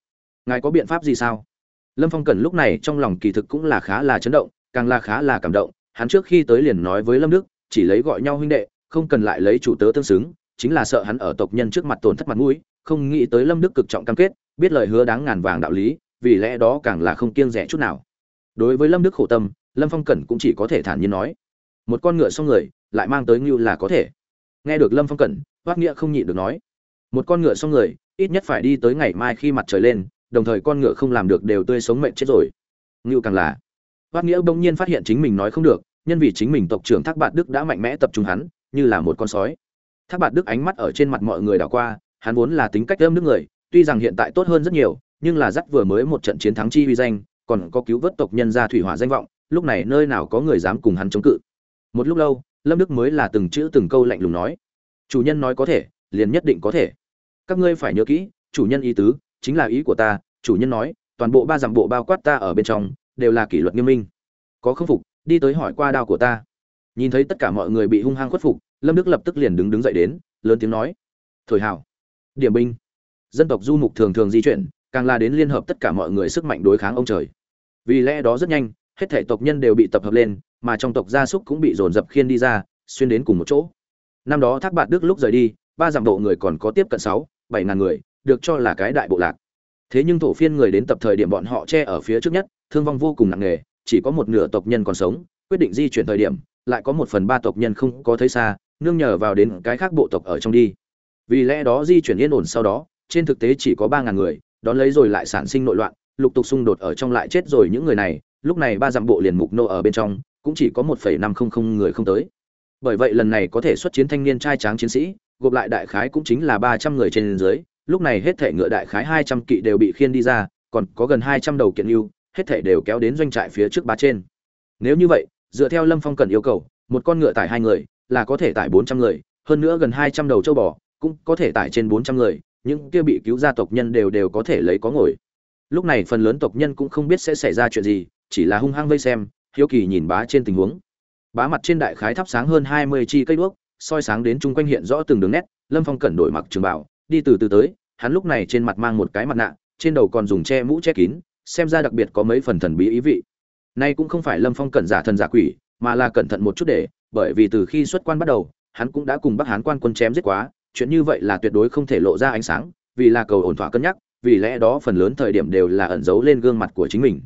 ngài có biện pháp gì sao? Lâm phong cần lúc này trong lòng kỳ thực cũng là khá là chấn động, càng là khá là cảm động, hắn trước khi tới liền nói với lâm đức, chỉ lấy gọi nhau huynh đệ không cần lại lấy chủ tớ tương xứng, chính là sợ hắn ở tộc nhân trước mặt tổn thất mặt mũi, không nghĩ tới lâm đức cực trọng cam kết, biết lời hứa đáng ngàn vàng đạo lý, vì lẽ đó càng là không kiêng rẻ chút nào. Đối với lâm đức khổ tâm, lâm phong cẩn cũng chỉ có thể thản nhiên nói, một con ngựa xong người, lại mang tới ngưu là có thể. Nghe được lâm phong cẩn hoác nghĩa không nhịn được nói, một con ngựa xong người, ít nhất phải đi tới ngày mai khi mặt trời lên, đồng thời con ngựa không làm được đều tươi sống mệnh chết rồi. Ngưu càng là hoác nghĩa bỗng nhiên phát hiện chính mình nói không được, nhân vì chính mình tộc trưởng thác bạt đức đã mạnh mẽ tập trung hắn như là một con sói. Thác bạt đức ánh mắt ở trên mặt mọi người đảo qua, hắn vốn là tính cách ôm nước người, tuy rằng hiện tại tốt hơn rất nhiều, nhưng là dắt vừa mới một trận chiến thắng chi uy danh, còn có cứu vớt tộc nhân ra thủy hỏa danh vọng, lúc này nơi nào có người dám cùng hắn chống cự. Một lúc lâu, lâm đức mới là từng chữ từng câu lạnh lùng nói. Chủ nhân nói có thể, liền nhất định có thể. Các ngươi phải nhớ kỹ, chủ nhân ý tứ, chính là ý của ta, chủ nhân nói, toàn bộ ba dặm bộ bao quát ta ở bên trong, đều là kỷ luật nghiêm minh. Có khâm phục, đi tới hỏi qua đao của ta nhìn thấy tất cả mọi người bị hung hăng khuất phục, lâm đức lập tức liền đứng đứng dậy đến, lớn tiếng nói, thổi hào. Điểm binh. Dân tộc du mục thường thường di chuyển, càng là đến liên hợp tất cả mọi người sức mạnh đối kháng ông trời. Vì lẽ đó rất nhanh, hết thể tộc nhân đều bị tập hợp lên, mà trong tộc gia súc cũng bị dồn dập khiên đi ra, xuyên đến cùng một chỗ. Năm đó thác bạt đức lúc rời đi, ba dặm độ người còn có tiếp cận sáu, bảy ngàn người, được cho là cái đại bộ lạc. Thế nhưng thổ phiên người đến tập thời điểm bọn họ che ở phía trước nhất, thương vong vô cùng nặng nề, chỉ có một nửa tộc nhân còn sống, quyết định di chuyển thời điểm lại có một phần ba tộc nhân không có thấy xa, nương nhờ vào đến cái khác bộ tộc ở trong đi. Vì lẽ đó di chuyển yên ổn sau đó, trên thực tế chỉ có ba ngàn người, đón lấy rồi lại sản sinh nội loạn, lục tục xung đột ở trong lại chết rồi những người này, lúc này ba dặm bộ liền mục nô ở bên trong, cũng chỉ có một phẩy năm không không người không tới. Bởi vậy lần này có thể xuất chiến thanh niên trai tráng chiến sĩ, gộp lại đại khái cũng chính là ba trăm người trên dưới, lúc này hết thể ngựa đại khái hai trăm kỵ đều bị khiên đi ra, còn có gần hai trăm đầu kiện lưu hết thể đều kéo đến doanh trại phía trước ba trên. Nếu như vậy dựa theo lâm phong cần yêu cầu, một con ngựa tải hai người là có thể tải bốn trăm người, hơn nữa gần hai trăm đầu châu bò cũng có thể tải trên bốn trăm người, những kia bị cứu gia tộc nhân đều đều có thể lấy có ngồi. Lúc này phần lớn tộc nhân cũng không biết sẽ xảy ra chuyện gì, chỉ là hung hăng vây xem, hiếu kỳ nhìn bá trên tình huống. Bá mặt trên đại khái thắp sáng hơn hai mươi chi cây đuốc, soi sáng đến chung quanh hiện rõ từng đường nét, lâm phong cẩn đổi mặc trường bảo đi từ từ tới, hắn lúc này trên mặt mang một cái mặt nạ, trên đầu còn dùng che mũ che kín, xem ra đặc biệt có mấy phần thần bí ý vị nay cũng không phải lâm phong cẩn giả thần giả quỷ, mà là cẩn thận một chút để, bởi vì từ khi xuất quan bắt đầu, hắn cũng đã cùng bắc hán quan quân chém giết quá, chuyện như vậy là tuyệt đối không thể lộ ra ánh sáng, vì là cầu ổn thỏa cân nhắc, vì lẽ đó phần lớn thời điểm đều là ẩn giấu lên gương mặt của chính mình.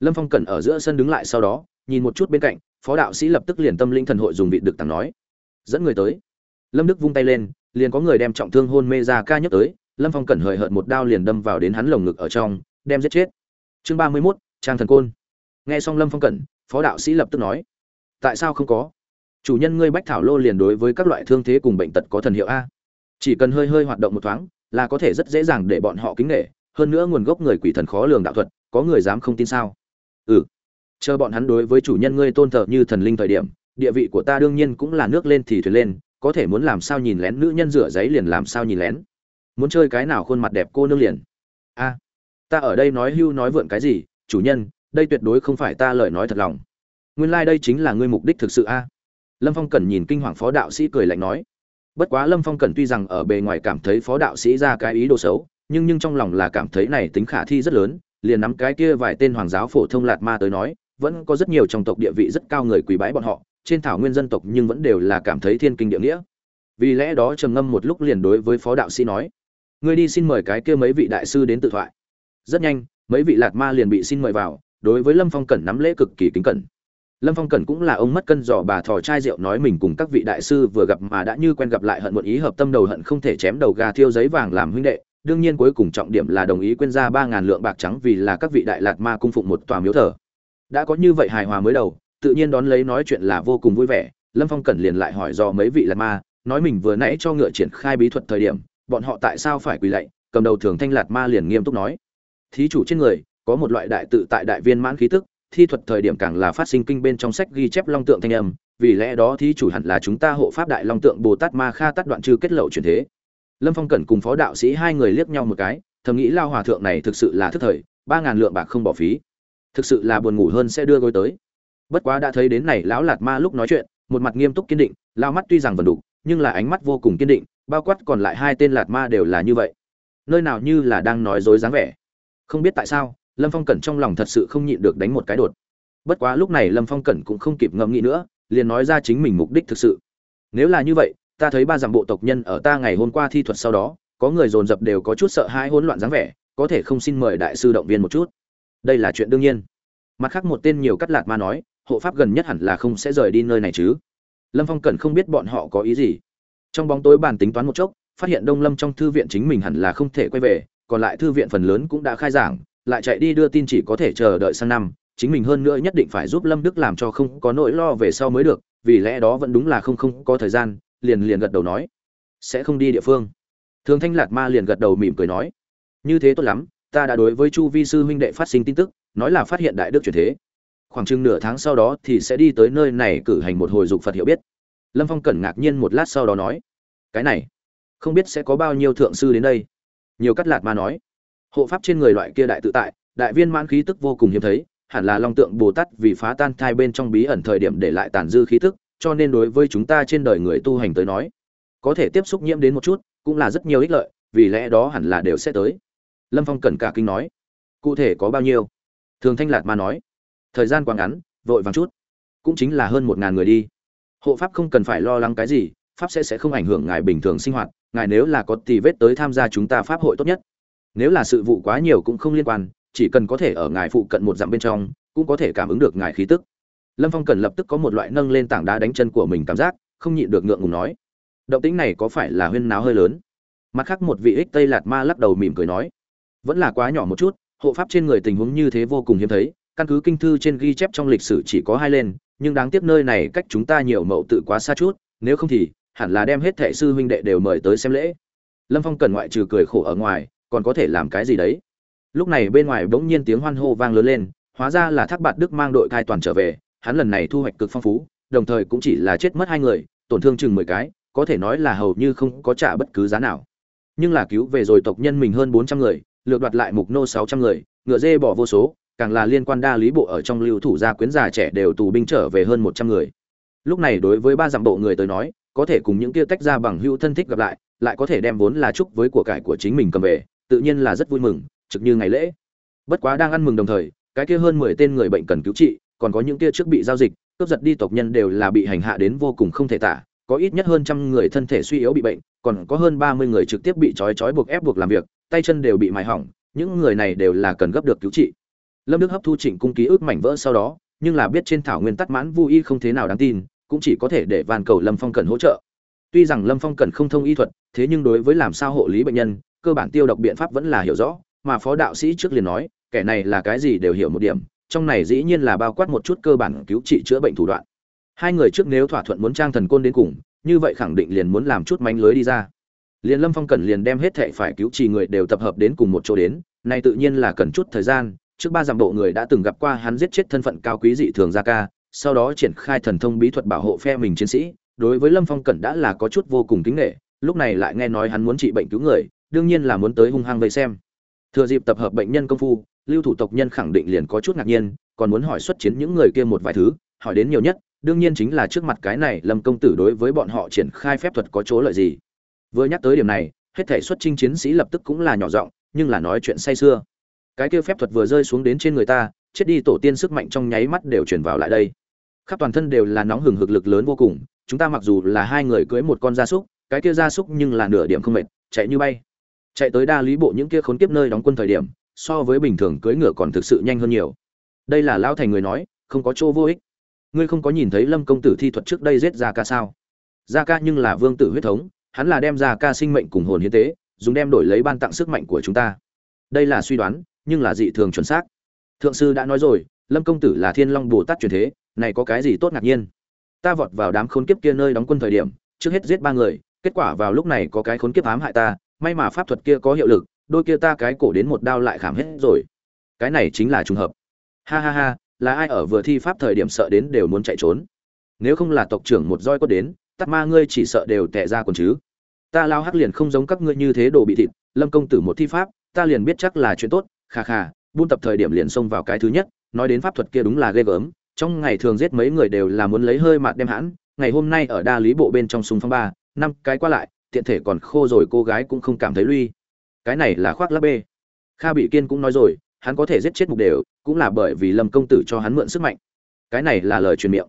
Lâm phong cẩn ở giữa sân đứng lại sau đó, nhìn một chút bên cạnh, phó đạo sĩ lập tức liền tâm linh thần hội dùng vị được tặng nói. Dẫn người tới. Lâm đức vung tay lên, liền có người đem trọng thương hôn mê ra ca nhấc tới, lâm phong cẩn hời hợt một đao liền đâm vào đến hắn lồng ngực ở trong, đem giết chết. Chương ba mươi mốt, trang thần côn nghe xong lâm phong cẩn, phó đạo sĩ lập tức nói, tại sao không có? Chủ nhân ngươi bách thảo lô liền đối với các loại thương thế cùng bệnh tật có thần hiệu a. Chỉ cần hơi hơi hoạt động một thoáng, là có thể rất dễ dàng để bọn họ kính nghệ hơn nữa nguồn gốc người quỷ thần khó lường đạo thuật, có người dám không tin sao? Ừ. Chờ bọn hắn đối với chủ nhân ngươi tôn thờ như thần linh thời điểm, địa vị của ta đương nhiên cũng là nước lên thì thuyền lên, có thể muốn làm sao nhìn lén nữ nhân rửa giấy liền làm sao nhìn lén. Muốn chơi cái nào khuôn mặt đẹp cô nương liền. A, ta ở đây nói hưu nói vượn cái gì, chủ nhân đây tuyệt đối không phải ta lời nói thật lòng. Nguyên lai、like、đây chính là ngươi mục đích thực sự a. Lâm phong Cần nhìn kinh hoàng phó đạo sĩ cười lạnh nói. Bất quá lâm phong Cần tuy rằng ở bề ngoài cảm thấy phó đạo sĩ ra cái ý đồ xấu, nhưng nhưng trong lòng là cảm thấy này tính khả thi rất lớn, liền nắm cái kia vài tên hoàng giáo phổ thông lạt ma tới nói, vẫn có rất nhiều trong tộc địa vị rất cao người quý bái bọn họ, trên thảo nguyên dân tộc nhưng vẫn đều là cảm thấy thiên kinh địa nghĩa. Vì lẽ đó trầm ngâm một lúc liền đối với phó đạo sĩ nói, ngươi đi xin mời cái kia mấy vị đại sư đến tự thoại. Rất nhanh, mấy vị lạt ma liền bị xin mời vào đối với lâm phong cẩn nắm lễ cực kỳ kính cẩn. Lâm phong cẩn cũng là ông mất cân giỏ bà thò chai rượu nói mình cùng các vị đại sư vừa gặp mà đã như quen gặp lại hận muộn ý hợp tâm đầu hận không thể chém đầu gà thiêu giấy vàng làm huynh đệ. Đương nhiên cuối cùng trọng điểm là đồng ý quên ra ba ngàn lượng bạc trắng vì là các vị đại lạt ma cung phụng một tòa miếu thờ. Đã có như vậy hài hòa mới đầu, tự nhiên đón lấy nói chuyện là vô cùng vui vẻ. Lâm phong cẩn liền lại hỏi do mấy vị lạt ma, nói mình vừa nãy cho ngựa triển khai bí thuật thời điểm, bọn họ tại sao phải quỳ lạy? Cầm đầu thường thanh lạt ma liền nghiêm túc nói. Thí chủ trên người có một loại đại tự tại đại viên mãn khí tức, thi thuật thời điểm càng là phát sinh kinh bên trong sách ghi chép long tượng thanh âm, vì lẽ đó thí chủ hẳn là chúng ta hộ pháp đại long tượng bồ tát ma kha tắt đoạn trừ kết lậu truyền thế. Lâm phong cẩn cùng phó đạo sĩ hai người liếc nhau một cái, thầm nghĩ lao hòa thượng này thực sự là thức thời, ba ngàn lượng bạc không bỏ phí. Thực sự là buồn ngủ hơn sẽ đưa gối tới. Bất quá đã thấy đến này lão lạt ma lúc nói chuyện, một mặt nghiêm túc kiên định, lao mắt tuy rằng vẫn đủ, nhưng là ánh mắt vô cùng kiên định, bao quát còn lại hai tên lạt ma đều là như vậy. Nơi nào như là đang nói dối dáng vẻ. Không biết tại sao lâm phong cẩn trong lòng thật sự không nhịn được đánh một cái đột. Bất quá lúc này lâm phong cẩn cũng không kịp ngẫm nghĩ nữa, liền nói ra chính mình mục đích thực sự. Nếu là như vậy, ta thấy ba dặm bộ tộc nhân ở ta ngày hôm qua thi thuật sau đó, có người dồn dập đều có chút sợ hãi hỗn loạn dáng vẻ, có thể không xin mời đại sư động viên một chút. Đây là chuyện đương nhiên. Mặt khác một tên nhiều cắt lạt ma nói, hộ pháp gần nhất hẳn là không sẽ rời đi nơi này chứ. Lâm phong cẩn không biết bọn họ có ý gì. Trong bóng tối bàn tính toán một chốc, phát hiện đông lâm trong thư viện chính mình hẳn là không thể quay về, còn lại thư viện phần lớn cũng đã khai giảng lại chạy đi đưa tin chỉ có thể chờ đợi sang năm, chính mình hơn nữa nhất định phải giúp lâm đức làm cho không có nỗi lo về sau mới được, vì lẽ đó vẫn đúng là không không có thời gian, liền liền gật đầu nói, sẽ không đi địa phương. Thường thanh lạt ma liền gật đầu mỉm cười nói, như thế tốt lắm, ta đã đối với chu vi sư huynh đệ phát sinh tin tức, nói là phát hiện đại đức chuyển thế. Khoảng chừng nửa tháng sau đó thì sẽ đi tới nơi này cử hành một hồi dục phật hiểu biết. Lâm phong cẩn ngạc nhiên một lát sau đó nói, cái này, không biết sẽ có bao nhiêu thượng sư đến đây. Nhiều cắt lạt ma nói hộ pháp trên người loại kia đại tự tại, đại viên mãn khí tức vô cùng hiếm thấy, hẳn là long tượng bồ tát vì phá tan thai bên trong bí ẩn thời điểm để lại tàn dư khí tức, cho nên đối với chúng ta trên đời người tu hành tới nói, có thể tiếp xúc nhiễm đến một chút, cũng là rất nhiều ích lợi, vì lẽ đó hẳn là đều sẽ tới. Lâm phong cẩn cả kinh nói, cụ thể có bao nhiêu? Thường thanh lạt mà nói, thời gian quá ngắn, vội vàng chút, cũng chính là hơn một ngàn người đi. Hộ pháp không cần phải lo lắng cái gì, pháp sẽ sẽ không ảnh hưởng ngài bình thường sinh hoạt, ngài nếu là có tì vết tới tham gia chúng ta pháp hội tốt nhất nếu là sự vụ quá nhiều cũng không liên quan, chỉ cần có thể ở ngài phụ cận một dặm bên trong, cũng có thể cảm ứng được ngài khí tức. Lâm phong cần lập tức có một loại nâng lên tảng đá đánh chân của mình cảm giác, không nhịn được ngượng ngùng nói. Động tĩnh này có phải là huyên náo hơi lớn? Mặt khác một vị ích tây lạt ma lắc đầu mỉm cười nói. Vẫn là quá nhỏ một chút, hộ pháp trên người tình huống như thế vô cùng hiếm thấy, căn cứ kinh thư trên ghi chép trong lịch sử chỉ có hai lên, nhưng đáng tiếc nơi này cách chúng ta nhiều mậu tự quá xa chút, nếu không thì, hẳn là đem hết thệ sư huynh đệ đều mời tới xem lễ. Lâm phong cần ngoại trừ cười khổ ở ngoài còn có thể làm cái gì đấy? Lúc này bên ngoài bỗng nhiên tiếng hoan hô vang lớn lên, hóa ra là thác bạt đức mang đội thai toàn trở về, hắn lần này thu hoạch cực phong phú, đồng thời cũng chỉ là chết mất hai người, tổn thương chừng mười cái, có thể nói là hầu như không có trả bất cứ giá nào. Nhưng là cứu về rồi tộc nhân mình hơn bốn trăm người, lược đoạt lại mục nô sáu trăm người, ngựa dê bỏ vô số, càng là liên quan đa lý bộ ở trong lưu thủ gia quyến già trẻ đều tù binh trở về hơn một trăm người. Lúc này đối với ba dặm bộ người tới nói, có thể cùng những kia tách ra bằng hữu thân thích gặp lại lại có thể đem vốn là chúc với của cải của chính mình cầm về tự nhiên là rất vui mừng, trực như ngày lễ. Bất quá đang ăn mừng đồng thời, cái kia hơn mười tên người bệnh cần cứu trị, còn có những kia trước bị giao dịch, cướp giật đi tộc nhân đều là bị hành hạ đến vô cùng không thể tả. Có ít nhất hơn trăm người thân thể suy yếu bị bệnh, còn có hơn ba mươi người trực tiếp bị trói trói buộc ép buộc làm việc, tay chân đều bị mài hỏng, những người này đều là cần gấp được cứu trị. Lâm đức hấp thu chỉnh cung ký ức mảnh vỡ sau đó, nhưng là biết trên thảo nguyên tắt mãn vu y không thế nào đáng tin, cũng chỉ có thể để van cầu lâm phong cần hỗ trợ. Tuy rằng lâm phong cần không thông y thuật, thế nhưng đối với làm sao hộ lý bệnh nhân cơ bản tiêu độc biện pháp vẫn là hiểu rõ mà phó đạo sĩ trước liền nói kẻ này là cái gì đều hiểu một điểm trong này dĩ nhiên là bao quát một chút cơ bản cứu trị chữa bệnh thủ đoạn. Hai người trước nếu thỏa thuận muốn trang thần côn đến cùng như vậy khẳng định liền muốn làm chút manh lưới đi ra. Liền lâm phong cần liền đem hết thảy phải cứu trì người đều tập hợp đến cùng một chỗ đến này tự nhiên là cần chút thời gian trước ba dặm độ người đã từng gặp qua hắn giết chết thân phận cao quý dị thường gia ca sau đó triển khai thần thông bí thuật bảo hộ phe mình chiến sĩ đối với lâm phong cẩn đã là có chút vô cùng kính nể, lúc này lại nghe nói hắn muốn trị bệnh cứu người đương nhiên là muốn tới hung hăng vây xem. Thừa dịp tập hợp bệnh nhân công phu, lưu thủ tộc nhân khẳng định liền có chút ngạc nhiên, còn muốn hỏi xuất chiến những người kia một vài thứ, hỏi đến nhiều nhất, đương nhiên chính là trước mặt cái này lâm công tử đối với bọn họ triển khai phép thuật có chỗ lợi gì. Vừa nhắc tới điểm này, hết thể xuất chinh chiến sĩ lập tức cũng là nhỏ giọng, nhưng là nói chuyện say xưa cái kia phép thuật vừa rơi xuống đến trên người ta, chết đi tổ tiên sức mạnh trong nháy mắt đều chuyển vào lại đây. Khắp toàn thân đều là nóng hừng hực lực lớn vô cùng, chúng ta mặc dù là hai người cưới một con gia súc, cái kia gia súc nhưng là nửa điểm không mệt, chạy như bay chạy tới đa lý bộ những kia khốn kiếp nơi đóng quân thời điểm, so với bình thường cưỡi ngựa còn thực sự nhanh hơn nhiều. Đây là lão thành người nói, không có chỗ vô ích. Ngươi không có nhìn thấy lâm công tử thi thuật trước đây giết ra ca sao? Gia ca nhưng là vương tử huyết thống, hắn là đem ra ca sinh mệnh cùng hồn hiến tế, dùng đem đổi lấy ban tặng sức mạnh của chúng ta. Đây là suy đoán, nhưng là dị thường chuẩn xác. Thượng sư đã nói rồi, lâm công tử là thiên long bồ tát truyền thế, này có cái gì tốt ngạc nhiên? Ta vọt vào đám khốn kiếp kia nơi đóng quân thời điểm, trước hết giết ba người, kết quả vào lúc này có cái khốn kiếp ám hại ta may mà pháp thuật kia có hiệu lực, đôi kia ta cái cổ đến một đao lại khảm hết rồi. Cái này chính là trùng hợp. Ha ha ha, là ai ở vừa thi pháp thời điểm sợ đến đều muốn chạy trốn? Nếu không là tộc trưởng một roi có đến tắt ma ngươi chỉ sợ đều tệ ra còn chứ. Ta lao hắc liền không giống các ngươi như thế đồ bị thịt, lâm công tử một thi pháp, ta liền biết chắc là chuyện tốt. Kha kha, buôn tập thời điểm liền xông vào cái thứ nhất, nói đến pháp thuật kia đúng là ghê gớm. Trong ngày thường giết mấy người đều là muốn lấy hơi mạt đem hãn. Ngày hôm nay ở đa lý bộ bên trong súng phong ba, năm cái qua lại tiện thể còn khô rồi cô gái cũng không cảm thấy lui. Cái này là khoác lắp bê. Kha bị kiên cũng nói rồi, hắn có thể giết chết mục đều, cũng là bởi vì lâm công tử cho hắn mượn sức mạnh. Cái này là lời truyền miệng.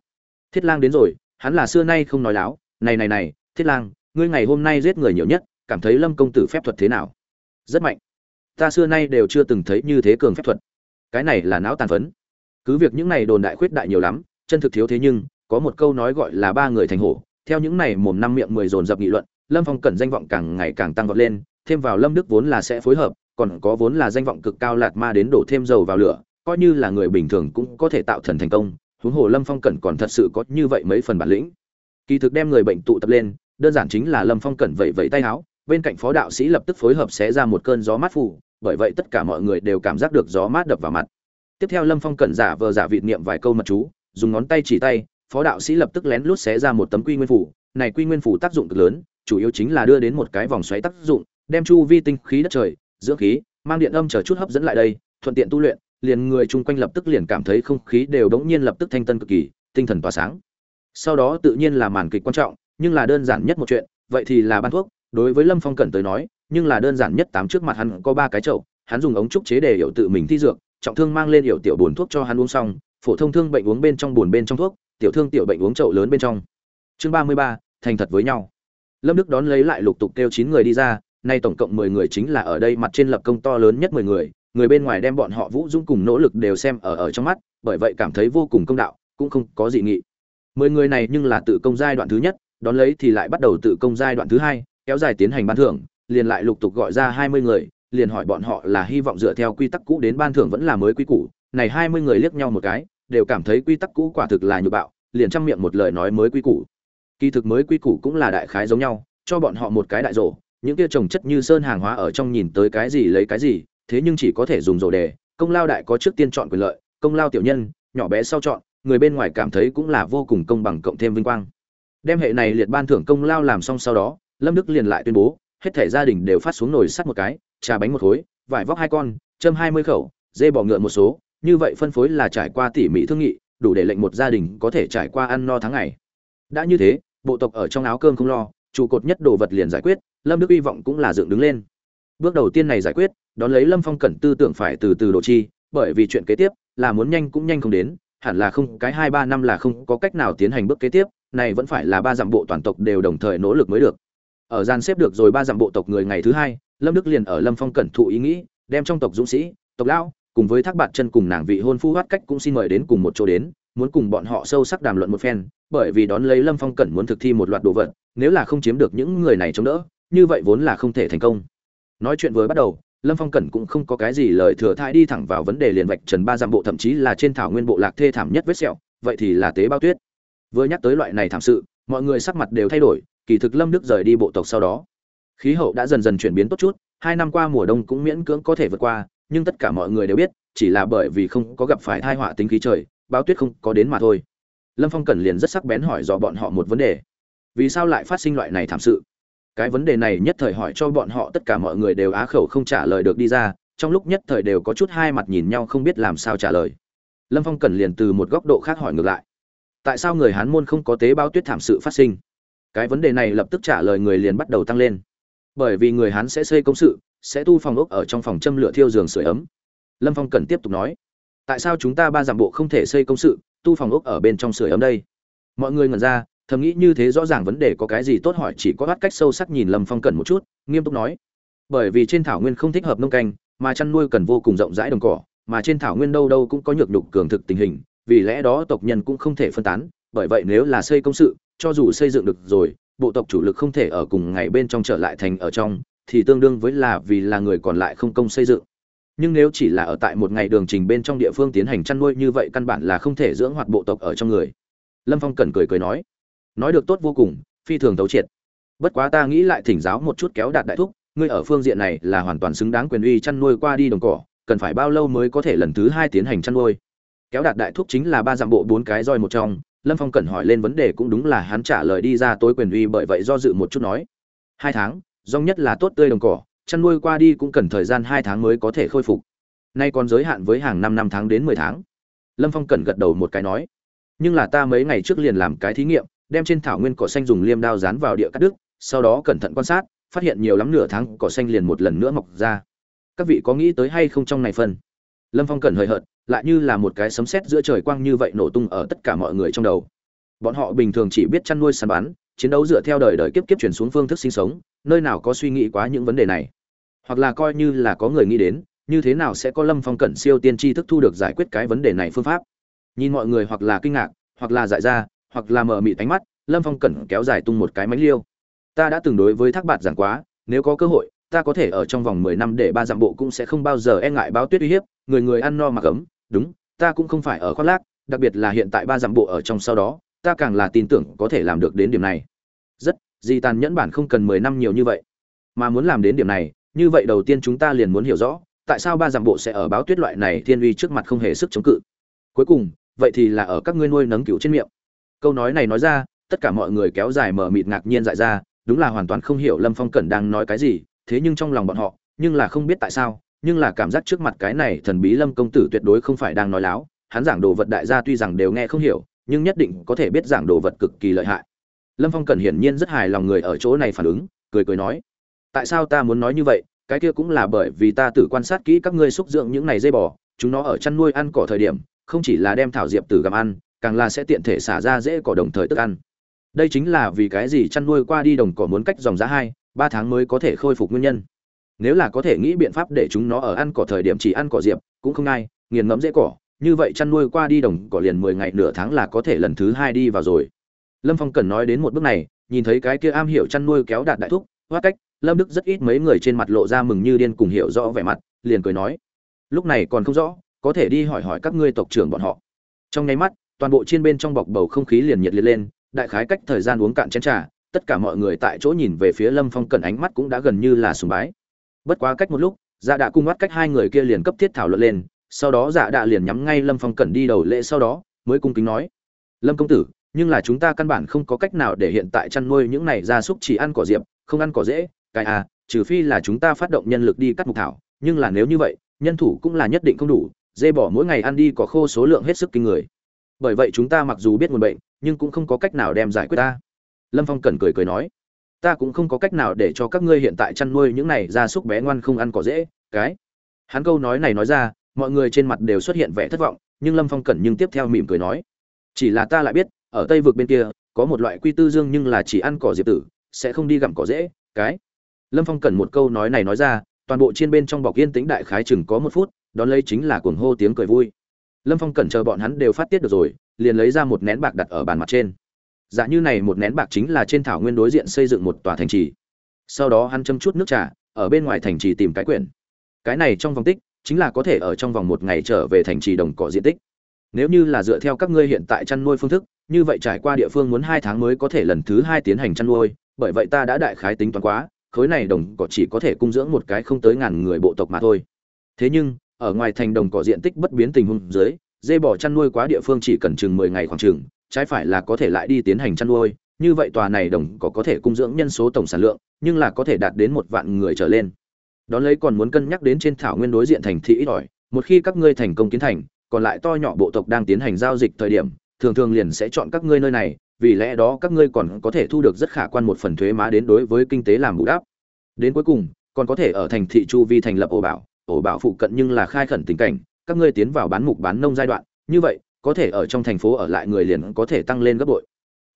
Thiết lang đến rồi, hắn là xưa nay không nói láo. Này này này, thiết lang, ngươi ngày hôm nay giết người nhiều nhất, cảm thấy lâm công tử phép thuật thế nào? Rất mạnh. Ta xưa nay đều chưa từng thấy như thế cường phép thuật. Cái này là não tàn phấn. Cứ việc những này đồn đại khuyết đại nhiều lắm, chân thực thiếu thế nhưng, có một câu nói gọi là ba người thành hổ. Theo những này mồm năm miệng mười dồn dập nghị luận lâm phong cẩn danh vọng càng ngày càng tăng vọt lên, thêm vào lâm đức vốn là sẽ phối hợp, còn có vốn là danh vọng cực cao lạt ma đến đổ thêm dầu vào lửa, coi như là người bình thường cũng có thể tạo thần thành công, huống hồ lâm phong cẩn còn thật sự có như vậy mấy phần bản lĩnh. Kỳ thực đem người bệnh tụ tập lên, đơn giản chính là lâm phong cẩn vẫy vẫy tay áo, bên cạnh phó đạo sĩ lập tức phối hợp xé ra một cơn gió mát phủ bởi vậy tất cả mọi người đều cảm giác được gió mát đập vào mặt. Tiếp theo lâm phong cẩn giả vờ giả vịt niệm vài câu mật chú, dùng ngón tay chỉ tay, phó đạo sĩ lập tức lén lút xé ra một tấm quy nguyên phủ này quy nguyên phủ tác dụng cực lớn chủ yếu chính là đưa đến một cái vòng xoáy tác dụng, đem chu vi tinh khí đất trời, dưỡng khí, mang điện âm chờ chút hấp dẫn lại đây, thuận tiện tu luyện, liền người chung quanh lập tức liền cảm thấy không khí đều đống nhiên lập tức thanh tân cực kỳ, tinh thần tỏa sáng. Sau đó tự nhiên là màn kịch quan trọng, nhưng là đơn giản nhất một chuyện, vậy thì là ban thuốc. Đối với lâm phong cẩn tới nói, nhưng là đơn giản nhất tám trước mặt hắn có ba cái chậu, hắn dùng ống trúc chế để hiểu tự mình thi dược, trọng thương mang lên hiểu tiểu buồn thuốc cho hắn uống xong, phổ thông thương bệnh uống bên trong buồn bên trong thuốc, tiểu thương tiểu bệnh uống chậu lớn bên trong. Chương ba mươi ba, thành thật với nhau lâm đức đón lấy lại lục tục kêu chín người đi ra, nay tổng cộng mười người chính là ở đây mặt trên lập công to lớn nhất mười người người bên ngoài đem bọn họ vũ dũng cùng nỗ lực đều xem ở ở trong mắt, bởi vậy cảm thấy vô cùng công đạo, cũng không có gì nghị. Mười người này nhưng là tự công giai đoạn thứ nhất, đón lấy thì lại bắt đầu tự công giai đoạn thứ hai, kéo dài tiến hành ban thưởng, liền lại lục tục gọi ra hai mươi người, liền hỏi bọn họ là hy vọng dựa theo quy tắc cũ đến ban thưởng vẫn là mới quy củ, này hai mươi người liếc nhau một cái, đều cảm thấy quy tắc cũ quả thực là nhục bạo, liền chăm miệng một lời nói mới quy củ kỳ thực mới quy củ cũng là đại khái giống nhau, cho bọn họ một cái đại rổ, những kia trồng chất như sơn hàng hóa ở trong nhìn tới cái gì lấy cái gì, thế nhưng chỉ có thể dùng rổ đề. Công lao đại có trước tiên chọn quyền lợi, công lao tiểu nhân, nhỏ bé sau chọn, người bên ngoài cảm thấy cũng là vô cùng công bằng cộng thêm vinh quang. Đem hệ này liệt ban thưởng công lao làm xong sau đó, lâm đức liền lại tuyên bố, hết thể gia đình đều phát xuống nồi sắt một cái, trà bánh một khối, vải vóc hai con, châm hai mươi khẩu, dê bò ngựa một số. Như vậy phân phối là trải qua tỉ mỉ thương nghị, đủ để lệnh một gia đình có thể trải qua ăn no tháng ngày đã như thế, bộ tộc ở trong áo cơm không lo, trụ cột nhất đồ vật liền giải quyết, lâm đức hy vọng cũng là dựng đứng lên. Bước đầu tiên này giải quyết, đón lấy lâm phong cẩn tư tưởng phải từ từ đồ chi, bởi vì chuyện kế tiếp là muốn nhanh cũng nhanh không đến, hẳn là không, cái hai ba năm là không có cách nào tiến hành bước kế tiếp, này vẫn phải là ba dặm bộ toàn tộc đều đồng thời nỗ lực mới được. Ở gian xếp được rồi ba dặm bộ tộc người ngày thứ hai, lâm đức liền ở lâm phong cẩn thụ ý nghĩ, đem trong tộc dũng sĩ, tộc lão, cùng với thác bạt chân cùng nàng vị hôn phu hoát cách cũng xin mời đến cùng một chỗ đến, muốn cùng bọn họ sâu sắc đàm luận một phen bởi vì đón lấy lâm phong cẩn muốn thực thi một loạt đồ vật, nếu là không chiếm được những người này chống đỡ, như vậy vốn là không thể thành công. Nói chuyện vừa bắt đầu, lâm phong cẩn cũng không có cái gì lời thừa thai đi thẳng vào vấn đề liền vạch trần ba dặm bộ, thậm chí là trên thảo nguyên bộ lạc thê thảm nhất vết sẹo, vậy thì là tế bao tuyết. Vừa nhắc tới loại này thảm sự, mọi người sắc mặt đều thay đổi, kỳ thực lâm đức rời đi bộ tộc sau đó, khí hậu đã dần dần chuyển biến tốt chút, hai năm qua mùa đông cũng miễn cưỡng có thể vượt qua, nhưng tất cả mọi người đều biết, chỉ là bởi vì không có gặp phải thai họa tính khí trời báo tuyết không có đến mà thôi lâm phong Cần liền rất sắc bén hỏi dò bọn họ một vấn đề. Vì sao lại phát sinh loại này thảm sự? Cái vấn đề này nhất thời hỏi cho bọn họ tất cả mọi người đều á khẩu không trả lời được đi ra, trong lúc nhất thời đều có chút hai mặt nhìn nhau không biết làm sao trả lời. Lâm phong Cần liền từ một góc độ khác hỏi ngược lại. Tại sao người hán môn không có tế bao tuyết thảm sự phát sinh? Cái vấn đề này lập tức trả lời người liền bắt đầu tăng lên. Bởi vì người hán sẽ xây công sự, sẽ tu phòng ốc ở trong phòng châm lửa thiêu giường sưởi ấm. Lâm phong cần tiếp tục nói, tại sao chúng ta ba giảm bộ không thể xây công sự tu phòng ốc ở bên trong sưởi ấm đây. Mọi người ngẩn ra, thầm nghĩ như thế rõ ràng vấn đề có cái gì tốt hỏi chỉ có bắt cách sâu sắc nhìn lâm phong cần một chút, nghiêm túc nói. Bởi vì trên thảo nguyên không thích hợp nông canh, mà chăn nuôi cần vô cùng rộng rãi đồng cỏ, mà trên thảo nguyên đâu đâu cũng có nhược nhục cường thực tình hình, vì lẽ đó tộc nhân cũng không thể phân tán, bởi vậy nếu là xây công sự, cho dù xây dựng được rồi, bộ tộc chủ lực không thể ở cùng ngày bên trong trở lại thành ở trong, thì tương đương với là vì là người còn lại không công xây dựng nhưng nếu chỉ là ở tại một ngày đường trình bên trong địa phương tiến hành chăn nuôi như vậy căn bản là không thể dưỡng hoạt bộ tộc ở trong người. Lâm phong cần cười cười nói nói được tốt vô cùng, phi thường tấu triệt. Bất quá ta nghĩ lại thỉnh giáo một chút kéo đạt đại thúc, ngươi ở phương diện này là hoàn toàn xứng đáng quyền uy chăn nuôi qua đi đồng cỏ, cần phải bao lâu mới có thể lần thứ hai tiến hành chăn nuôi? Kéo đạt đại thúc chính là ba dặm bộ bốn cái roi một trong, lâm phong cần hỏi lên vấn đề cũng đúng là hắn trả lời đi ra tối quyền uy bởi vậy do dự một chút nói, hai tháng, rong nhất là tốt tươi đồng cỏ chăn nuôi qua đi cũng cần thời gian hai tháng mới có thể khôi phục. Nay còn giới hạn với hàng năm năm tháng đến mười tháng. Lâm phong cần gật đầu một cái nói, nhưng là ta mấy ngày trước liền làm cái thí nghiệm, đem trên thảo nguyên cỏ xanh dùng liêm đao dán vào địa cắt đứt, sau đó cẩn thận quan sát, phát hiện nhiều lắm nửa tháng cỏ xanh liền một lần nữa mọc ra. Các vị có nghĩ tới hay không trong này phân lâm phong cần hời hợt, lại như là một cái sấm sét giữa trời quang như vậy nổ tung ở tất cả mọi người trong đầu. Bọn họ bình thường chỉ biết chăn nuôi săn bắn chiến đấu dựa theo đời đời kiếp kiếp chuyển xuống phương thức sinh sống, nơi nào có suy nghĩ quá những vấn đề này. Hoặc là coi như là có người nghĩ đến, như thế nào sẽ có lâm phong cận siêu tiên tri thức thu được giải quyết cái vấn đề này phương pháp. Nhìn mọi người hoặc là kinh ngạc, hoặc là dại ra, hoặc là mở mịt ánh mắt, lâm phong cẩn kéo dài tung một cái mánh liêu. Ta đã từng đối với thác bạt giảng quá, nếu có cơ hội, ta có thể ở trong vòng mười năm để ba dặm bộ cũng sẽ không bao giờ e ngại báo tuyết uy hiếp, người người ăn no mặc ấm, đúng, ta cũng không phải ở khoác lác, đặc biệt là hiện tại ba dặm bộ ở trong sau đó ta càng là tin tưởng có thể làm được đến điểm này. Rất, di tàn nhẫn bản không cần mười năm nhiều như vậy. Mà muốn làm đến điểm này, như vậy đầu tiên chúng ta liền muốn hiểu rõ, tại sao ba dặm bộ sẽ ở báo tuyết loại này thiên uy trước mặt không hề sức chống cự. Cuối cùng, vậy thì là ở các ngươi nuôi nấng cựu trên miệng. Câu nói này nói ra, tất cả mọi người kéo dài mở mịt ngạc nhiên dại ra, đúng là hoàn toàn không hiểu lâm phong cẩn đang nói cái gì, thế nhưng trong lòng bọn họ, nhưng là không biết tại sao, nhưng là cảm giác trước mặt cái này thần bí lâm công tử tuyệt đối không phải đang nói láo, hắn giảng đồ vật đại gia tuy rằng đều nghe không hiểu nhưng nhất định có thể biết giảng đồ vật cực kỳ lợi hại. Lâm phong cần hiển nhiên rất hài lòng người ở chỗ này phản ứng, cười cười nói, tại sao ta muốn nói như vậy? Cái kia cũng là bởi vì ta tự quan sát kỹ các ngươi xúc dưỡng những này dây bò, chúng nó ở chăn nuôi ăn cỏ thời điểm, không chỉ là đem thảo diệp tử gặm ăn, càng là sẽ tiện thể xả ra dễ cỏ đồng thời tức ăn. Đây chính là vì cái gì chăn nuôi qua đi đồng cỏ muốn cách dòng giá hai, ba tháng mới có thể khôi phục nguyên nhân. Nếu là có thể nghĩ biện pháp để chúng nó ở ăn cỏ thời điểm chỉ ăn cỏ diệp, cũng không ai nghiền ngẫm dễ cỏ như vậy chăn nuôi qua đi đồng cỏ liền mười ngày, nửa tháng là có thể lần thứ hai đi vào rồi. Lâm phong cần nói đến một bước này, nhìn thấy cái kia am hiểu chăn nuôi kéo đạt đại thúc, hoa cách, lâm đức rất ít mấy người trên mặt lộ ra mừng như điên cùng hiểu rõ vẻ mặt, liền cười nói, lúc này còn không rõ, có thể đi hỏi hỏi các ngươi tộc trưởng bọn họ. Trong nháy mắt, toàn bộ trên bên trong bọc bầu không khí liền nhiệt liệt lên, đại khái cách thời gian uống cạn chén trà, tất cả mọi người tại chỗ nhìn về phía lâm phong cần ánh mắt cũng đã gần như là sùng bái. Bất quá cách một lúc dạ đạ cung mắt cách hai người kia liền cấp thiết thảo luận lên sau đó dạ đạ liền nhắm ngay lâm phong cẩn đi đầu lễ sau đó, mới cung kính nói, lâm công tử, nhưng là chúng ta căn bản không có cách nào để hiện tại chăn nuôi những này gia súc chỉ ăn cỏ diệp, không ăn cỏ dễ, cái à trừ phi là chúng ta phát động nhân lực đi cắt mục thảo, nhưng là nếu như vậy, nhân thủ cũng là nhất định không đủ, dê bỏ mỗi ngày ăn đi có khô số lượng hết sức kinh người. Bởi vậy chúng ta mặc dù biết nguồn bệnh, nhưng cũng không có cách nào đem giải quyết ta. Lâm phong cẩn cười cười nói, ta cũng không có cách nào để cho các ngươi hiện tại chăn nuôi những này gia súc bé ngoan không ăn cỏ dễ, cái. Hắn câu nói này nói ra mọi người trên mặt đều xuất hiện vẻ thất vọng, nhưng lâm phong cẩn nhưng tiếp theo mỉm cười nói, chỉ là ta lại biết, ở tây vực bên kia, có một loại quy tư dương nhưng là chỉ ăn cỏ diệp tử, sẽ không đi gặm cỏ dễ, cái. Lâm phong cẩn một câu nói này nói ra, toàn bộ trên bên trong bọc yên tĩnh đại khái chừng có một phút, đón lấy chính là cuồng hô tiếng cười vui. Lâm phong cẩn chờ bọn hắn đều phát tiết được rồi, liền lấy ra một nén bạc đặt ở bàn mặt trên. Dạ như này một nén bạc chính là trên thảo nguyên đối diện xây dựng một tòa thành trì. Sau đó hắn châm chút nước trà, ở bên ngoài thành trì tìm cái quyển. Cái này trong vòng tích chính là có thể ở trong vòng một ngày trở về thành trì đồng cỏ diện tích. Nếu như là dựa theo các ngươi hiện tại chăn nuôi phương thức, như vậy trải qua địa phương muốn hai tháng mới có thể lần thứ hai tiến hành chăn nuôi, bởi vậy ta đã đại khái tính toán quá, khối này đồng cỏ chỉ có thể cung dưỡng một cái không tới ngàn người bộ tộc mà thôi. Thế nhưng, ở ngoài thành đồng cỏ diện tích bất biến tình huống dưới, dê bò chăn nuôi quá địa phương chỉ cần chừng mười ngày khoảng chừng, trái phải là có thể lại đi tiến hành chăn nuôi, như vậy tòa này đồng cỏ có thể cung dưỡng nhân số tổng sản lượng, nhưng là có thể đạt đến một vạn người trở lên đón lấy còn muốn cân nhắc đến trên thảo nguyên đối diện thành thị ít ỏi, một khi các ngươi thành công kiến thành, còn lại to nhỏ bộ tộc đang tiến hành giao dịch thời điểm, thường thường liền sẽ chọn các ngươi nơi này, vì lẽ đó các ngươi còn có thể thu được rất khả quan một phần thuế má đến đối với kinh tế làm bù đắp. Đến cuối cùng, còn có thể ở thành thị chu vi thành lập ổ bảo ổ bảo phụ cận nhưng là khai khẩn tình cảnh, các ngươi tiến vào bán mục bán nông giai đoạn, như vậy, có thể ở trong thành phố ở lại người liền có thể tăng lên gấp bội.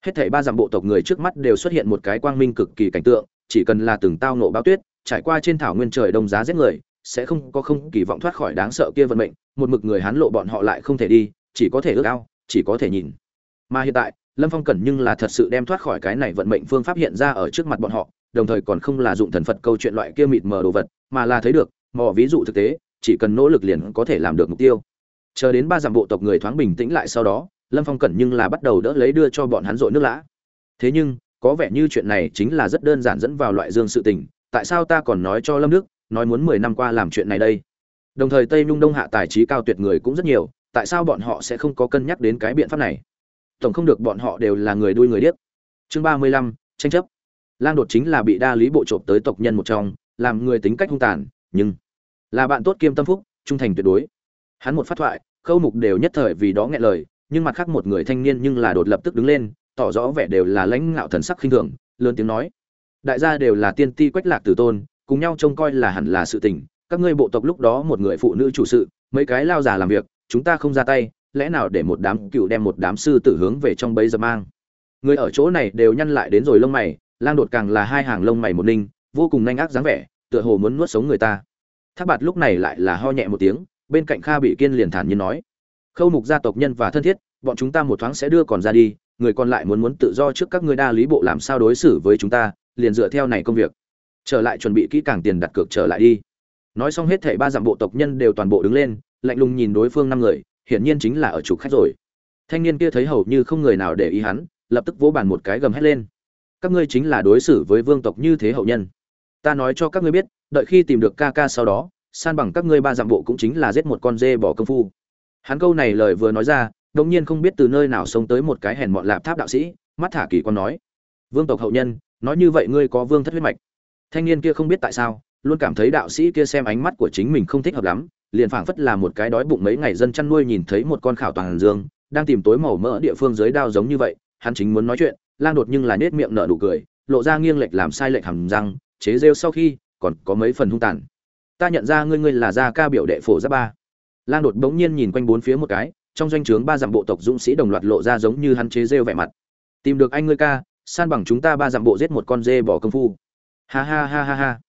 Hết thảy ba dặm bộ tộc người trước mắt đều xuất hiện một cái quang minh cực kỳ cảnh tượng, chỉ cần là từng tao nộ báo tuyết trải qua trên thảo nguyên trời đông giá giết người, sẽ không có không kỳ vọng thoát khỏi đáng sợ kia vận mệnh, một mực người hán lộ bọn họ lại không thể đi, chỉ có thể ước ao, chỉ có thể nhìn. Mà hiện tại, lâm phong cẩn nhưng là thật sự đem thoát khỏi cái này vận mệnh phương pháp hiện ra ở trước mặt bọn họ, đồng thời còn không là dụng thần phật câu chuyện loại kia mịt mờ đồ vật, mà là thấy được mò ví dụ thực tế, chỉ cần nỗ lực liền có thể làm được mục tiêu. Chờ đến ba dặm bộ tộc người thoáng bình tĩnh lại sau đó, lâm phong cẩn nhưng là bắt đầu đỡ lấy đưa cho bọn hắn rội nước lã. Thế nhưng, có vẻ như chuyện này chính là rất đơn giản dẫn vào loại dương sự tình tại sao ta còn nói cho lâm Đức, nói muốn mười năm qua làm chuyện này đây? Đồng thời tây nhung đông hạ tài trí cao tuyệt người cũng rất nhiều, tại sao bọn họ sẽ không có cân nhắc đến cái biện pháp này? Tổng không được bọn họ đều là người đuôi người điếc. Chương ba mươi lăm, tranh chấp. Lang đột chính là bị đa lý bộ trộm tới tộc nhân một trong, làm người tính cách hung tàn, nhưng là bạn tốt kiêm tâm phúc, trung thành tuyệt đối. Hắn một phát thoại, khâu mục đều nhất thời vì đó nghe lời, nhưng mặt khác một người thanh niên nhưng là đột lập tức đứng lên, tỏ rõ vẻ đều là lãnh ngạo thần sắc khinh thường, lớn tiếng nói đại gia đều là tiên ti quách lạc tử tôn, cùng nhau trông coi là hẳn là sự tình. Các ngươi bộ tộc lúc đó một người phụ nữ chủ sự, mấy cái lao già làm việc, chúng ta không ra tay, lẽ nào để một đám cựu đem một đám sư tử hướng về trong bấy giờ mang? Người ở chỗ này đều nhăn lại đến rồi lông mày, lang đột càng là hai hàng lông mày một ninh, vô cùng nhanh ác dáng vẻ, tựa hồ muốn nuốt sống người ta. Thác bạt lúc này lại là ho nhẹ một tiếng, bên cạnh kha bị kiên liền thản nhiên nói, khâu mục gia tộc nhân và thân thiết, bọn chúng ta một thoáng sẽ đưa còn ra đi, người còn lại muốn muốn tự do trước các ngươi đa lý bộ làm sao đối xử với chúng ta liền dựa theo này công việc. Trở lại chuẩn bị kỹ càng tiền đặt cược trở lại đi. Nói xong hết thảy ba dặm bộ tộc nhân đều toàn bộ đứng lên, lạnh lùng nhìn đối phương năm người, hiển nhiên chính là ở chủ khách rồi. Thanh niên kia thấy hầu như không người nào để ý hắn, lập tức vỗ bàn một cái gầm hét lên. Các ngươi chính là đối xử với vương tộc như thế hậu nhân. Ta nói cho các ngươi biết, đợi khi tìm được ca ca sau đó, san bằng các ngươi ba dặm bộ cũng chính là giết một con dê bỏ công phu. Hắn câu này lời vừa nói ra đống nhiên không biết từ nơi nào sống tới một cái hèn mọn lạp tháp đạo sĩ, mắt thả kỳ quan nói vương tộc hậu nhân, nói như vậy ngươi có vương thất huyết mạch. Thanh niên kia không biết tại sao, luôn cảm thấy đạo sĩ kia xem ánh mắt của chính mình không thích hợp lắm, liền phảng phất là một cái đói bụng mấy ngày dân chăn nuôi nhìn thấy một con khảo toàn dương, đang tìm tối màu mỡ địa phương dưới đao giống như vậy, hắn chính muốn nói chuyện, lang đột nhưng là nết miệng nở nụ cười, lộ ra nghiêng lệch làm sai lệch hầm răng, chế rêu sau khi, còn có mấy phần hung tàn. Ta nhận ra ngươi ngươi là gia ca biểu đệ phổ giáp ba. Lang đột bỗng nhiên nhìn quanh bốn phía một cái, trong doanh trướng ba dặm bộ tộc dũng sĩ đồng loạt lộ ra giống như hắn chế rêu vẻ mặt. Tìm được anh ngươi ca san bằng chúng ta ba dặm bộ giết một con dê bỏ công phu. Ha ha ha ha ha.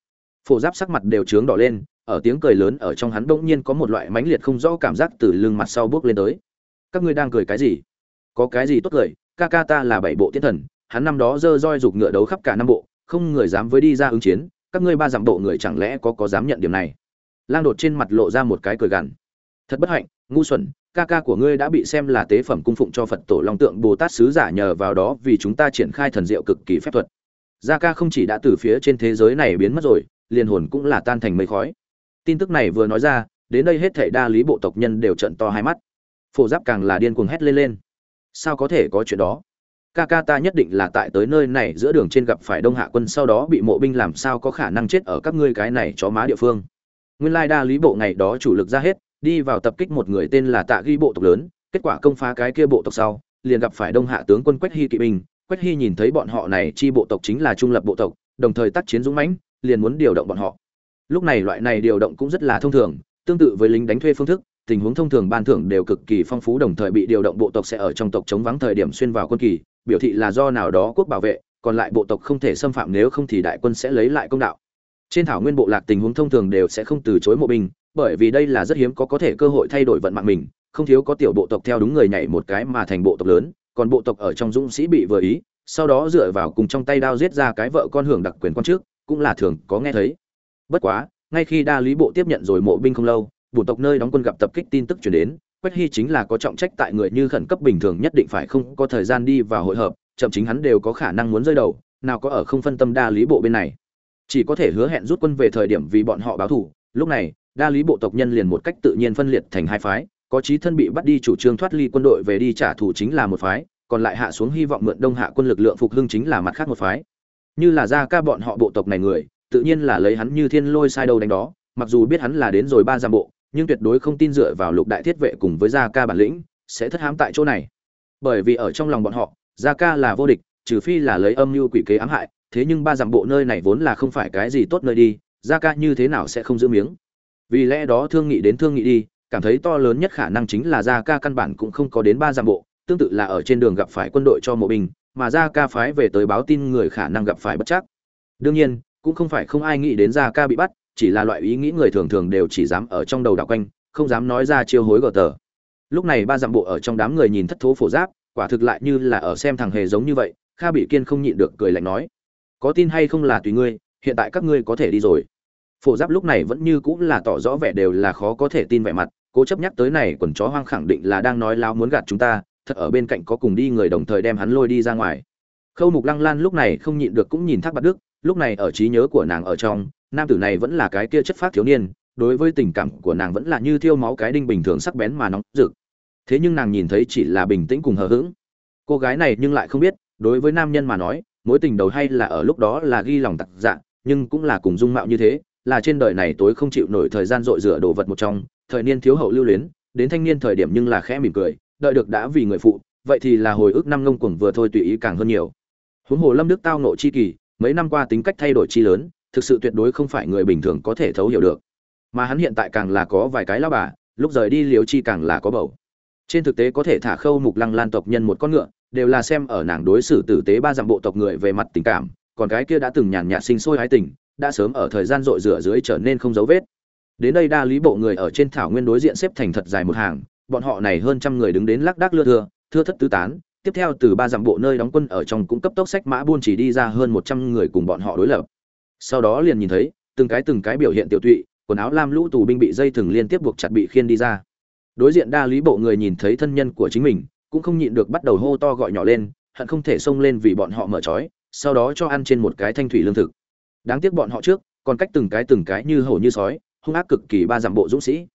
Phổ giáp sắc mặt đều trướng đỏ lên, ở tiếng cười lớn ở trong hắn bỗng nhiên có một loại mãnh liệt không rõ cảm giác từ lưng mặt sau bước lên tới. Các ngươi đang cười cái gì? Có cái gì tốt cười? Ca ca ta là bảy bộ tiến thần, hắn năm đó dơ roi dục ngựa đấu khắp cả năm bộ, không người dám với đi ra ứng chiến, các ngươi ba dặm bộ người chẳng lẽ có có dám nhận điểm này? Lang đột trên mặt lộ ra một cái cười gằn. Thật bất hạnh, ngu xuẩn ca ca của ngươi đã bị xem là tế phẩm cung phụng cho phật tổ long tượng bồ tát sứ giả nhờ vào đó vì chúng ta triển khai thần diệu cực kỳ phép thuật. Gia ca không chỉ đã từ phía trên thế giới này biến mất rồi, liền hồn cũng là tan thành mây khói. Tin tức này vừa nói ra, đến đây hết thảy đa lý bộ tộc nhân đều trận to hai mắt. Phổ giáp càng là điên cuồng hét lên lên. Sao có thể có chuyện đó? Ca ca ta nhất định là tại tới nơi này giữa đường trên gặp phải đông hạ quân, sau đó bị mộ binh làm sao có khả năng chết ở các ngươi cái này chó má địa phương. Nguyên lai đa lý bộ ngày đó chủ lực ra hết đi vào tập kích một người tên là tạ ghi bộ tộc lớn, kết quả công phá cái kia bộ tộc sau, liền gặp phải đông hạ tướng quân quách hy kỵ binh quách hy nhìn thấy bọn họ này chi bộ tộc chính là trung lập bộ tộc, đồng thời tác chiến dũng mãnh, liền muốn điều động bọn họ. Lúc này loại này điều động cũng rất là thông thường, tương tự với lính đánh thuê phương thức, tình huống thông thường ban thưởng đều cực kỳ phong phú, đồng thời bị điều động bộ tộc sẽ ở trong tộc chống vắng thời điểm xuyên vào quân kỳ, biểu thị là do nào đó quốc bảo vệ, còn lại bộ tộc không thể xâm phạm nếu không thì đại quân sẽ lấy lại công đạo. Trên thảo nguyên bộ lạc tình huống thông thường đều sẽ không từ chối mộ binh bởi vì đây là rất hiếm có có thể cơ hội thay đổi vận mạng mình, không thiếu có tiểu bộ tộc theo đúng người nhảy một cái mà thành bộ tộc lớn, còn bộ tộc ở trong dũng sĩ bị vừa ý, sau đó dựa vào cùng trong tay đao giết ra cái vợ con hưởng đặc quyền con trước, cũng là thường có nghe thấy. Bất quá, ngay khi đa lý bộ tiếp nhận rồi mộ binh không lâu, bộ tộc nơi đóng quân gặp tập kích tin tức chuyển đến, quách hy chính là có trọng trách tại người như khẩn cấp bình thường nhất định phải không có thời gian đi vào hội hợp, chậm chính hắn đều có khả năng muốn rơi đầu, nào có ở không phân tâm đa lý bộ bên này. Chỉ có thể hứa hẹn rút quân về thời điểm vì bọn họ báo thủ lúc này đa lý bộ tộc nhân liền một cách tự nhiên phân liệt thành hai phái, có chí thân bị bắt đi chủ trương thoát ly quân đội về đi trả thù chính là một phái, còn lại hạ xuống hy vọng mượn đông hạ quân lực lượng phục hưng chính là mặt khác một phái. Như là ra ca bọn họ bộ tộc này người, tự nhiên là lấy hắn như thiên lôi sai đầu đánh đó, mặc dù biết hắn là đến rồi ba giam bộ, nhưng tuyệt đối không tin dựa vào lục đại thiết vệ cùng với gia ca bản lĩnh, sẽ thất hám tại chỗ này. Bởi vì ở trong lòng bọn họ, gia ca là vô địch, trừ phi là lấy âm mưu quỷ kế ám hại, thế nhưng ba dặm bộ nơi này vốn là không phải cái gì tốt nơi đi, gia ca như thế nào sẽ không giữ miếng? Vì lẽ đó thương nghị đến thương nghị đi, cảm thấy to lớn nhất khả năng chính là gia ca căn bản cũng không có đến ba dặm bộ, tương tự là ở trên đường gặp phải quân đội cho mộ binh, mà gia ca phái về tới báo tin người khả năng gặp phải bất chắc. Đương nhiên, cũng không phải không ai nghĩ đến gia ca bị bắt, chỉ là loại ý nghĩ người thường thường đều chỉ dám ở trong đầu đảo quanh, không dám nói ra chiêu hối gờ tờ. Lúc này ba dặm bộ ở trong đám người nhìn thất thố phổ giáp, quả thực lại như là ở xem thằng hề giống như vậy, kha bị kiên không nhịn được cười lạnh nói, có tin hay không là tùy ngươi, hiện tại các ngươi có thể đi rồi phổ giáp lúc này vẫn như cũng là tỏ rõ vẻ đều là khó có thể tin vẻ mặt, cố chấp nhắc tới này quần chó hoang khẳng định là đang nói lao muốn gạt chúng ta, thật ở bên cạnh có cùng đi người đồng thời đem hắn lôi đi ra ngoài. Khâu mục lăng lan lúc này không nhịn được cũng nhìn thác bạt đức, lúc này ở trí nhớ của nàng ở trong, nam tử này vẫn là cái kia chất phát thiếu niên, đối với tình cảm của nàng vẫn là như thiêu máu cái đinh bình thường sắc bén mà nóng rực. Thế nhưng nàng nhìn thấy chỉ là bình tĩnh cùng hờ hững. Cô gái này nhưng lại không biết, đối với nam nhân mà nói, mối tình đầu hay là ở lúc đó là ghi lòng tặc dạ nhưng cũng là cùng dung mạo như thế là trên đời này tối không chịu nổi thời gian dội rửa đồ vật một trong, thời niên thiếu hậu lưu luyến, đến thanh niên thời điểm nhưng là khẽ mỉm cười, đợi được đã vì người phụ, vậy thì là hồi ức năm ngông cuồng vừa thôi tùy ý càng hơn nhiều. Huống hồ lâm đức tao nộ chi kỳ, mấy năm qua tính cách thay đổi chi lớn, thực sự tuyệt đối không phải người bình thường có thể thấu hiểu được. Mà hắn hiện tại càng là có vài cái lao bà, lúc rời đi liều chi càng là có bầu. Trên thực tế có thể thả khâu mục lăng lan tộc nhân một con ngựa, đều là xem ở nàng đối xử tử tế ba dặm bộ tộc người về mặt tình cảm, còn cái kia đã từng nhàn nhạt sinh sôi hái tình đã sớm ở thời gian rội rửa dưới trở nên không dấu vết. Đến đây đa lý bộ người ở trên thảo nguyên đối diện xếp thành thật dài một hàng, bọn họ này hơn trăm người đứng đến lác đác lưa thưa thưa thất tứ tán, tiếp theo từ ba dặm bộ nơi đóng quân ở trong cũng cấp tốc sách mã buôn chỉ đi ra hơn một trăm người cùng bọn họ đối lập. Sau đó liền nhìn thấy, từng cái từng cái biểu hiện tiểu tụy, quần áo lam lũ tù binh bị dây thừng liên tiếp buộc chặt bị khiên đi ra. Đối diện đa lý bộ người nhìn thấy thân nhân của chính mình, cũng không nhịn được bắt đầu hô to gọi nhỏ lên, hận không thể xông lên vì bọn họ mở trói, sau đó cho ăn trên một cái thanh thủy lương thực đáng tiếc bọn họ trước, còn cách từng cái từng cái như hổ như sói, hung ác cực kỳ ba dặm bộ dũng sĩ.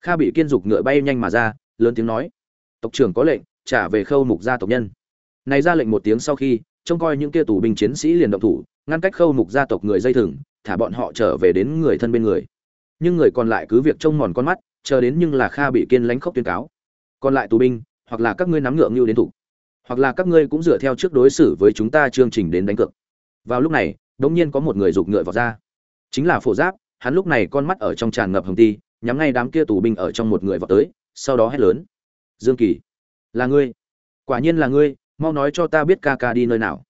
Kha bị kiên dục ngựa bay nhanh mà ra, lớn tiếng nói. Tộc trưởng có lệnh, trả về khâu mục gia tộc nhân. Này ra lệnh một tiếng sau khi, trông coi những kia tù binh chiến sĩ liền động thủ, ngăn cách khâu mục gia tộc người dây thừng, thả bọn họ trở về đến người thân bên người. Nhưng người còn lại cứ việc trông mòn con mắt, chờ đến nhưng là kha bị kiên lánh khóc tuyên cáo. Còn lại tù binh, hoặc là các ngươi nắm ngựa ngưu đến thủ, hoặc là các ngươi cũng dựa theo trước đối xử với chúng ta chương trình đến đánh cược. Vào lúc này đột nhiên có một người rục ngựa vào ra. Chính là phổ giáp, hắn lúc này con mắt ở trong tràn ngập hồng ti, nhắm ngay đám kia tù binh ở trong một người vào tới, sau đó hét lớn. Dương kỳ, là ngươi. Quả nhiên là ngươi, mau nói cho ta biết ca ca đi nơi nào.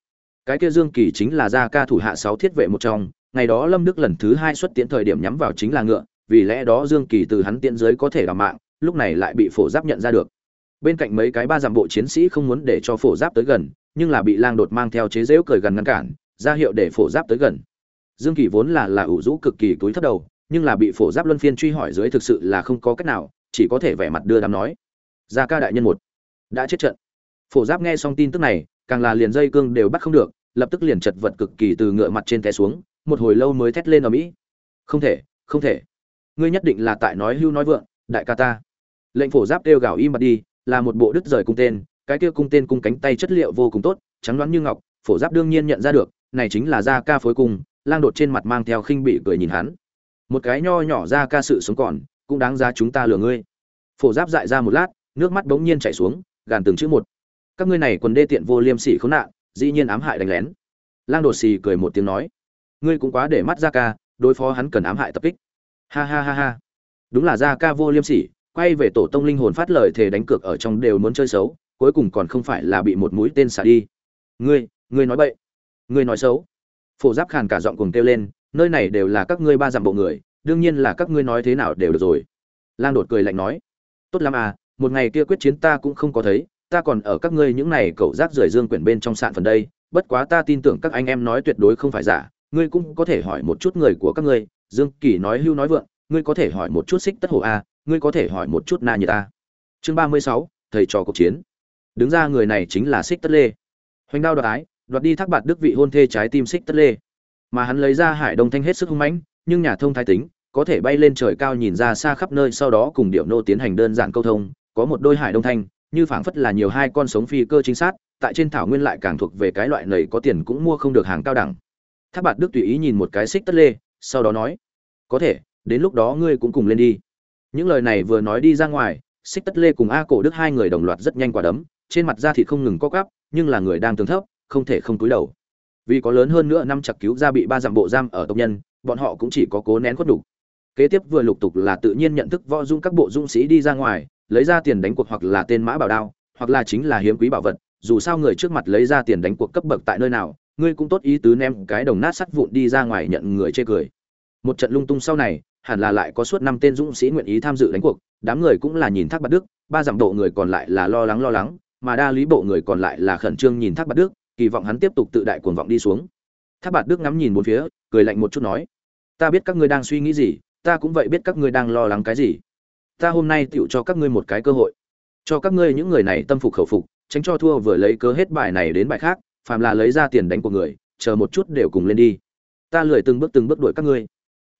Cái kia dương kỳ chính là gia ca thủ hạ sáu thiết vệ một trong, ngày đó lâm đức lần thứ hai xuất tiến thời điểm nhắm vào chính là ngựa, vì lẽ đó dương kỳ từ hắn tiễn dưới có thể đảm mạng, lúc này lại bị phổ giáp nhận ra được. Bên cạnh mấy cái ba dặm bộ chiến sĩ không muốn để cho phổ giáp tới gần, nhưng là bị lang đột mang theo chế giễu cười gần ngăn cản ra hiệu để phổ giáp tới gần. Dương kỳ vốn là là ủ rũ cực kỳ túi thấp đầu, nhưng là bị phổ giáp luân phiên truy hỏi dưới thực sự là không có cách nào, chỉ có thể vẻ mặt đưa đám nói. Gia ca đại nhân một, đã chết trận. Phổ giáp nghe xong tin tức này, càng là liền dây cương đều bắt không được, lập tức liền chật vật cực kỳ từ ngựa mặt trên té xuống, một hồi lâu mới thét lên ở mỹ. Không thể không thể. Ngươi nhất định là tại nói hưu nói vượng, đại ca ta. Lệnh phổ giáp kêu gào im mặt đi, là một bộ đứt rời cung tên, cái kia cung tên cung cánh tay chất liệu vô cùng tốt, trắng đoán như ngọc, phổ giáp đương nhiên nhận ra được này chính là gia ca phối cung, lang đột trên mặt mang theo khinh bị cười nhìn hắn. Một cái nho nhỏ gia ca sự sống còn, cũng đáng giá chúng ta lừa ngươi. Phổ giáp dại ra một lát, nước mắt bỗng nhiên chảy xuống, gàn từng chữ một. Các ngươi này quần đê tiện vô liêm sỉ khốn nạn, dĩ nhiên ám hại đánh lén. Lang đột xì cười một tiếng nói. Ngươi cũng quá để mắt gia ca, đối phó hắn cần ám hại tập kích. Ha ha ha ha. Đúng là gia ca vô liêm sỉ, quay về tổ tông linh hồn phát lời thề đánh cược ở trong đều muốn chơi xấu, cuối cùng còn không phải là bị một mũi tên xả đi. Ngươi ngươi nói bậy ngươi nói xấu. Phổ giáp khàn cả giọng cùng kêu lên, nơi này đều là các ngươi ba dặm bộ người, đương nhiên là các ngươi nói thế nào đều được rồi. Lang đột cười lạnh nói, tốt lắm à một ngày kia quyết chiến ta cũng không có thấy, ta còn ở các ngươi những này cậu rác rưởi dương quyển bên trong sạn phần đây, bất quá ta tin tưởng các anh em nói tuyệt đối không phải giả, ngươi cũng có thể hỏi một chút người của các ngươi, dương kỳ nói hưu nói vượng, ngươi có thể hỏi một chút xích tất hồ a à, ngươi có thể hỏi một chút na như ta. Chương ba mươi sáu, thầy trò cuộc chiến. Đứng ra người này chính là xích tất lê. Hoành đao đoạt ái đoạt đi thác bạt đức vị hôn thê trái tim xích tất lê. Mà hắn lấy ra hải đông thanh hết sức hung mãnh, nhưng nhà thông thái tính, có thể bay lên trời cao nhìn ra xa khắp nơi sau đó cùng điệu nô tiến hành đơn giản câu thông, có một đôi hải đông thanh, như phảng phất là nhiều hai con sống phi cơ chính xác tại trên thảo nguyên lại càng thuộc về cái loại này có tiền cũng mua không được hàng cao đẳng. Thác bạt đức tùy ý nhìn một cái xích tất lê, sau đó nói, có thể, đến lúc đó ngươi cũng cùng lên đi. Những lời này vừa nói đi ra ngoài, xích tất lê cùng a cổ đức hai người đồng loạt rất nhanh quả đấm, trên mặt da thịt không ngừng co cắp nhưng là người đang tường thấp không thể không túi đầu. Vì có lớn hơn nữa năm chặt cứu ra bị ba dặm bộ giam ở tộc nhân, bọn họ cũng chỉ có cố nén khuất đủ kế tiếp vừa lục tục là tự nhiên nhận thức võ dung các bộ dũng sĩ đi ra ngoài, lấy ra tiền đánh cuộc hoặc là tên mã bảo đao, hoặc là chính là hiếm quý bảo vật, dù sao người trước mặt lấy ra tiền đánh cuộc cấp bậc tại nơi nào, ngươi cũng tốt ý tứ ném cái đồng nát sắt vụn đi ra ngoài nhận người chê cười. Một trận lung tung sau này, hẳn là lại có suốt năm tên dũng sĩ nguyện ý tham dự đánh cuộc, đám người cũng là nhìn thác bạt đức, ba dặm bộ người còn lại là lo lắng lo lắng, mà đa lý bộ người còn lại là khẩn trương nhìn thác bạt đức kỳ vọng hắn tiếp tục tự đại cuồng vọng đi xuống. Thác bạt đức ngắm nhìn bốn phía, cười lạnh một chút nói, ta biết các ngươi đang suy nghĩ gì, ta cũng vậy biết các ngươi đang lo lắng cái gì. Ta hôm nay tựu cho các ngươi một cái cơ hội. Cho các ngươi những người này tâm phục khẩu phục, tránh cho thua vừa lấy cớ hết bài này đến bài khác, phàm là lấy ra tiền đánh của người, chờ một chút đều cùng lên đi. Ta lười từng bước từng bước đuổi các ngươi.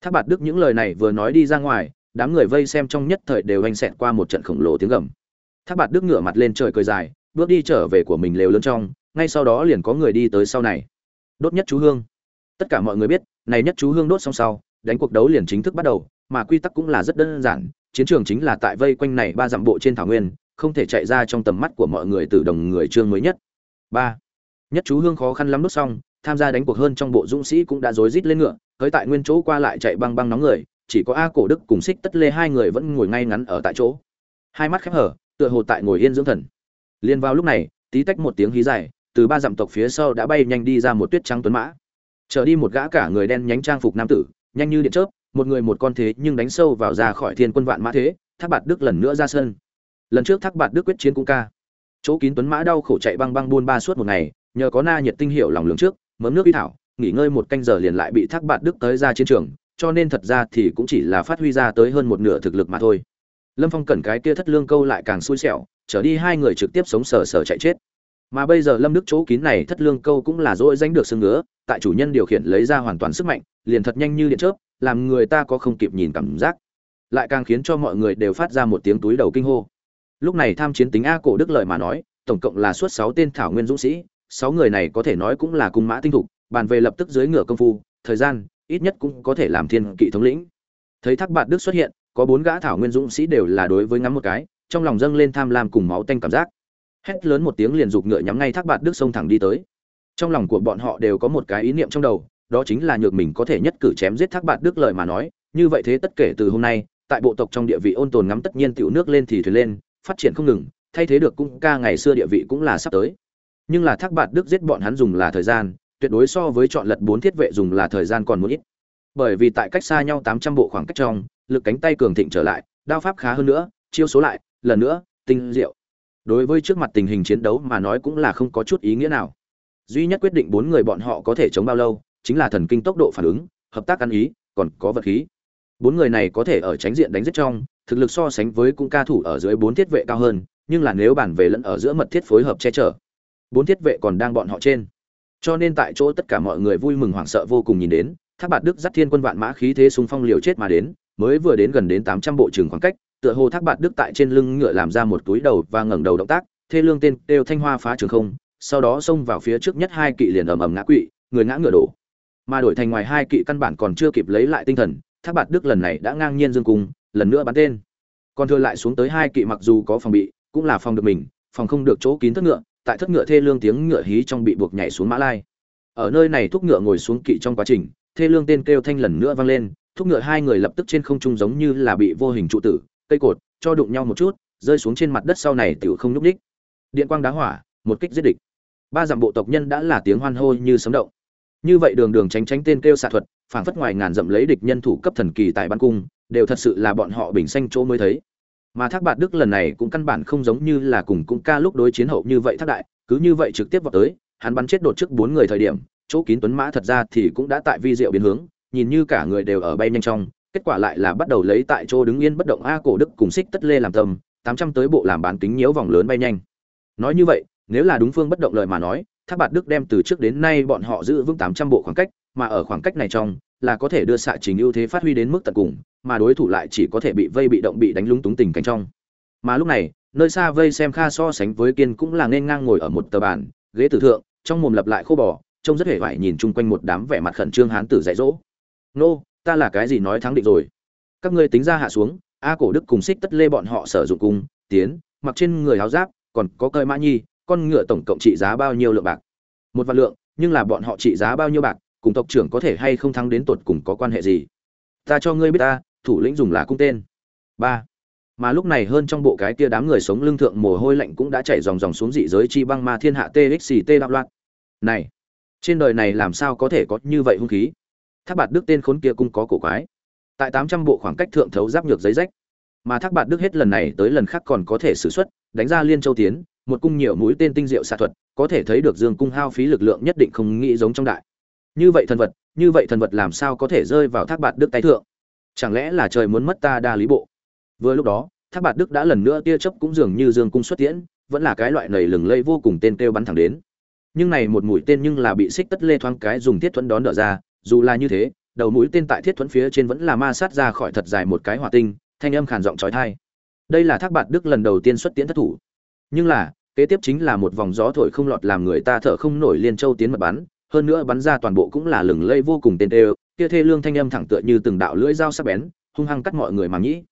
Thác bạt đức những lời này vừa nói đi ra ngoài, đám người vây xem trong nhất thời đều anh xẹt qua một trận khổng lồ tiếng gầm. Thác bạt đức ngửa mặt lên trời cười dài, bước đi trở về của mình lều lớn trong ngay sau đó liền có người đi tới sau này. Đốt nhất chú hương. Tất cả mọi người biết, này nhất chú hương đốt xong sau, đánh cuộc đấu liền chính thức bắt đầu, mà quy tắc cũng là rất đơn giản, chiến trường chính là tại vây quanh này ba dặm bộ trên thảo nguyên, không thể chạy ra trong tầm mắt của mọi người từ đồng người trương mới nhất. Ba. Nhất chú hương khó khăn lắm đốt xong, tham gia đánh cuộc hơn trong bộ dũng sĩ cũng đã rối rít lên ngựa, tới tại nguyên chỗ qua lại chạy băng băng nóng người, chỉ có a cổ đức cùng xích tất lê hai người vẫn ngồi ngay ngắn ở tại chỗ. Hai mắt khép hở, tựa hồ tại ngồi yên dưỡng thần. Liền vào lúc này, tí tách một tiếng hí dài từ ba dặm tộc phía sau đã bay nhanh đi ra một tuyết trắng tuấn mã. Trở đi một gã cả người đen nhánh trang phục nam tử, nhanh như điện chớp, một người một con thế nhưng đánh sâu vào ra khỏi thiên quân vạn mã thế, thác bạt đức lần nữa ra sân. Lần trước thác bạt đức quyết chiến cũng ca. Chỗ kín tuấn mã đau khổ chạy băng băng buôn ba suốt một ngày, nhờ có na nhiệt tinh hiệu lòng lường trước, mớm nước y thảo, nghỉ ngơi một canh giờ liền lại bị thác bạt đức tới ra chiến trường, cho nên thật ra thì cũng chỉ là phát huy ra tới hơn một nửa thực lực mà thôi. Lâm phong cẩn cái kia thất lương câu lại càng xui xẻo trở đi hai người trực tiếp sống sờ sờ chạy chết mà bây giờ lâm đức chỗ kín này thất lương câu cũng là dỗi danh được xương ngứa, tại chủ nhân điều khiển lấy ra hoàn toàn sức mạnh, liền thật nhanh như điện chớp, làm người ta có không kịp nhìn cảm giác. Lại càng khiến cho mọi người đều phát ra một tiếng túi đầu kinh hô. Lúc này tham chiến tính a cổ đức lợi mà nói, tổng cộng là suốt sáu tên thảo nguyên dũng sĩ, sáu người này có thể nói cũng là cung mã tinh thục, bàn về lập tức dưới ngựa công phu, thời gian, ít nhất cũng có thể làm thiên kỵ thống lĩnh. Thấy thác bạt đức xuất hiện, có bốn gã thảo nguyên dũng sĩ đều là đối với ngắm một cái, trong lòng dâng lên tham lam cùng máu tanh cảm giác hét lớn một tiếng liền giục ngựa nhắm ngay thác bạt đức sông thẳng đi tới. Trong lòng của bọn họ đều có một cái ý niệm trong đầu, đó chính là nhược mình có thể nhất cử chém giết thác bạt đức lời mà nói, như vậy thế tất kể từ hôm nay, tại bộ tộc trong địa vị ôn tồn ngắm tất nhiên tiểu nước lên thì thuyền lên, phát triển không ngừng, thay thế được cũng ca ngày xưa địa vị cũng là sắp tới. Nhưng là thác bạt đức giết bọn hắn dùng là thời gian, tuyệt đối so với chọn lật bốn thiết vệ dùng là thời gian còn muốn ít. Bởi vì tại cách xa nhau tám trăm bộ khoảng cách trong, lực cánh tay cường thịnh trở lại, đao pháp khá hơn nữa, chiêu số lại, lần nữa, tinh diệu đối với trước mặt tình hình chiến đấu mà nói cũng là không có chút ý nghĩa nào. Duy nhất quyết định bốn người bọn họ có thể chống bao lâu, chính là thần kinh tốc độ phản ứng, hợp tác ăn ý, còn có vật khí. Bốn người này có thể ở tránh diện đánh giết trong, thực lực so sánh với cung ca thủ ở dưới bốn thiết vệ cao hơn, nhưng là nếu bản về lẫn ở giữa mật thiết phối hợp che chở, bốn thiết vệ còn đang bọn họ trên. Cho nên tại chỗ tất cả mọi người vui mừng hoảng sợ vô cùng nhìn đến tháp bạt đức dắt thiên quân vạn mã khí thế xung phong liều chết mà đến, mới vừa đến gần đến tám trăm bộ trường khoảng cách tựa hồ thác bạt đức tại trên lưng ngựa làm ra một túi đầu và ngẩng đầu động tác, thê lương tên đều thanh hoa phá trường không, sau đó xông vào phía trước nhất hai kỵ liền ầm ầm ngã quỵ, người ngã ngựa đổ. Mà đổi thành ngoài hai kỵ căn bản còn chưa kịp lấy lại tinh thần, thác bạt đức lần này đã ngang nhiên dương cung, lần nữa bắn tên. Còn thừa lại xuống tới hai kỵ mặc dù có phòng bị, cũng là phòng được mình, phòng không được chỗ kín thất ngựa, tại thất ngựa thê lương tiếng ngựa hí trong bị buộc nhảy xuống mã lai. Ở nơi này thúc ngựa ngồi xuống kỵ trong quá trình, thê lương tên kêu thanh lần nữa vang lên, thúc ngựa hai người lập tức trên không trung giống như là bị vô hình trụ tử cây cột, cho đụng nhau một chút, rơi xuống trên mặt đất sau này tiểu không nhúc ních điện quang đá hỏa, một kích giết địch. Ba dặm bộ tộc nhân đã là tiếng hoan hô như sấm động. Như vậy đường đường tránh tránh tên kêu xạ thuật, phảng phất ngoài ngàn dặm lấy địch nhân thủ cấp thần kỳ tại ban cung, đều thật sự là bọn họ bình xanh chỗ mới thấy. Mà thác bạt đức lần này cũng căn bản không giống như là cùng cung ca lúc đối chiến hậu như vậy thác đại, cứ như vậy trực tiếp vào tới, hắn bắn chết đột trước bốn người thời điểm, chỗ kín tuấn mã thật ra thì cũng đã tại vi diệu biến hướng, nhìn như cả người đều ở bay nhanh trong kết quả lại là bắt đầu lấy tại chỗ đứng yên bất động a cổ đức cùng xích tất lê làm tâm, tám trăm tới bộ làm bán kính nhiễu vòng lớn bay nhanh. Nói như vậy, nếu là đúng phương bất động lời mà nói tháp bạt đức đem từ trước đến nay bọn họ giữ vững tám trăm bộ khoảng cách, mà ở khoảng cách này trong, là có thể đưa xạ trình ưu thế phát huy đến mức tận cùng, mà đối thủ lại chỉ có thể bị vây bị động bị đánh lúng túng tình cảnh trong. Mà lúc này, nơi xa vây xem kha so sánh với kiên cũng là nên ngang ngồi ở một tờ bàn, ghế tử thượng, trong mồm lập lại khô bò, trông rất hề vải nhìn chung quanh một đám vẻ mặt khẩn trương hán tử dạy dỗ. Nô ta là cái gì nói thắng định rồi? Các ngươi tính ra hạ xuống, a cổ đức cùng xích tất lê bọn họ sử dụng cung tiến, mặc trên người háo giáp, còn có cơi mã nhi, con ngựa tổng cộng trị giá bao nhiêu lượng bạc? Một vạn lượng, nhưng là bọn họ trị giá bao nhiêu bạc, cùng tộc trưởng có thể hay không thắng đến tột cùng có quan hệ gì? Ta cho ngươi biết ta, thủ lĩnh dùng là cung tên. Ba. Mà lúc này hơn trong bộ cái kia đám người sống lưng thượng mồ hôi lạnh cũng đã chảy dòng dòng xuống dị giới chi băng ma thiên hạ txt đạo loạn. Này, trên đời này làm sao có thể có như vậy hung khí? Thác bạt đức tên khốn kia cũng có cổ quái. Tại tám trăm bộ khoảng cách thượng thấu giáp nhược giấy rách, mà thác bạt đức hết lần này tới lần khác còn có thể xử xuất, đánh ra liên châu tiến, một cung nhiều mũi tên tinh diệu xạ thuật, có thể thấy được dương cung hao phí lực lượng nhất định không nghĩ giống trong đại. Như vậy thần vật, như vậy thần vật làm sao có thể rơi vào thác bạt đức tay thượng? Chẳng lẽ là trời muốn mất ta đa lý bộ? Vừa lúc đó, thác bạt đức đã lần nữa tia chớp cũng dường như dương cung xuất tiễn, vẫn là cái loại nầy lừng lây vô cùng tên kêu bắn thẳng đến. Nhưng này một mũi tên nhưng là bị xích tất lê thoáng cái dùng thiết thuẫn đón đỡ ra dù là như thế, đầu mũi tên tại thiết thuẫn phía trên vẫn là ma sát ra khỏi thật dài một cái hỏa tinh, thanh âm khàn giọng trói thai. Đây là thác bạt đức lần đầu tiên xuất tiễn thất thủ. Nhưng là, kế tiếp chính là một vòng gió thổi không lọt làm người ta thở không nổi liên châu tiến mật bắn, hơn nữa bắn ra toàn bộ cũng là lừng lây vô cùng tên tê kia thê lương thanh âm thẳng tựa như từng đạo lưỡi dao sắc bén, hung hăng cắt mọi người mà nghĩ.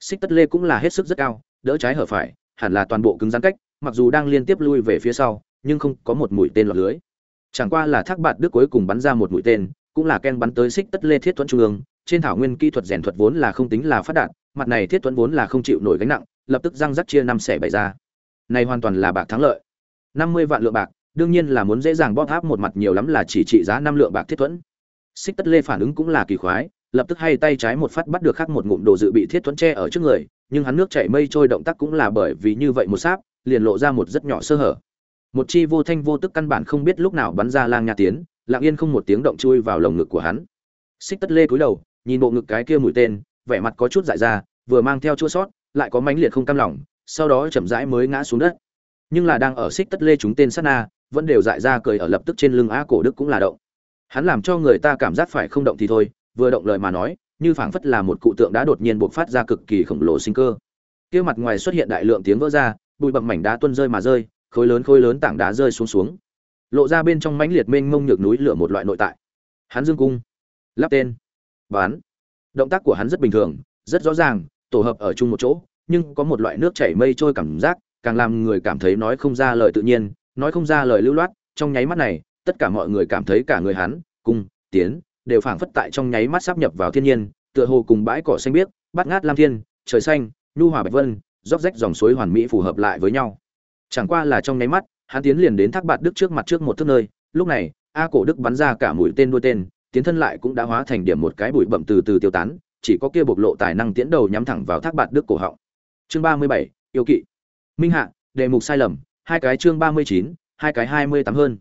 Xích tất lê cũng là hết sức rất cao, đỡ trái hở phải, hẳn là toàn bộ cứng rắn cách, mặc dù đang liên tiếp lui về phía sau, nhưng không có một mũi tên lọt lưới. Chẳng qua là thác bạt đức cuối cùng bắn ra một mũi tên cũng là ken bắn tới xích tất lê thiết thuẫn trung ương, trên thảo nguyên kỹ thuật rèn thuật vốn là không tính là phát đạt, mặt này thiết thuẫn vốn là không chịu nổi gánh nặng, lập tức răng rắc chia năm xẻ bảy ra. Này hoàn toàn là bạc thắng lợi. Năm mươi vạn lượng bạc, đương nhiên là muốn dễ dàng bóp áp một mặt nhiều lắm là chỉ trị giá năm lượng bạc thiết thuẫn xích tất lê phản ứng cũng là kỳ khoái, lập tức hay tay trái một phát bắt được khắc một ngụm đồ dự bị thiết thuẫn tre ở trước người, nhưng hắn nước chảy mây trôi động tác cũng là bởi vì như vậy một sáp, liền lộ ra một rất nhỏ sơ hở. Một chi vô thanh vô tức căn bản không biết lúc nào bắn ra lang nha tiến lặng yên không một tiếng động chui vào lồng ngực của hắn. Xích tất lê cúi đầu, nhìn bộ ngực cái kia mũi tên, vẻ mặt có chút dại ra, vừa mang theo chua sót, lại có mãnh liệt không cam lòng, sau đó chậm rãi mới ngã xuống đất. Nhưng là đang ở xích tất lê chúng tên sát na, vẫn đều dại ra cười ở lập tức trên lưng a cổ đức cũng là động. Hắn làm cho người ta cảm giác phải không động thì thôi, vừa động lời mà nói, như phảng phất là một cụ tượng đã đột nhiên bộc phát ra cực kỳ khổng lồ sinh cơ. Kia mặt ngoài xuất hiện đại lượng tiếng vỡ ra, bụi bặm mảnh đá tuôn rơi mà rơi, khối lớn khối lớn tảng đá rơi xuống xuống lộ ra bên trong mãnh liệt mênh mông nhược núi lửa một loại nội tại. Hắn dương cung, lắp tên bán động tác của hắn rất bình thường, rất rõ ràng, tổ hợp ở chung một chỗ, nhưng có một loại nước chảy mây trôi cảm giác, càng làm người cảm thấy nói không ra lời tự nhiên, nói không ra lời lưu loát. Trong nháy mắt này, tất cả mọi người cảm thấy cả người hắn, cung, tiến, đều phảng phất tại trong nháy mắt sắp nhập vào thiên nhiên, tựa hồ cùng bãi cỏ xanh biếc, bát ngát lam thiên, trời xanh, nhu hòa bạch vân, róc rách dòng suối hoàn mỹ phù hợp lại với nhau. Chẳng qua là trong nháy mắt hắn tiến liền đến thác bạt đức trước mặt trước một thước nơi. Lúc này, a cổ đức bắn ra cả mũi tên đuôi tên, tiến thân lại cũng đã hóa thành điểm một cái bụi bậm từ từ tiêu tán, chỉ có kia bộc lộ tài năng tiến đầu nhắm thẳng vào thác bạt đức cổ họng. Chương ba mươi bảy, yêu kỵ. Minh hạ, đề mục sai lầm, hai cái chương ba mươi chín, hai cái hai mươi tám hơn.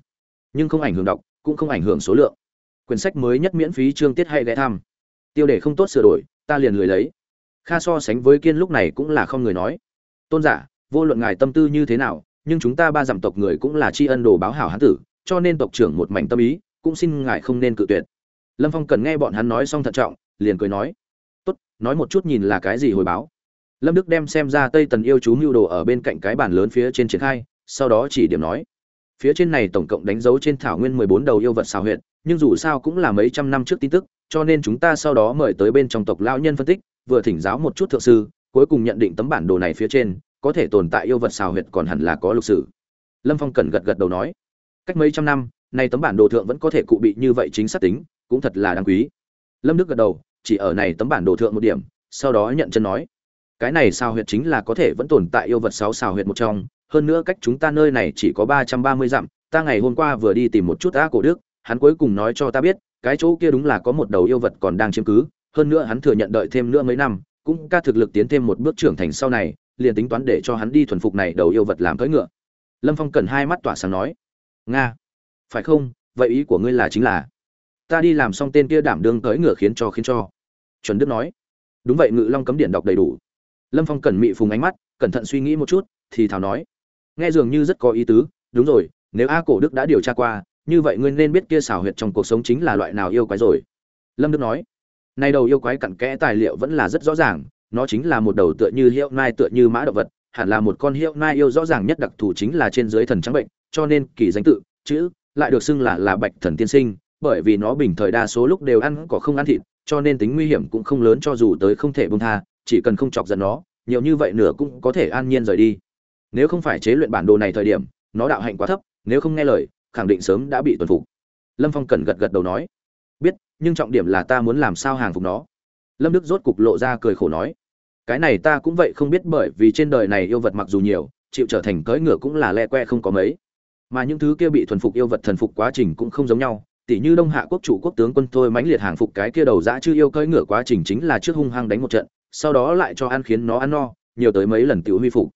Nhưng không ảnh hưởng đọc, cũng không ảnh hưởng số lượng. Quyển sách mới nhất miễn phí chương tiết hay ghé thăm. Tiêu đề không tốt sửa đổi, ta liền lười lấy. Kha so sánh với kiên lúc này cũng là không người nói. Tôn giả, vô luận ngài tâm tư như thế nào nhưng chúng ta ba dặm tộc người cũng là tri ân đồ báo hảo hán tử, cho nên tộc trưởng một mảnh tâm ý, cũng xin ngài không nên cự tuyệt. Lâm phong cần nghe bọn hắn nói xong thận trọng, liền cười nói, tốt, nói một chút nhìn là cái gì hồi báo. Lâm đức đem xem ra tây tần yêu chú mưu đồ ở bên cạnh cái bàn lớn phía trên triển khai, sau đó chỉ điểm nói, phía trên này tổng cộng đánh dấu trên thảo nguyên mười bốn đầu yêu vật xào huyện nhưng dù sao cũng là mấy trăm năm trước tin tức, cho nên chúng ta sau đó mời tới bên trong tộc lão nhân phân tích, vừa thỉnh giáo một chút thượng sư, cuối cùng nhận định tấm bản đồ này phía trên có thể tồn tại yêu vật xào huyệt còn hẳn là có lục sử. Lâm phong cần gật gật đầu nói, cách mấy trăm năm, nay tấm bản đồ thượng vẫn có thể cụ bị như vậy chính xác tính, cũng thật là đáng quý. Lâm đức gật đầu, chỉ ở này tấm bản đồ thượng một điểm, sau đó nhận chân nói, cái này xào huyệt chính là có thể vẫn tồn tại yêu vật sáu xào huyệt một trong, hơn nữa cách chúng ta nơi này chỉ có ba trăm ba mươi dặm, ta ngày hôm qua vừa đi tìm một chút á cổ đức, hắn cuối cùng nói cho ta biết, cái chỗ kia đúng là có một đầu yêu vật còn đang chiếm cứ, hơn nữa hắn thừa nhận đợi thêm nữa mấy năm, cũng ca thực lực tiến thêm một bước trưởng thành sau này liền tính toán để cho hắn đi thuần phục này đầu yêu vật làm cưỡi ngựa. Lâm phong cần hai mắt tỏa sáng nói, nga, phải không? Vậy ý của ngươi là chính là, ta đi làm xong tên kia đảm đương cưỡi ngựa khiến cho khiến cho. Chuẩn đức nói, đúng vậy, ngự long cấm điện đọc đầy đủ. Lâm phong cần mị phùng ánh mắt, cẩn thận suy nghĩ một chút, thì thảo nói, nghe dường như rất có ý tứ, đúng rồi, nếu a cổ đức đã điều tra qua, như vậy ngươi nên biết kia xảo huyệt trong cuộc sống chính là loại nào yêu quái rồi. Lâm đức nói nay đầu yêu quái cặn kẽ tài liệu vẫn là rất rõ ràng nó chính là một đầu tựa như hiệu nai tựa như mã động vật, hẳn là một con hiệu nai yêu rõ ràng nhất đặc thù chính là trên dưới thần trắng bệnh, cho nên kỳ danh tự, chữ, lại được xưng là là bạch thần tiên sinh, bởi vì nó bình thời đa số lúc đều ăn có không ăn thịt, cho nên tính nguy hiểm cũng không lớn cho dù tới không thể bông tha, chỉ cần không chọc giận nó, nhiều như vậy nửa cũng có thể an nhiên rời đi. Nếu không phải chế luyện bản đồ này thời điểm, nó đạo hạnh quá thấp, nếu không nghe lời, khẳng định sớm đã bị tuần phục. Lâm phong cần gật gật đầu nói, biết, nhưng trọng điểm là ta muốn làm sao hàng phục nó. Lâm đức rốt cục lộ ra cười khổ nói cái này ta cũng vậy không biết bởi vì trên đời này yêu vật mặc dù nhiều, chịu trở thành cưỡi ngựa cũng là le que không có mấy. Mà những thứ kia bị thuần phục yêu vật thần phục quá trình cũng không giống nhau tỷ như đông hạ quốc chủ quốc tướng quân thôi mãnh liệt hàng phục cái kia đầu dã chư yêu cưỡi ngựa quá trình chính là trước hung hăng đánh một trận, sau đó lại cho ăn khiến nó ăn no, nhiều tới mấy lần tiểu huy phục.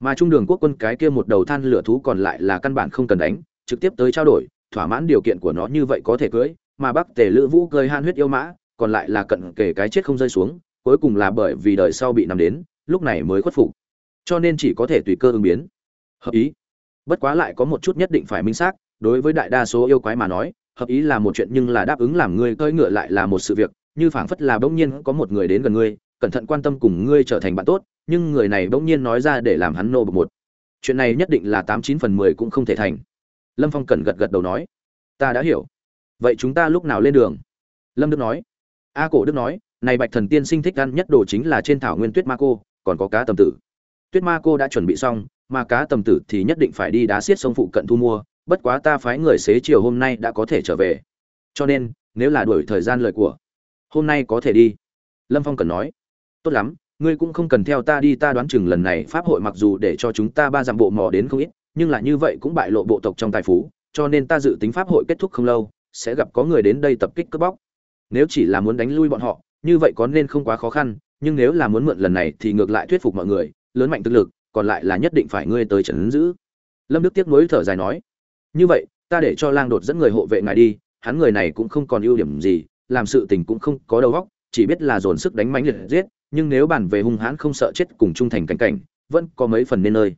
Mà trung đường quốc quân cái kia một đầu than lửa thú còn lại là căn bản không cần đánh, trực tiếp tới trao đổi, thỏa mãn điều kiện của nó như vậy có thể cưỡi, mà bắc tề lữ vũ cơi han huyết yêu mã, còn lại là cận kể cái chết không rơi xuống cuối cùng là bởi vì đời sau bị nằm đến, lúc này mới khuất phục. Cho nên chỉ có thể tùy cơ ứng biến. Hợp ý. Bất quá lại có một chút nhất định phải minh xác, đối với đại đa số yêu quái mà nói, hợp ý là một chuyện nhưng là đáp ứng làm ngươi cơi ngựa lại là một sự việc, như phảng phất là bỗng nhiên có một người đến gần ngươi, cẩn thận quan tâm cùng ngươi trở thành bạn tốt, nhưng người này bỗng nhiên nói ra để làm hắn nô bực một. Chuyện này nhất định là tám chín phần mười cũng không thể thành. Lâm phong cần gật gật đầu nói, ta đã hiểu. Vậy chúng ta lúc nào lên đường? Lâm đức nói. A cổ đức nói này bạch thần tiên sinh thích ăn nhất đồ chính là trên thảo nguyên tuyết ma cô, còn có cá tầm tử. Tuyết ma cô đã chuẩn bị xong, mà cá tầm tử thì nhất định phải đi đá xiết sông phụ cận thu mua, bất quá ta phái người xế chiều hôm nay đã có thể trở về. Cho nên, nếu là đuổi thời gian lời của, hôm nay có thể đi. Lâm phong cần nói. Tốt lắm, ngươi cũng không cần theo ta đi, ta đoán chừng lần này pháp hội mặc dù để cho chúng ta ba dặm bộ mò đến không ít, nhưng là như vậy cũng bại lộ bộ tộc trong tài phú, cho nên ta dự tính pháp hội kết thúc không lâu, sẽ gặp có người đến đây tập kích cướp bóc. Nếu chỉ là muốn đánh lui bọn họ như vậy có nên không quá khó khăn, nhưng nếu là muốn mượn lần này thì ngược lại thuyết phục mọi người, lớn mạnh thực lực, còn lại là nhất định phải ngươi tới trấn giữ. Lâm đức tiếc nuối thở dài nói, như vậy, ta để cho lang đột dẫn người hộ vệ ngài đi, hắn người này cũng không còn ưu điểm gì, làm sự tình cũng không có đầu óc, chỉ biết là dồn sức đánh mánh liệt giết, nhưng nếu bàn về hung hãn không sợ chết cùng trung thành cảnh cảnh, vẫn có mấy phần nên nơi.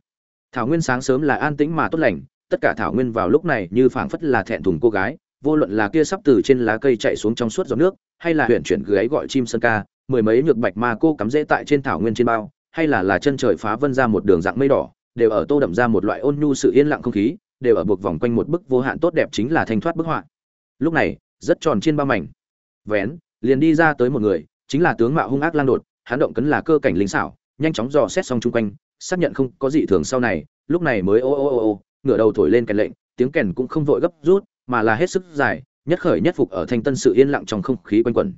Thảo nguyên sáng sớm là an tĩnh mà tốt lành, tất cả thảo nguyên vào lúc này như phảng phất là thẹn thùng cô gái vô luận là kia sắp từ trên lá cây chạy xuống trong suốt giọt nước, hay là huyền chuyển gáy gọi chim sơn ca, mười mấy nhược bạch ma cô cắm rễ tại trên thảo nguyên trên bao, hay là là chân trời phá vân ra một đường dạng mây đỏ, đều ở tô đậm ra một loại ôn nhu sự yên lặng không khí, đều ở buộc vòng quanh một bức vô hạn tốt đẹp chính là thanh thoát bức họa. Lúc này, rất tròn trên ba mảnh. Vén, liền đi ra tới một người, chính là tướng mạo hung ác lang đột, hắn động cấn là cơ cảnh linh xảo, nhanh chóng dò xét xong chung quanh, xác nhận không có gì thường sau này, lúc này mới ô ô ô ô, ngửa đầu thổi lên kèn lệnh, tiếng kèn cũng không vội gấp rút mà là hết sức dài nhất khởi nhất phục ở thanh tân sự yên lặng trong không khí quanh quẩn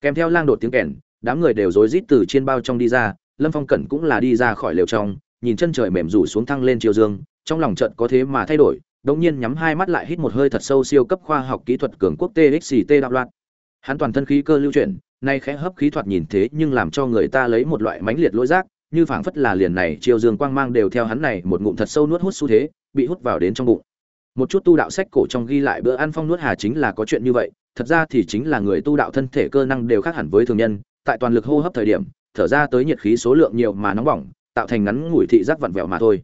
kèm theo lang đột tiếng kèn đám người đều rối rít từ trên bao trong đi ra lâm phong cẩn cũng là đi ra khỏi lều trong nhìn chân trời mềm rủ xuống thăng lên chiều dương trong lòng trận có thế mà thay đổi đống nhiên nhắm hai mắt lại hít một hơi thật sâu siêu cấp khoa học kỹ thuật cường quốc TXT đạo loạn. Hắn toàn thân khí cơ lưu chuyển, nay khẽ hấp khí thoạt nhìn thế nhưng làm cho người ta lấy một loại mãnh liệt lỗi giác, như phảng phất là liền này chiều dương quang mang đều theo hắn này một ngụm thật sâu nuốt hút xu thế, bị hút vào đến trong bụng. Một chút tu đạo sách cổ trong ghi lại bữa ăn phong nuốt hà chính là có chuyện như vậy, thật ra thì chính là người tu đạo thân thể cơ năng đều khác hẳn với thường nhân, tại toàn lực hô hấp thời điểm, thở ra tới nhiệt khí số lượng nhiều mà nóng bỏng, tạo thành ngắn ngủi thị giác vặn vẹo mà thôi.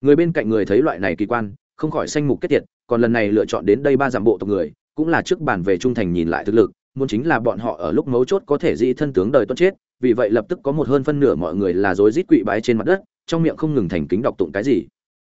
Người bên cạnh người thấy loại này kỳ quan, không khỏi sanh mục kết tiệt, còn lần này lựa chọn đến đây ba giảm bộ tộc người, cũng là trước bản về trung thành nhìn lại thực lực, muốn chính là bọn họ ở lúc mấu chốt có thể dĩ thân tướng đời tuân chết, vì vậy lập tức có một hơn phân nửa mọi người là rối rít quỵ bái trên mặt đất, trong miệng không ngừng thành kính đọc tụng cái gì.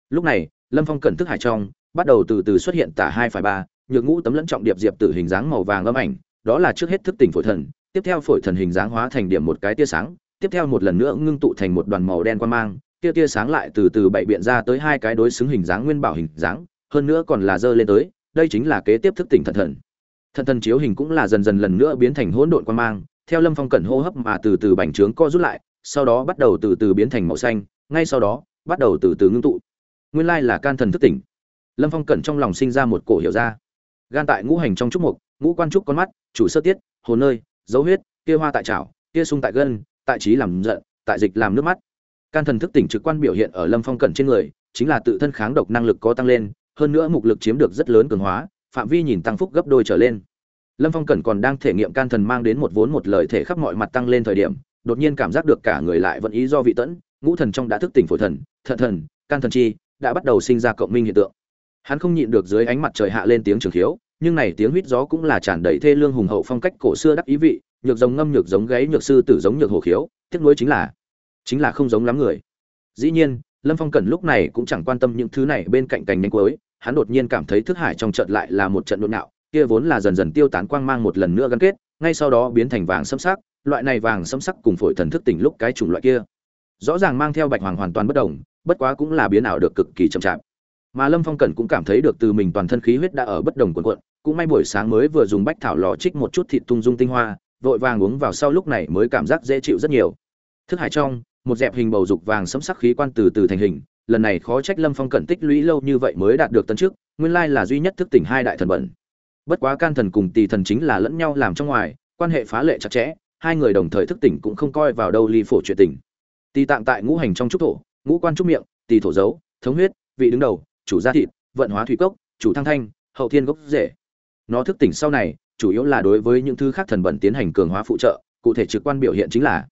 Lúc này, Lâm Phong cẩn thức hải trong, bắt đầu từ từ xuất hiện tả hai phải ba, nhược ngũ tấm lẫn trọng điệp diệp tử hình dáng màu vàng âm ảnh, đó là trước hết thức tỉnh phổi thần, tiếp theo phổi thần hình dáng hóa thành điểm một cái tia sáng, tiếp theo một lần nữa ngưng tụ thành một đoàn màu đen quan mang, tia tia sáng lại từ từ bảy biện ra tới hai cái đối xứng hình dáng nguyên bảo hình dáng, hơn nữa còn là dơ lên tới, đây chính là kế tiếp thức tỉnh thần thần. Thần thần chiếu hình cũng là dần dần lần nữa biến thành hỗn độn quan mang, theo Lâm Phong cẩn hô hấp mà từ từ bành trướng co rút lại, sau đó bắt đầu từ từ biến thành màu xanh, ngay sau đó, bắt đầu từ từ ngưng tụ. Nguyên lai là can thần thức tỉnh. Lâm Phong cẩn trong lòng sinh ra một cổ hiểu ra. Gan tại ngũ hành trong trúc mục, ngũ quan trúc con mắt, chủ sơ tiết, hồn nơi, dấu huyết, kia hoa tại trảo, kia sung tại gân, tại trí làm giận, tại dịch làm nước mắt. Can thần thức tỉnh trực quan biểu hiện ở Lâm Phong cẩn trên người, chính là tự thân kháng độc năng lực có tăng lên, hơn nữa mục lực chiếm được rất lớn cường hóa, phạm vi nhìn tăng phúc gấp đôi trở lên. Lâm Phong cẩn còn đang thể nghiệm can thần mang đến một vốn một lời thể khắp mọi mặt tăng lên thời điểm, đột nhiên cảm giác được cả người lại vẫn ý do vị tẫn, ngũ thần trong đã thức tỉnh phổi thần, thận thần, can thần chi đã bắt đầu sinh ra cộng minh hiện tượng. Hắn không nhịn được dưới ánh mặt trời hạ lên tiếng trường khiếu, nhưng này tiếng huýt gió cũng là tràn đầy thê lương hùng hậu phong cách cổ xưa đắc ý vị, nhược giống ngâm nhược giống gáy nhược sư tử giống nhược hồ khiếu, tiếc nuối chính là chính là không giống lắm người. Dĩ nhiên, Lâm Phong cần lúc này cũng chẳng quan tâm những thứ này bên cạnh cành nhanh cuối, hắn đột nhiên cảm thấy thức hải trong trận lại là một trận đột nạo, kia vốn là dần dần tiêu tán quang mang một lần nữa gắn kết, ngay sau đó biến thành vàng sẫm sắc, loại này vàng sẫm sắc cùng phổi thần thức tỉnh lúc cái chủng loại kia. Rõ ràng mang theo bạch hoàng hoàn toàn bất động, bất quá cũng là biến ảo được cực kỳ chậm chạp. Mà Lâm Phong Cẩn cũng cảm thấy được từ mình toàn thân khí huyết đã ở bất đồng cuộn cuộn, cũng may buổi sáng mới vừa dùng bách thảo lò trích một chút thịt tung dung tinh hoa, vội vàng uống vào sau lúc này mới cảm giác dễ chịu rất nhiều. Thức hải trong, một dẹp hình bầu dục vàng sẫm sắc khí quan từ từ thành hình, lần này khó trách Lâm Phong Cẩn tích lũy lâu như vậy mới đạt được tấn trước, nguyên lai là duy nhất thức tỉnh hai đại thần bẩn. Bất quá can thần cùng tỳ thần chính là lẫn nhau làm trong ngoài, quan hệ phá lệ chặt chẽ, hai người đồng thời thức tỉnh cũng không coi vào đâu ly phổ chuyện tình. tỳ tạng tại ngũ hành trong trúc thổ, ngũ quan trúc miệng, tỷ thổ dấu, thống huyết, vị đứng đầu, chủ gia thịt, vận hóa thủy cốc, chủ thăng thanh, hậu thiên gốc rễ. Nó thức tỉnh sau này, chủ yếu là đối với những thứ khác thần bẩn tiến hành cường hóa phụ trợ, cụ thể trực quan biểu hiện chính là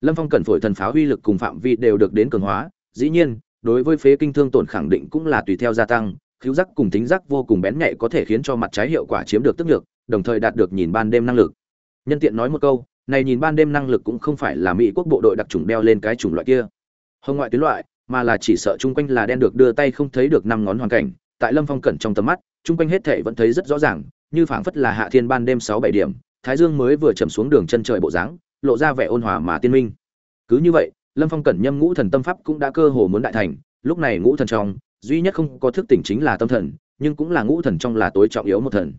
Lâm Phong cần phổi thần pháo uy lực cùng phạm vi đều được đến cường hóa, dĩ nhiên, đối với phế kinh thương tổn khẳng định cũng là tùy theo gia tăng, khiếu giác cùng tính giác vô cùng bén nhạy có thể khiến cho mặt trái hiệu quả chiếm được tức nhược, đồng thời đạt được nhìn ban đêm năng lực. Nhân tiện nói một câu, này nhìn ban đêm năng lực cũng không phải là mỹ quốc bộ đội đặc trùng đeo lên cái chủng loại kia. Hồng ngoại tuyến loại, mà là chỉ sợ chung quanh là đen được đưa tay không thấy được năm ngón hoàn cảnh, tại Lâm Phong cẩn trong tầm mắt, chung quanh hết thảy vẫn thấy rất rõ ràng, như phảng phất là hạ thiên ban đêm sáu bảy điểm, thái dương mới vừa chậm xuống đường chân trời bộ dáng, lộ ra vẻ ôn hòa mà tiên minh. Cứ như vậy, Lâm Phong cẩn nhâm ngũ thần tâm pháp cũng đã cơ hồ muốn đại thành, lúc này ngũ thần trong, duy nhất không có thức tỉnh chính là tâm thần, nhưng cũng là ngũ thần trong là tối trọng yếu một thần.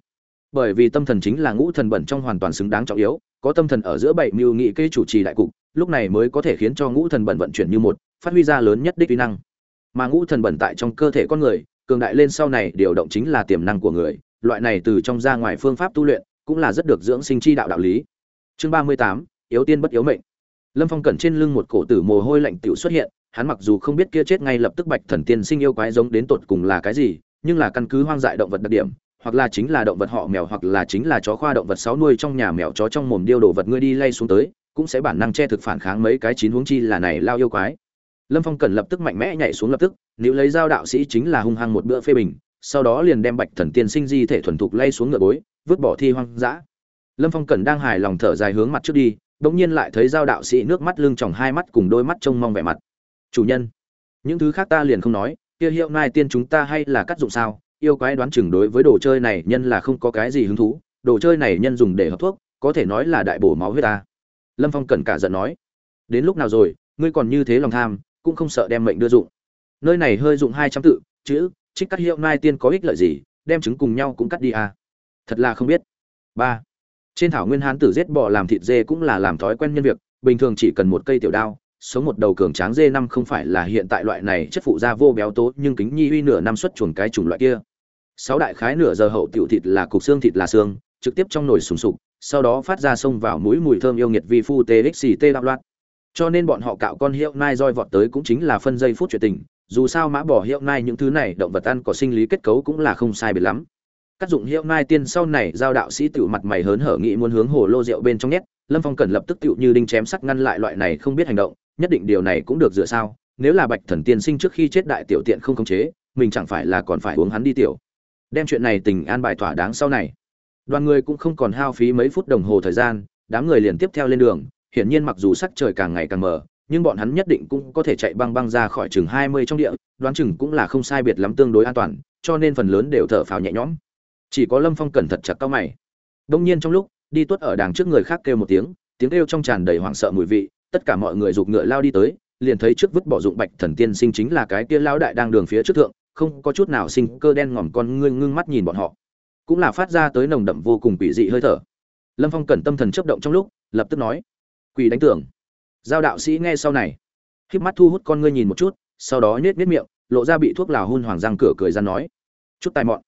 Bởi vì tâm thần chính là ngũ thần bẩn trong hoàn toàn xứng đáng trọng yếu, có tâm thần ở giữa bảy mưu nghị kê chủ trì đại cục, lúc này mới có thể khiến cho ngũ thần bẩn vận chuyển như một, phát huy ra lớn nhất đích uy năng. Mà ngũ thần bẩn tại trong cơ thể con người, cường đại lên sau này điều động chính là tiềm năng của người, loại này từ trong ra ngoài phương pháp tu luyện, cũng là rất được dưỡng sinh chi đạo đạo lý. Chương ba mươi tám yếu tiên bất yếu mệnh. Lâm Phong cẩn trên lưng một cổ tử mồ hôi lạnh tiểu xuất hiện, hắn mặc dù không biết kia chết ngay lập tức bạch thần tiên sinh yêu quái giống đến tột cùng là cái gì, nhưng là căn cứ hoang dại động vật đặc điểm, hoặc là chính là động vật họ mèo hoặc là chính là chó khoa động vật sáu nuôi trong nhà mèo chó trong mồm điêu đồ vật ngươi đi lay xuống tới, cũng sẽ bản năng che thực phản kháng mấy cái chín huống chi là này lao yêu quái. Lâm Phong Cần lập tức mạnh mẽ nhảy xuống lập tức, nếu lấy dao đạo sĩ chính là hung hăng một bữa phê bình, sau đó liền đem bạch thần tiên sinh di thể thuần thục lay xuống ngựa bối, vứt bỏ thi hoang dã. Lâm Phong Cần đang hài lòng thở dài hướng mặt trước đi, đột nhiên lại thấy dao đạo sĩ nước mắt lưng tròng hai mắt cùng đôi mắt trông mong vẻ mặt chủ nhân những thứ khác ta liền không nói kia hiệu nai tiên chúng ta hay là cắt dụng sao yêu quái đoán chừng đối với đồ chơi này nhân là không có cái gì hứng thú đồ chơi này nhân dùng để hấp thuốc có thể nói là đại bổ máu huyết ta lâm phong cẩn cả giận nói, đến lúc nào rồi, ngươi còn như thế lòng tham, cũng không sợ đem mệnh đưa dụng. Nơi này hơi dụng hai trăm tự, chữ, trích cắt hiệu nai tiên có ích lợi gì, đem trứng cùng nhau cũng cắt đi à. thật là không biết. Ba. Trên thảo nguyên hán tử giết bò làm thịt dê cũng là làm thói quen nhân việc, bình thường chỉ cần một cây tiểu đao, sống một đầu cường tráng dê năm không phải là hiện tại loại này chất phụ da vô béo tố, nhưng kính nhi uy nửa năm xuất chuồng cái chủng loại kia. Sáu đại khái nửa giờ hậu tiểu thịt là cục xương thịt là xương, trực tiếp trong nồi sùng sục sau đó phát ra xông vào mũi mùi thơm yêu nghiệt vi phu tê đạo loạn. Cho nên bọn họ cạo con hiệu nai roi vọt tới cũng chính là phân giây phút chuyện tình, dù sao mã bỏ hiệu nai những thứ này động vật ăn có sinh lý kết cấu cũng là không sai biệt lắm. Các dụng hiệu nai tiên sau này giao đạo sĩ tiểu mặt mày hớn hở nghĩ muốn hướng hồ lô rượu bên trong nhét, lâm phong cần lập tức tiểu như đinh chém sắt ngăn lại loại này không biết hành động, nhất định điều này cũng được dựa sao, nếu là bạch thần tiên sinh trước khi chết đại tiểu tiện không khống chế, mình chẳng phải là còn phải uống hắn đi tiểu. Đem chuyện này tình an bài thỏa đáng sau này đoàn người cũng không còn hao phí mấy phút đồng hồ thời gian, đám người liền tiếp theo lên đường. Hiển nhiên mặc dù sắc trời càng ngày càng mờ, nhưng bọn hắn nhất định cũng có thể chạy băng băng ra khỏi chừng hai mươi trong địa, đoán chừng cũng là không sai biệt lắm tương đối an toàn, cho nên phần lớn đều thở phào nhẹ nhõm. Chỉ có lâm phong cẩn thận chặt cau mày. Đông nhiên trong lúc, đi tuất ở đàng trước người khác kêu một tiếng tiếng kêu trong tràn đầy hoảng sợ mùi vị, tất cả mọi người giục ngựa lao đi tới, liền thấy trước vứt bỏ dụng bạch thần tiên sinh chính là cái kia lão đại đang đường phía trước thượng, không có chút nào sinh cơ đen ngòm con ngưng ngưng mắt nhìn bọn họ cũng là phát ra tới nồng đậm vô cùng quỷ dị hơi thở. Lâm phong cẩn tâm thần chấp động trong lúc, lập tức nói, quỷ đánh tưởng giao đạo sĩ nghe sau này híp mắt thu hút con ngươi nhìn một chút, sau đó nhếch nhếch miệng, lộ ra bị thuốc lào hun hoàng răng cửa cười ra nói, chút tài mọn.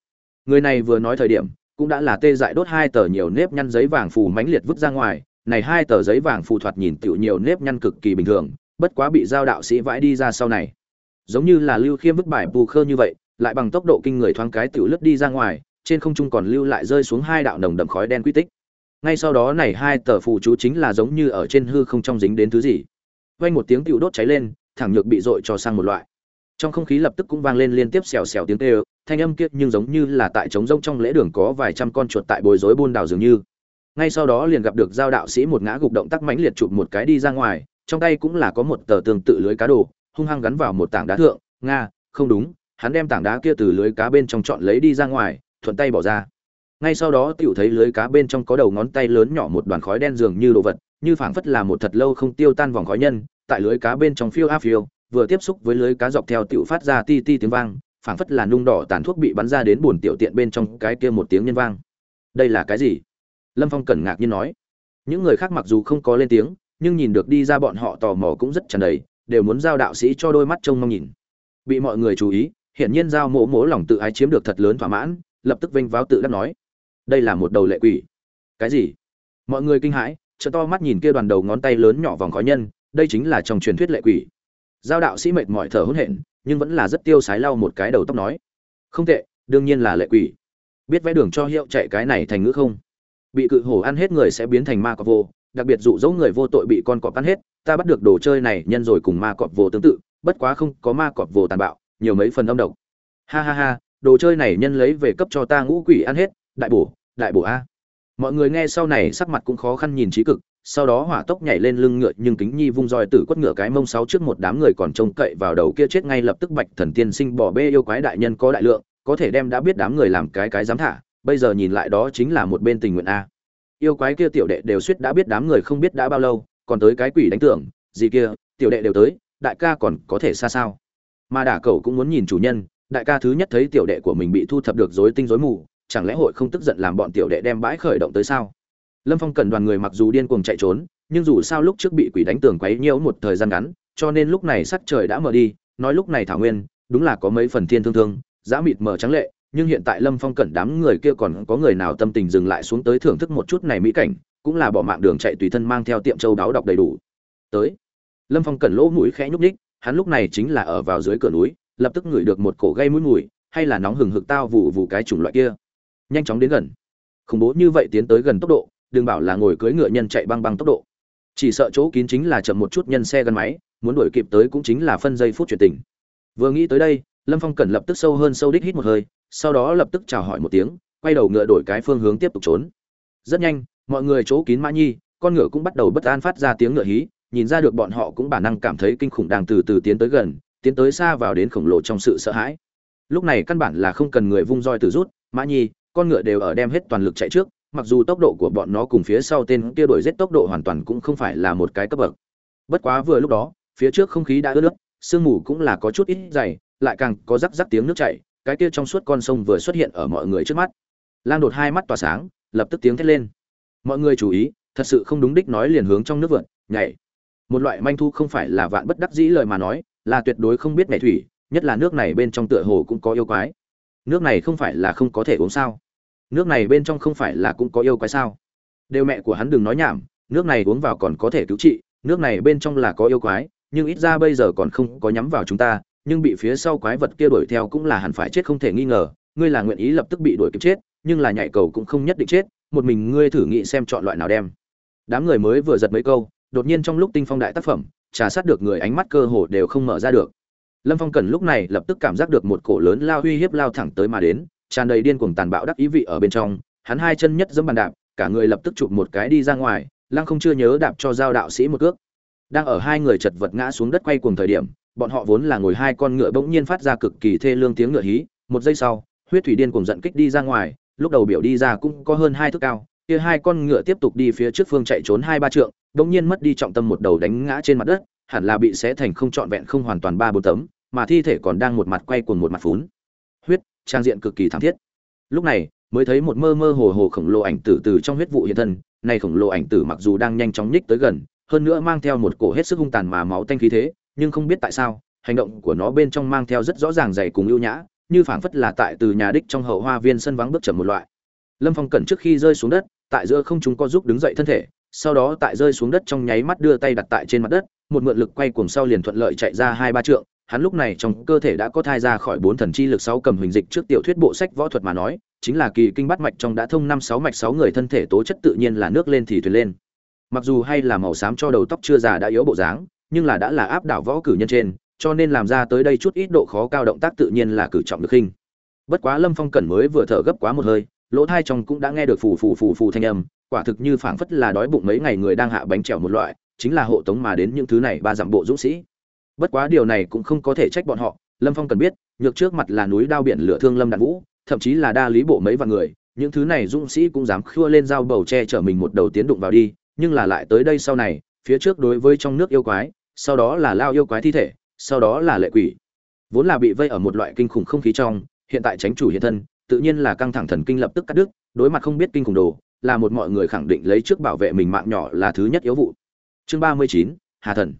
Người này vừa nói thời điểm, cũng đã là tê dại đốt hai tờ nhiều nếp nhăn giấy vàng phù mãnh liệt vứt ra ngoài. Này hai tờ giấy vàng phù thoạt nhìn tựu nhiều nếp nhăn cực kỳ bình thường, bất quá bị giao đạo sĩ vãi đi ra sau này. Giống như là lưu khiêm vứt bài bù khơ như vậy, lại bằng tốc độ kinh người thoáng cái tựu lướt đi ra ngoài trên không trung còn lưu lại rơi xuống hai đạo nồng đậm khói đen quy tích. Ngay sau đó này hai tờ phù chú chính là giống như ở trên hư không trong dính đến thứ gì. Vang một tiếng tựu đốt cháy lên, thẳng nhược bị dội cho sang một loại. Trong không khí lập tức cũng vang lên liên tiếp xèo xèo tiếng kêu, thanh âm kia nhưng giống như là tại trống rông trong lễ đường có vài trăm con chuột tại bồi rối buôn đảo dường như. Ngay sau đó liền gặp được giao đạo sĩ một ngã gục động tác mãnh liệt chụp một cái đi ra ngoài, trong tay cũng là có một tờ tương tự lưới cá đồ, hung hăng gắn vào một tảng đá thượng, nga, không đúng, hắn đem tảng đá kia từ lưới cá bên trong chọn lấy đi ra ngoài thuận tay bỏ ra. Ngay sau đó tiểu thấy lưới cá bên trong có đầu ngón tay lớn nhỏ một đoàn khói đen dường như đồ vật, như phảng phất là một thật lâu không tiêu tan vòng khói nhân, tại lưới cá bên trong phiêu a phiêu, vừa tiếp xúc với lưới cá dọc theo tiểu phát ra ti ti tiếng vang, phảng phất là nung đỏ tàn thuốc bị bắn ra đến buồn tiểu tiện bên trong cái kia một tiếng nhân vang. Đây là cái gì? Lâm phong cẩn ngạc nhiên nói. Những người khác mặc dù không có lên tiếng, nhưng nhìn được đi ra bọn họ tò mò cũng rất tràn đầy, đều muốn giao đạo sĩ cho đôi mắt trông mong nhìn. Bị mọi người chú ý, hiển nhiên giao mỗ mỗ lòng tự ái chiếm được thật lớn thỏa mãn lập tức vênh váo tự đắc nói, đây là một đầu lệ quỷ. Cái gì? Mọi người kinh hãi trợ to mắt nhìn kia đoàn đầu ngón tay lớn nhỏ vòng khói nhân, đây chính là trong truyền thuyết lệ quỷ. Giao đạo sĩ mệt mỏi thở hổn hển, nhưng vẫn là rất tiêu sái lau một cái đầu tóc nói, không tệ, đương nhiên là lệ quỷ. Biết vẽ đường cho hiệu chạy cái này thành ngữ không? Bị cự hổ ăn hết người sẽ biến thành ma cọp vô, đặc biệt dụ dỗ người vô tội bị con cọp ăn hết, ta bắt được đồ chơi này nhân rồi cùng ma cọp vô tương tự, bất quá không có ma cọp vô tàn bạo, nhiều mấy phần âm độc. Ha ha ha đồ chơi này nhân lấy về cấp cho ta ngũ quỷ ăn hết, đại bổ đại bổ a. Mọi người nghe sau này sắc mặt cũng khó khăn nhìn trí cực, sau đó hỏa tốc nhảy lên lưng ngựa, nhưng kính nhi vung roi tử quất ngựa cái mông sáu trước một đám người còn trông cậy vào đầu kia chết ngay lập tức bạch thần tiên sinh bỏ bê yêu quái đại nhân có đại lượng, có thể đem đã biết đám người làm cái cái dám thả, bây giờ nhìn lại đó chính là một bên tình nguyện a. Yêu quái kia tiểu đệ đều suýt đã biết đám người không biết đã bao lâu, còn tới cái quỷ đánh tưởng, gì kia, tiểu đệ đều tới, đại ca còn có thể xa sao? Mà đả cầu cũng muốn nhìn chủ nhân đại ca thứ nhất thấy tiểu đệ của mình bị thu thập được rối tinh rối mù, chẳng lẽ hội không tức giận làm bọn tiểu đệ đem bãi khởi động tới sao? Lâm phong cần đoàn người mặc dù điên cuồng chạy trốn, nhưng dù sao lúc trước bị quỷ đánh tường quấy nhiễu một thời gian ngắn, cho nên lúc này sắc trời đã mở đi, nói lúc này thảo nguyên, đúng là có mấy phần thiên thương thương, giá mịt mờ trắng lệ, nhưng hiện tại lâm phong cẩn đám người kia còn có người nào tâm tình dừng lại xuống tới thưởng thức một chút này mỹ cảnh, cũng là bỏ mạng đường chạy tùy thân mang theo tiệm châu đáo đọc đầy đủ. Tới, lâm phong cẩn lỗ mũi khẽ nhúc ních hắn lúc này chính là ở vào dưới cửa núi lập tức ngửi được một cổ gây mũi mùi, hay là nóng hừng hực tao vụ vụ cái chủng loại kia. Nhanh chóng đến gần. Khủng bố như vậy tiến tới gần tốc độ, đừng bảo là ngồi cưỡi ngựa nhân chạy băng băng tốc độ. Chỉ sợ chỗ kín chính là chậm một chút nhân xe gắn máy, muốn đuổi kịp tới cũng chính là phân giây phút chuyển tình. Vừa nghĩ tới đây, lâm phong cẩn lập tức sâu hơn sâu đích hít một hơi, sau đó lập tức chào hỏi một tiếng, quay đầu ngựa đổi cái phương hướng tiếp tục trốn. Rất nhanh, mọi người chỗ kín mã nhi, con ngựa cũng bắt đầu bất an phát ra tiếng ngựa hí, nhìn ra được bọn họ cũng bản năng cảm thấy kinh khủng đang từ từ tiến tới gần tiến tới xa vào đến khổng lồ trong sự sợ hãi. Lúc này căn bản là không cần người vung roi từ rút, mã nhi, con ngựa đều ở đem hết toàn lực chạy trước, mặc dù tốc độ của bọn nó cùng phía sau tên kia đổi giết tốc độ hoàn toàn cũng không phải là một cái cấp bậc. Bất quá vừa lúc đó, phía trước không khí đã ướt nước sương mù cũng là có chút ít dày, lại càng có rắc rắc tiếng nước chảy, cái kia trong suốt con sông vừa xuất hiện ở mọi người trước mắt. Lang đột hai mắt tỏa sáng, lập tức tiếng thét lên. Mọi người chú ý, thật sự không đúng đích nói liền hướng trong nước vượn nhảy. Một loại manh thu không phải là vạn bất đắc dĩ lời mà nói là tuyệt đối không biết nhảy thủy, nhất là nước này bên trong tựa hồ cũng có yêu quái. Nước này không phải là không có thể uống sao? Nước này bên trong không phải là cũng có yêu quái sao? Đều mẹ của hắn đừng nói nhảm, nước này uống vào còn có thể cứu trị, nước này bên trong là có yêu quái, nhưng ít ra bây giờ còn không có nhắm vào chúng ta, nhưng bị phía sau quái vật kia đuổi theo cũng là hẳn phải chết không thể nghi ngờ, ngươi là nguyện ý lập tức bị đuổi kịp chết, nhưng là nhảy cầu cũng không nhất định chết, một mình ngươi thử nghĩ xem chọn loại nào đem. Đám người mới vừa giật mấy câu, đột nhiên trong lúc tinh phong đại tác phẩm trà sát được người ánh mắt cơ hồ đều không mở ra được. Lâm phong cần lúc này lập tức cảm giác được một cổ lớn lao uy hiếp lao thẳng tới mà đến, tràn đầy điên cuồng tàn bạo đắc ý vị ở bên trong, hắn hai chân nhất giẫm bàn đạp, cả người lập tức chụp một cái đi ra ngoài, lăng không chưa nhớ đạp cho giao đạo sĩ một cước. Đang ở hai người chật vật ngã xuống đất quay cuồng thời điểm, bọn họ vốn là ngồi hai con ngựa bỗng nhiên phát ra cực kỳ thê lương tiếng ngựa hí, một giây sau, huyết thủy điên cuồng giận kích đi ra ngoài, lúc đầu biểu đi ra cũng có hơn hai thước cao kia hai con ngựa tiếp tục đi phía trước phương chạy trốn hai ba trượng bỗng nhiên mất đi trọng tâm một đầu đánh ngã trên mặt đất, hẳn là bị xé thành không trọn vẹn không hoàn toàn ba bốn tấm, mà thi thể còn đang một mặt quay cuồng một mặt phún. Huyết, trang diện cực kỳ thảm thiết. Lúc này, mới thấy một mơ mơ hồ hồ khổng lồ ảnh tử từ trong huyết vụ hiện thân, này khổng lồ ảnh tử mặc dù đang nhanh chóng nhích tới gần, hơn nữa mang theo một cổ hết sức hung tàn mà máu tanh khí thế, nhưng không biết tại sao, hành động của nó bên trong mang theo rất rõ ràng dày cùng ưu nhã, như phảng phất là tại từ nhà đích trong hậu hoa viên sân vắng bước chậm một loại. Lâm phong cẩn trước khi rơi xuống đất tại giữa không chúng có giúp đứng dậy thân thể, sau đó tại rơi xuống đất trong nháy mắt đưa tay đặt tại trên mặt đất, một mượn lực quay cuồng sau liền thuận lợi chạy ra hai ba trượng. Hắn lúc này trong cơ thể đã có thai ra khỏi bốn thần chi lực sáu cầm hình dịch trước tiểu thuyết bộ sách võ thuật mà nói, chính là kỳ kinh bắt mạch trong đã thông năm sáu mạch sáu người thân thể tố chất tự nhiên là nước lên thì thuyền lên. Mặc dù hay là màu xám cho đầu tóc chưa già đã yếu bộ dáng, nhưng là đã là áp đảo võ cử nhân trên, cho nên làm ra tới đây chút ít độ khó cao động tác tự nhiên là cử trọng được khinh bất quá lâm phong cẩn mới vừa thở gấp quá một hơi lỗ thai trong cũng đã nghe được phù phù phù phù thanh âm, quả thực như phảng phất là đói bụng mấy ngày người đang hạ bánh trèo một loại, chính là hộ tống mà đến những thứ này ba dặm bộ dũng sĩ. Bất quá điều này cũng không có thể trách bọn họ, lâm phong cần biết, nhược trước mặt là núi đao biển lửa thương lâm đạn vũ, thậm chí là đa lý bộ mấy vạn người, những thứ này dũng sĩ cũng dám khua lên dao bầu che chở mình một đầu tiến đụng vào đi, nhưng là lại tới đây sau này, phía trước đối với trong nước yêu quái, sau đó là lao yêu quái thi thể, sau đó là lệ quỷ. Vốn là bị vây ở một loại kinh khủng không khí trong, hiện tại tránh chủ hiện thân tự nhiên là căng thẳng thần kinh lập tức cắt đứt, đối mặt không biết kinh khủng đồ, là một mọi người khẳng định lấy trước bảo vệ mình mạng nhỏ là thứ nhất yếu vụ. Chương ba mươi chín, hà thần.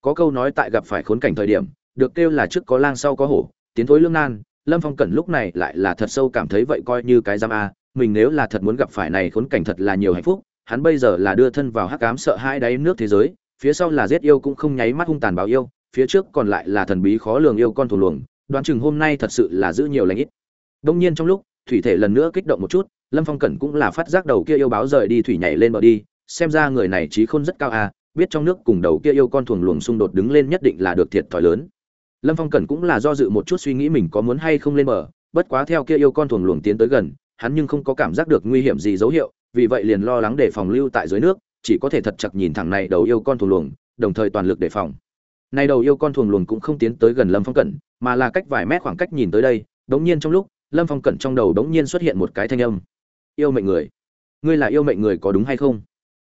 Có câu nói tại gặp phải khốn cảnh thời điểm, được kêu là trước có lang sau có hổ, tiến thối lương nan, lâm phong cẩn lúc này lại là thật sâu cảm thấy vậy coi như cái giam a, mình nếu là thật muốn gặp phải này khốn cảnh thật là nhiều hạnh phúc, hắn bây giờ là đưa thân vào hắc ám sợ hai đáy nước thế giới, phía sau là giết yêu cũng không nháy mắt hung tàn báo yêu, phía trước còn lại là thần bí khó lường yêu con thủ luồng, đoán chừng hôm nay thật sự là giữ nhiều lãnh ít đông nhiên trong lúc, thủy thể lần nữa kích động một chút, lâm phong cẩn cũng là phát giác đầu kia yêu báo rời đi thủy nhảy lên bờ đi, xem ra người này trí khôn rất cao à biết trong nước cùng đầu kia yêu con thuồng luồng xung đột đứng lên nhất định là được thiệt thòi lớn. Lâm phong cẩn cũng là do dự một chút suy nghĩ mình có muốn hay không lên bờ, bất quá theo kia yêu con thuồng luồng tiến tới gần, hắn nhưng không có cảm giác được nguy hiểm gì dấu hiệu, vì vậy liền lo lắng để phòng lưu tại dưới nước, chỉ có thể thật chặt nhìn thẳng này đầu yêu con thuồng luồng, đồng thời toàn lực đề phòng. Này đầu yêu con thuồng luồng cũng không tiến tới gần lâm phong cẩn, mà là cách vài mét khoảng cách nhìn tới đây, đống nhiên trong lúc lâm phong cẩn trong đầu đống nhiên xuất hiện một cái thanh âm. Yêu mệnh người. Ngươi là yêu mệnh người có đúng hay không?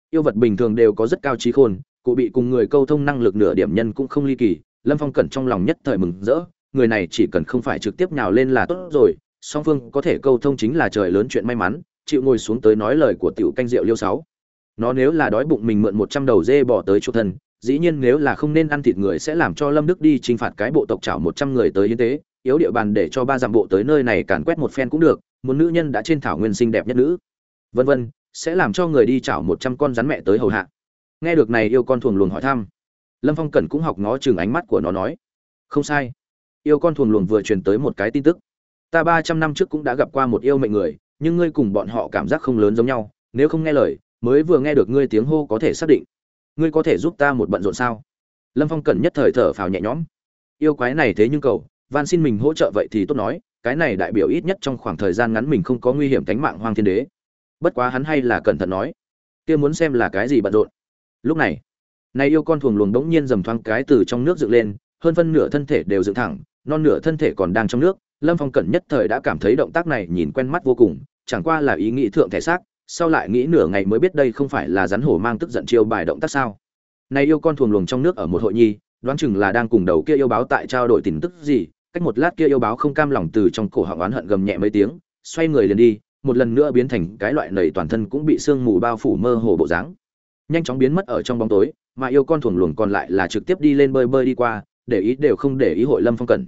Yêu vật bình thường đều có rất cao trí khôn, cụ bị cùng người câu thông năng lực nửa điểm nhân cũng không ly kỳ. Lâm phong cẩn trong lòng nhất thời mừng rỡ, người này chỉ cần không phải trực tiếp nhào lên là tốt rồi, song phương có thể câu thông chính là trời lớn chuyện may mắn, chịu ngồi xuống tới nói lời của tiểu canh rượu liêu sáu. Nó nếu là đói bụng mình mượn một trăm đầu dê bỏ tới chỗ thân, dĩ nhiên nếu là không nên ăn thịt người sẽ làm cho lâm đức đi t r i n h phạt cái bộ tộc chảo một trăm người tới hiến tế yếu địa bàn để cho ba dặm bộ tới nơi này càn quét một phen cũng được một nữ nhân đã trên thảo nguyên xinh đẹp nhất nữ. Vân vân, sẽ làm cho người đi chảo một trăm con rắn mẹ tới hầu hạ. Nghe được này yêu con thuồng luồng hỏi thăm, lâm phong cẩn cũng học ngó chừng ánh mắt của nó nói, không sai. Yêu con thuồng luồng vừa truyền tới một cái tin tức. Ta ba trăm năm trước cũng đã gặp qua một yêu mệnh người, nhưng ngươi cùng bọn họ cảm giác không lớn giống nhau, nếu không nghe lời, mới vừa nghe được ngươi tiếng hô có thể xác định. Ngươi có thể giúp ta một bận rộn sao? Lâm phong cẩn nhất thời thở phào nhẹ nhõm. Yêu quái này thế nhưng cầu van xin mình hỗ trợ vậy thì tốt nói, cái này đại biểu ít nhất trong khoảng thời gian ngắn mình không có nguy hiểm tính mạng hoang thiên đế. Bất quá hắn hay là cẩn thận nói, kia muốn xem là cái gì bận rộn. Lúc này này yêu con thuồng luồng đống nhiên dầm thoáng cái từ trong nước dựng lên, hơn phân nửa thân thể đều dựng thẳng, non nửa thân thể còn đang trong nước. Lâm phong cẩn nhất thời đã cảm thấy động tác này nhìn quen mắt vô cùng, chẳng qua là ý nghĩ thượng thể xác, sau lại nghĩ nửa ngày mới biết đây không phải là rắn hổ mang tức giận chiêu bài động tác sao. Này yêu con thuồng luồng trong nước ở một hội nhi, đoán chừng là đang cùng đầu kia yêu báo tại trao đổi tin tức gì cách một lát kia yêu báo không cam lòng từ trong cổ họng oán hận gầm nhẹ mấy tiếng, xoay người liền đi, một lần nữa biến thành cái loại nầy toàn thân cũng bị sương mù bao phủ mơ hồ bộ dáng. Nhanh chóng biến mất ở trong bóng tối, mà yêu con thuồng luồng còn lại là trực tiếp đi lên bơi bơi đi qua, để ý đều không để ý hội lâm phong cẩn.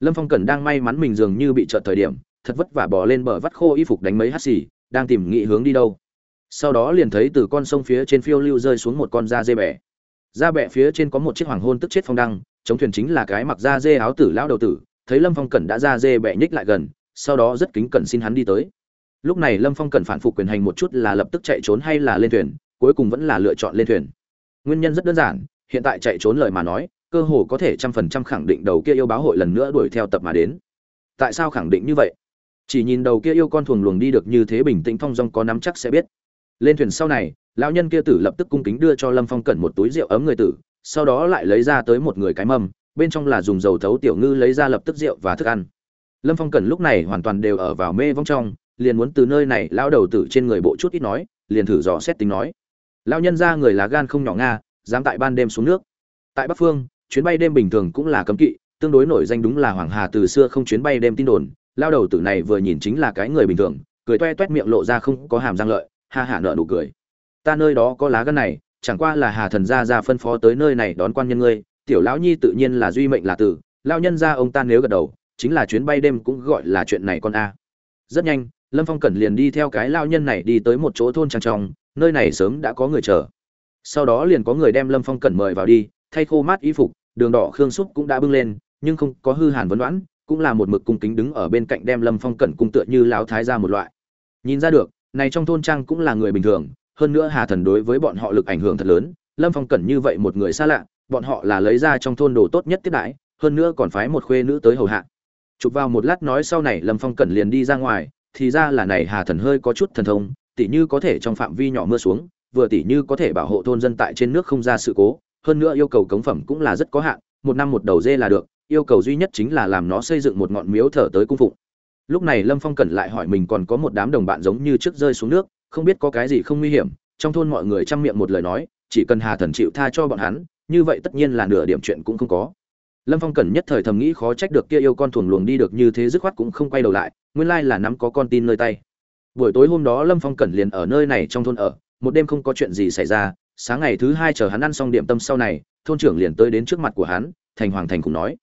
Lâm phong cẩn đang may mắn mình dường như bị trợt thời điểm, thật vất vả bỏ lên bờ vắt khô y phục đánh mấy hắt xì, đang tìm nghị hướng đi đâu. Sau đó liền thấy từ con sông phía trên phiêu lưu rơi xuống một con da dê bẻ. Da bẹ phía trên có một chiếc hoàng hôn tức chết phong đăng chống thuyền chính là cái mặc da dê áo tử lão đầu tử, thấy lâm phong cẩn đã ra dê bẹ nhích lại gần, sau đó rất kính cẩn xin hắn đi tới. Lúc này lâm phong cẩn phản phục quyền hành một chút là lập tức chạy trốn hay là lên thuyền, cuối cùng vẫn là lựa chọn lên thuyền. Nguyên nhân rất đơn giản, hiện tại chạy trốn lời mà nói, cơ hồ có thể trăm phần trăm khẳng định đầu kia yêu báo hội lần nữa đuổi theo tập mà đến. Tại sao khẳng định như vậy? Chỉ nhìn đầu kia yêu con thuồng luồng đi được như thế bình tĩnh thong dong có nắm chắc sẽ biết. Lên thuyền sau này, lão nhân kia tử lập tức cung kính đưa cho lâm phong cẩn một túi rượu ấm người tử sau đó lại lấy ra tới một người cái mâm, bên trong là dùng dầu thấu tiểu ngư lấy ra lập tức rượu và thức ăn. Lâm phong cần lúc này hoàn toàn đều ở vào mê vong trong, liền muốn từ nơi này lao đầu tử trên người bộ chút ít nói, liền thử dò xét tính nói. Lao nhân ra người lá gan không nhỏ nga, dám tại ban đêm xuống nước. Tại bắc phương, chuyến bay đêm bình thường cũng là cấm kỵ, tương đối nổi danh đúng là hoàng hà từ xưa không chuyến bay đêm tin đồn lao đầu tử này vừa nhìn chính là cái người bình thường, cười toe toét miệng lộ ra không có hàm răng lợi, ha hả nợ nụ cười. Ta nơi đó có lá gan này chẳng qua là hà thần gia ra phân phó tới nơi này đón quan nhân ngươi, tiểu lão nhi tự nhiên là duy mệnh là tử, Lão nhân gia ông ta nếu gật đầu, chính là chuyến bay đêm cũng gọi là chuyện này con a. Rất nhanh, lâm phong cẩn liền đi theo cái lão nhân này đi tới một chỗ thôn trang trong nơi này sớm đã có người chờ. Sau đó liền có người đem lâm phong cẩn mời vào đi, thay khô mát y phục, đường đỏ khương xúc cũng đã bưng lên, nhưng không có hư hàn vấn đoán, cũng là một mực cung kính đứng ở bên cạnh đem lâm phong cẩn cung tựa như lão thái ra một loại. Nhìn ra được, này trong thôn trang cũng là người bình thường hơn nữa hà thần đối với bọn họ lực ảnh hưởng thật lớn, lâm phong cẩn như vậy một người xa lạ, bọn họ là lấy ra trong thôn đồ tốt nhất tiếp đãi, hơn nữa còn phái một khuê nữ tới hầu hạ. Chụp vào một lát nói sau này lâm phong cẩn liền đi ra ngoài, thì ra là này hà thần hơi có chút thần thông, tỉ như có thể trong phạm vi nhỏ mưa xuống, vừa tỉ như có thể bảo hộ thôn dân tại trên nước không ra sự cố, hơn nữa yêu cầu cống phẩm cũng là rất có hạn, một năm một đầu dê là được, yêu cầu duy nhất chính là làm nó xây dựng một ngọn miếu thờ tới cung phụng. Lúc này lâm phong cẩn lại hỏi mình còn có một đám đồng bạn giống như trước rơi xuống nước không biết có cái gì không nguy hiểm, trong thôn mọi người chăm miệng một lời nói, chỉ cần hà thần chịu tha cho bọn hắn, như vậy tất nhiên là nửa điểm chuyện cũng không có. Lâm phong cẩn nhất thời thầm nghĩ khó trách được kia yêu con thuồng luồng đi được như thế dứt khoát cũng không quay đầu lại, nguyên lai là nắm có con tin nơi tay. Buổi tối hôm đó lâm phong cẩn liền ở nơi này trong thôn ở, một đêm không có chuyện gì xảy ra, sáng ngày thứ hai chờ hắn ăn xong điểm tâm sau này, thôn trưởng liền tới đến trước mặt của hắn, thành hoàng thành cùng nói,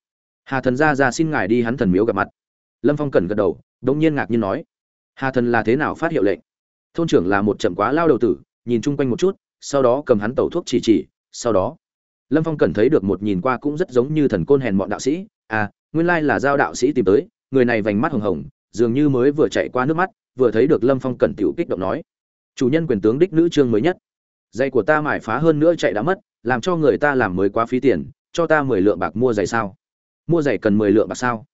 hà thần ra ra xin ngài đi hắn thần miếu gặp mặt. Lâm phong cẩn gật đầu, đống nhiên ngạc nhiên nói, hà thần là thế nào phát hiệu lệnh? Thôn trưởng là một chậm quá lao đầu tử, nhìn chung quanh một chút, sau đó cầm hắn tẩu thuốc chỉ chỉ, sau đó. Lâm phong cần thấy được một nhìn qua cũng rất giống như thần côn hèn bọn đạo sĩ à nguyên lai là giao đạo sĩ tìm tới, người này vành mắt hồng hồng, dường như mới vừa chạy qua nước mắt, vừa thấy được lâm phong cần tiểu kích động nói. Chủ nhân quyền tướng đích nữ trương mới nhất. Giày của ta mải phá hơn nữa chạy đã mất, làm cho người ta làm mới quá phí tiền, cho ta mười lượng bạc mua giày sao? Mua giày cần mười lượng bạc sao?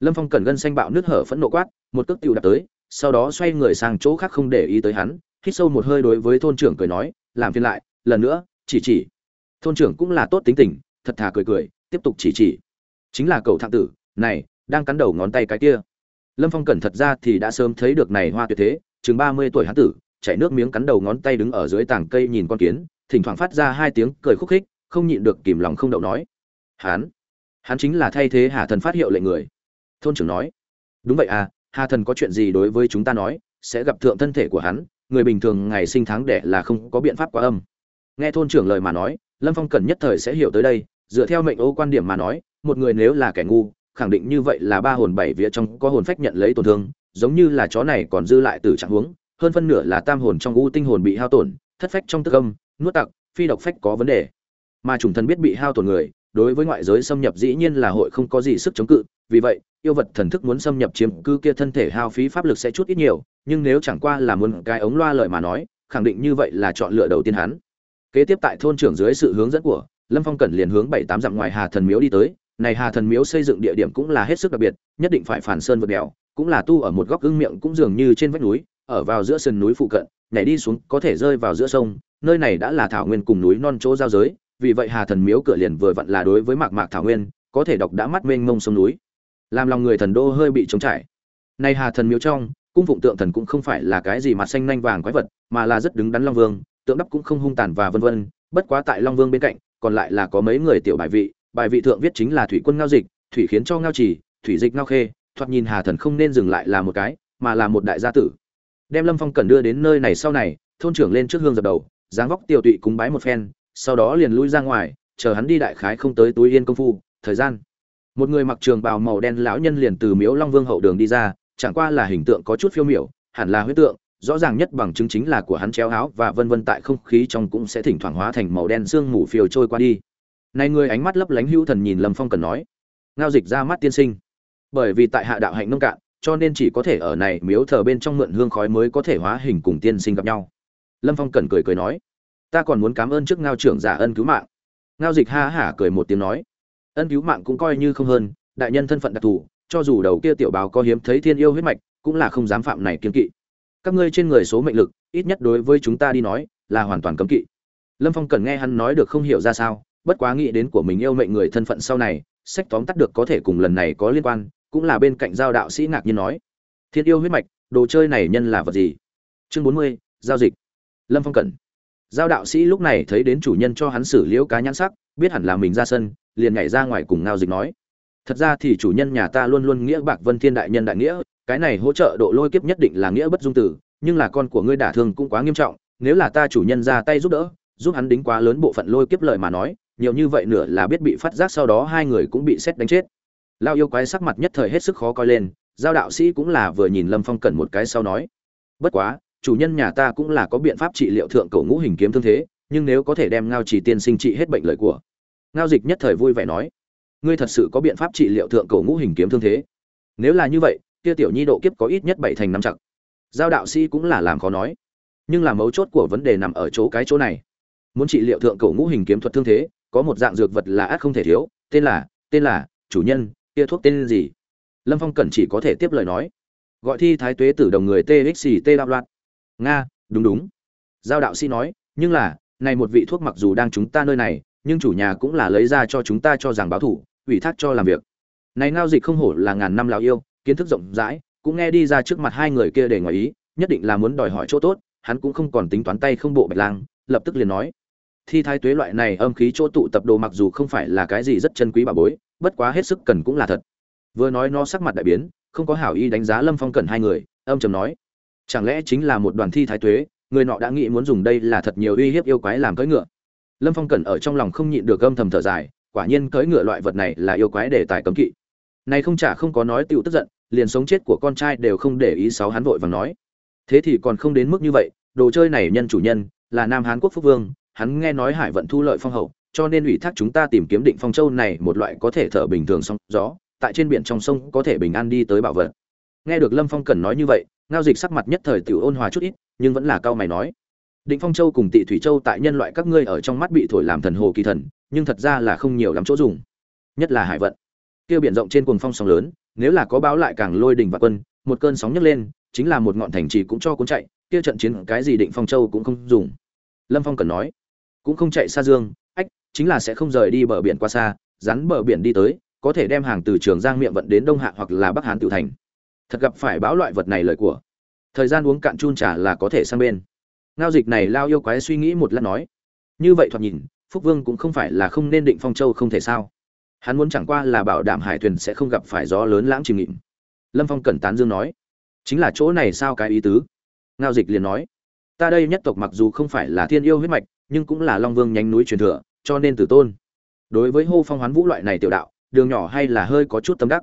Lâm phong cần gân xanh bạo nước hở phẫn nộ quát, một cước tiểu đạp tới sau đó xoay người sang chỗ khác không để ý tới hắn, hít sâu một hơi đối với thôn trưởng cười nói, làm phiên lại, lần nữa, chỉ chỉ. Thôn trưởng cũng là tốt tính tình, thật thà cười cười, tiếp tục chỉ chỉ. Chính là cậu thạng tử, này, đang cắn đầu ngón tay cái kia. Lâm phong cẩn thật ra thì đã sớm thấy được này hoa tuyệt thế, chừng ba mươi tuổi hán tử, chảy nước miếng cắn đầu ngón tay đứng ở dưới tảng cây nhìn con kiến, thỉnh thoảng phát ra hai tiếng cười khúc khích, không nhịn được kìm lòng không đậu nói hán hắn chính là thay thế hà thần phát hiệu lệnh người. Thôn trưởng nói, đúng vậy à hà thần có chuyện gì đối với chúng ta nói, sẽ gặp thượng thân thể của hắn, người bình thường ngày sinh tháng đẻ là không có biện pháp quá âm. Nghe thôn trưởng lời mà nói, lâm phong cần nhất thời sẽ hiểu tới đây, dựa theo mệnh ô quan điểm mà nói, một người nếu là kẻ ngu, khẳng định như vậy là ba hồn bảy vía trong có hồn phách nhận lấy tổn thương, giống như là chó này còn dư lại từ trạng huống, hơn phân nửa là tam hồn trong u tinh hồn bị hao tổn, thất phách trong tức âm, nuốt tặc, phi độc phách có vấn đề. Mà chủng thần biết bị hao tổn người đối với ngoại giới xâm nhập dĩ nhiên là hội không có gì sức chống cự, vì vậy, yêu vật thần thức muốn xâm nhập chiếm cư kia thân thể hao phí pháp lực sẽ chút ít nhiều, nhưng nếu chẳng qua là muốn cái ống loa lợi mà nói, khẳng định như vậy là chọn lựa đầu tiên hắn. Kế tiếp tại thôn trưởng dưới sự hướng dẫn của lâm phong cẩn liền hướng bảy tám dặm ngoài hà thần miếu đi tới. Này hà thần miếu xây dựng địa điểm cũng là hết sức đặc biệt, nhất định phải phản sơn vượt đèo, cũng là tu ở một góc ưng miệng cũng dường như trên vách núi, ở vào giữa sườn núi phụ cận, nhảy đi xuống có thể rơi vào giữa sông, nơi này đã là thảo nguyên cùng núi non chỗ giao giới vì vậy hà thần miếu cửa liền vừa vặn là đối với mạc mạc thảo nguyên, có thể đọc đã mắt mênh mông sông núi. Làm lòng người thần đô hơi bị trống trải. Nay hà thần miếu trong, cung phụng tượng thần cũng không phải là cái gì mặt xanh nhanh vàng quái vật, mà là rất đứng đắn long vương, tượng đắp cũng không hung tàn và vân vân. Bất quá tại long vương bên cạnh, còn lại là có mấy người tiểu bài vị bài vị thượng viết chính là thủy quân ngao dịch, thủy khiến cho ngao trì, thủy dịch ngao khê, thoạt nhìn hà thần không nên dừng lại là một cái, mà là một đại gia tử. Đem lâm phong cần đưa đến nơi này sau này, thôn trưởng lên trước hương dập đầu, dáng vóc tiêu tụy cúng bái một phen sau đó liền lui ra ngoài, chờ hắn đi đại khái không tới túi yên công phu, thời gian. Một người mặc trường bào màu đen lão nhân liền từ miếu long vương hậu đường đi ra, chẳng qua là hình tượng có chút phiêu miểu, hẳn là huyết tượng, rõ ràng nhất bằng chứng chính là của hắn treo áo và vân vân tại không khí trong cũng sẽ thỉnh thoảng hóa thành màu đen sương mù phiêu trôi qua đi. Này người ánh mắt lấp lánh hữu thần nhìn lâm phong cần nói, ngao dịch ra mắt tiên sinh. Bởi vì tại hạ đạo hạnh nông cạn, cho nên chỉ có thể ở này miếu thờ bên trong mượn hương khói mới có thể hóa hình cùng tiên sinh gặp nhau. Lâm phong cẩn cười cười nói ta còn muốn cảm ơn trước ngao trưởng giả ân cứu mạng. Ngao dịch ha hả cười một tiếng nói. Ân cứu mạng cũng coi như không hơn, đại nhân thân phận đặc thù, cho dù đầu kia tiểu báo có hiếm thấy thiên yêu huyết mạch, cũng là không dám phạm này kiên kỵ. Các ngươi trên người số mệnh lực, ít nhất đối với chúng ta đi nói, là hoàn toàn cấm kỵ. Lâm phong cần nghe hắn nói được không hiểu ra sao, bất quá nghĩ đến của mình yêu mệnh người thân phận sau này, sách tóm tắt được có thể cùng lần này có liên quan, cũng là bên cạnh giao đạo sĩ ngạc nhiên nói. Thiên yêu huyết mạch, đồ chơi này nhân là vật gì? Chương bốn mươi, giao dịch. Lâm phong cẩn giao đạo sĩ lúc này thấy đến chủ nhân cho hắn xử liễu cá nhãn sắc, biết hẳn là mình ra sân, liền nhảy ra ngoài cùng ngao dịch nói. Thật ra thì chủ nhân nhà ta luôn luôn nghĩa bạc vân thiên đại nhân đại nghĩa, cái này hỗ trợ độ lôi kiếp nhất định là nghĩa bất dung tử, nhưng là con của ngươi đả thương cũng quá nghiêm trọng, nếu là ta chủ nhân ra tay giúp đỡ, giúp hắn đính quá lớn bộ phận lôi kiếp lợi mà nói, nhiều như vậy nửa là biết bị phát giác sau đó hai người cũng bị xét đánh chết. Lao yêu quái sắc mặt nhất thời hết sức khó coi lên, giao đạo sĩ cũng là vừa nhìn lâm phong cẩn một cái sau nói. Bất quá chủ nhân nhà ta cũng là có biện pháp trị liệu thượng cầu ngũ hình kiếm thương thế, nhưng nếu có thể đem ngao chỉ tiên sinh trị hết bệnh lợi của. Ngao dịch nhất thời vui vẻ nói, ngươi thật sự có biện pháp trị liệu thượng cầu ngũ hình kiếm thương thế? Nếu là như vậy, kia tiểu nhi độ kiếp có ít nhất bảy thành năm chặng. Giao đạo sĩ cũng là làm khó nói, nhưng là mấu chốt của vấn đề nằm ở chỗ cái chỗ này. Muốn trị liệu thượng cầu ngũ hình kiếm thuật thương thế, có một dạng dược vật là ác không thể thiếu, tên là tên là, chủ nhân, kia thuốc tên gì? Lâm phong cẩn chỉ có thể tiếp lời nói. Gọi thi thái tuế tử đồng người txt đạo loạn nga, đúng đúng. Giao đạo sĩ nói, nhưng là, này một vị thuốc mặc dù đang chúng ta nơi này, nhưng chủ nhà cũng là lấy ra cho chúng ta cho rằng báo thủ, ủy thác cho làm việc. Này ngao dịch không hổ là ngàn năm lào yêu, kiến thức rộng rãi, cũng nghe đi ra trước mặt hai người kia để ngoài ý, nhất định là muốn đòi hỏi chỗ tốt, hắn cũng không còn tính toán tay không bộ bạch lang, lập tức liền nói. Thi thái tuế loại này âm khí chỗ tụ tập đồ mặc dù không phải là cái gì rất chân quý bà bối, bất quá hết sức cần cũng là thật. Vừa nói nó sắc mặt đại biến, không có hảo ý đánh giá lâm phong cần hai người, âm trầm nói chẳng lẽ chính là một đoàn thi thái tuế, người nọ đã nghĩ muốn dùng đây là thật nhiều uy hiếp yêu quái làm cưỡi ngựa. Lâm phong cẩn ở trong lòng không nhịn được gâm thầm thở dài, quả nhiên cưỡi ngựa loại vật này là yêu quái để tài cấm kỵ. Này không chả không có nói tựu tức giận, liền sống chết của con trai đều không để ý sáu hắn vội vàng nói. Thế thì còn không đến mức như vậy, đồ chơi này nhân chủ nhân, là nam hán quốc phúc vương, hắn nghe nói hải vận thu lợi phong hậu, cho nên ủy thác chúng ta tìm kiếm định phong châu này một loại có thể thở bình thường song gió, tại trên biển trong sông có thể bình an đi tới bảo vật. Nghe được lâm phong cần nói như vậy ngao dịch sắc mặt nhất thời tiểu ôn hòa chút ít, nhưng vẫn là cao mày nói. Định phong châu cùng tị thủy châu tại nhân loại các ngươi ở trong mắt bị thổi làm thần hồ kỳ thần, nhưng thật ra là không nhiều lắm chỗ dùng. Nhất là hải vận. Kia biển rộng trên cuồng phong sóng lớn, nếu là có báo lại càng lôi đình và quân, một cơn sóng nhấc lên, chính là một ngọn thành trì cũng cho cuốn chạy, kia trận chiến cái gì định phong châu cũng không dùng. Lâm phong cần nói, cũng không chạy xa dương, ách, chính là sẽ không rời đi bờ biển qua xa, rắn bờ biển đi tới, có thể đem hàng từ trường giang miệng vận đến đông hạ hoặc là bắc hán tự thành thật gặp phải báo loại vật này lời của. Thời gian uống cạn chun trà là có thể sang bên. Ngao dịch này lao yêu quái suy nghĩ một lát nói. Như vậy thoạt nhìn, phúc vương cũng không phải là không nên định phong châu không thể sao? Hắn muốn chẳng qua là bảo đảm hải thuyền sẽ không gặp phải gió lớn lãng chìm nghịm. Lâm phong cẩn tán dương nói. Chính là chỗ này sao cái ý tứ? Ngao dịch liền nói. Ta đây nhất tộc mặc dù không phải là thiên yêu huyết mạch, nhưng cũng là long vương nhánh núi truyền thừa, cho nên tử tôn. Đối với hô phong hoán vũ loại này tiểu đạo, đường nhỏ hay là hơi có chút tâm đắc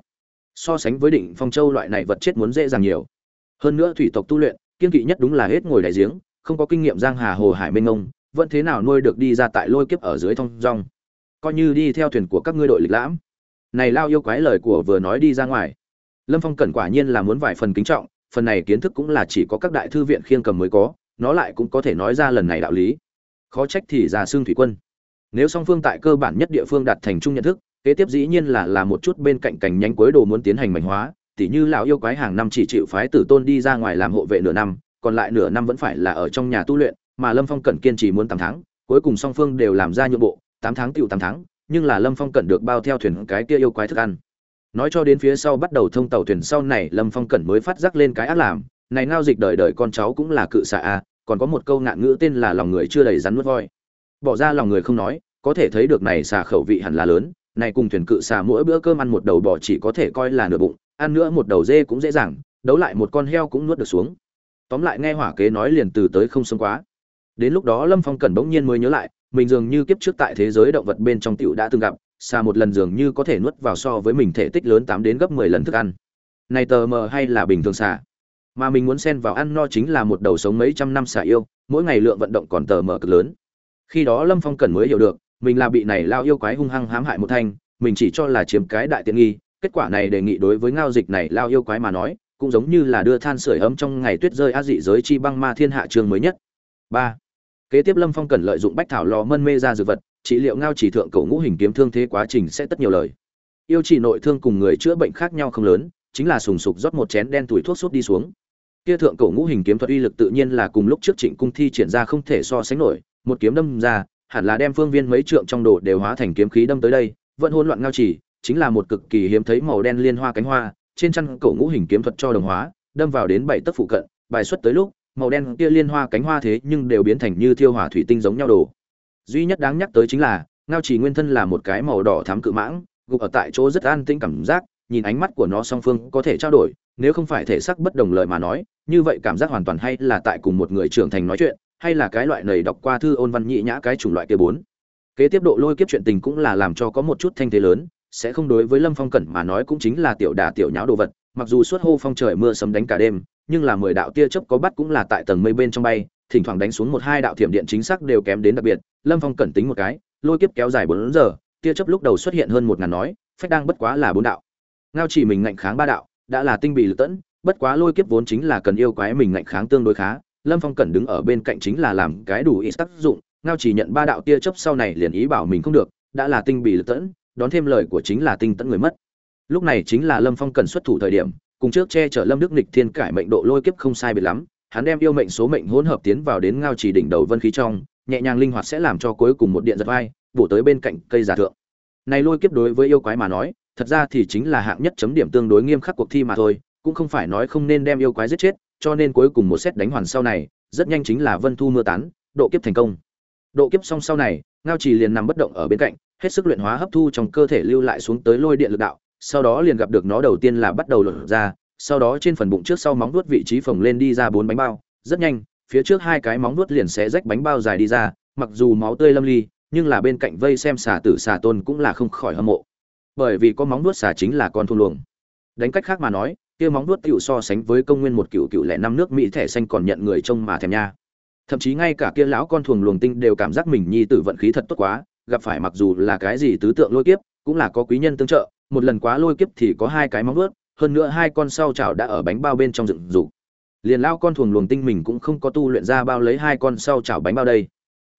so sánh với định phong châu loại này vật chết muốn dễ dàng nhiều. Hơn nữa thủy tộc tu luyện, kiên kỵ nhất đúng là hết ngồi đại giếng, không có kinh nghiệm giang hà hồ hải mênh ngông vẫn thế nào nuôi được đi ra tại lôi kiếp ở dưới thông rong coi như đi theo thuyền của các ngươi đội lịch lãm. Này lao yêu quái lời của vừa nói đi ra ngoài. Lâm phong cẩn quả nhiên là muốn vài phần kính trọng, phần này kiến thức cũng là chỉ có các đại thư viện khiêng cầm mới có, nó lại cũng có thể nói ra lần này đạo lý. Khó trách thì ra xương thủy quân. Nếu song phương tại cơ bản nhất địa phương đạt thành chung nhận thức kế tiếp dĩ nhiên là là một chút bên cạnh cảnh nhánh cuối đồ muốn tiến hành mảnh hóa, tỉ như lão yêu quái hàng năm chỉ chịu phái tử tôn đi ra ngoài làm hộ vệ nửa năm, còn lại nửa năm vẫn phải là ở trong nhà tu luyện, mà lâm phong cẩn kiên trì muốn tám tháng, cuối cùng song phương đều làm ra nhượng bộ, tám tháng tựu tám tháng, nhưng là lâm phong cẩn được bao theo thuyền cái kia yêu quái thức ăn. Nói cho đến phía sau bắt đầu thông tàu thuyền sau này, lâm phong cẩn mới phát giác lên cái ác làm, này ngao dịch đời đời con cháu cũng là cự xạ a, còn có một câu ngạn ngữ tên là lòng người chưa đầy rắn nuốt voi. Bỏ ra lòng người không nói, có thể thấy được này xà khẩu vị hẳn là lớn này cùng thuyền cự xà mỗi bữa cơm ăn một đầu bò chỉ có thể coi là nửa bụng, ăn nữa một đầu dê cũng dễ dàng, đấu lại một con heo cũng nuốt được xuống. Tóm lại nghe hỏa kế nói liền từ tới không sống quá. Đến lúc đó lâm phong cẩn bỗng nhiên mới nhớ lại, mình dường như kiếp trước tại thế giới động vật bên trong tiểu đã từng gặp, xà một lần dường như có thể nuốt vào so với mình thể tích lớn tám đến gấp mười lần thức ăn. Này tờ mờ hay là bình thường xà? Mà mình muốn xen vào ăn no chính là một đầu sống mấy trăm năm xà yêu, mỗi ngày lượng vận động còn tờ mờ cực lớn. Khi đó lâm phong cẩn mới hiểu được mình là bị này lao yêu quái hung hăng hãm hại một thanh, mình chỉ cho là chiếm cái đại tiện nghi, kết quả này đề nghị đối với ngao dịch này lao yêu quái mà nói, cũng giống như là đưa than sưởi ấm trong ngày tuyết rơi á dị giới chi băng ma thiên hạ trường mới nhất. Ba. Kế tiếp lâm phong cần lợi dụng bách thảo lò mân mê ra dược vật, trị liệu ngao chỉ thượng cầu ngũ hình kiếm thương thế quá trình sẽ tất nhiều lời. Yêu chỉ nội thương cùng người chữa bệnh khác nhau không lớn, chính là sùng sục rót một chén đen tuổi thuốc sút đi xuống. Kia thượng cổ ngũ hình kiếm thuật uy lực tự nhiên là cùng lúc trước trịnh cung thi triển ra không thể so sánh nổi, một kiếm đâm ra hẳn là đem phương viên mấy trượng trong đồ đều hóa thành kiếm khí đâm tới đây, vẫn hỗn loạn ngao chỉ chính là một cực kỳ hiếm thấy màu đen liên hoa cánh hoa, trên chân cổ ngũ hình kiếm thuật cho đồng hóa, đâm vào đến bảy tấc phụ cận, bài xuất tới lúc, màu đen kia liên hoa cánh hoa thế nhưng đều biến thành như thiêu hỏa thủy tinh giống nhau đồ. Duy nhất đáng nhắc tới chính là, ngao chỉ nguyên thân là một cái màu đỏ thắm cự mãng, gục ở tại chỗ rất an tĩnh cảm giác, nhìn ánh mắt của nó song phương có thể trao đổi, nếu không phải thể sắc bất đồng lời mà nói, như vậy cảm giác hoàn toàn hay là tại cùng một người trưởng thành nói chuyện hay là cái loại này đọc qua thư ôn văn nhị nhã cái chủng loại kia bốn. Kế tiếp độ lôi kiếp chuyện tình cũng là làm cho có một chút thanh thế lớn, sẽ không đối với lâm phong cẩn mà nói cũng chính là tiểu đà tiểu nháo đồ vật, mặc dù suốt hô phong trời mưa sấm đánh cả đêm, nhưng là mười đạo tia chớp có bắt cũng là tại tầng mây bên trong bay, thỉnh thoảng đánh xuống một hai đạo thiểm điện chính xác đều kém đến đặc biệt, lâm phong cẩn tính một cái, lôi kiếp kéo dài bốn giờ, tia chớp lúc đầu xuất hiện hơn một ngàn nói, phách đang bất quá là bốn đạo. Ngao chỉ mình ngạnh kháng ba đạo, đã là tinh bị lực tẫn, bất quá lôi kiếp vốn chính là cần yêu quái mình ngạnh kháng tương đối khá lâm phong cẩn đứng ở bên cạnh chính là làm cái đủ ít tác dụng, ngao chỉ nhận ba đạo tia chớp sau này liền ý bảo mình không được, đã là tinh bị lự tẫn, đón thêm lời của chính là tinh tẫn người mất. Lúc này chính là lâm phong cần xuất thủ thời điểm, cùng trước che chở lâm đức nịch thiên cải mệnh độ lôi kiếp không sai biệt lắm, hắn đem yêu mệnh số mệnh hỗn hợp tiến vào đến ngao chỉ đỉnh đầu vân khí trong, nhẹ nhàng linh hoạt sẽ làm cho cuối cùng một điện giật vai, bổ tới bên cạnh cây giả thượng. Này lôi kiếp đối với yêu quái mà nói, thật ra thì chính là hạng nhất chấm điểm tương đối nghiêm khắc cuộc thi mà thôi, cũng không phải nói không nên đem yêu quái giết chết cho nên cuối cùng một xét đánh hoàn sau này, rất nhanh chính là vân thu mưa tán, độ kiếp thành công. Độ kiếp xong sau này, ngao trì liền nằm bất động ở bên cạnh, hết sức luyện hóa hấp thu trong cơ thể lưu lại xuống tới lôi điện lực đạo, sau đó liền gặp được nó đầu tiên là bắt đầu lột ra, sau đó trên phần bụng trước sau móng vuốt vị trí phồng lên đi ra bốn bánh bao, rất nhanh, phía trước hai cái móng vuốt liền sẽ rách bánh bao dài đi ra, mặc dù máu tươi lâm ly, nhưng là bên cạnh vây xem xà tử xà tôn cũng là không khỏi hâm mộ. Bởi vì có móng vuốt xà chính là con thu luồng. Đánh cách khác mà nói kia móng vuốt cựu so sánh với công nguyên một cựu cựu lẻ năm nước mỹ thẻ xanh còn nhận người trông mà thèm nha. Thậm chí ngay cả kia lão con thuồng luồng tinh đều cảm giác mình nhi tử vận khí thật tốt quá, gặp phải mặc dù là cái gì tứ tượng lôi kiếp, cũng là có quý nhân tương trợ, một lần quá lôi kiếp thì có hai cái móng vuốt, hơn nữa hai con sau chảo đã ở bánh bao bên trong dựng dục. Liền lão con thuồng luồng tinh mình cũng không có tu luyện ra bao lấy hai con sau chảo bánh bao đây.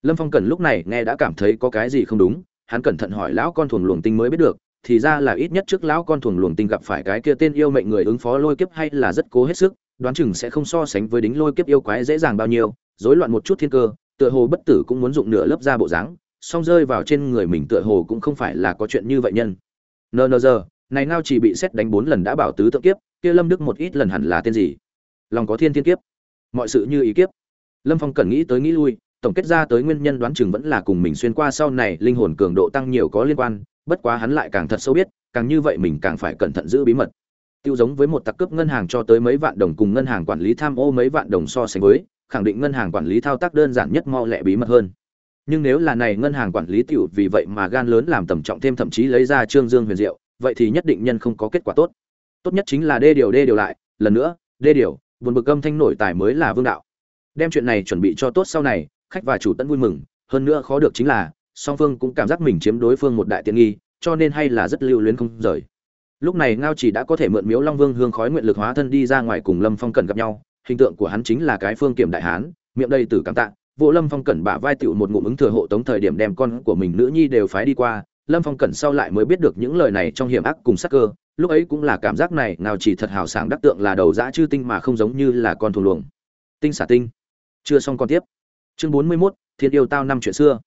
Lâm phong cần lúc này nghe đã cảm thấy có cái gì không đúng, hắn cẩn thận hỏi lão con thuồng luồng tinh mới biết được thì ra là ít nhất trước lão con thuần luồng tinh gặp phải cái kia tên yêu mệnh người ứng phó lôi kiếp hay là rất cố hết sức, đoán chừng sẽ không so sánh với đính lôi kiếp yêu quái dễ dàng bao nhiêu, rối loạn một chút thiên cơ, tựa hồ bất tử cũng muốn dụng nửa lớp da bộ dáng, song rơi vào trên người mình tựa hồ cũng không phải là có chuyện như vậy nhân. Nờ nờ giờ, này ngao chỉ bị xét đánh bốn lần đã bảo tứ tượng kiếp, kia lâm đức một ít lần hẳn là tên gì? Lòng có thiên thiên kiếp. Mọi sự như ý kiếp. Lâm phong cần nghĩ tới nghĩ lui, tổng kết ra tới nguyên nhân đoán chừng vẫn là cùng mình xuyên qua sau này linh hồn cường độ tăng nhiều có liên quan bất quá hắn lại càng thật sâu biết, càng như vậy mình càng phải cẩn thận giữ bí mật. Tiêu giống với một tặc cướp ngân hàng cho tới mấy vạn đồng cùng ngân hàng quản lý tham ô mấy vạn đồng so sánh với, khẳng định ngân hàng quản lý thao tác đơn giản nhất mau lẹ bí mật hơn. Nhưng nếu là này ngân hàng quản lý tiểu vì vậy mà gan lớn làm tầm trọng thêm thậm chí lấy ra trương dương huyền diệu, vậy thì nhất định nhân không có kết quả tốt. Tốt nhất chính là đê điều đê điều lại, lần nữa, đê điều, buồn bực âm thanh nổi tài mới là vương đạo. Đem chuyện này chuẩn bị cho tốt sau này, khách và chủ tận vui mừng, hơn nữa khó được chính là song phương cũng cảm giác mình chiếm đối phương một đại tiện nghi cho nên hay là rất lưu luyến không rời. Lúc này ngao chỉ đã có thể mượn miếu long vương hương khói nguyện lực hóa thân đi ra ngoài cùng lâm phong cần gặp nhau. Hình tượng của hắn chính là cái phương kiểm đại hán miệng đầy tử cảm tạ. Vô lâm phong cẩn bả vai tựu một ngụm ứng thừa hộ tống thời điểm đem con của mình nữ nhi đều phái đi qua. Lâm phong cẩn sau lại mới biết được những lời này trong hiểm ác cùng sắc cơ. Lúc ấy cũng là cảm giác này nào chỉ thật hào sảng đắc tượng là đầu dã chư tinh mà không giống như là con thù luồng. Tinh xả tinh. Chưa xong con tiếp. Chương bốn mươi 41, thiên yêu tao năm chuyện xưa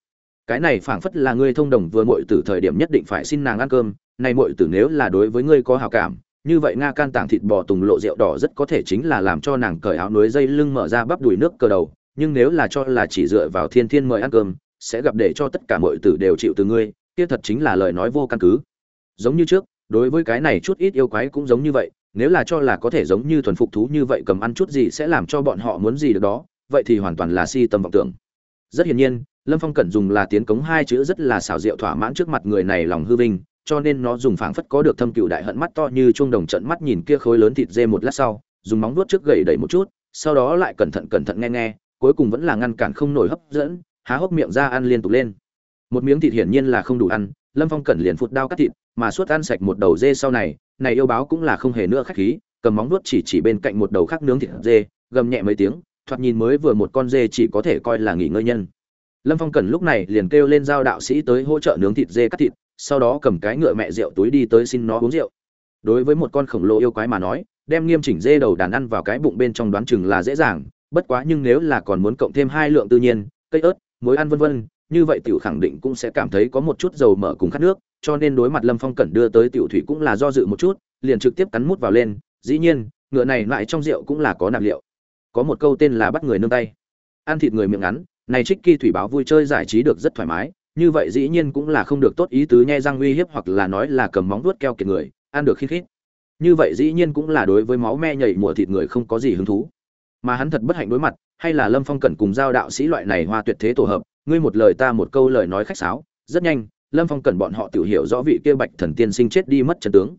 cái này phảng phất là ngươi thông đồng vừa muội tử thời điểm nhất định phải xin nàng ăn cơm này muội tử nếu là đối với ngươi có hảo cảm, như vậy nga can tảng thịt bò tùng lộ rượu đỏ rất có thể chính là làm cho nàng cởi áo núi dây lưng mở ra bắp đùi nước cờ đầu, nhưng nếu là cho là chỉ dựa vào thiên thiên mời ăn cơm, sẽ gặp để cho tất cả muội tử đều chịu từ ngươi, kia thật chính là lời nói vô căn cứ. Giống như trước, đối với cái này chút ít yêu quái cũng giống như vậy, nếu là cho là có thể giống như thuần phục thú như vậy cầm ăn chút gì sẽ làm cho bọn họ muốn gì được đó, vậy thì hoàn toàn là si tâm vọng tưởng. Rất hiển nhiên lâm phong cẩn dùng là tiến cống hai chữ rất là xảo diệu thỏa mãn trước mặt người này lòng hư vinh, cho nên nó dùng phảng phất có được thâm cựu đại hận mắt to như chuông đồng trận mắt nhìn kia khối lớn thịt dê một lát sau, dùng móng vuốt trước gậy đẩy một chút, sau đó lại cẩn thận cẩn thận nghe nghe, cuối cùng vẫn là ngăn cản không nổi hấp dẫn, há hốc miệng ra ăn liên tục lên. Một miếng thịt hiển nhiên là không đủ ăn, lâm phong cẩn liền phụt đao cắt thịt, mà suốt ăn sạch một đầu dê sau này này yêu báo cũng là không hề nữa khách khí, cầm móng vuốt chỉ chỉ bên cạnh một đầu khác nướng thịt dê, gầm nhẹ mấy tiếng, thoạt nhìn mới vừa một con dê chỉ có thể coi là nghỉ ngơi nhân lâm phong cần lúc này liền kêu lên giao đạo sĩ tới hỗ trợ nướng thịt dê cắt thịt, sau đó cầm cái ngựa mẹ rượu túi đi tới xin nó uống rượu. Đối với một con khổng lồ yêu quái mà nói, đem nghiêm chỉnh dê đầu đàn ăn vào cái bụng bên trong đoán chừng là dễ dàng, bất quá nhưng nếu là còn muốn cộng thêm hai lượng tự nhiên, cây ớt, muối ăn vân vân, như vậy tiểu khẳng định cũng sẽ cảm thấy có một chút dầu mỡ cùng khát nước, cho nên đối mặt lâm phong cẩn đưa tới tiểu thủy cũng là do dự một chút, liền trực tiếp cắn mút vào lên, dĩ nhiên, ngựa này lại trong rượu cũng là có nạp liệu. Có một câu tên là bắt người nương tay. Ăn thịt người miệng ngắn này trích kỳ thủy báo vui chơi giải trí được rất thoải mái, như vậy dĩ nhiên cũng là không được tốt ý tứ nhe răng uy hiếp hoặc là nói là cầm móng vuốt keo kiệt người, ăn được khít khít. Như vậy dĩ nhiên cũng là đối với máu me nhảy mùa thịt người không có gì hứng thú. Mà hắn thật bất hạnh đối mặt, hay là lâm phong cẩn cùng giao đạo sĩ loại này hoa tuyệt thế tổ hợp, ngươi một lời ta một câu lời nói khách sáo, rất nhanh, lâm phong cẩn bọn họ tự hiểu rõ vị kia bạch thần tiên sinh chết đi mất trần tướng.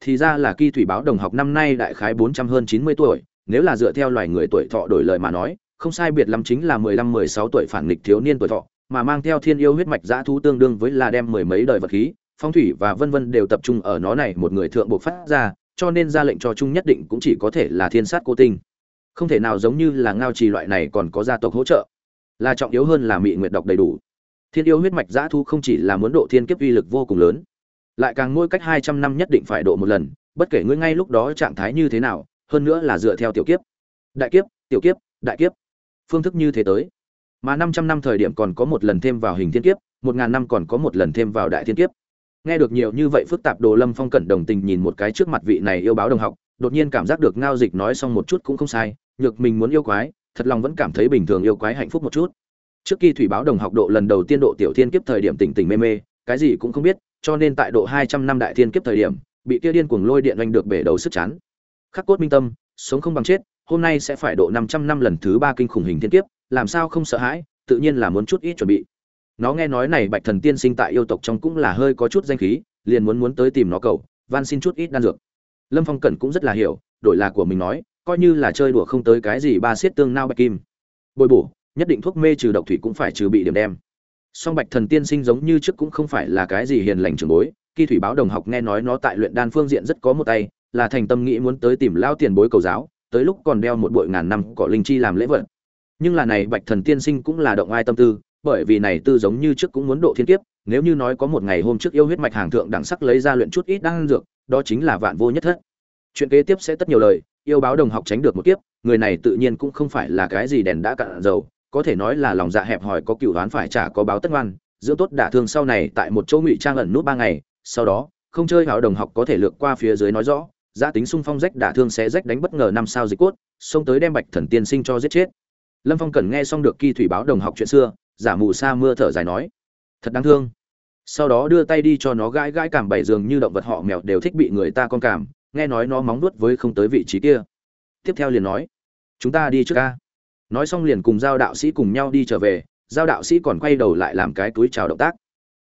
Thì ra là kỳ thủy báo đồng học năm nay đại khái bốn trăm hơn chín mươi tuổi, nếu là dựa theo loài người tuổi thọ đổi lời mà nói không sai biệt lắm chính là mười lăm, mười sáu tuổi phản nghịch thiếu niên tuổi thọ, mà mang theo thiên yêu huyết mạch dã thú tương đương với là đem mười mấy đời vật khí, phong thủy và vân vân đều tập trung ở nó này một người thượng buộc phát ra, cho nên ra lệnh cho chung nhất định cũng chỉ có thể là thiên sát cô tinh. Không thể nào giống như là ngao trì loại này còn có gia tộc hỗ trợ. Là trọng yếu hơn là mị nguyện đọc đầy đủ. Thiên yêu huyết mạch dã thu không chỉ là muốn độ thiên kiếp uy lực vô cùng lớn, lại càng mỗi cách hai trăm năm nhất định phải độ một lần, bất kể ngươi ngay lúc đó trạng thái như thế nào, hơn nữa là dựa theo tiểu kiếp. Đại kiếp, tiểu kiếp, đại kiếp phương thức như thế tới. Mà năm trăm năm thời điểm còn có một lần thêm vào hình thiên kiếp, một ngàn năm còn có một lần thêm vào đại thiên kiếp. Nghe được nhiều như vậy phức tạp đồ lâm phong cẩn đồng tình nhìn một cái trước mặt vị này yêu báo đồng học, đột nhiên cảm giác được ngao dịch nói xong một chút cũng không sai, nhược mình muốn yêu quái, thật lòng vẫn cảm thấy bình thường yêu quái hạnh phúc một chút. Trước khi thủy báo đồng học độ lần đầu tiên độ tiểu thiên kiếp thời điểm tỉnh tỉnh mê mê, cái gì cũng không biết, cho nên tại độ hai trăm năm đại thiên kiếp thời điểm, bị kia điên cuồng lôi điện oanh được bể đầu sức chán. Khắc cốt minh tâm, sống không bằng chết hôm nay sẽ phải độ năm trăm năm lần thứ ba kinh khủng hình thiên kiếp, làm sao không sợ hãi, tự nhiên là muốn chút ít chuẩn bị. Nó nghe nói này bạch thần tiên sinh tại yêu tộc trong cũng là hơi có chút danh khí, liền muốn muốn tới tìm nó cầu, van xin chút ít đan dược. Lâm phong cẩn cũng rất là hiểu, đổi là của mình nói, coi như là chơi đùa không tới cái gì ba xiết tương nao bạch kim. Bồi bổ, nhất định thuốc mê trừ độc thủy cũng phải trừ bị điểm đem. Song bạch thần tiên sinh giống như trước cũng không phải là cái gì hiền lành trưởng bối, kỳ thủy báo đồng học nghe nói nó tại luyện đan phương diện rất có một tay, là thành tâm nghĩ muốn tới tìm lao tiền bối cầu giáo tới lúc còn đeo một bội ngàn năm cỏ linh chi làm lễ vật. Nhưng là này bạch thần tiên sinh cũng là động ai tâm tư, bởi vì này tư giống như trước cũng muốn độ thiên kiếp, nếu như nói có một ngày hôm trước yêu huyết mạch hàng thượng đẳng sắc lấy ra luyện chút ít đan dược, đó chính là vạn vô nhất thất. Chuyện kế tiếp sẽ tất nhiều lời, yêu báo đồng học tránh được một kiếp, người này tự nhiên cũng không phải là cái gì đèn đã cạn dầu, có thể nói là lòng dạ hẹp hòi có cựu đoán phải trả có báo tất ngoan giữa tốt đả thương sau này tại một chỗ ngụy trang ẩn nút ba ngày, sau đó, không chơi hảo đồng học có thể lược qua phía dưới nói rõ giá tính xung phong rách đả thương sẽ rách đánh bất ngờ năm sao dịch cốt, xông tới đem bạch thần tiên sinh cho giết chết. Lâm phong cần nghe xong được kỳ thủy báo đồng học chuyện xưa, giả mù sa mưa thở dài nói, thật đáng thương. Sau đó đưa tay đi cho nó gãi gãi cảm bảy giường như động vật họ mèo đều thích bị người ta con cảm, nghe nói nó móng nuốt với không tới vị trí kia. Tiếp theo liền nói, chúng ta đi trước ca. Nói xong liền cùng giao đạo sĩ cùng nhau đi trở về, giao đạo sĩ còn quay đầu lại làm cái túi chào động tác.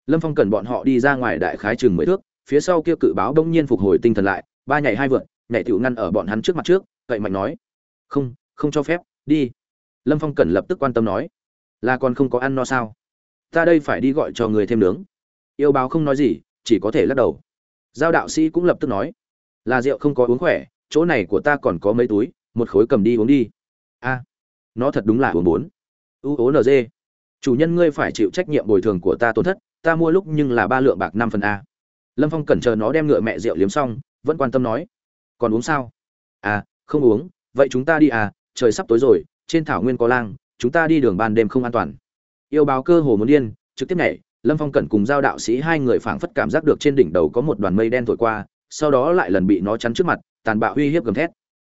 Lâm phong cần bọn họ đi ra ngoài đại khái chừng mười thước, phía sau kia cự báo đông nhiên phục hồi tinh thần lại ba nhảy hai vượt, nhảy tiểu ngăn ở bọn hắn trước mặt trước, cậy mạnh nói, không không cho phép, đi. Lâm phong cần lập tức quan tâm nói, là còn không có ăn no sao? Ta đây phải đi gọi cho người thêm nướng. Yêu báo không nói gì, chỉ có thể lắc đầu. Giao đạo sĩ cũng lập tức nói, là rượu không có uống khỏe, chỗ này của ta còn có mấy túi, một khối cầm đi uống đi. A, nó thật đúng là uống bốn. U ố nd chủ nhân ngươi phải chịu trách nhiệm bồi thường của ta tổn thất, ta mua lúc nhưng là ba lượng bạc năm phần a. Lâm phong cẩn chờ nó đem ngựa mẹ rượu liếm xong vẫn quan tâm nói. Còn uống sao? À không uống. Vậy chúng ta đi à? Trời sắp tối rồi, trên thảo nguyên có lang, chúng ta đi đường ban đêm không an toàn. Yêu báo cơ hồ muốn điên, trực tiếp nhảy. Lâm phong cẩn cùng giao đạo sĩ hai người phảng phất cảm giác được trên đỉnh đầu có một đoàn mây đen thổi qua, sau đó lại lần bị nó chắn trước mặt, tàn bạo uy hiếp gầm thét.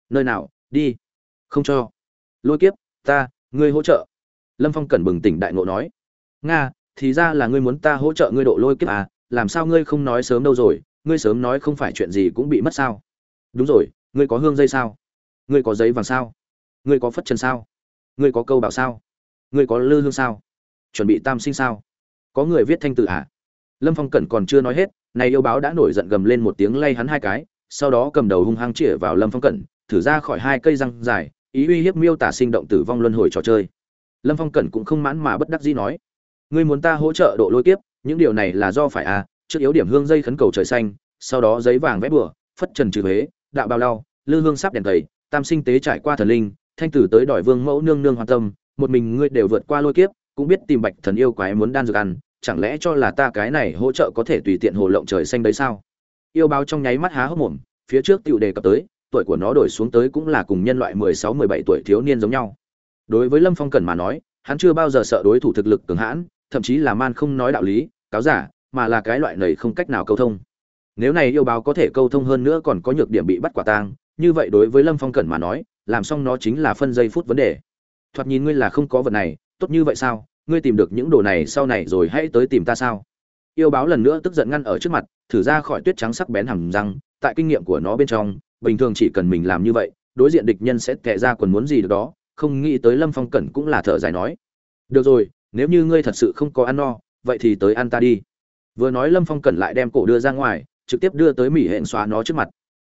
Nơi nào? Đi. Không cho. Lôi kiếp, ta, ngươi hỗ trợ. Lâm phong cẩn bừng tỉnh đại ngộ nói. Nga, thì ra là ngươi muốn ta hỗ trợ ngươi độ lôi kiếp à? Làm sao ngươi không nói sớm đâu rồi? Ngươi sớm nói không phải chuyện gì cũng bị mất sao? Đúng rồi, ngươi có hương dây sao? Ngươi có giấy vàng sao? Ngươi có phất trần sao? Ngươi có câu bảo sao? Ngươi có lư hương sao? Chuẩn bị tam sinh sao? Có người viết thanh tự à? Lâm phong cẩn còn chưa nói hết, này yêu báo đã nổi giận gầm lên một tiếng lay hắn hai cái, sau đó cầm đầu hung hăng chĩa vào lâm phong cẩn, thử ra khỏi hai cây răng dài, ý uy hiếp miêu tả sinh động tử vong luân hồi trò chơi. Lâm phong cẩn cũng không mãn mà bất đắc dĩ nói, ngươi muốn ta hỗ trợ độ lôi kiếp, những điều này là do phải à? Trước yếu điểm hương dây khấn cầu trời xanh sau đó giấy vàng vẽ bừa phất trần trừ huế đạo bao lao, lư hương sắp đèn tẩy tam sinh tế trải qua thần linh thanh tử tới đòi vương mẫu nương nương hoàn tâm một mình ngươi đều vượt qua lôi kiếp cũng biết tìm bạch thần yêu quái muốn đan dược ăn chẳng lẽ cho là ta cái này hỗ trợ có thể tùy tiện hồ lộng trời xanh đấy sao? Yêu báo trong nháy mắt há hốc mồm phía trước tựu đề cập tới tuổi của nó đổi xuống tới cũng là cùng nhân loại mười sáu mười bảy tuổi thiếu niên giống nhau. Đối với lâm phong cần mà nói hắn chưa bao giờ sợ đối thủ thực lực cường hãn thậm chí là man không nói đạo lý cáo giả mà là cái loại này không cách nào câu thông. Nếu này yêu báo có thể câu thông hơn nữa còn có nhược điểm bị bắt quả tang, như vậy đối với lâm phong cẩn mà nói, làm xong nó chính là phân giây phút vấn đề. Thoạt nhìn ngươi là không có vật này, tốt như vậy sao? Ngươi tìm được những đồ này sau này rồi hãy tới tìm ta sao? Yêu báo lần nữa tức giận ngăn ở trước mặt, thử ra khỏi tuyết trắng sắc bén hầm răng, tại kinh nghiệm của nó bên trong, bình thường chỉ cần mình làm như vậy, đối diện địch nhân sẽ kệ ra quần muốn gì được đó, không nghĩ tới lâm phong cẩn cũng là thở dài nói. Được rồi, nếu như ngươi thật sự không có ăn no, vậy thì tới ăn ta đi vừa nói lâm phong cẩn lại đem cổ đưa ra ngoài, trực tiếp đưa tới mỹ hẹn xóa nó trước mặt.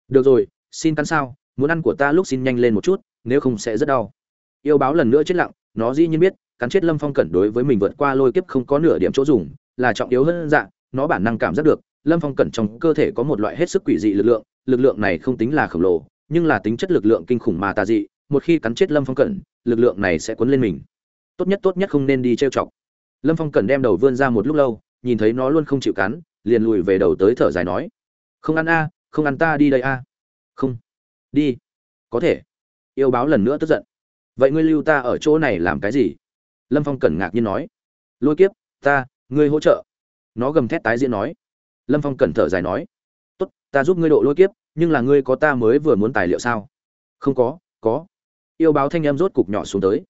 Được rồi, xin cắn sao, muốn ăn của ta lúc xin nhanh lên một chút, nếu không sẽ rất đau. Yêu báo lần nữa chết lặng, nó dĩ nhiên biết, cắn chết lâm phong cẩn đối với mình vượt qua lôi kiếp không có nửa điểm chỗ dùng, là trọng yếu hơn dạng nó bản năng cảm giác được, lâm phong cẩn trong cơ thể có một loại hết sức quỷ dị lực lượng lực lượng này không tính là khổng lồ, nhưng là tính chất lực lượng kinh khủng mà tà dị, một khi cắn chết lâm phong cẩn lực lượng này sẽ cuốn lên mình. Tốt nhất tốt nhất không nên đi trêu chọc. Lâm phong cẩn đem đầu vươn ra một lúc lâu nhìn thấy nó luôn không chịu cắn, liền lùi về đầu tới thở dài nói, không ăn a, không ăn ta đi đây a. Không, đi, có thể. Yêu báo lần nữa tức giận. Vậy ngươi lưu ta ở chỗ này làm cái gì? Lâm phong cẩn ngạc nhiên nói. Lôi kiếp, ta, ngươi hỗ trợ. Nó gầm thét tái diễn nói. Lâm phong cẩn thở dài nói. Tốt, ta giúp ngươi độ lôi kiếp, nhưng là ngươi có ta mới vừa muốn tài liệu sao? Không có có. Yêu báo thanh em rốt cục nhỏ xuống tới.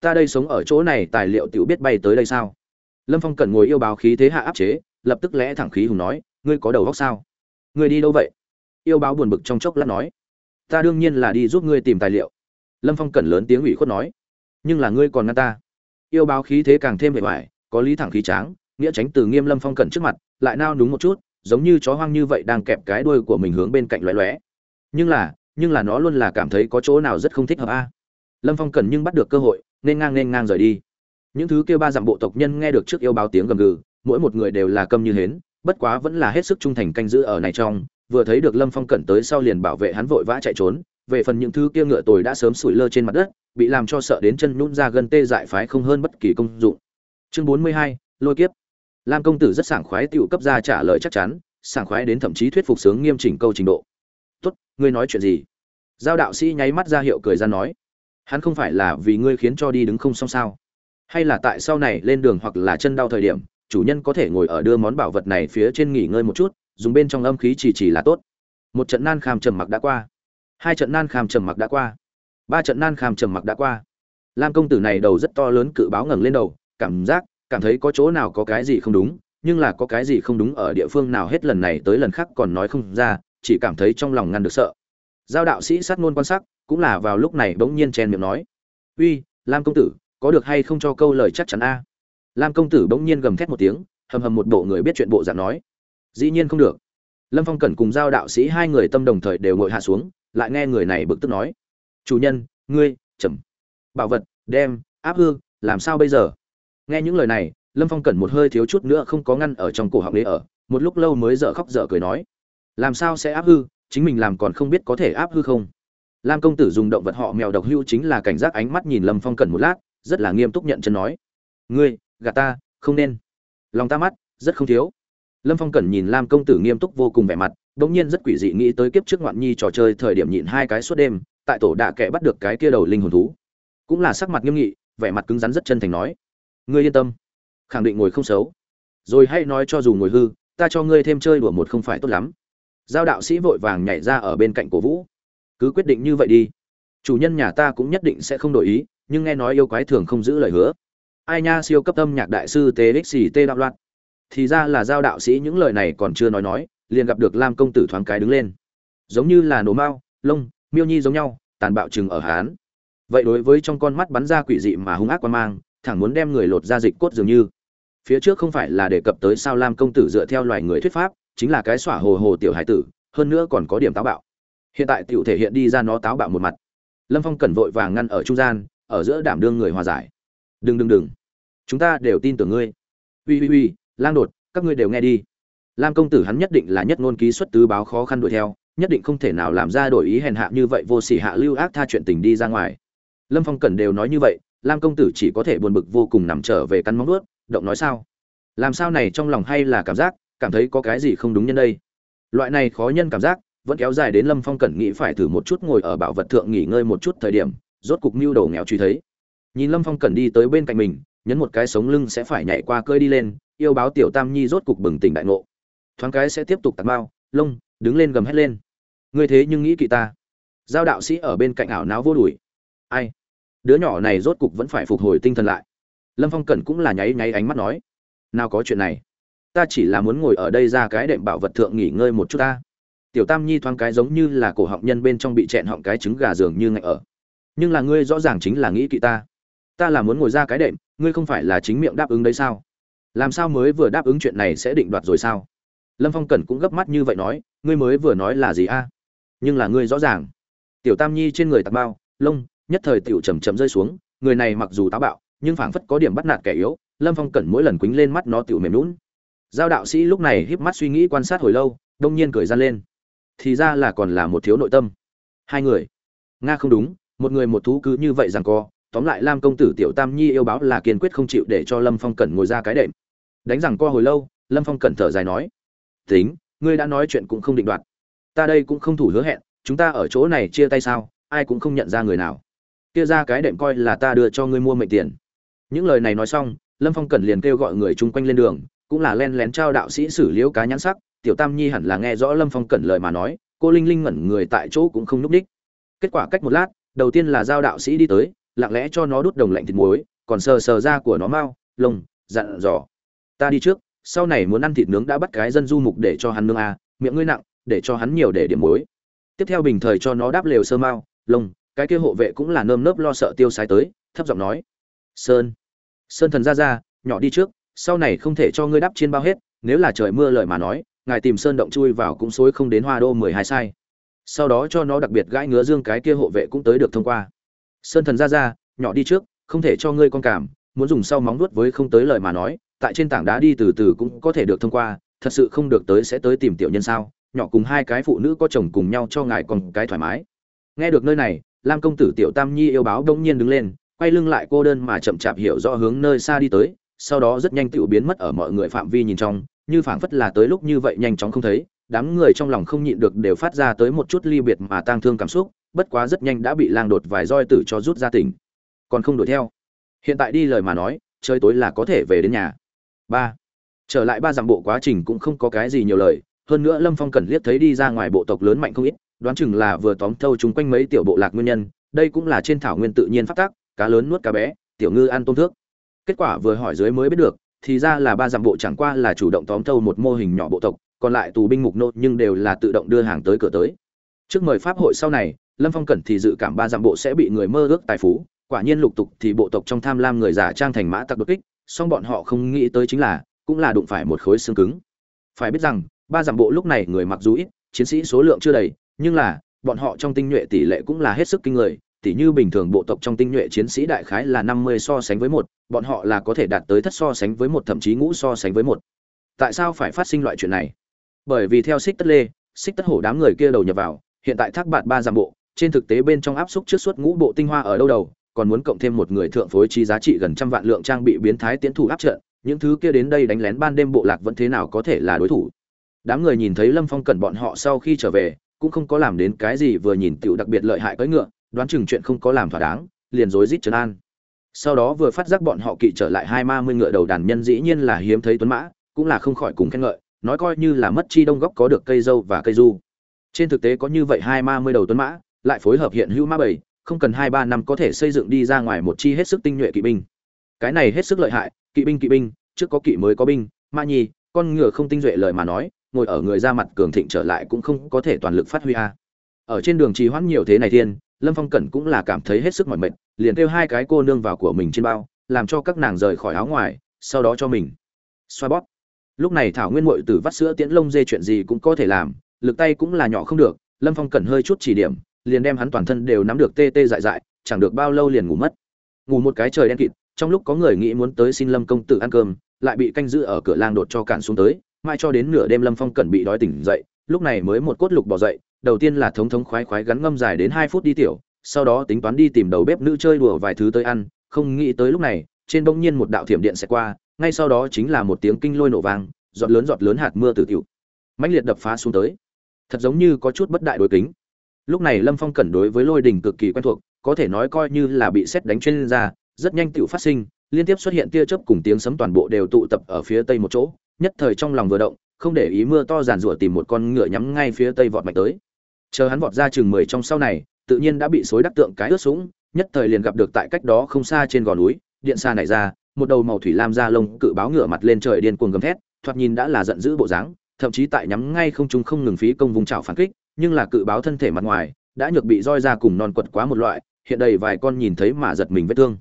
Ta đây sống ở chỗ này, tài liệu tiểu biết bay tới đây sao? Lâm phong cẩn ngồi yêu báo khí thế hạ áp chế, lập tức lẽ thẳng khí hùng nói, ngươi có đầu góc sao? Ngươi đi đâu vậy? Yêu báo buồn bực trong chốc lát nói, ta đương nhiên là đi giúp ngươi tìm tài liệu. Lâm phong cẩn lớn tiếng ủy khuất nói, nhưng là ngươi còn ngăn ta. Yêu báo khí thế càng thêm vẻ vải, có lý thẳng khí tráng, nghĩa tránh từ nghiêm lâm phong cẩn trước mặt, lại nao đúng một chút, giống như chó hoang như vậy đang kẹp cái đuôi của mình hướng bên cạnh loé loé nhưng là nhưng là nó luôn là cảm thấy có chỗ nào rất không thích hợp a. Lâm phong cẩn nhưng bắt được cơ hội, nên ngang nên ngang rời đi những thứ kêu ba dặm bộ tộc nhân nghe được trước yêu báo tiếng gầm gừ, mỗi một người đều là câm như hến, bất quá vẫn là hết sức trung thành canh giữ ở này trong, vừa thấy được lâm phong cẩn tới sau liền bảo vệ hắn vội vã chạy trốn, về phần những thứ kia ngựa tồi đã sớm sủi lơ trên mặt đất, bị làm cho sợ đến chân nhún ra gân tê dại phái không hơn bất kỳ công dụng. Chương bốn mươi hai, lôi kiếp. Lam công tử rất sảng khoái tựu cấp ra trả lời chắc chắn, sảng khoái đến thậm chí thuyết phục sướng nghiêm chỉnh câu trình độ. Tốt, ngươi nói chuyện gì? Giao đạo sĩ nháy mắt ra hiệu cười ra nói. Hắn không phải là vì ngươi khiến cho đi đứng không xong sao? Hay là tại sau này lên đường hoặc là chân đau thời điểm, chủ nhân có thể ngồi ở đưa món bảo vật này phía trên nghỉ ngơi một chút, dùng bên trong âm khí chỉ chỉ là tốt. Một trận nan kham trầm mặc đã qua. Hai trận nan kham trầm mặc đã qua. Ba trận nan kham trầm mặc đã qua. Lam công tử này đầu rất to lớn cự báo ngẩng lên đầu, cảm giác, cảm thấy có chỗ nào có cái gì không đúng, nhưng là có cái gì không đúng ở địa phương nào hết lần này tới lần khác còn nói không ra, chỉ cảm thấy trong lòng ngăn được sợ. Giao đạo sĩ sát ngôn quan sát, cũng là vào lúc này bỗng nhiên chen miệng nói. Uy, lam công tử có được hay không cho câu lời chắc chắn a? Lam công tử bỗng nhiên gầm thét một tiếng, hầm hầm một bộ người biết chuyện bộ dạng nói. Dĩ nhiên không được. Lâm phong cẩn cùng giao đạo sĩ hai người tâm đồng thời đều ngồi hạ xuống, lại nghe người này bực tức nói. Chủ nhân, ngươi trầm bảo vật, đem, áp hư, làm sao bây giờ? Nghe những lời này, lâm phong cẩn một hơi thiếu chút nữa không có ngăn ở trong cổ họng lễ ở, một lúc lâu mới dở khóc dở cười nói. Làm sao sẽ áp hư, chính mình làm còn không biết có thể áp hư không? Lam công tử dùng động vật họ mèo độc hưu chính là cảnh giác ánh mắt nhìn lâm phong cẩn một lát rất là nghiêm túc nhận chân nói. Ngươi gạt ta, không nên. Lòng ta mắt, rất không thiếu. Lâm phong cẩn nhìn lam công tử nghiêm túc vô cùng vẻ mặt đ ỗ n g nhiên rất quỷ dị nghĩ tới kiếp trước ngoạn nhi trò chơi thời điểm nhịn hai cái suốt đêm, tại tổ đạ kẻ bắt được cái kia đầu linh hồn thú. Cũng là sắc mặt nghiêm nghị, vẻ mặt cứng rắn rất chân thành nói. Ngươi yên tâm, khẳng định ngồi không xấu. Rồi hãy nói cho dù ngồi hư, ta cho ngươi thêm chơi đùa một không phải tốt lắm. Giao đạo sĩ vội vàng nhảy ra ở bên cạnh cổ vũ. Cứ quyết định như vậy đi. Chủ nhân nhà ta cũng nhất định sẽ không đổi ý nhưng nghe nói yêu quái thường không giữ lời hứa. Ai nha, siêu cấp âm nhạc đại sư txt đạo loạn. Thì ra là giao đạo sĩ những lời này còn chưa nói nói, liền gặp được lam công tử thoáng cái đứng lên. Giống như là nổ mao lông, miêu nhi giống nhau, tàn bạo chừng ở hán. Vậy đối với trong con mắt bắn ra quỷ dị mà hung ác quan mang, thẳng muốn đem người lột ra dịch cốt dường như. Phía trước không phải là đề cập tới sao lam công tử dựa theo loài người thuyết pháp, chính là cái xỏa hồ hồ tiểu hải tử, hơn nữa còn có điểm táo bạo. Hiện tại tiểu thể hiện đi ra nó táo bạo một mặt. Lâm phong cẩn vội vàng ngăn ở trung gian ở giữa đảm đương người hòa giải. Đừng đừng đừng. Chúng ta đều tin tưởng ngươi. Uy uy uy, lang đột, các ngươi đều nghe đi. Lam công tử hắn nhất định là nhất ngôn ký xuất tứ báo khó khăn đuổi theo, nhất định không thể nào làm ra đổi ý hèn hạ như vậy vô sỉ hạ lưu ác tha chuyện tình đi ra ngoài. Lâm phong cẩn đều nói như vậy, lam công tử chỉ có thể buồn bực vô cùng nằm trở về căn móng ướt động nói sao? Làm sao này trong lòng hay là cảm giác, cảm thấy có cái gì không đúng nhân đây? Loại này khó nhân cảm giác, vẫn kéo dài đến lâm phong cẩn nghĩ phải thử một chút ngồi ở bảo vật thượng nghỉ ngơi một chút thời điểm rốt cục mưu đầu nghèo truy thấy. Nhìn lâm phong cần đi tới bên cạnh mình, nhấn một cái sống lưng sẽ phải nhảy qua cơi đi lên, yêu báo tiểu tam nhi rốt cục bừng tỉnh đại ngộ. Thoáng cái sẽ tiếp tục tạt bao lông, đứng lên gầm hét lên. Ngươi thế nhưng nghĩ kỵ ta. Giao đạo sĩ ở bên cạnh ảo náo vô đùi ai? Đứa nhỏ này rốt cục vẫn phải phục hồi tinh thần lại. Lâm phong cẩn cũng là nháy nháy ánh mắt nói. Nào có chuyện này. Ta chỉ là muốn ngồi ở đây ra cái đệm bảo vật thượng nghỉ ngơi một chút ta. Tiểu tam nhi thoáng cái giống như là cổ họng nhân bên trong bị chẹn họng cái trứng gà dường như ngạnh ở nhưng là ngươi rõ ràng chính là nghĩ kỵ ta. Ta là muốn ngồi ra cái đệm, ngươi không phải là chính miệng đáp ứng đấy sao? Làm sao mới vừa đáp ứng chuyện này sẽ định đoạt rồi sao? Lâm phong cẩn cũng gấp mắt như vậy nói, ngươi mới vừa nói là gì a? Nhưng là ngươi rõ ràng. Tiểu tam nhi trên người tạc bao, lông, nhất thời tiểu chầm chầm rơi xuống, người này mặc dù táo bạo, nhưng phảng phất có điểm bắt nạt kẻ yếu, lâm phong cẩn mỗi lần quýnh lên mắt nó tiểu mềm lún giao đạo sĩ lúc này híp mắt suy nghĩ quan sát hồi lâu, đông nhiên cười ra lên. Thì ra là còn là một thiếu nội tâm. Hai người. Nga không đúng một người một thú cứ như vậy rằng co, tóm lại lam công tử tiểu tam nhi yêu báo là kiên quyết không chịu để cho lâm phong cẩn ngồi ra cái đệm. Đánh rằng co hồi lâu, lâm phong cẩn thở dài nói, tính, ngươi đã nói chuyện cũng không định đoạt. Ta đây cũng không thủ hứa hẹn, chúng ta ở chỗ này chia tay sao, ai cũng không nhận ra người nào. Kia ra cái đệm coi là ta đưa cho ngươi mua mệnh tiền. Những lời này nói xong, lâm phong cẩn liền kêu gọi người chung quanh lên đường, cũng là len lén trao đạo sĩ xử liễu cá nhãn sắc. Tiểu tam nhi hẳn là nghe rõ lâm phong cẩn lời mà nói, cô linh linh ngẩn người tại chỗ cũng không núp đích kết quả cách một lát đầu tiên là giao đạo sĩ đi tới lặng lẽ cho nó đút đồng lạnh thịt muối còn sờ sờ da của nó mau lông dặn dò. Ta đi trước sau này muốn ăn thịt nướng đã bắt cái dân du mục để cho hắn nương à, miệng ngươi nặng để cho hắn nhiều để điểm muối. Tiếp theo bình thời cho nó đáp lều sơ mau lông cái kia hộ vệ cũng là nơm nớp lo sợ tiêu sái tới thấp giọng nói. Sơn sơn thần ra ra nhỏ đi trước sau này không thể cho ngươi đắp trên bao hết nếu là trời mưa lời mà nói ngài tìm sơn động chui vào cũng xối không đến hoa đô mười hai sai sau đó cho nó đặc biệt gãi ngứa dương cái kia hộ vệ cũng tới được thông qua. Sơn thần ra ra, nhỏ đi trước, không thể cho ngươi con cảm, muốn dùng sau móng nuốt với không tới lời mà nói, tại trên tảng đá đi từ từ cũng có thể được thông qua, thật sự không được tới sẽ tới tìm tiểu nhân sao, nhỏ cùng hai cái phụ nữ có chồng cùng nhau cho ngài còn cái thoải mái. Nghe được nơi này, lam công tử tiểu tam nhi yêu báo đông nhiên đứng lên, quay lưng lại cô đơn mà chậm chạp hiểu rõ hướng nơi xa đi tới, sau đó rất nhanh tự biến mất ở mọi người phạm vi nhìn trong, như phảng phất là tới lúc như vậy nhanh chóng không thấy đám người trong lòng không nhịn được đều phát ra tới một chút ly biệt mà tang thương cảm xúc, bất quá rất nhanh đã bị lang đột vài roi tử cho rút ra tỉnh. Còn không đuổi theo. Hiện tại đi lời mà nói, trời tối là có thể về đến nhà. Ba. Trở lại ba dặm bộ quá trình cũng không có cái gì nhiều lời, hơn nữa lâm phong cần liếc thấy đi ra ngoài bộ tộc lớn mạnh không ít, đoán chừng là vừa tóm thâu chúng quanh mấy tiểu bộ lạc nguyên nhân, đây cũng là trên thảo nguyên tự nhiên phát tác cá lớn nuốt cá bé, tiểu ngư ăn tôm thước. Kết quả vừa hỏi dưới mới biết được, thì ra là ba dặm bộ chẳng qua là chủ động tóm thâu một mô hình nhỏ bộ tộc còn lại tù binh mục nô nhưng đều là tự động đưa hàng tới cửa tới. Trước mời pháp hội sau này, lâm phong cẩn thì dự cảm ba dặm bộ sẽ bị người mơ ước tài phú, quả nhiên lục tục thì bộ tộc trong tham lam người giả trang thành mã tặc đột kích, song bọn họ không nghĩ tới chính là, cũng là đụng phải một khối xương cứng. Phải biết rằng, ba dặm bộ lúc này người mặc dù ít, chiến sĩ số lượng chưa đầy, nhưng là, bọn họ trong tinh nhuệ tỷ lệ cũng là hết sức kinh người tỷ như bình thường bộ tộc trong tinh nhuệ chiến sĩ đại khái là năm mươi so sánh với một, bọn họ là có thể đạt tới thất so sánh với một, thậm chí ngũ so sánh với một. Tại sao phải phát sinh loại chuyện này? Bởi vì theo xích tất lê, xích tất hổ đám người kia đầu nhập vào, hiện tại thác bạt ba giảm bộ, trên thực tế bên trong áp xúc trước suốt ngũ bộ tinh hoa ở đâu đầu, còn muốn cộng thêm một người thượng phối chi giá trị gần trăm vạn lượng trang bị biến thái tiến thủ áp trận, những thứ kia đến đây đánh lén ban đêm bộ lạc vẫn thế nào có thể là đối thủ. Đám người nhìn thấy lâm phong cần bọn họ sau khi trở về, cũng không có làm đến cái gì vừa nhìn tiểu đặc biệt lợi hại cưỡi ngựa, đoán chừng chuyện không có làm thỏa đáng, liền rối rít trấn an. Sau đó vừa phát giác bọn họ kỵ trở lại hai ma mươi ngựa đầu đàn nhân dĩ nhiên là hiếm thấy tuấn mã, cũng là không khỏi cùng khen ngợi nói coi như là mất chi đông góc có được cây dâu và cây du. Trên thực tế có như vậy hai ma mươi đầu tuấn mã, lại phối hợp hiện hữu ma bảy, không cần hai ba năm có thể xây dựng đi ra ngoài một chi hết sức tinh nhuệ kỵ binh. Cái này hết sức lợi hại, kỵ binh kỵ binh, trước có kỵ mới có binh, ma nhi, con ngựa không tinh nhuệ lời mà nói, ngồi ở người ra mặt cường thịnh trở lại cũng không có thể toàn lực phát huy a. Ở trên đường trì hoãn nhiều thế này thiên, lâm phong cẩn cũng là cảm thấy hết sức mỏi mệt, liền kêu hai cái cô nương vào của mình trên bao, làm cho các nàng rời khỏi áo ngoài, sau đó cho mình. Xoa bóp lúc này thảo nguyên mội từ vắt sữa tiễn lông dê chuyện gì cũng có thể làm, lực tay cũng là nhỏ không được, lâm phong cẩn hơi chút chỉ điểm, liền đem hắn toàn thân đều nắm được tê tê dại dại, chẳng được bao lâu liền ngủ mất. Ngủ một cái trời đen kịt, trong lúc có người nghĩ muốn tới xin lâm công tử ăn cơm, lại bị canh giữ ở cửa lang đột cho cản xuống tới, mai cho đến nửa đêm lâm phong cẩn bị đói tỉnh dậy, lúc này mới một cốt lục bỏ dậy, đầu tiên là thống thống khoái khoái gắn ngâm dài đến hai phút đi tiểu, sau đó tính toán đi tìm đầu bếp nữ chơi đùa vài thứ tới ăn, không nghĩ tới lúc này, trên bỗng nhiên một đạo thiểm điện sẽ qua ngay sau đó chính là một tiếng kinh lôi nổ vang, giọt lớn giọt lớn hạt mưa từ tiểu. Mãnh liệt đập phá xuống tới. Thật giống như có chút bất đại đối kính. Lúc này lâm phong cẩn đối với lôi đình cực kỳ quen thuộc, có thể nói coi như là bị xét đánh trên ra rất nhanh tiểu phát sinh, liên tiếp xuất hiện tia chớp cùng tiếng sấm toàn bộ đều tụ tập ở phía tây một chỗ, nhất thời trong lòng vừa động, không để ý mưa to giàn rủa tìm một con ngựa nhắm ngay phía tây vọt mạnh tới. Chờ hắn vọt ra chừng mười trong sau này, tự nhiên đã bị xối đắc tượng cái ướt sũng, nhất thời liền gặp được tại cách đó không xa trên gò núi, điện xa này ra một đầu màu thủy lam da lông cự báo ngựa mặt lên trời điên cuồng gầm thét, thoạt nhìn đã là giận dữ bộ dáng, thậm chí tại nhắm ngay không trung không ngừng phí công vùng chảo phản kích, nhưng là cự báo thân thể mặt ngoài, đã nhược bị roi ra cùng non quật quá một loại, hiện đầy vài con nhìn thấy mà giật mình vết thương.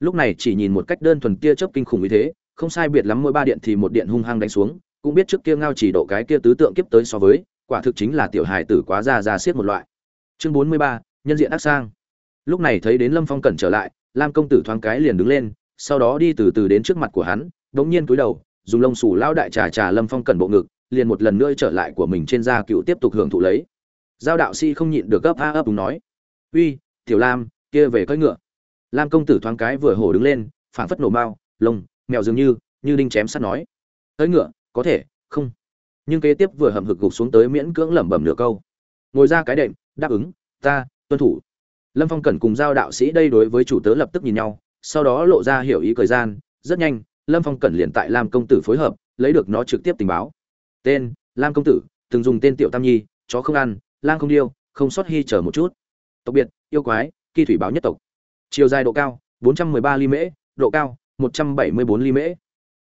Lúc này chỉ nhìn một cách đơn thuần tia chớp kinh khủng như thế, không sai biệt lắm mỗi ba điện thì một điện hung hăng đánh xuống, cũng biết trước kia ngao chỉ độ cái kia tứ tượng kiếp tới so với, quả thực chính là tiểu hài tử quá ra ra xiết một loại. Chương bốn mươi ba, nhân diện ác sang. Lúc này thấy đến lâm phong cẩn trở lại, lam công tử thoáng cái liền đứng lên sau đó đi từ từ đến trước mặt của hắn, đống nhiên cúi đầu, dùng lông sủ lao đại trà trà lâm phong cẩn bộ ngực, liền một lần nữa trở lại của mình trên da cựu tiếp tục hưởng thụ lấy. Giao đạo sĩ không nhịn được gấp, a, ấp đúng nói, uy, tiểu lam, kia về cưỡi ngựa. Lam công tử thoáng cái vừa hổ đứng lên, phảng phất nổ mao lông, mèo dường như như đinh chém sắt nói, cưỡi ngựa, có thể, không. Nhưng kế tiếp vừa hầm hực gục xuống tới miễn cưỡng lẩm bẩm nửa câu. Ngồi ra cái đệm, đáp ứng, ta, tuân thủ. Lâm phong cẩn cùng giao đạo sĩ đây đối với chủ tớ lập tức nhìn nhau sau đó lộ ra hiểu ý thời gian, rất nhanh, lâm phong cẩn liền tại lam công tử phối hợp, lấy được nó trực tiếp tình báo. Tên, lam công tử, từng dùng tên tiểu tam nhi, chó không ăn, lang không điêu, không sót hy chờ một chút. Tộc biệt, yêu quái, kỳ thủy báo nhất tộc. Chiều dài độ cao 413 ly mễ, độ cao 174 ly mễ.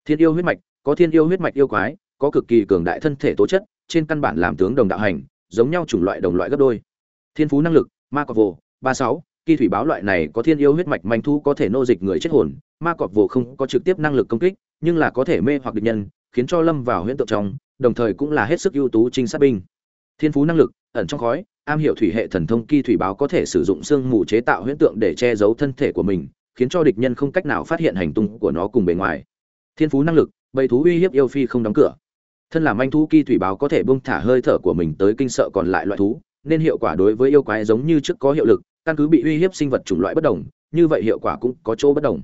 Thiên yêu huyết mạch, có thiên yêu huyết mạch yêu quái, có cực kỳ cường đại thân thể tố chất, trên căn bản làm tướng đồng đạo hành, giống nhau chủng loại đồng loại gấp đôi. Thiên phú năng lực, ma cọc vồ, ba sáu kỳ thủy báo loại này có thiên yêu huyết mạch manh thu có thể nô dịch người chết hồn, ma cọp vồ không có trực tiếp năng lực công kích, nhưng là có thể mê hoặc địch nhân, khiến cho lâm vào huyễn tượng trong, đồng thời cũng là hết sức ưu tú trinh sát binh. Thiên phú năng lực, ẩn trong khói, am hiểu thủy hệ thần thông kỳ thủy báo có thể sử dụng xương mù chế tạo huyễn tượng để che giấu thân thể của mình, khiến cho địch nhân không cách nào phát hiện hành tung của nó cùng bề ngoài. Thiên phú năng lực, bầy thú uy hiếp yêu phi không đóng cửa. Thân làm anh thú kỳ thủy báo có thể bung thả hơi thở của mình tới kinh sợ còn lại loại thú, nên hiệu quả đối với yêu quái giống như trước có hiệu lực căn cứ bị uy hiếp sinh vật chủng loại bất đồng, như vậy hiệu quả cũng có chỗ bất đồng.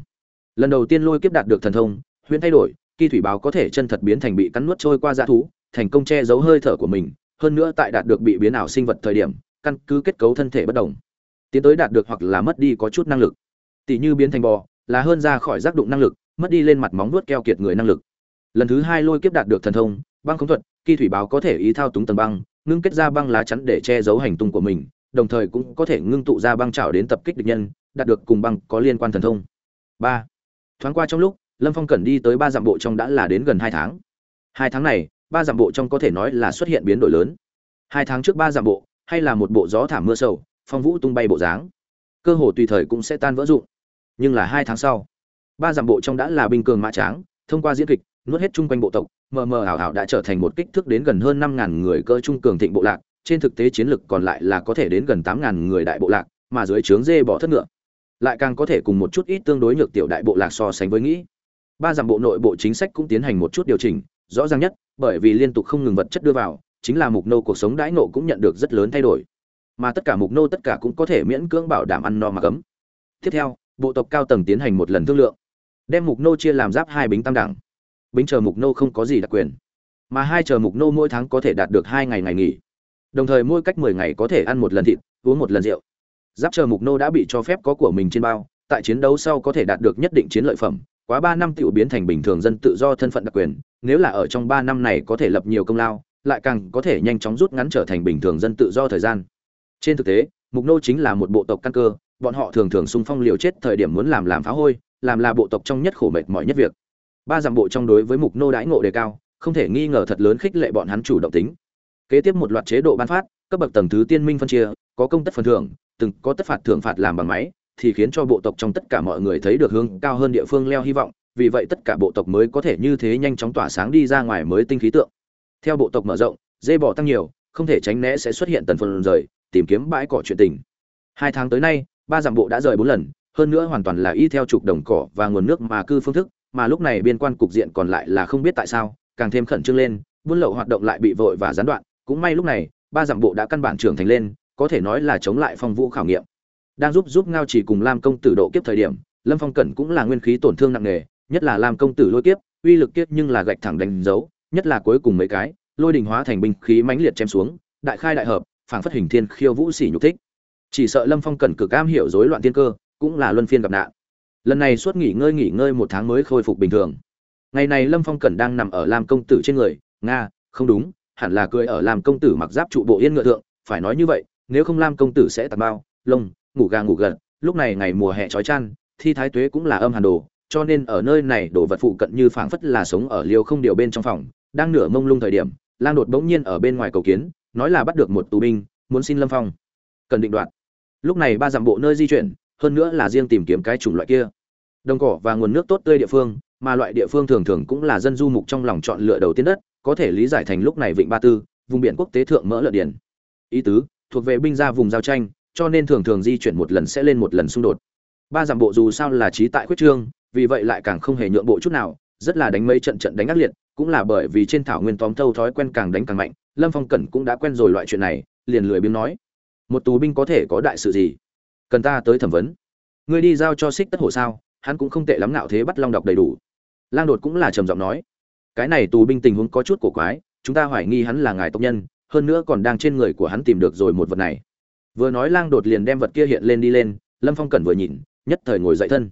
Lần đầu tiên lôi kiếp đạt được thần thông, huyễn thay đổi, kỳ thủy báo có thể chân thật biến thành bị cắn nuốt trôi qua dã thú, thành công che giấu hơi thở của mình, hơn nữa tại đạt được bị biến ảo sinh vật thời điểm, căn cứ kết cấu thân thể bất đồng. Tiến tới đạt được hoặc là mất đi có chút năng lực. Tỷ như biến thành bò, là hơn ra khỏi giác đụng năng lực, mất đi lên mặt móng vuốt keo kiệt người năng lực. Lần thứ hai lôi kiếp đạt được thần thông, băng không thuật, kỳ thủy báo có thể ý thao túng tầng băng, ngưng kết ra băng lá chắn để che giấu hành tung của mình đồng thời cũng có thể ngưng tụ ra băng trảo đến tập kích địch nhân, đạt được cùng băng có liên quan thần thông. Ba. Thoáng qua trong lúc, lâm phong cần đi tới ba dặm bộ trong đã là đến gần hai tháng. Hai tháng này, ba dặm bộ trong có thể nói là xuất hiện biến đổi lớn. Hai tháng trước ba dặm bộ, hay là một bộ gió thảm mưa sầu, phong vũ tung bay bộ dáng. Cơ hồ tùy thời cũng sẽ tan vỡ dụng. Nhưng là hai tháng sau, ba dặm bộ trong đã là bình cường mã tráng, thông qua diễn kịch, nuốt hết chung quanh bộ tộc, mờ mờ ảo ảo đã trở thành một kích thước đến gần hơn năm ngàn người cơ trung cường thịnh bộ lạc trên thực tế chiến lực còn lại là có thể đến gần tám ngàn người đại bộ lạc, mà dưới trướng dê bỏ thất ngựa, lại càng có thể cùng một chút ít tương đối nhược tiểu đại bộ lạc so sánh với nghĩ. Ba giảm bộ nội bộ chính sách cũng tiến hành một chút điều chỉnh, rõ ràng nhất, bởi vì liên tục không ngừng vật chất đưa vào, chính là mục nô cuộc sống đãi nộ cũng nhận được rất lớn thay đổi. Mà tất cả mục nô tất cả cũng có thể miễn cưỡng bảo đảm ăn no mà cấm tiếp theo, bộ tộc cao tầng tiến hành một lần thương lượng, đem mục nô chia làm giáp hai bính tam đẳng. Bính chờ mục nô không có gì đặc quyền, mà hai chờ mục nô mỗi tháng có thể đạt được hai ngày ngày nghỉ đồng thời mỗi cách mười ngày có thể ăn một lần thịt, uống một lần rượu. Giáp chờ mục nô đã bị cho phép có của mình trên bao, tại chiến đấu sau có thể đạt được nhất định chiến lợi phẩm. Quá ba năm tiểu biến thành bình thường dân tự do thân phận đặc quyền, nếu là ở trong ba năm này có thể lập nhiều công lao, lại càng có thể nhanh chóng rút ngắn trở thành bình thường dân tự do thời gian. Trên thực tế, mục nô chính là một bộ tộc căn cơ, bọn họ thường thường xung phong liều chết thời điểm muốn làm làm phá hôi, làm là bộ tộc trong nhất khổ mệt mỏi nhất việc. Ba dặm bộ trong đối với mục nô đãi ngộ đề cao, không thể nghi ngờ thật lớn khích lệ bọn hắn chủ động tính kế tiếp một loạt chế độ ban phát, cấp bậc tầng thứ tiên minh phân chia, có công tất phần thưởng, từng có tất phạt thưởng phạt làm bằng máy, thì khiến cho bộ tộc trong tất cả mọi người thấy được hướng cao hơn địa phương leo hy vọng, vì vậy tất cả bộ tộc mới có thể như thế nhanh chóng tỏa sáng đi ra ngoài mới tinh khí tượng. Theo bộ tộc mở rộng, dê bò tăng nhiều, không thể tránh né sẽ xuất hiện tần phần rời, tìm kiếm bãi cỏ chuyện tình. Hai tháng tới nay, ba dặm bộ đã rời bốn lần, hơn nữa hoàn toàn là y theo trục đồng cỏ và nguồn nước mà cư phương thức, mà lúc này biên quan cục diện còn lại là không biết tại sao, càng thêm khẩn trương lên, buôn lậu hoạt động lại bị vội và gián đoạn cũng may lúc này, ba dặm bộ đã căn bản trưởng thành lên, có thể nói là chống lại phong vũ khảo nghiệm. Đang giúp giúp ngao chỉ cùng lam công tử độ kiếp thời điểm, lâm phong cẩn cũng là nguyên khí tổn thương nặng nề, nhất là lam công tử lôi kiếp, uy lực kiếp nhưng là gạch thẳng đánh dấu, nhất là cuối cùng mấy cái, lôi đình hóa thành binh khí mãnh liệt chém xuống, đại khai đại hợp, phảng phất hình thiên khiêu vũ xỉ nhục thích. Chỉ sợ lâm phong cẩn cực am hiểu rối loạn tiên cơ, cũng là luân phiên gặp nạn. Lần này suốt nghỉ ngơi nghỉ ngơi một tháng mới khôi phục bình thường. Ngày này lâm phong cẩn đang nằm ở lam công tử trên người, nga, không đúng hẳn là cười ở làm công tử mặc giáp trụ bộ yên ngựa thượng, phải nói như vậy, nếu không lam công tử sẽ tạt bao, lông, ngủ gà ngủ gật, lúc này ngày mùa hè trói chăn, thi thái tuế cũng là âm hàn đồ, cho nên ở nơi này đồ vật phụ cận như phảng phất là sống ở liều không điều bên trong phòng, đang nửa mông lung thời điểm, lang đột bỗng nhiên ở bên ngoài cầu kiến, nói là bắt được một tù binh, muốn xin lâm phong. Cần định đoạt. Lúc này ba dặm bộ nơi di chuyển, hơn nữa là riêng tìm kiếm cái chủng loại kia. Đồng cỏ và nguồn nước tốt tươi địa phương, mà loại địa phương thường thường cũng là dân du mục trong lòng chọn lựa đầu tiên đất có thể lý giải thành lúc này vịnh ba tư, vùng biển quốc tế thượng mỡ lợn điển ý tứ, thuộc về binh ra vùng giao tranh, cho nên thường thường di chuyển một lần sẽ lên một lần xung đột. Ba dặm bộ dù sao là trí tại khuyết trương, vì vậy lại càng không hề nhượng bộ chút nào, rất là đánh mấy trận trận đánh ác liệt, cũng là bởi vì trên thảo nguyên tóm thâu thói quen càng đánh càng mạnh, lâm phong cẩn cũng đã quen rồi loại chuyện này, liền lười biếng nói. Một tù binh có thể có đại sự gì? Cần ta tới thẩm vấn. Ngươi đi giao cho xích tất hổ sao, hắn cũng không tệ lắm nạo thế bắt long đọc đầy đủ. Lang đột cũng là trầm giọng nói cái này tù binh tình huống có chút cổ quái, chúng ta hoài nghi hắn là ngài tộc nhân, hơn nữa còn đang trên người của hắn tìm được rồi một vật này. Vừa nói lang đột liền đem vật kia hiện lên đi lên, lâm phong cẩn vừa nhìn, nhất thời ngồi dậy thân.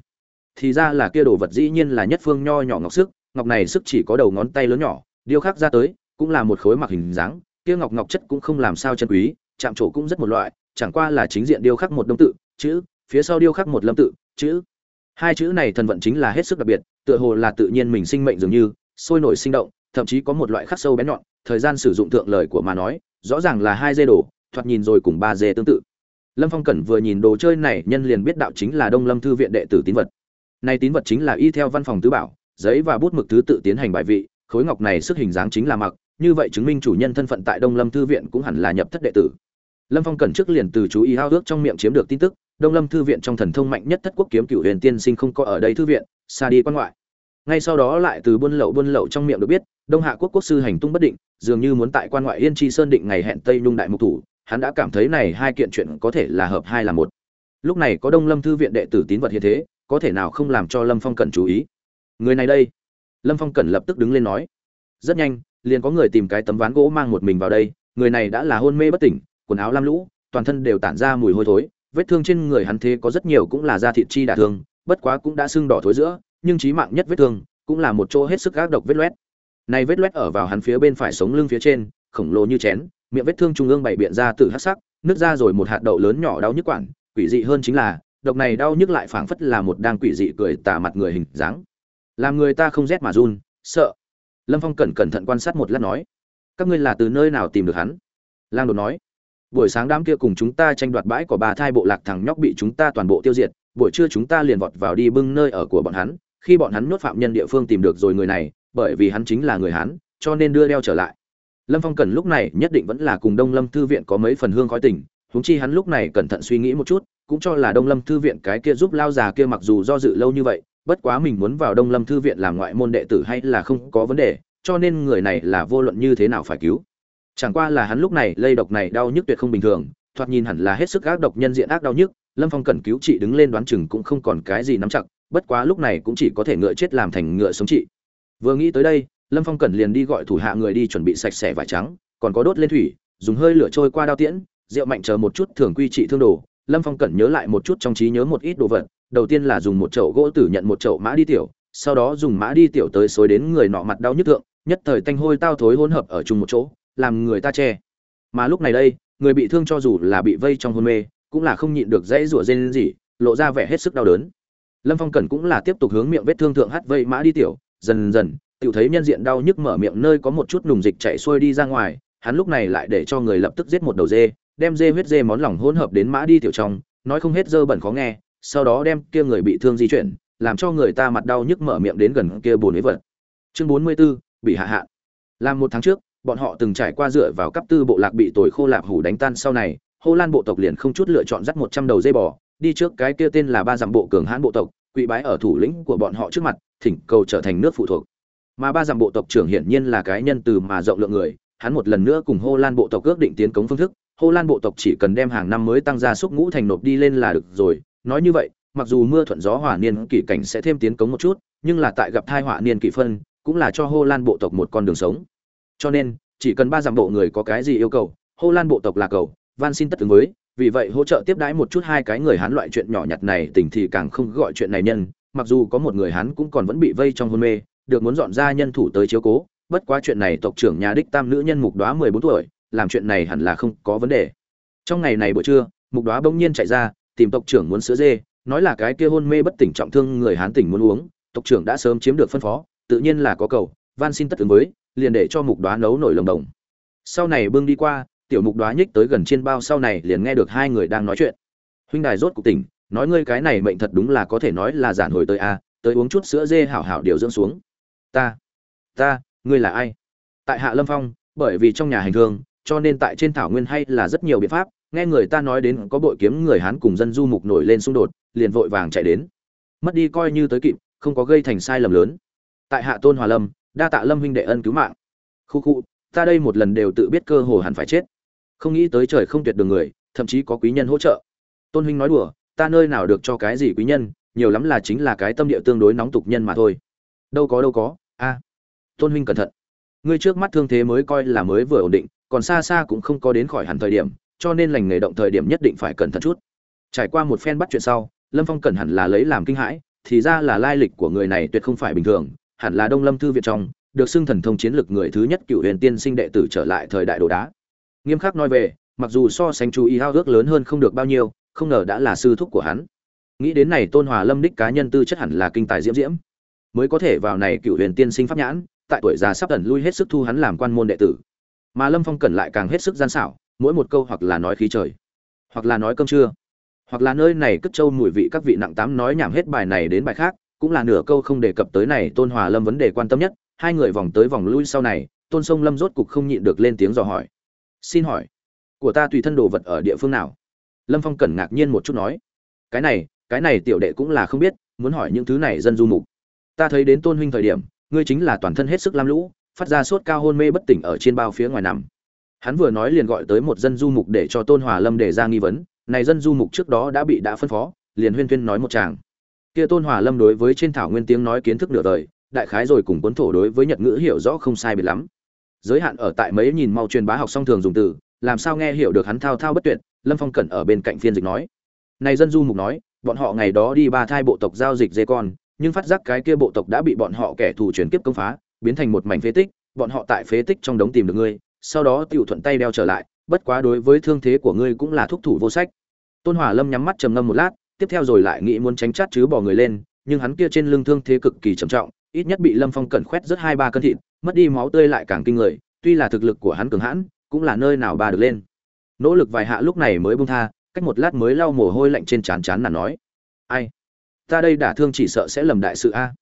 Thì ra là kia đồ vật dĩ nhiên là nhất phương nho nhỏ ngọc sức, ngọc này sức chỉ có đầu ngón tay lớn nhỏ, điêu khắc ra tới, cũng là một khối mặc hình dáng, kia ngọc ngọc chất cũng không làm sao chân quý, chạm trổ cũng rất một loại, chẳng qua là chính diện điêu khắc một đông tự, chữ, phía sau điêu khắc một lâm tự, chữ. Hai chữ này thần vận chính là hết sức đặc biệt, tựa hồ là tự nhiên mình sinh mệnh dường như sôi nổi sinh động, thậm chí có một loại khắc sâu bén nhọn, thời gian sử dụng thượng lời của mà nói, rõ ràng là hai dê đồ, thoạt nhìn rồi cùng ba dê tương tự. Lâm phong cẩn vừa nhìn đồ chơi này, nhân liền biết đạo chính là đông lâm thư viện đệ tử tín vật. Nay tín vật chính là y theo văn phòng tứ bảo, giấy và bút mực thứ tự tiến hành bài vị, khối ngọc này sức hình dáng chính là mặc, như vậy chứng minh chủ nhân thân phận tại đông lâm thư viện cũng hẳn là nhập thất đệ tử. Lâm phong cẩn trước liền từ chú ý hao ước trong miệng chiếm được tin tức, đông lâm thư viện trong thần thông mạnh nhất thất quốc kiếm cựu huyền tiên sinh không có ở đây thư viện, xa đi quan ngoại ngay sau đó lại từ buôn lậu buôn lậu trong miệng được biết, đông hạ quốc quốc sư hành tung bất định, dường như muốn tại quan ngoại yên tri sơn định ngày hẹn tây nhung đại mục thủ, hắn đã cảm thấy này hai kiện chuyện có thể là hợp hai là một. Lúc này có đông lâm thư viện đệ tử tín vật hiện thế, có thể nào không làm cho lâm phong cẩn chú ý? Người này đây. Lâm phong cẩn lập tức đứng lên nói. Rất nhanh, liền có người tìm cái tấm ván gỗ mang một mình vào đây, người này đã là hôn mê bất tỉnh, quần áo lam lũ, toàn thân đều tản ra mùi hôi thối, vết thương trên người hắn thế có rất nhiều cũng là da thịt chi đả thương, bất quá cũng đã sưng đỏ thối giữa nhưng chí mạng nhất vết thương cũng là một chỗ hết sức gác độc vết loét. Này vết loét ở vào hắn phía bên phải sống lưng phía trên, khổng lồ như chén, miệng vết thương trung ương bảy biện ra từ hắc sắc, nứt ra rồi một hạt đậu lớn nhỏ đau nhức quản quỷ dị hơn chính là, độc này đau nhức lại phảng phất là một đang quỷ dị cười tà mặt người hình dáng. Làm người ta không rét mà run, sợ. Lâm phong cẩn cẩn thận quan sát một lát nói, các ngươi là từ nơi nào tìm được hắn? Lang đột nói, buổi sáng đám kia cùng chúng ta tranh đoạt bãi của bà thai bộ lạc thằng nhóc bị chúng ta toàn bộ tiêu diệt, buổi trưa chúng ta liền vọt vào đi bưng nơi ở của bọn hắn khi bọn hắn nhốt phạm nhân địa phương tìm được rồi người này bởi vì hắn chính là người Hán, cho nên đưa đeo trở lại. Lâm phong cần lúc này nhất định vẫn là cùng đông lâm thư viện có mấy phần hương khói tình huống chi hắn lúc này cẩn thận suy nghĩ một chút cũng cho là đông lâm thư viện cái kia giúp lao già kia mặc dù do dự lâu như vậy bất quá mình muốn vào đông lâm thư viện làm ngoại môn đệ tử hay là không có vấn đề cho nên người này là vô luận như thế nào phải cứu. Chẳng qua là hắn lúc này lây độc này đau nhức tuyệt không bình thường thoạt nhìn hẳn là hết sức ác độc nhân diện ác đau nhức lâm phong cần cứu trị đứng lên đoán chừng cũng không còn cái gì nắm chặt bất quá lúc này cũng chỉ có thể ngựa chết làm thành ngựa sống trị vừa nghĩ tới đây, lâm phong cẩn liền đi gọi thủ hạ người đi chuẩn bị sạch sẽ vải trắng, còn có đốt lên thủy, dùng hơi lửa trôi qua đao tiễn, rượu mạnh chờ một chút thường quy trị thương đồ. Lâm phong cẩn nhớ lại một chút trong trí nhớ một ít đồ vật, đầu tiên là dùng một chậu gỗ tử nhận một chậu mã đi tiểu, sau đó dùng mã đi tiểu tới xối đến người nọ mặt đau nhức thượng, nhất thời tanh hôi tao thối hỗn hợp ở chung một chỗ, làm người ta che. Mà lúc này đây, người bị thương cho dù là bị vây trong hôn mê, cũng là không nhịn được dãy rủa rên gì lộ ra vẻ hết sức đau đớn lâm phong cẩn cũng là tiếp tục hướng miệng vết thương thượng hát vây mã đi tiểu dần dần tự thấy nhân diện đau nhức mở miệng nơi có một chút nùng dịch chạy xuôi đi ra ngoài hắn lúc này lại để cho người lập tức giết một đầu dê đem dê huyết dê món lòng hỗn hợp đến mã đi tiểu trong nói không hết dơ bẩn khó nghe sau đó đem kia người bị thương di chuyển làm cho người ta mặt đau nhức mở miệng đến gần kia bồn ấy vật. Chương bốn mươi 44, bị hạ hạ. Làm một tháng trước bọn họ từng trải qua dựa vào cấp tư bộ lạc bị tồi khô lạc hủ đánh tan sau này Hồ Lan bộ tộc liền không chút lựa chọn dắt một trăm đầu dây bò, đi trước cái kia tên là ba dặm bộ cường hãn bộ tộc, quỳ bái ở thủ lĩnh của bọn họ trước mặt, thỉnh cầu trở thành nước phụ thuộc. Mà ba dặm bộ tộc trưởng hiển nhiên là cái nhân từ mà rộng lượng người, hắn một lần nữa cùng Hồ Lan bộ tộc ước định tiến cống phương thức, Hồ Lan bộ tộc chỉ cần đem hàng năm mới tăng gia súc ngũ thành nộp đi lên là được rồi. Nói như vậy, mặc dù mưa thuận gió hòa niên kỷ cảnh sẽ thêm tiến cống một chút, nhưng là tại gặp thai họa niên kỷ phân, cũng là cho Hồ Lan bộ tộc một con đường sống. Cho nên, chỉ cần ba dặm bộ người có cái gì yêu cầu, Hồ Lan bộ tộc là cầu, van xin tất ứng với, vì vậy hỗ trợ tiếp đãi một chút hai cái người hán loại chuyện nhỏ nhặt này, tình thì càng không gọi chuyện này nhân, mặc dù có một người hán cũng còn vẫn bị vây trong hôn mê, được muốn dọn ra nhân thủ tới chiếu cố, bất quá chuyện này tộc trưởng nhà đích tam nữ nhân mục đoá mười bốn tuổi, làm chuyện này hẳn là không có vấn đề. Trong ngày này buổi trưa, mục đoá bỗng nhiên chạy ra, tìm tộc trưởng muốn sữa dê, nói là cái kia hôn mê bất tỉnh trọng thương người hán tỉnh muốn uống, tộc trưởng đã sớm chiếm được phân phó, tự nhiên là có cầu, van xin tất ứng với, liền để cho mục đoá nấu nổi lồng đồng. Sau này bưng đi qua tiểu mục đoá nhích tới gần trên bao sau này liền nghe được hai người đang nói chuyện. Huynh đài rốt cục tỉnh, nói ngươi cái này mệnh thật đúng là có thể nói là giản hồi tới a, tới uống chút sữa dê hảo hảo điều dưỡng xuống. Ta ta, ngươi là ai? Tại hạ lâm phong, bởi vì trong nhà hành thương cho nên tại trên thảo nguyên hay là rất nhiều biện pháp, nghe người ta nói đến có bội kiếm người hán cùng dân du mục nổi lên xung đột, liền vội vàng chạy đến. Mất đi coi như tới kịp, không có gây thành sai lầm lớn. Tại hạ tôn hòa lâm, đa tạ lâm huynh đệ ân cứu mạng. Khu khu, ta đây một lần đều tự biết cơ hồ hẳn phải chết không nghĩ tới trời không tuyệt đường người, thậm chí có quý nhân hỗ trợ. Tôn huynh nói đùa, ta nơi nào được cho cái gì quý nhân, nhiều lắm là chính là cái tâm địa tương đối nóng tục nhân mà thôi. Đâu có đâu có, a. Tôn huynh cẩn thận. Ngươi trước mắt thương thế mới coi là mới vừa ổn định, còn xa xa cũng không có đến khỏi hẳn thời điểm, cho nên lành nghề động thời điểm nhất định phải cẩn thận chút. Trải qua một phen bắt chuyện sau, lâm phong cẩn hẳn là lấy làm kinh hãi, thì ra là lai lịch của người này tuyệt không phải bình thường, hẳn là đông lâm thư viện trong, được xưng thần thông chiến lực người thứ nhất cựu huyền tiên sinh đệ tử trở lại thời đại đồ đá nghiêm khắc nói về, mặc dù so sánh chú ý hao ước lớn hơn không được bao nhiêu, không ngờ đã là sư thúc của hắn. Nghĩ đến này tôn hòa lâm đích cá nhân tư chất hẳn là kinh tài diễm diễm. Mới có thể vào này cựu huyền tiên sinh pháp nhãn, tại tuổi già sắp tần lui hết sức thu hắn làm quan môn đệ tử. Mà lâm phong cẩn lại càng hết sức gian xảo, mỗi một câu hoặc là nói khí trời, hoặc là nói cơm trưa, hoặc là nơi này cất trâu mùi vị các vị nặng tám nói nhảm hết bài này đến bài khác, cũng là nửa câu không đề cập tới này tôn hòa lâm vấn đề quan tâm nhất. Hai người vòng tới vòng lui sau này, tôn sông lâm rốt cục không nhịn được lên tiếng dò hỏi xin hỏi, của ta tùy thân đồ vật ở địa phương nào? Lâm phong cẩn ngạc nhiên một chút nói. Cái này cái này tiểu đệ cũng là không biết, muốn hỏi những thứ này dân du mục. Ta thấy đến tôn huynh thời điểm, ngươi chính là toàn thân hết sức lam lũ, phát ra sốt cao hôn mê bất tỉnh ở trên bao phía ngoài nằm. Hắn vừa nói liền gọi tới một dân du mục để cho tôn hòa lâm đề ra nghi vấn, này dân du mục trước đó đã bị đã phân phó, liền huyên thuyên nói một chàng kia tôn hòa lâm đối với trên thảo nguyên tiếng nói kiến thức nửa đời, đại khái rồi cùng cuốn thổ đối với nhật ngữ hiểu rõ không sai biệt lắm giới hạn ở tại mấy nhìn mau truyền bá học song thường dùng từ, làm sao nghe hiểu được hắn thao thao bất tuyệt, lâm phong cẩn ở bên cạnh phiên dịch nói. Này dân du mục nói, bọn họ ngày đó đi ba thai bộ tộc giao dịch dê con, nhưng phát giác cái kia bộ tộc đã bị bọn họ kẻ thù chuyển kiếp công phá, biến thành một mảnh phế tích, bọn họ tại phế tích trong đống tìm được ngươi, sau đó tiểu thuận tay đeo trở lại, bất quá đối với thương thế của ngươi cũng là thúc thủ vô sách. Tôn hỏa lâm nhắm mắt trầm ngâm một lát, tiếp theo rồi lại nghĩ muốn tránh chát chứ bỏ người lên, nhưng hắn kia trên lưng thương thế cực kỳ trầm trọng, ít nhất bị lâm phong cẩn khoét rất hai ba cân thịt mất đi máu tươi lại càng kinh người, tuy là thực lực của hắn cường hãn, cũng là nơi nào bà được lên. Nỗ lực vài hạ lúc này mới buông tha, cách một lát mới lau mồ hôi lạnh trên trán chán là nói. Ai? Ta đây đả thương chỉ sợ sẽ lầm đại sự a.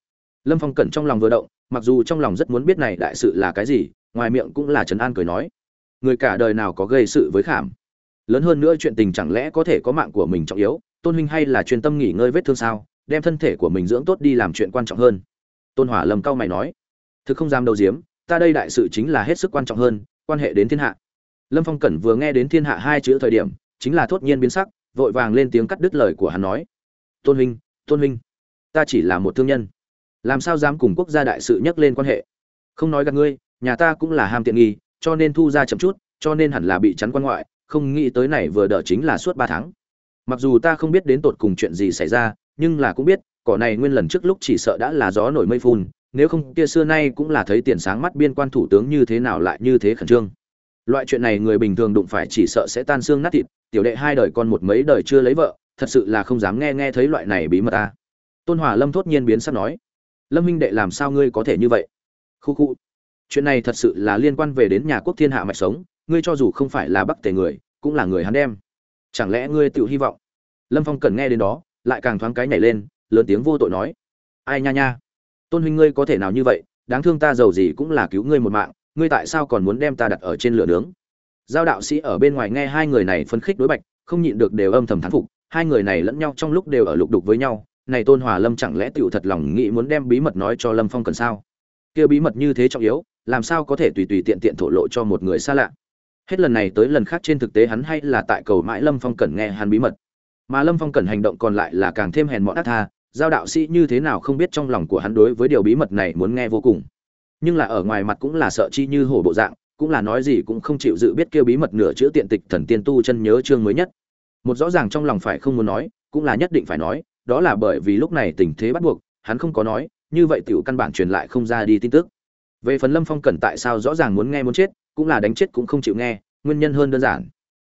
Lâm phong cẩn trong lòng vừa động, mặc dù trong lòng rất muốn biết này đại sự là cái gì, ngoài miệng cũng là trấn an cười nói. Người cả đời nào có gây sự với khảm? Lớn hơn nữa chuyện tình chẳng lẽ có thể có mạng của mình trọng yếu? Tôn huynh hay là chuyên tâm nghỉ ngơi vết thương sao, đem thân thể của mình dưỡng tốt đi làm chuyện quan trọng hơn? Tôn hỏa lầm cao mày nói thực không dám đầu diếm ta đây đại sự chính là hết sức quan trọng hơn, quan hệ đến thiên hạ. Lâm phong cẩn vừa nghe đến thiên hạ hai chữ thời điểm, chính là thốt nhiên biến sắc, vội vàng lên tiếng cắt đứt lời của hắn nói. Tôn huynh tôn huynh, ta chỉ là một thương nhân. Làm sao dám cùng quốc gia đại sự nhắc lên quan hệ? Không nói gặp ngươi, nhà ta cũng là ham tiện nghi, cho nên thu ra chậm chút, cho nên hẳn là bị chắn quan ngoại, không nghĩ tới này vừa đỡ chính là suốt ba tháng. Mặc dù ta không biết đến tột cùng chuyện gì xảy ra, nhưng là cũng biết, cỏ này nguyên lần trước lúc chỉ sợ đã là gió nổi mây phun nếu không kia xưa nay cũng là thấy tiền sáng mắt biên quan thủ tướng như thế nào lại như thế khẩn trương. Loại chuyện này người bình thường đụng phải chỉ sợ sẽ tan xương nát thịt, tiểu đệ hai đời con một mấy đời chưa lấy vợ, thật sự là không dám nghe nghe thấy loại này bí mật ta. Tôn hòa lâm thốt nhiên biến sắp nói, lâm minh đệ làm sao ngươi có thể như vậy? Khu khu, chuyện này thật sự là liên quan về đến nhà quốc thiên hạ mạch sống, ngươi cho dù không phải là bắc tề người, cũng là người hắn đem. Chẳng lẽ ngươi tự hy vọng? Lâm phong cần nghe đến đó, lại càng thoáng cái nhảy lên, lớn tiếng vô tội nói, ai nha nha tôn huynh ngươi có thể nào như vậy, đáng thương ta giàu gì cũng là cứu ngươi một mạng, ngươi tại sao còn muốn đem ta đặt ở trên lửa nướng? Giao đạo sĩ ở bên ngoài nghe hai người này phấn khích đối bạch, không nhịn được đều âm thầm thán phục, hai người này lẫn nhau trong lúc đều ở lục đục với nhau, này tôn hòa lâm chẳng lẽ tựu thật lòng nghĩ muốn đem bí mật nói cho lâm phong cần sao? Kia bí mật như thế trọng yếu, làm sao có thể tùy tùy tiện tiện thổ lộ cho một người xa lạ? Hết lần này tới lần khác trên thực tế hắn hay là tại cầu mãi lâm phong cần nghe hắn bí mật. Mà lâm phong cần hành động còn lại là càng thêm hèn mọn ác tha giao đạo sĩ như thế nào không biết trong lòng của hắn đối với điều bí mật này muốn nghe vô cùng. Nhưng là ở ngoài mặt cũng là sợ chi như hổ bộ dạng, cũng là nói gì cũng không chịu dự biết kêu bí mật nửa chữa tiện tịch thần tiên tu chân nhớ chương mới nhất. Một rõ ràng trong lòng phải không muốn nói, cũng là nhất định phải nói, đó là bởi vì lúc này tình thế bắt buộc, hắn không có nói, như vậy tiểu căn bản truyền lại không ra đi tin tức. Về phần lâm phong cẩn tại sao rõ ràng muốn nghe muốn chết, cũng là đánh chết cũng không chịu nghe, nguyên nhân hơn đơn giản.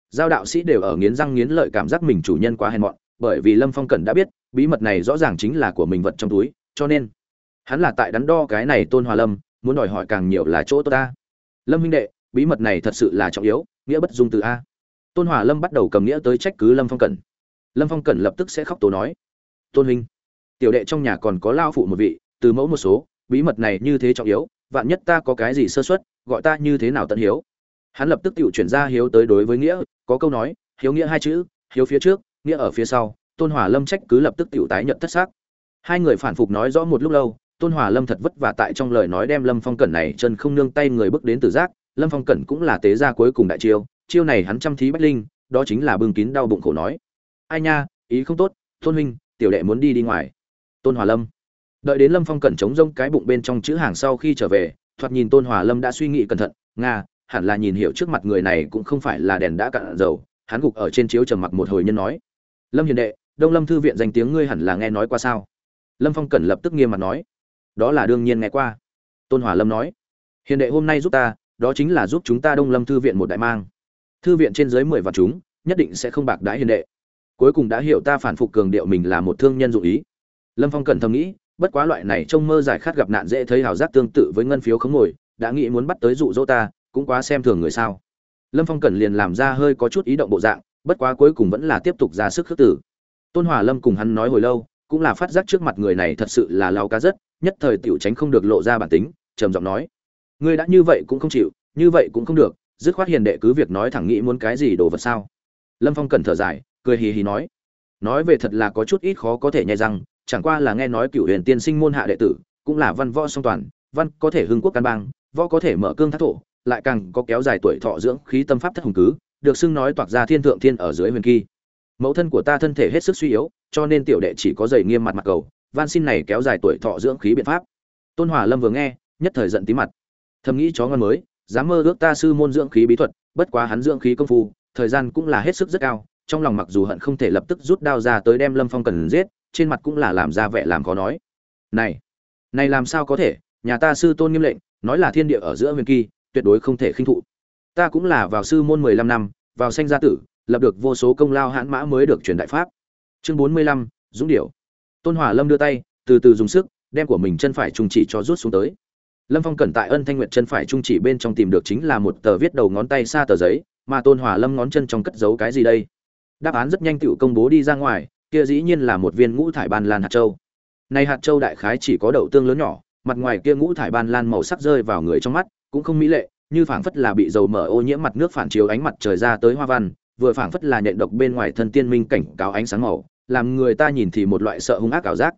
Giao đạo sĩ đều ở nghiến răng nghiến lợi cảm giác mình chủ nhân quá hèn mọn bởi vì lâm phong cẩn đã biết, bí mật này rõ ràng chính là của mình vật trong túi, cho nên hắn là tại đắn đo cái này tôn hòa lâm, muốn đòi hỏi càng nhiều là chỗ tốt ta. Lâm huynh đệ, bí mật này thật sự là trọng yếu, nghĩa bất dung từ a. Tôn hòa lâm bắt đầu cầm nghĩa tới trách cứ lâm phong cẩn. Lâm phong cẩn lập tức sẽ khóc tố nói, tôn huynh, tiểu đệ trong nhà còn có lao phụ một vị, từ mẫu một số, bí mật này như thế trọng yếu, vạn nhất ta có cái gì sơ xuất gọi ta như thế nào tận hiếu? Hắn lập tức tự chuyển ra hiếu tới đối với nghĩa, có câu nói, hiếu nghĩa hai chữ, hiếu phía trước nghĩa ở phía sau, tôn hòa lâm trách cứ lập tức tiểu tái nhận thất xác. Hai người phản phục nói rõ một lúc lâu, tôn hòa lâm thật vất vả tại trong lời nói đem lâm phong cẩn này chân không nương tay người bước đến từ giác, lâm phong cẩn cũng là tế gia cuối cùng đại chiêu chiêu này hắn chăm thí bách linh, đó chính là bưng kín đau bụng khổ nói. Ai nha, ý không tốt, tôn huynh, tiểu đệ muốn đi đi ngoài. Tôn hòa lâm. Đợi đến lâm phong cẩn chống rông cái bụng bên trong chữ hàng sau khi trở về, thoạt nhìn tôn hòa lâm đã suy nghĩ cẩn thận, nga, hẳn là nhìn hiểu trước mặt người này cũng không phải là đèn đã cạn dầu. Hắn gục ở trên chiếu trầm mặc một hồi nhân nói lâm hiền đệ, đông lâm thư viện danh tiếng ngươi hẳn là nghe nói qua sao? Lâm phong cẩn lập tức nghiêm mặt nói. Đó là đương nhiên nghe qua. Tôn hỏa lâm nói. Hiền đệ hôm nay giúp ta, đó chính là giúp chúng ta đông lâm thư viện một đại mang. Thư viện trên dưới mười vạn chúng, nhất định sẽ không bạc đãi hiền đệ. Cuối cùng đã hiểu ta phản phục cường điệu mình là một thương nhân dụ ý. Lâm phong cẩn thầm nghĩ, bất quá loại này trông mơ giải khát gặp nạn dễ thấy hào giác tương tự với ngân phiếu khống ngồi, đã nghĩ muốn bắt tới dụ dỗ ta, cũng quá xem thường người sao. Lâm phong cẩn liền làm ra hơi có chút ý động bộ dạng bất quá cuối cùng vẫn là tiếp tục ra sức khước tử tôn hòa lâm cùng hắn nói hồi lâu, cũng là phát giác trước mặt người này thật sự là lao cá rất, nhất thời tiểu tránh không được lộ ra bản tính, trầm giọng nói, ngươi đã như vậy cũng không chịu, như vậy cũng không được, dứt khoát hiền đệ cứ việc nói thẳng nghĩ muốn cái gì đồ vật sao? Lâm phong cẩn thở dài, cười hì hì nói nói về thật là có chút ít khó có thể nhai rằng chẳng qua là nghe nói cựu huyền tiên sinh môn hạ đệ tử, cũng là văn võ song toàn, văn có thể hưng quốc căn bang, võ có thể mở cương thác thổ, lại càng có kéo dài tuổi thọ dưỡng khí tâm pháp thất hùng cứ được xưng nói toạc ra thiên thượng thiên ở dưới huyền kỳ. Mẫu thân của ta thân thể hết sức suy yếu, cho nên tiểu đệ chỉ có giày nghiêm mặt mặt cầu, van xin này kéo dài tuổi thọ dưỡng khí biện pháp. Tôn hòa lâm vừa nghe, nhất thời giận tí mặt. Thầm nghĩ chó ngon mới, dám mơ ước ta sư môn dưỡng khí bí thuật, bất quá hắn dưỡng khí công phu, thời gian cũng là hết sức rất cao, trong lòng mặc dù hận không thể lập tức rút đao ra tới đem lâm phong cần giết, trên mặt cũng là làm ra vẻ làm khó nói. Này này làm sao có thể, nhà ta sư tôn nghiêm lệnh, nói là thiên địa ở giữa huyền kỳ, tuyệt đối không thể khinh thụ ta cũng là vào sư môn mười lăm năm, vào sanh gia tử, lập được vô số công lao hãn mã mới được truyền đại pháp. Chương bốn mươi lăm, dũng điểu. Tôn hỏa lâm đưa tay, từ từ dùng sức, đem của mình chân phải trung chỉ cho rút xuống tới. Lâm phong cẩn tại ân thanh nguyệt chân phải trung chỉ bên trong tìm được chính là một tờ viết đầu ngón tay xa tờ giấy, mà tôn hỏa lâm ngón chân trong cất giấu cái gì đây? Đáp án rất nhanh tự công bố đi ra ngoài, kia dĩ nhiên là một viên ngũ thải ban lan hạt châu. Này hạt châu đại khái chỉ có đậu tương lớn nhỏ, mặt ngoài kia ngũ thải ban lan màu sắc rơi vào người trong mắt, cũng không mỹ lệ như phảng phất là bị dầu mở ô nhiễm mặt nước phản chiếu ánh mặt trời ra tới hoa văn, vừa phảng phất là nhện độc bên ngoài thân tiên minh cảnh cáo ánh sáng màu, làm người ta nhìn thì một loại sợ hung ác ảo giác.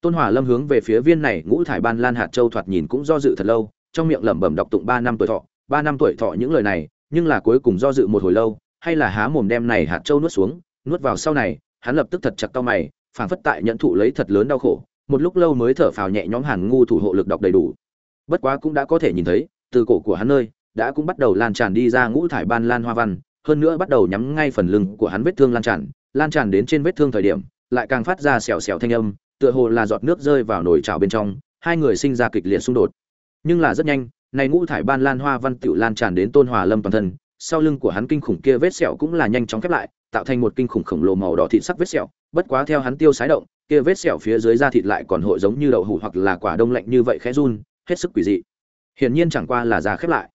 Tôn hỏa lâm hướng về phía viên này ngũ thải ban lan hạt châu thoạt nhìn cũng do dự thật lâu, trong miệng lẩm bẩm đọc tụng ba năm tuổi thọ, ba năm tuổi thọ những lời này, nhưng là cuối cùng do dự một hồi lâu, hay là há mồm đem này hạt châu nuốt xuống, nuốt vào sau này, hắn lập tức thật chặt cau mày, phảng phất tại nhận thụ lấy thật lớn đau khổ, một lúc lâu mới thở phào nhẹ nhõm hàn ngu thủ hộ lực đọc đầy đủ. Bất quá cũng đã có thể nhìn thấy, từ cổ của hắn nơi đã cũng bắt đầu lan tràn đi ra ngũ thải ban lan hoa văn, hơn nữa bắt đầu nhắm ngay phần lưng của hắn vết thương lan tràn lan tràn đến trên vết thương thời điểm, lại càng phát ra xèo xèo thanh âm, tựa hồ là giọt nước rơi vào nồi chảo bên trong, hai người sinh ra kịch liệt xung đột. Nhưng là rất nhanh, này ngũ thải ban lan hoa văn tiểu lan tràn đến tôn hòa lâm toàn thân, sau lưng của hắn kinh khủng kia vết sẹo cũng là nhanh chóng khép lại, tạo thành một kinh khủng khổng lồ màu đỏ thịt sắc vết sẹo bất quá theo hắn tiêu sái động, kia vết sẹo phía dưới da thịt lại còn hội giống như đậu hủ hoặc là quả đông lạnh như vậy khẽ run, hết sức quỷ dị. Hiển nhiên chẳng qua là da khép lại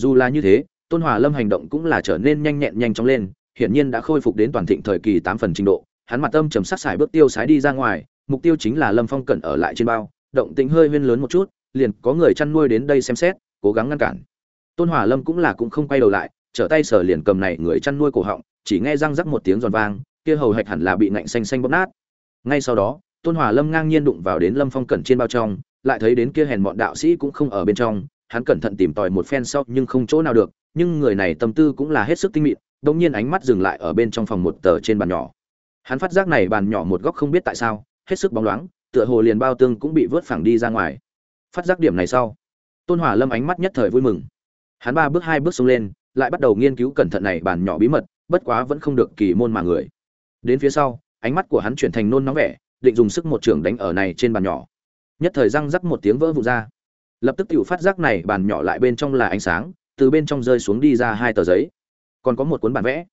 dù là như thế, tôn hòa lâm hành động cũng là trở nên nhanh nhẹn nhanh chóng lên, hiển nhiên đã khôi phục đến toàn thịnh thời kỳ tám phần trình độ. Hắn mặt tâm trầm sắc sải bước tiêu sái đi ra ngoài, mục tiêu chính là lâm phong cẩn ở lại trên bao, động tĩnh hơi huyên lớn một chút, liền có người chăn nuôi đến đây xem xét, cố gắng ngăn cản. Tôn hòa lâm cũng là cũng không quay đầu lại, trở tay sở liền cầm này người chăn nuôi cổ họng, chỉ nghe răng rắc một tiếng giòn vang, kia hầu hạch hẳn là bị nạnh xanh xanh bóp nát. Ngay sau đó, tôn hòa lâm ngang nhiên đụng vào đến lâm phong cẩn trên bao trong, lại thấy đến kia hèn bọn đạo sĩ cũng không ở bên trong hắn cẩn thận tìm tòi một phen sau nhưng không chỗ nào được, nhưng người này tâm tư cũng là hết sức tinh mịn, đống nhiên ánh mắt dừng lại ở bên trong phòng một tờ trên bàn nhỏ. Hắn phát giác này bàn nhỏ một góc không biết tại sao, hết sức bóng loáng, tựa hồ liền bao tương cũng bị vớt phẳng đi ra ngoài. Phát giác điểm này sau, tôn hỏa lâm ánh mắt nhất thời vui mừng. Hắn ba bước hai bước xuống lên, lại bắt đầu nghiên cứu cẩn thận này bàn nhỏ bí mật, bất quá vẫn không được kỳ môn mà người. Đến phía sau, ánh mắt của hắn chuyển thành nôn nóng vẻ, định dùng sức một trường đánh ở này trên bàn nhỏ. Nhất thời răng rắc một tiếng vỡ vụn ra lập tức tiểu phát giác này bàn nhỏ lại bên trong là ánh sáng, từ bên trong rơi xuống đi ra hai tờ giấy. Còn có một cuốn bản vẽ.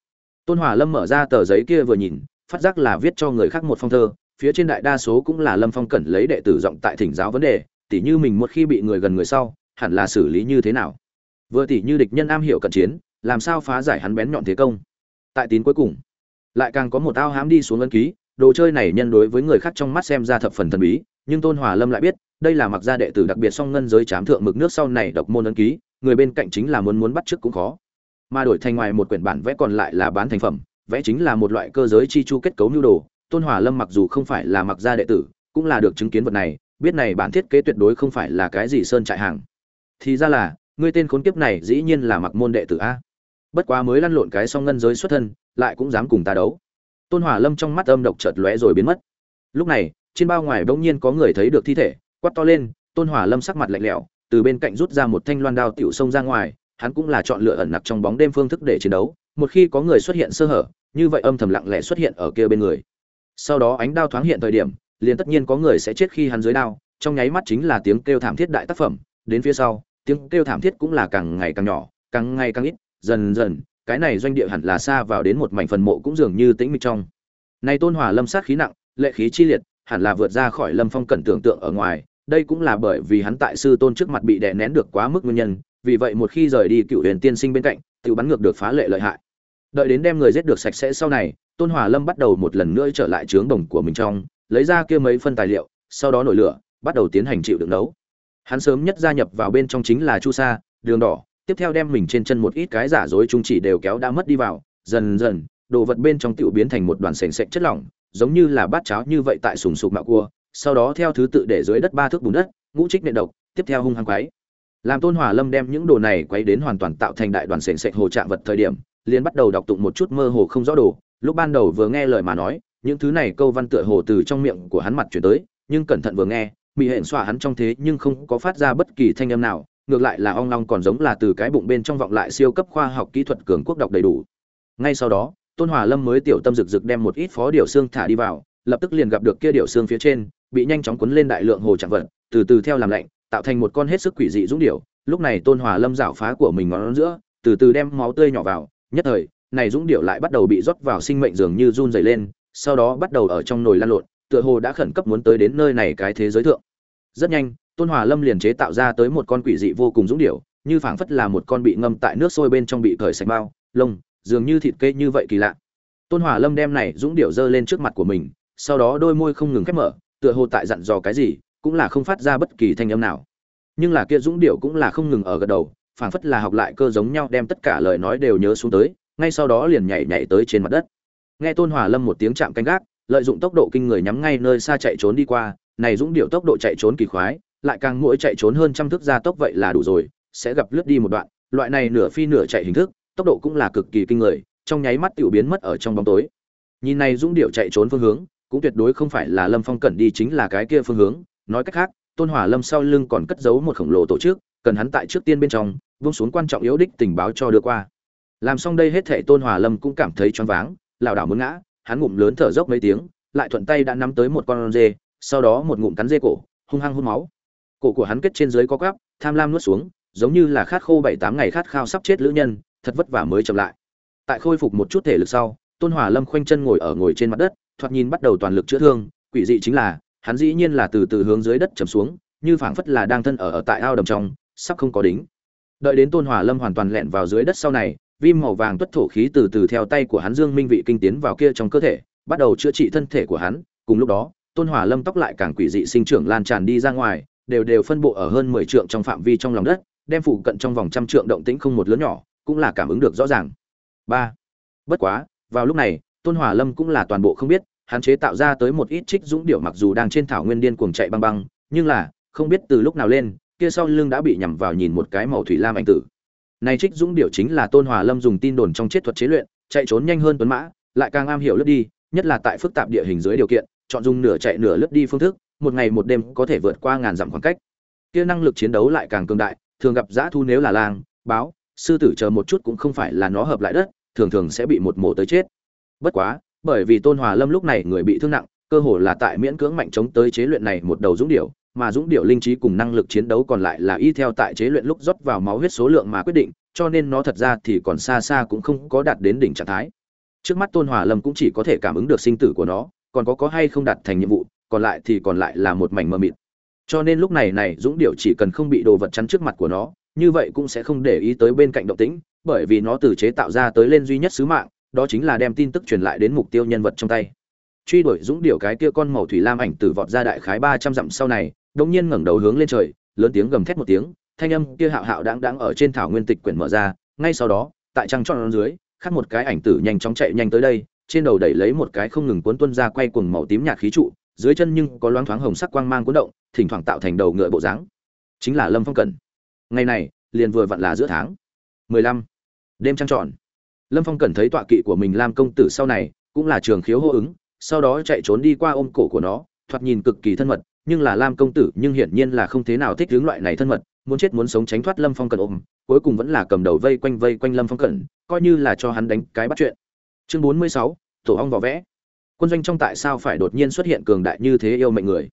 Tôn hòa lâm mở ra tờ giấy kia vừa nhìn, phát giác là viết cho người khác một phong thơ, phía trên đại đa số cũng là lâm phong cẩn lấy đệ tử giọng tại thỉnh giáo vấn đề, tỉ như mình một khi bị người gần người sau, hẳn là xử lý như thế nào? Vừa tỉ như địch nhân am hiểu cận chiến, làm sao phá giải hắn bén nhọn thế công? Tại tín cuối cùng, lại càng có một ao hám đi xuống ân ký, đồ chơi này nhân đối với người khác trong mắt xem ra thập phần thần bí, nhưng tôn hòa lâm lại biết đây là mặc gia đệ tử đặc biệt song ngân giới chám thượng mực nước sau này độc môn ấn ký, người bên cạnh chính là muốn muốn bắt trước cũng khó. Mà đổi thành ngoài một quyển bản vẽ còn lại là bán thành phẩm, vẽ chính là một loại cơ giới chi chu kết cấu nhu đồ, tôn hòa lâm mặc dù không phải là mặc gia đệ tử, cũng là được chứng kiến vật này, biết này bản thiết kế tuyệt đối không phải là cái gì sơn trại hàng. Thì ra là ngươi tên khốn kiếp này dĩ nhiên là mặc môn đệ tử a. Bất quá mới lăn lộn cái song ngân giới xuất thân, lại cũng dám cùng ta đấu. Tôn hòa lâm trong mắt âm độc chợt lóe rồi biến mất. Lúc này, trên bao ngoài bỗng nhiên có người thấy được thi thể quát to lên, tôn hỏa lâm sắc mặt lạnh lẽo, từ bên cạnh rút ra một thanh loan đao tiểu sông ra ngoài, hắn cũng là chọn lựa ẩn nặc trong bóng đêm phương thức để chiến đấu, một khi có người xuất hiện sơ hở, như vậy âm thầm lặng lẽ xuất hiện ở kia bên người. Sau đó ánh đao thoáng hiện thời điểm, liền tất nhiên có người sẽ chết khi hắn dưới đao, trong nháy mắt chính là tiếng kêu thảm thiết đại tác phẩm, đến phía sau, tiếng kêu thảm thiết cũng là càng ngày càng nhỏ, càng ngày càng ít, dần dần, cái này doanh địa hẳn là xa vào đến một mảnh phần mộ cũng dường như tĩnh mịch trong. Này tôn hỏa lâm sát khí nặng, lệ khí chi liệt, hẳn là vượt ra khỏi lâm phong cẩn tưởng tượng ở ngoài đây cũng là bởi vì hắn tại sư tôn trước mặt bị đè nén được quá mức nguyên nhân, vì vậy một khi rời đi cựu huyền tiên sinh bên cạnh tự bắn ngược được phá lệ lợi hại. Đợi đến đem người giết được sạch sẽ sau này, tôn hòa lâm bắt đầu một lần nữa trở lại trướng đồng của mình trong, lấy ra kia mấy phân tài liệu, sau đó nổi lửa, bắt đầu tiến hành chịu đựng đấu. Hắn sớm nhất gia nhập vào bên trong chính là chu sa, đường đỏ, tiếp theo đem mình trên chân một ít cái giả dối trung chỉ đều kéo đã mất đi vào, dần dần, đồ vật bên trong tiểu biến thành một đoàn sền sệt chất lỏng, giống như là bát cháo như vậy tại sùng sục mạo cua sau đó theo thứ tự để dưới đất ba thước bùn đất, ngũ trích nện độc, tiếp theo hung hăng quấy. Làm tôn hòa lâm đem những đồ này quấy đến hoàn toàn tạo thành đại đoàn sền sệt hồ trạng vật thời điểm, liền bắt đầu đọc tụng một chút mơ hồ không rõ đồ. Lúc ban đầu vừa nghe lời mà nói, những thứ này câu văn tựa hồ từ trong miệng của hắn mặt chuyển tới, nhưng cẩn thận vừa nghe bị hẹn xoa hắn trong thế nhưng không có phát ra bất kỳ thanh âm nào, ngược lại là ong long còn giống là từ cái bụng bên trong vọng lại siêu cấp khoa học kỹ thuật cường quốc đọc đầy đủ. Ngay sau đó, tôn hòa lâm mới tiểu tâm rực rực đem một ít phó điều xương thả đi vào, lập tức liền gặp được kia điều xương phía trên bị nhanh chóng cuốn lên đại lượng hồ trạng vật, từ từ theo làm lạnh, tạo thành một con hết sức quỷ dị dũng điểu. Lúc này tôn hòa lâm giảo phá của mình ngón giữa, từ từ đem máu tươi nhỏ vào. Nhất thời, này dũng điểu lại bắt đầu bị rót vào sinh mệnh dường như run rẩy lên, sau đó bắt đầu ở trong nồi lan lộn, tựa hồ đã khẩn cấp muốn tới đến nơi này cái thế giới thượng. Rất nhanh, tôn hòa lâm liền chế tạo ra tới một con quỷ dị vô cùng dũng điểu, như phảng phất là một con bị ngâm tại nước sôi bên trong bị cởi sạch bao, lông, dường như thịt cây như vậy kỳ lạ. Tôn hòa lâm đem này dũng điểu giơ lên trước mặt của mình, sau đó đôi môi không ngừng khép mở tựa hồ tại dặn dò cái gì, cũng là không phát ra bất kỳ thanh âm nào. Nhưng là kia dũng điểu cũng là không ngừng ở gật đầu, phảng phất là học lại cơ giống nhau đem tất cả lời nói đều nhớ xuống tới, ngay sau đó liền nhảy nhảy tới trên mặt đất. Nghe tôn hòa lâm một tiếng chạm canh gác, lợi dụng tốc độ kinh người nhắm ngay nơi xa chạy trốn đi qua, này dũng điệu tốc độ chạy trốn kỳ khoái, lại càng mỗi chạy trốn hơn trăm thước ra tốc vậy là đủ rồi, sẽ gặp lướt đi một đoạn, loại này nửa phi nửa chạy hình thức, tốc độ cũng là cực kỳ kinh người, trong nháy mắt tiểu biến mất ở trong bóng tối. Nhìn này dũng điệu chạy trốn phương hướng cũng tuyệt đối không phải là lâm phong cẩn đi chính là cái kia phương hướng. Nói cách khác, tôn hỏa lâm sau lưng còn cất giấu một khổng lồ tổ chức, cần hắn tại trước tiên bên trong, vung xuống quan trọng yếu đích tình báo cho đưa qua. Làm xong đây hết thệ tôn hỏa lâm cũng cảm thấy choáng váng, lảo đảo muốn ngã, hắn ngụm lớn thở dốc mấy tiếng, lại thuận tay đã nắm tới một con dê, sau đó một ngụm cắn dê cổ, hung hăng hút máu. Cổ của hắn kết trên dưới có gắp tham lam nuốt xuống, giống như là khát khô bảy tám ngày khát khao sắp chết lữ nhân, thật vất vả mới chậm lại. Tại khôi phục một chút thể lực sau, tôn hỏa lâm khoanh chân ngồi ở ngồi trên mặt đất thoạt nhìn bắt đầu toàn lực chữa thương, quỷ dị chính là, hắn dĩ nhiên là từ từ hướng dưới đất chầm xuống, như phảng phất là đang thân ở ở tại ao đầm trong, sắp không có đính. Đợi đến tôn hòa lâm hoàn toàn lẹn vào dưới đất sau này, viêm màu vàng tuất thổ khí từ từ theo tay của hắn dương minh vị kinh tiến vào kia trong cơ thể, bắt đầu chữa trị thân thể của hắn. Cùng lúc đó, tôn hòa lâm tóc lại càng quỷ dị sinh trưởng lan tràn đi ra ngoài, đều đều phân bộ ở hơn 10 trượng trong phạm vi trong lòng đất, đem phụ cận trong vòng trăm trượng động tĩnh không một lớn nhỏ, cũng là cảm ứng được rõ ràng. Ba. Bất quá, vào lúc này tôn hòa lâm cũng là toàn bộ không biết, hắn chế tạo ra tới một ít trích dũng điệu mặc dù đang trên thảo nguyên điên cuồng chạy băng băng, nhưng là, không biết từ lúc nào lên, kia sau lưng đã bị nhằm vào nhìn một cái màu thủy lam ảnh tử. Này trích dũng điệu chính là tôn hòa lâm dùng tin đồn trong chết thuật chế luyện, chạy trốn nhanh hơn tuấn mã, lại càng am hiểu lướt đi, nhất là tại phức tạp địa hình dưới điều kiện, chọn dùng nửa chạy nửa lướt đi phương thức, một ngày một đêm có thể vượt qua ngàn dặm khoảng cách. Kia năng lực chiến đấu lại càng cường đại, thường gặp dã thu nếu là lang, báo, sư tử chờ một chút cũng không phải là nó hợp lại đất, thường thường sẽ bị một mổ tới chết bất quá, bởi vì tôn hòa lâm lúc này người bị thương nặng, cơ hồ là tại miễn cưỡng mạnh chống tới chế luyện này một đầu dũng điệu mà dũng điệu linh trí cùng năng lực chiến đấu còn lại là y theo tại chế luyện lúc rót vào máu huyết số lượng mà quyết định, cho nên nó thật ra thì còn xa xa cũng không có đạt đến đỉnh trạng thái. Trước mắt tôn hòa lâm cũng chỉ có thể cảm ứng được sinh tử của nó, còn có có hay không đạt thành nhiệm vụ, còn lại thì còn lại là một mảnh mờ mịt. Cho nên lúc này này, dũng điệu chỉ cần không bị đồ vật chắn trước mặt của nó, như vậy cũng sẽ không để ý tới bên cạnh động tĩnh, bởi vì nó từ chế tạo ra tới lên duy nhất sứ mạng đó chính là đem tin tức truyền lại đến mục tiêu nhân vật trong tay. Truy đuổi dũng điểu cái kia con màu thủy lam ảnh tử vọt ra đại khái ba trăm dặm sau này, đột nhiên ngẩng đầu hướng lên trời, lớn tiếng gầm thét một tiếng, thanh âm kia hạo hạo đáng đáng ở trên thảo nguyên tịch quyển mở ra, ngay sau đó, tại trăng tròn dưới khác một cái ảnh tử nhanh chóng chạy nhanh tới đây, trên đầu đẩy lấy một cái không ngừng cuốn tuân ra quay cuồng màu tím nhạt khí trụ, dưới chân nhưng có loáng thoáng hồng sắc quang mang cuốn động, thỉnh thoảng tạo thành đầu ngựa bộ dáng. Chính là lâm phong cẩn. Ngày này, liền vừa vặn là giữa tháng mười lăm, đêm trăng tròn lâm phong Cần thấy tọa kỵ của mình lam công tử sau này, cũng là trường khiếu hô ứng, sau đó chạy trốn đi qua ôm cổ của nó, thoạt nhìn cực kỳ thân mật, nhưng là lam công tử nhưng hiển nhiên là không thế nào thích hướng loại này thân mật, muốn chết muốn sống tránh thoát lâm phong Cần ôm, cuối cùng vẫn là cầm đầu vây quanh vây quanh lâm phong cẩn coi như là cho hắn đánh cái bắt chuyện. Chương bốn mươi sáu, tổ ong vỏ vẽ. Quân doanh trong tại sao phải đột nhiên xuất hiện cường đại như thế yêu mệnh người?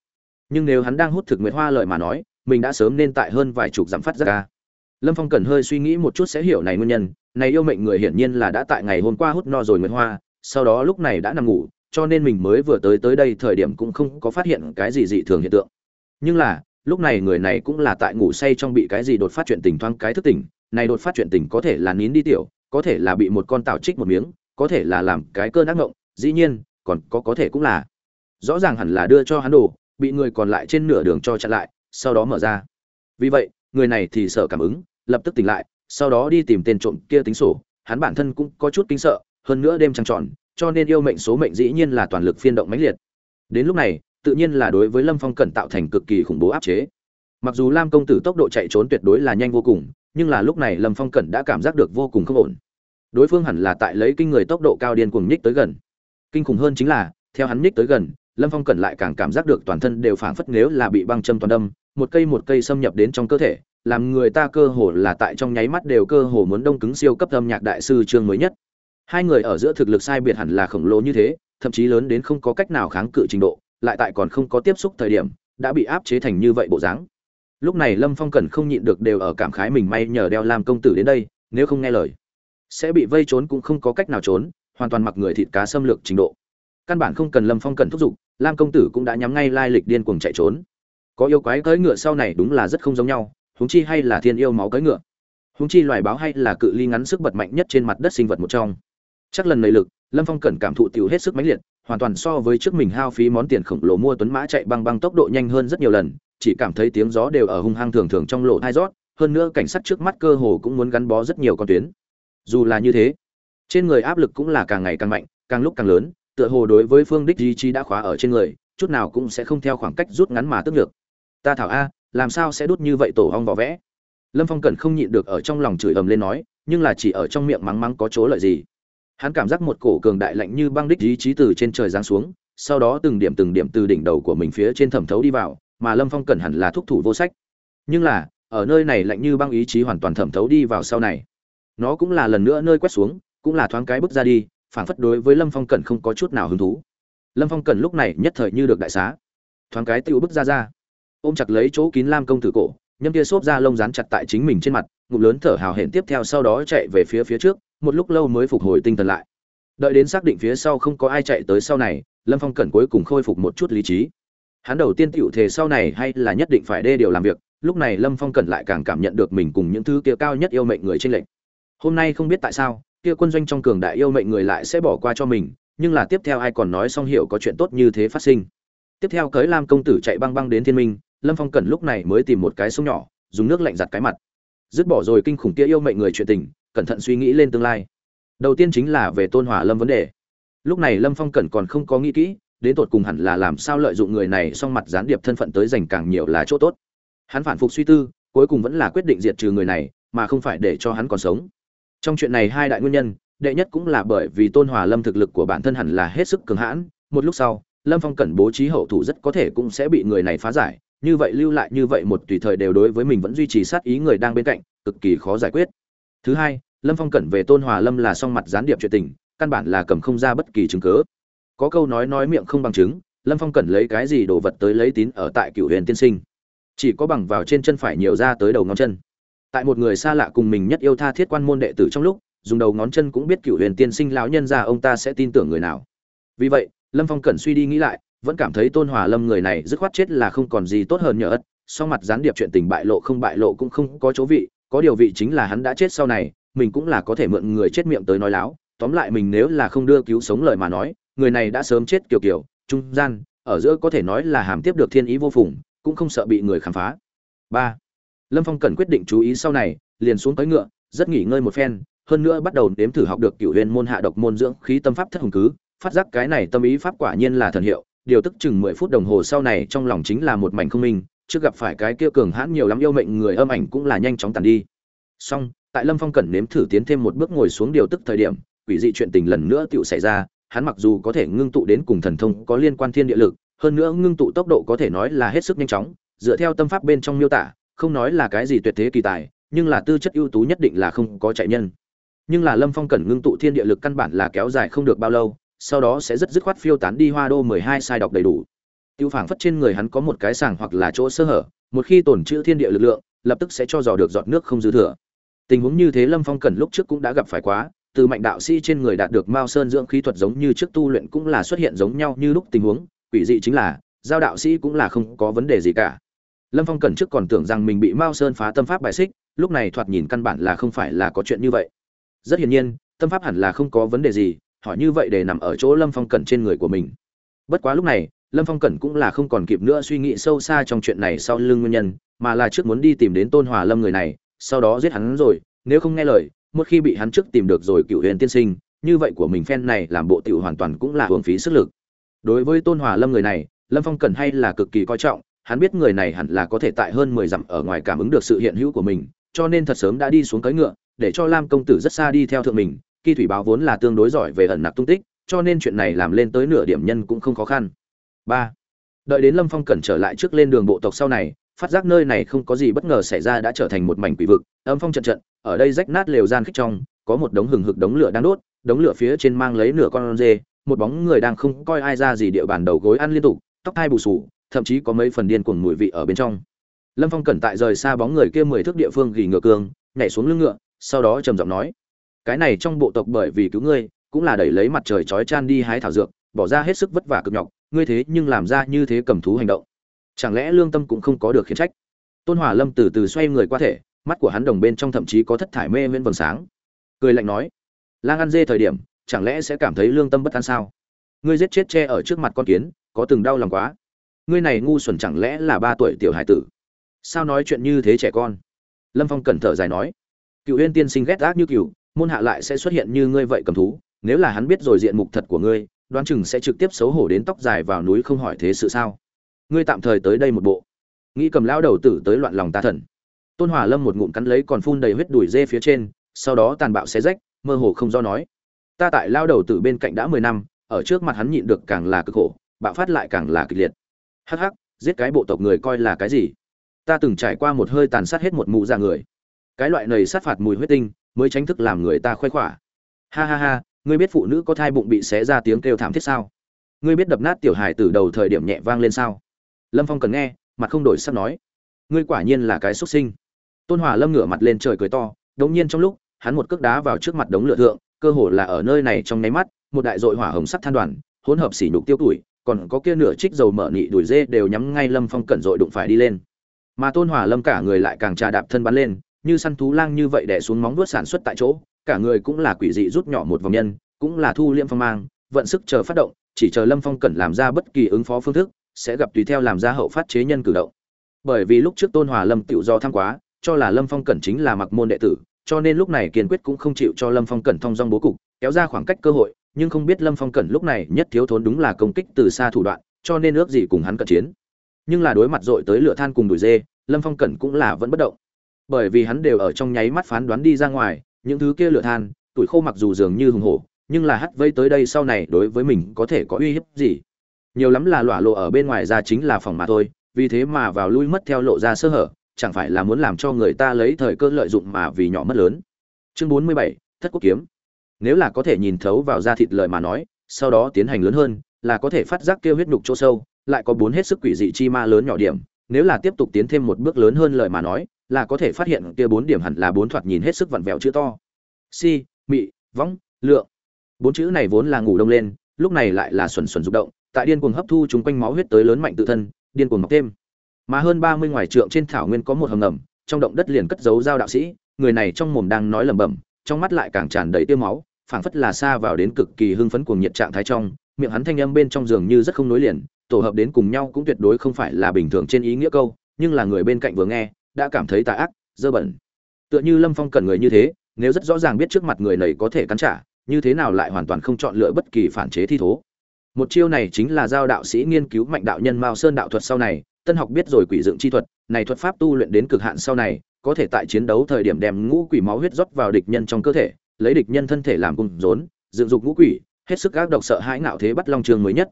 Nhưng nếu hắn đang hút thực nguyệt hoa lợi mà nói, mình đã sớm nên tại hơn vài chục dặm phát ra. Ca lâm phong cần hơi suy nghĩ một chút sẽ hiểu này nguyên nhân này yêu mệnh người hiển nhiên là đã tại ngày hôm qua hút no rồi nguyệt hoa, sau đó lúc này đã nằm ngủ, cho nên mình mới vừa tới tới đây thời điểm cũng không có phát hiện cái gì dị thường hiện tượng. Nhưng là, lúc này người này cũng là tại ngủ say trong bị cái gì đột phát chuyện tình thoáng cái thức tỉnh, này đột phát chuyện tình có thể là nín đi tiểu, có thể là bị một con tảo trích một miếng, có thể là làm cái cơn ác ngộng dĩ nhiên, còn có có thể cũng là. Rõ ràng hẳn là đưa cho hắn đồ, bị người còn lại trên nửa đường cho chặn lại, sau đó mở ra. Vì vậy, người này thì sợ cảm ứng, lập tức tỉnh lại sau đó đi tìm tên trộm kia tính sổ, hắn bản thân cũng có chút kinh sợ, hơn nữa đêm trăng tròn, cho nên yêu mệnh số mệnh dĩ nhiên là toàn lực phiên động mãnh liệt. Đến lúc này, tự nhiên là đối với lâm phong cẩn tạo thành cực kỳ khủng bố áp chế. Mặc dù lam công tử tốc độ chạy trốn tuyệt đối là nhanh vô cùng, nhưng là lúc này lâm phong cẩn đã cảm giác được vô cùng không ổn. Đối phương hẳn là tại lấy kinh người tốc độ cao điên cuồng nhích tới gần. Kinh khủng hơn chính là, theo hắn nhích tới gần lâm phong cẩn lại càng cảm giác được toàn thân đều phảng phất nếu là bị băng châm toàn đâm, một cây một cây xâm nhập đến trong cơ thể, làm người ta cơ hồ là tại trong nháy mắt đều cơ hồ muốn đông cứng siêu cấp âm nhạc đại sư chương mới nhất. Hai người ở giữa thực lực sai biệt hẳn là khổng lồ như thế, thậm chí lớn đến không có cách nào kháng cự trình độ, lại tại còn không có tiếp xúc thời điểm, đã bị áp chế thành như vậy bộ dáng. Lúc này lâm phong cẩn không nhịn được đều ở cảm khái mình may nhờ đeo làm công tử đến đây, nếu không nghe lời, sẽ bị vây trốn cũng không có cách nào trốn, hoàn toàn mặc người thịt cá xâm lược trình độ. Căn bản không cần lâm phong cần thúc giục lam công tử cũng đã nhắm ngay lai lịch điên cuồng chạy trốn. Có yêu quái cưỡi ngựa sau này đúng là rất không giống nhau, huống chi hay là thiên yêu máu cưỡi ngựa. Huống chi loài báo hay là cự ly ngắn sức bật mạnh nhất trên mặt đất sinh vật một trong. Chắc lần này lực, lâm phong cẩn cảm thụ tiểu hết sức mãnh liệt, hoàn toàn so với trước mình hao phí món tiền khổng lồ mua tuấn mã chạy băng băng tốc độ nhanh hơn rất nhiều lần, chỉ cảm thấy tiếng gió đều ở hung hăng thường thường trong lộ hai rót, hơn nữa cảnh sát trước mắt cơ hồ cũng muốn gắn bó rất nhiều con tuyến. Dù là như thế, trên người áp lực cũng là càng ngày càng mạnh, càng lúc càng lớn tựa hồ đối với phương đích di chí đã khóa ở trên người, chút nào cũng sẽ không theo khoảng cách rút ngắn mà tức được ta thảo a, làm sao sẽ đốt như vậy tổ hong vỏ vẽ? Lâm phong cẩn không nhịn được ở trong lòng chửi ầm lên nói, nhưng là chỉ ở trong miệng mắng mắng có chỗ lợi gì. Hắn cảm giác một cổ cường đại lạnh như băng đích ý chí từ trên trời giáng xuống, sau đó từng điểm từng điểm từ đỉnh đầu của mình phía trên thẩm thấu đi vào, mà lâm phong cẩn hẳn là thúc thủ vô sách. Nhưng là, ở nơi này lạnh như băng ý chí hoàn toàn thẩm thấu đi vào sau này. Nó cũng là lần nữa nơi quét xuống, cũng là thoáng cái bước ra đi phản phất đối với lâm phong cẩn không có chút nào hứng thú. Lâm phong cẩn lúc này nhất thời như được đại xá. Thoáng cái tiêu bước ra ra. Ôm chặt lấy chỗ kín lam công tử cổ, nhâm kia xốp ra lông dán chặt tại chính mình trên mặt, ngụm lớn thở hào hển tiếp theo sau đó chạy về phía phía trước, một lúc lâu mới phục hồi tinh thần lại. Đợi đến xác định phía sau không có ai chạy tới sau này, lâm phong cẩn cuối cùng khôi phục một chút lý trí. Hắn đầu tiên tựu thề sau này hay là nhất định phải đê điều làm việc, lúc này lâm phong cẩn lại càng cảm nhận được mình cùng những thứ kia cao nhất yêu mệnh người trên lệnh hôm nay không biết tại sao kia quân doanh trong cường đại yêu mệnh người lại sẽ bỏ qua cho mình, nhưng là tiếp theo ai còn nói xong hiểu có chuyện tốt như thế phát sinh. Tiếp theo cới lam công tử chạy băng băng đến thiên minh, lâm phong cẩn lúc này mới tìm một cái sông nhỏ, dùng nước lạnh giặt cái mặt. Dứt bỏ rồi kinh khủng kia yêu mệnh người chuyện tình, cẩn thận suy nghĩ lên tương lai. Đầu tiên chính là về tôn hỏa lâm vấn đề. Lúc này lâm phong cẩn còn không có nghĩ kỹ, đến tột cùng hẳn là làm sao lợi dụng người này song mặt gián điệp thân phận tới dành càng nhiều là chỗ tốt. Hắn phản phục suy tư, cuối cùng vẫn là quyết định diệt trừ người này, mà không phải để cho hắn còn sống trong chuyện này hai đại nguyên nhân, đệ nhất cũng là bởi vì tôn hòa lâm thực lực của bản thân hẳn là hết sức cường hãn, một lúc sau, lâm phong cẩn bố trí hậu thủ rất có thể cũng sẽ bị người này phá giải, như vậy lưu lại như vậy một tùy thời đều đối với mình vẫn duy trì sát ý người đang bên cạnh, cực kỳ khó giải quyết. Thứ hai, lâm phong cẩn về tôn hòa lâm là song mặt gián điệp chuyện tình, căn bản là cầm không ra bất kỳ chứng cớ có câu nói nói miệng không bằng chứng, lâm phong cẩn lấy cái gì đồ vật tới lấy tín ở tại cựu huyền tiên sinh. Chỉ có bằng vào trên chân phải nhiều ra tới đầu ngón chân tại một người xa lạ cùng mình nhất yêu tha thiết quan môn đệ tử trong lúc, dùng đầu ngón chân cũng biết cựu huyền tiên sinh lão nhân ra ông ta sẽ tin tưởng người nào. Vì vậy, lâm phong cẩn suy đi nghĩ lại, vẫn cảm thấy tôn hòa lâm người này dứt khoát chết là không còn gì tốt hơn nhờ ất sau mặt gián điệp chuyện tình bại lộ không bại lộ cũng không có chỗ vị, có điều vị chính là hắn đã chết sau này, mình cũng là có thể mượn người chết miệng tới nói láo. Tóm lại mình nếu là không đưa cứu sống lời mà nói, người này đã sớm chết kiểu kiểu, trung gian, ở giữa có thể nói là hàm tiếp được thiên ý vô phùng, cũng không sợ bị người khám phá. Ba lâm phong cần quyết định chú ý sau này, liền xuống tới ngựa, rất nghỉ ngơi một phen, hơn nữa bắt đầu nếm thử học được cựu huyền môn hạ độc môn dưỡng khí tâm pháp thất hùng cứ, phát giác cái này tâm ý pháp quả nhiên là thần hiệu, điều tức chừng mười phút đồng hồ sau này trong lòng chính là một mảnh không minh, trước gặp phải cái kia cường hãn nhiều lắm yêu mệnh người âm ảnh cũng là nhanh chóng tàn đi. Song tại lâm phong Cần nếm thử tiến thêm một bước ngồi xuống điều tức thời điểm, quỷ dị chuyện tình lần nữa tựu xảy ra, hắn mặc dù có thể ngưng tụ đến cùng thần thông có liên quan thiên địa lực, hơn nữa ngưng tụ tốc độ có thể nói là hết sức nhanh chóng, dựa theo tâm pháp bên trong miêu tả không nói là cái gì tuyệt thế kỳ tài, nhưng là tư chất ưu tú nhất định là không có chạy nhân. Nhưng là lâm phong cần ngưng tụ thiên địa lực căn bản là kéo dài không được bao lâu, sau đó sẽ rất dứt khoát phiêu tán đi hoa đô mười hai sai đọc đầy đủ. Tiêu phảng phất trên người hắn có một cái sàng hoặc là chỗ sơ hở, một khi tổn trữ thiên địa lực lượng, lập tức sẽ cho dò được giọt nước không dư thừa. Tình huống như thế lâm phong cần lúc trước cũng đã gặp phải quá, từ mạnh đạo sĩ trên người đạt được mao sơn dưỡng khí thuật giống như trước tu luyện cũng là xuất hiện giống nhau như lúc tình huống, quỷ dị chính là, giao đạo sĩ cũng là không có vấn đề gì cả lâm phong Cẩn trước còn tưởng rằng mình bị mao sơn phá tâm pháp bài xích, lúc này thoạt nhìn căn bản là không phải là có chuyện như vậy. Rất hiển nhiên, tâm pháp hẳn là không có vấn đề gì, hỏi như vậy để nằm ở chỗ lâm phong cẩn trên người của mình. Bất quá lúc này, lâm phong cẩn cũng là không còn kịp nữa suy nghĩ sâu xa trong chuyện này sau lưng nguyên nhân, mà là trước muốn đi tìm đến tôn hòa lâm người này, sau đó giết hắn rồi, nếu không nghe lời, một khi bị hắn trước tìm được rồi cựu huyền tiên sinh, như vậy của mình phen này làm bộ tiểu hoàn toàn cũng là hưởng phí sức lực. Đối với tôn hòa lâm người này, lâm phong cẩn hay là cực kỳ coi trọng hắn biết người này hẳn là có thể tại hơn mười dặm ở ngoài cảm ứng được sự hiện hữu của mình, cho nên thật sớm đã đi xuống cưỡi ngựa, để cho lam công tử rất xa đi theo thượng mình, kỳ thủy báo vốn là tương đối giỏi về ẩn nặc tung tích, cho nên chuyện này làm lên tới nửa điểm nhân cũng không khó khăn. Ba, đợi đến lâm phong cẩn trở lại trước lên đường bộ tộc sau này, phát giác nơi này không có gì bất ngờ xảy ra đã trở thành một mảnh quỷ vực, âm phong trận trận, ở đây rách nát lều gian khích trong, có một đống hừng hực đống lửa đang đốt, đống lửa phía trên mang lấy nửa con dê một bóng người đang không coi ai ra gì địa bàn đầu gối ăn liên tục, tóc thai bù sù thậm chí có mấy phần điên cuồng mùi vị ở bên trong. Lâm phong cẩn tại rời xa bóng người kia mười thước địa phương gỉ ngựa cương, nhảy xuống lưng ngựa, sau đó trầm giọng nói, cái này trong bộ tộc bởi vì cứu ngươi, cũng là đẩy lấy mặt trời chói chan đi hái thảo dược, bỏ ra hết sức vất vả cực nhọc, ngươi thế nhưng làm ra như thế cầm thú hành động. Chẳng lẽ lương tâm cũng không có được khiển trách? Tôn hòa lâm từ từ xoay người qua thể, mắt của hắn đồng bên trong thậm chí có thất thải mê nguyên vầng sáng. Cười lạnh nói, lang ăn dê thời điểm, chẳng lẽ sẽ cảm thấy lương tâm bất an sao? Ngươi giết chết tre ở trước mặt con kiến, có từng đau lòng quá? Ngươi này ngu xuẩn chẳng lẽ là ba tuổi tiểu hải tử? Sao nói chuyện như thế trẻ con? Lâm phong cẩn thở dài nói. Cựu huyên tiên sinh ghét ác như cựu môn hạ lại sẽ xuất hiện như ngươi vậy cầm thú, nếu là hắn biết rồi diện mục thật của ngươi, đoán chừng sẽ trực tiếp xấu hổ đến tóc dài vào núi không hỏi thế sự sao? Ngươi tạm thời tới đây một bộ. Nghĩ cầm lao đầu tử tới loạn lòng ta thần. Tôn hòa lâm một ngụm cắn lấy còn phun đầy huyết đùi dê phía trên, sau đó tàn bạo xé rách, mơ hồ không do nói. Ta tại lao đầu tử bên cạnh đã mười năm, ở trước mặt hắn nhịn được càng là cực khổ, bạo phát lại càng là kịch liệt hắc hắc, giết cái bộ tộc người coi là cái gì? Ta từng trải qua một hơi tàn sát hết một mụ ra người. Cái loại này sát phạt mùi huyết tinh, mới tránh thức làm người ta khoái khỏa. Ha ha ha, ngươi biết phụ nữ có thai bụng bị xé ra tiếng kêu thảm thiết sao? Ngươi biết đập nát tiểu hài từ đầu thời điểm nhẹ vang lên sao? Lâm phong cần nghe, mặt không đổi sắc nói. Ngươi quả nhiên là cái xuất sinh. Tôn hòa lâm ngửa mặt lên trời cười to, đống nhiên trong lúc, hắn một cước đá vào trước mặt đống lửa thượng, cơ hồ là ở nơi này trong nháy mắt, một đại dội hỏa hồng sắt than đoàn, hỗn hợp xỉ nhục tiêu tuổi còn có kia nửa trích dầu mở nị đuổi dê đều nhắm ngay lâm phong cẩn dội đụng phải đi lên. Mà tôn hòa lâm cả người lại càng trà đạp thân bắn lên, như săn thú lang như vậy đè xuống móng vuốt sản xuất tại chỗ, cả người cũng là quỷ dị rút nhỏ một vòng nhân, cũng là thu liễm phong mang, vận sức chờ phát động, chỉ chờ lâm phong cẩn làm ra bất kỳ ứng phó phương thức, sẽ gặp tùy theo làm ra hậu phát chế nhân cử động. Bởi vì lúc trước tôn hòa lâm tự do tham quá, cho là lâm phong cẩn chính là mặc môn đệ tử, cho nên lúc này kiên quyết cũng không chịu cho lâm phong cẩn thông dong bố cục, kéo ra khoảng cách cơ hội nhưng không biết lâm phong cẩn lúc này nhất thiếu thốn đúng là công kích từ xa thủ đoạn, cho nên ước gì cùng hắn cận chiến. Nhưng là đối mặt dội tới lửa than cùng đuổi dê, lâm phong cẩn cũng là vẫn bất động. Bởi vì hắn đều ở trong nháy mắt phán đoán đi ra ngoài, những thứ kia lửa than, tuổi khô mặc dù dường như hùng hổ, nhưng là hắt vây tới đây sau này đối với mình có thể có uy hiếp gì? Nhiều lắm là lỏa lộ ở bên ngoài ra chính là phòng mà thôi, vì thế mà vào lui mất theo lộ ra sơ hở, chẳng phải là muốn làm cho người ta lấy thời cơ lợi dụng mà vì nhỏ mất lớn. Chương bốn mươi bảy, thất quốc kiếm nếu là có thể nhìn thấu vào da thịt lợi mà nói, sau đó tiến hành lớn hơn, là có thể phát giác kêu huyết nhục chỗ sâu, lại có bốn hết sức quỷ dị chi ma lớn nhỏ điểm. Nếu là tiếp tục tiến thêm một bước lớn hơn lời mà nói, là có thể phát hiện kia bốn điểm hẳn là bốn thoạt nhìn hết sức vặn vẹo chữ to. Si, mị, võng, lượng. Bốn chữ này vốn là ngủ đông lên, lúc này lại là xuẩn xuẩn rụng động, tại điên cuồng hấp thu chúng quanh máu huyết tới lớn mạnh tự thân, điên cuồng mọc thêm. Mà hơn ba mươi ngoài trượng trên thảo nguyên có một hầm ngầm, trong động đất liền cất giấu dao đạo sĩ, người này trong mồm đang nói lẩm bẩm, trong mắt lại càng tràn đầy tiêu máu phảng phất là xa vào đến cực kỳ hưng phấn cuồng nhiệt trạng thái trong, miệng hắn thanh âm bên trong giường như rất không nối liền, tổ hợp đến cùng nhau cũng tuyệt đối không phải là bình thường trên ý nghĩa câu, nhưng là người bên cạnh vừa nghe, đã cảm thấy tà ác, dơ bẩn. Tựa như lâm phong cần người như thế, nếu rất rõ ràng biết trước mặt người này có thể cắn trả, như thế nào lại hoàn toàn không chọn lựa bất kỳ phản chế thi thố. Một chiêu này chính là giao đạo sĩ nghiên cứu mạnh đạo nhân mao sơn đạo thuật sau này, tân học biết rồi quỷ dựng chi thuật, này thuật pháp tu luyện đến cực hạn sau này, có thể tại chiến đấu thời điểm đem ngũ quỷ máu huyết rót vào địch nhân trong cơ thể lấy địch nhân thân thể làm cung rốn, dựng dục ngũ quỷ, hết sức ác độc sợ hãi ngạo thế bắt long trường mới nhất.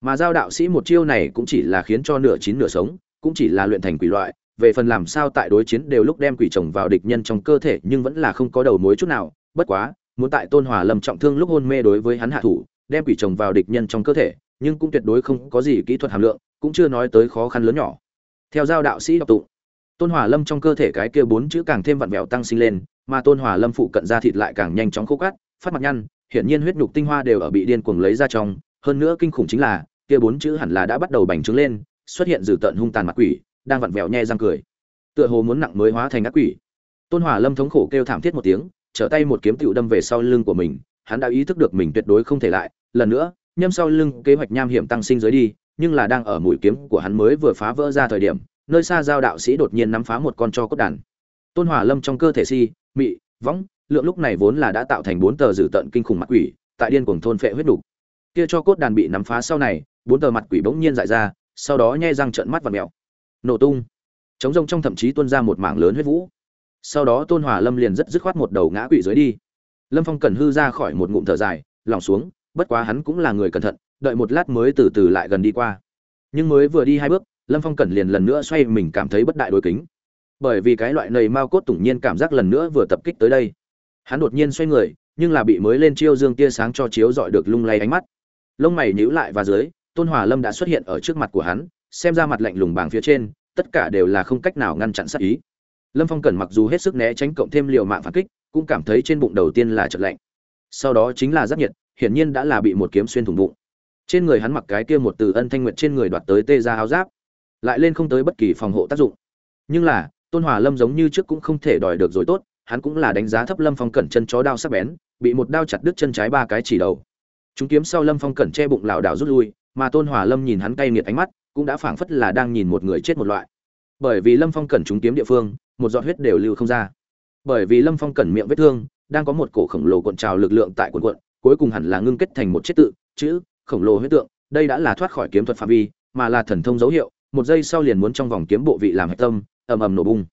Mà giao đạo sĩ một chiêu này cũng chỉ là khiến cho nửa chín nửa sống, cũng chỉ là luyện thành quỷ loại, về phần làm sao tại đối chiến đều lúc đem quỷ chồng vào địch nhân trong cơ thể nhưng vẫn là không có đầu mối chút nào, bất quá, muốn tại tôn hòa lâm trọng thương lúc hôn mê đối với hắn hạ thủ, đem quỷ chồng vào địch nhân trong cơ thể, nhưng cũng tuyệt đối không có gì kỹ thuật hàm lượng, cũng chưa nói tới khó khăn lớn nhỏ. Theo giao đạo sĩ đọc tụng, tôn hòa lâm trong cơ thể cái kia bốn chữ càng thêm vặn vẹo tăng sinh lên mà tôn hòa lâm phụ cận ra thịt lại càng nhanh chóng khô cát, phát mặt nhăn, hiển nhiên huyết nhục tinh hoa đều ở bị điên cuồng lấy ra trong. Hơn nữa kinh khủng chính là, kia bốn chữ hẳn là đã bắt đầu bành trướng lên, xuất hiện dử tận hung tàn mặt quỷ, đang vặn vẹo nhe răng cười. Tựa hồ muốn nặng mới hóa thành ác quỷ. Tôn hòa lâm thống khổ kêu thảm thiết một tiếng, trở tay một kiếm tựu đâm về sau lưng của mình. Hắn đã ý thức được mình tuyệt đối không thể lại. Lần nữa, nhâm sau lưng kế hoạch nham hiểm tăng sinh dưới đi, nhưng là đang ở mũi kiếm của hắn mới vừa phá vỡ ra thời điểm, nơi xa giao đạo sĩ đột nhiên nắm phá một con cho cốt đàn tôn hòa lâm trong cơ thể si, mị, võng, lượng lúc này vốn là đã tạo thành bốn tờ dự tận kinh khủng mặt quỷ, tại điên cuồng thôn phệ huyết đủ. kia cho cốt đàn bị nắm phá sau này, bốn tờ mặt quỷ bỗng nhiên dại ra, sau đó nhai răng trợn mắt và mèo. Nổ tung. Chống rông trong thậm chí tuôn ra một mảng lớn huyết vũ. Sau đó tôn hòa lâm liền rất dứt khoát một đầu ngã quỵ dưới đi. Lâm phong cần hư ra khỏi một ngụm thở dài, lòng xuống, bất quá hắn cũng là người cẩn thận, đợi một lát mới từ từ lại gần đi qua. Nhưng mới vừa đi hai bước, lâm phong cần liền lần nữa xoay mình cảm thấy bất đại đối kính bởi vì cái loại nầy mao cốt tủng nhiên cảm giác lần nữa vừa tập kích tới đây. Hắn đột nhiên xoay người, nhưng là bị mới lên chiêu dương tia sáng cho chiếu dọi được lung lay ánh mắt. Lông mày nhíu lại và dưới, tôn hòa lâm đã xuất hiện ở trước mặt của hắn, xem ra mặt lạnh lùng bàng phía trên, tất cả đều là không cách nào ngăn chặn sát ý. Lâm phong cẩn mặc dù hết sức né tránh cộng thêm liều mạng phản kích, cũng cảm thấy trên bụng đầu tiên là chật lạnh. Sau đó chính là rất nhiệt, hiển nhiên đã là bị một kiếm xuyên thủng bụng. Trên người hắn mặc cái kia một từ ân thanh nguyệt trên người đoạt tới tê ra áo giáp, lại lên không tới bất kỳ phòng hộ tác dụng. Nhưng là tôn hòa lâm giống như trước cũng không thể đòi được rồi tốt, hắn cũng là đánh giá thấp lâm phong cẩn chân chó đao sắc bén, bị một đao chặt đứt chân trái ba cái chỉ đầu. Chúng kiếm sau lâm phong cẩn che bụng lảo đảo rút lui, mà tôn hòa lâm nhìn hắn cay nghiệt ánh mắt, cũng đã phảng phất là đang nhìn một người chết một loại. Bởi vì lâm phong cẩn chúng kiếm địa phương, một giọt huyết đều lưu không ra. Bởi vì lâm phong cẩn miệng vết thương, đang có một cổ khổng lồ cuộn trào lực lượng tại quần quận cuối cùng hẳn là ngưng kết thành một chết tự, chữ, khổng lồ huyết tượng, đây đã là thoát khỏi kiếm thuật phạm vi, mà là thần thông dấu hiệu, một giây sau liền muốn trong vòng kiếm bộ vị làm hạch tâm ầm ầm nổ bung.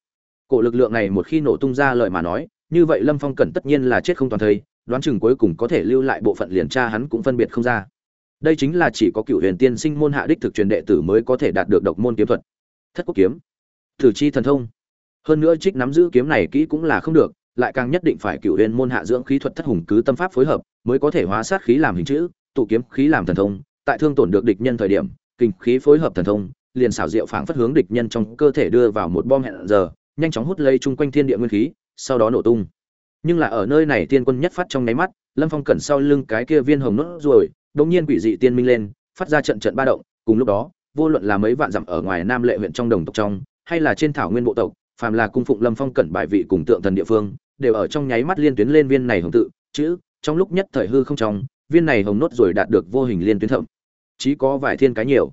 Cổ lực lượng này một khi nổ tung ra lời mà nói, như vậy lâm phong cẩn tất nhiên là chết không toàn thây, đoán chừng cuối cùng có thể lưu lại bộ phận liền tra hắn cũng phân biệt không ra. Đây chính là chỉ có cựu huyền tiên sinh môn hạ đích thực truyền đệ tử mới có thể đạt được độc môn kiếm thuật. Thất quốc kiếm. Thử chi thần thông. Hơn nữa trích nắm giữ kiếm này kỹ cũng là không được, lại càng nhất định phải cựu huyền môn hạ dưỡng khí thuật thất hùng cứ tâm pháp phối hợp, mới có thể hóa sát khí làm hình chữ, tụ kiếm khí làm thần thông, tại thương tổn được địch nhân thời điểm, kinh khí phối hợp thần thông liền xảo diệu phảng phất hướng địch nhân trong cơ thể đưa vào một bom hẹn giờ, nhanh chóng hút lấy chung quanh thiên địa nguyên khí, sau đó nổ tung. Nhưng là ở nơi này tiên quân nhất phát trong nháy mắt, lâm phong cẩn sau lưng cái kia viên hồng nốt ruồi, đột nhiên quỷ dị tiên minh lên, phát ra trận trận ba động, cùng lúc đó, vô luận là mấy vạn dặm ở ngoài nam lệ huyện trong đồng tộc trong, hay là trên thảo nguyên bộ tộc, phàm là cung phụng lâm phong cẩn bài vị cùng tượng thần địa phương, đều ở trong nháy mắt liên tuyến lên viên này hồng tự, chữ, trong lúc nhất thời hư không trong, viên này hồng nốt rồi đạt được vô hình liên tuyến thậm. Chí có vài thiên cái nhiều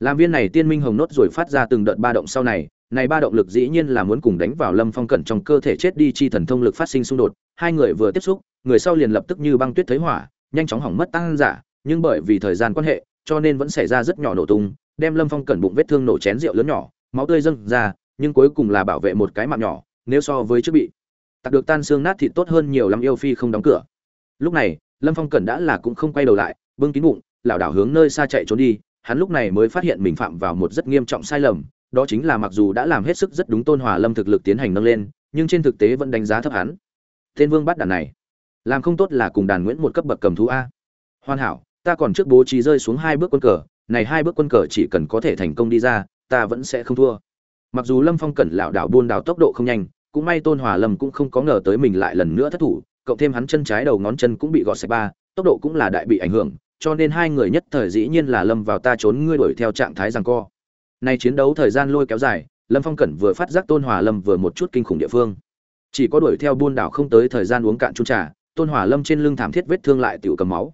làm viên này tiên minh hồng nốt rồi phát ra từng đợt ba động sau này này ba động lực dĩ nhiên là muốn cùng đánh vào lâm phong cẩn trong cơ thể chết đi chi thần thông lực phát sinh xung đột. Hai người vừa tiếp xúc, người sau liền lập tức như băng tuyết thấy hỏa, nhanh chóng hỏng mất tăng giả, nhưng bởi vì thời gian quan hệ, cho nên vẫn xảy ra rất nhỏ nổ tung, đem lâm phong cẩn bụng vết thương nổ chén rượu lớn nhỏ, máu tươi dâng ra, nhưng cuối cùng là bảo vệ một cái mạng nhỏ, nếu so với trước bị, tặc được tan xương nát thịt tốt hơn nhiều lắm yêu phi không đóng cửa. Lúc này, lâm phong cẩn đã là cũng không quay đầu lại, bưng kín bụng, lảo đảo hướng nơi xa chạy trốn đi hắn lúc này mới phát hiện mình phạm vào một rất nghiêm trọng sai lầm, đó chính là mặc dù đã làm hết sức rất đúng tôn hòa lâm thực lực tiến hành nâng lên, nhưng trên thực tế vẫn đánh giá thấp hắn. Tên vương bắt đàn này, làm không tốt là cùng đàn nguyễn một cấp bậc cầm thú a. Hoàn hảo, ta còn trước bố trí rơi xuống hai bước quân cờ, này hai bước quân cờ chỉ cần có thể thành công đi ra, ta vẫn sẽ không thua. Mặc dù lâm phong cẩn lảo đảo buôn đảo tốc độ không nhanh, cũng may tôn hòa lâm cũng không có ngờ tới mình lại lần nữa thất thủ, cộng thêm hắn chân trái đầu ngón chân cũng bị gọt sạch ba, tốc độ cũng là đại bị ảnh hưởng cho nên hai người nhất thời dĩ nhiên là lâm vào ta trốn ngươi đuổi theo trạng thái rằng co. Nay chiến đấu thời gian lôi kéo dài, lâm phong cẩn vừa phát giác tôn hòa lâm vừa một chút kinh khủng địa phương. Chỉ có đuổi theo buôn đảo không tới thời gian uống cạn chung trà, tôn hòa lâm trên lưng thảm thiết vết thương lại tiểu cầm máu.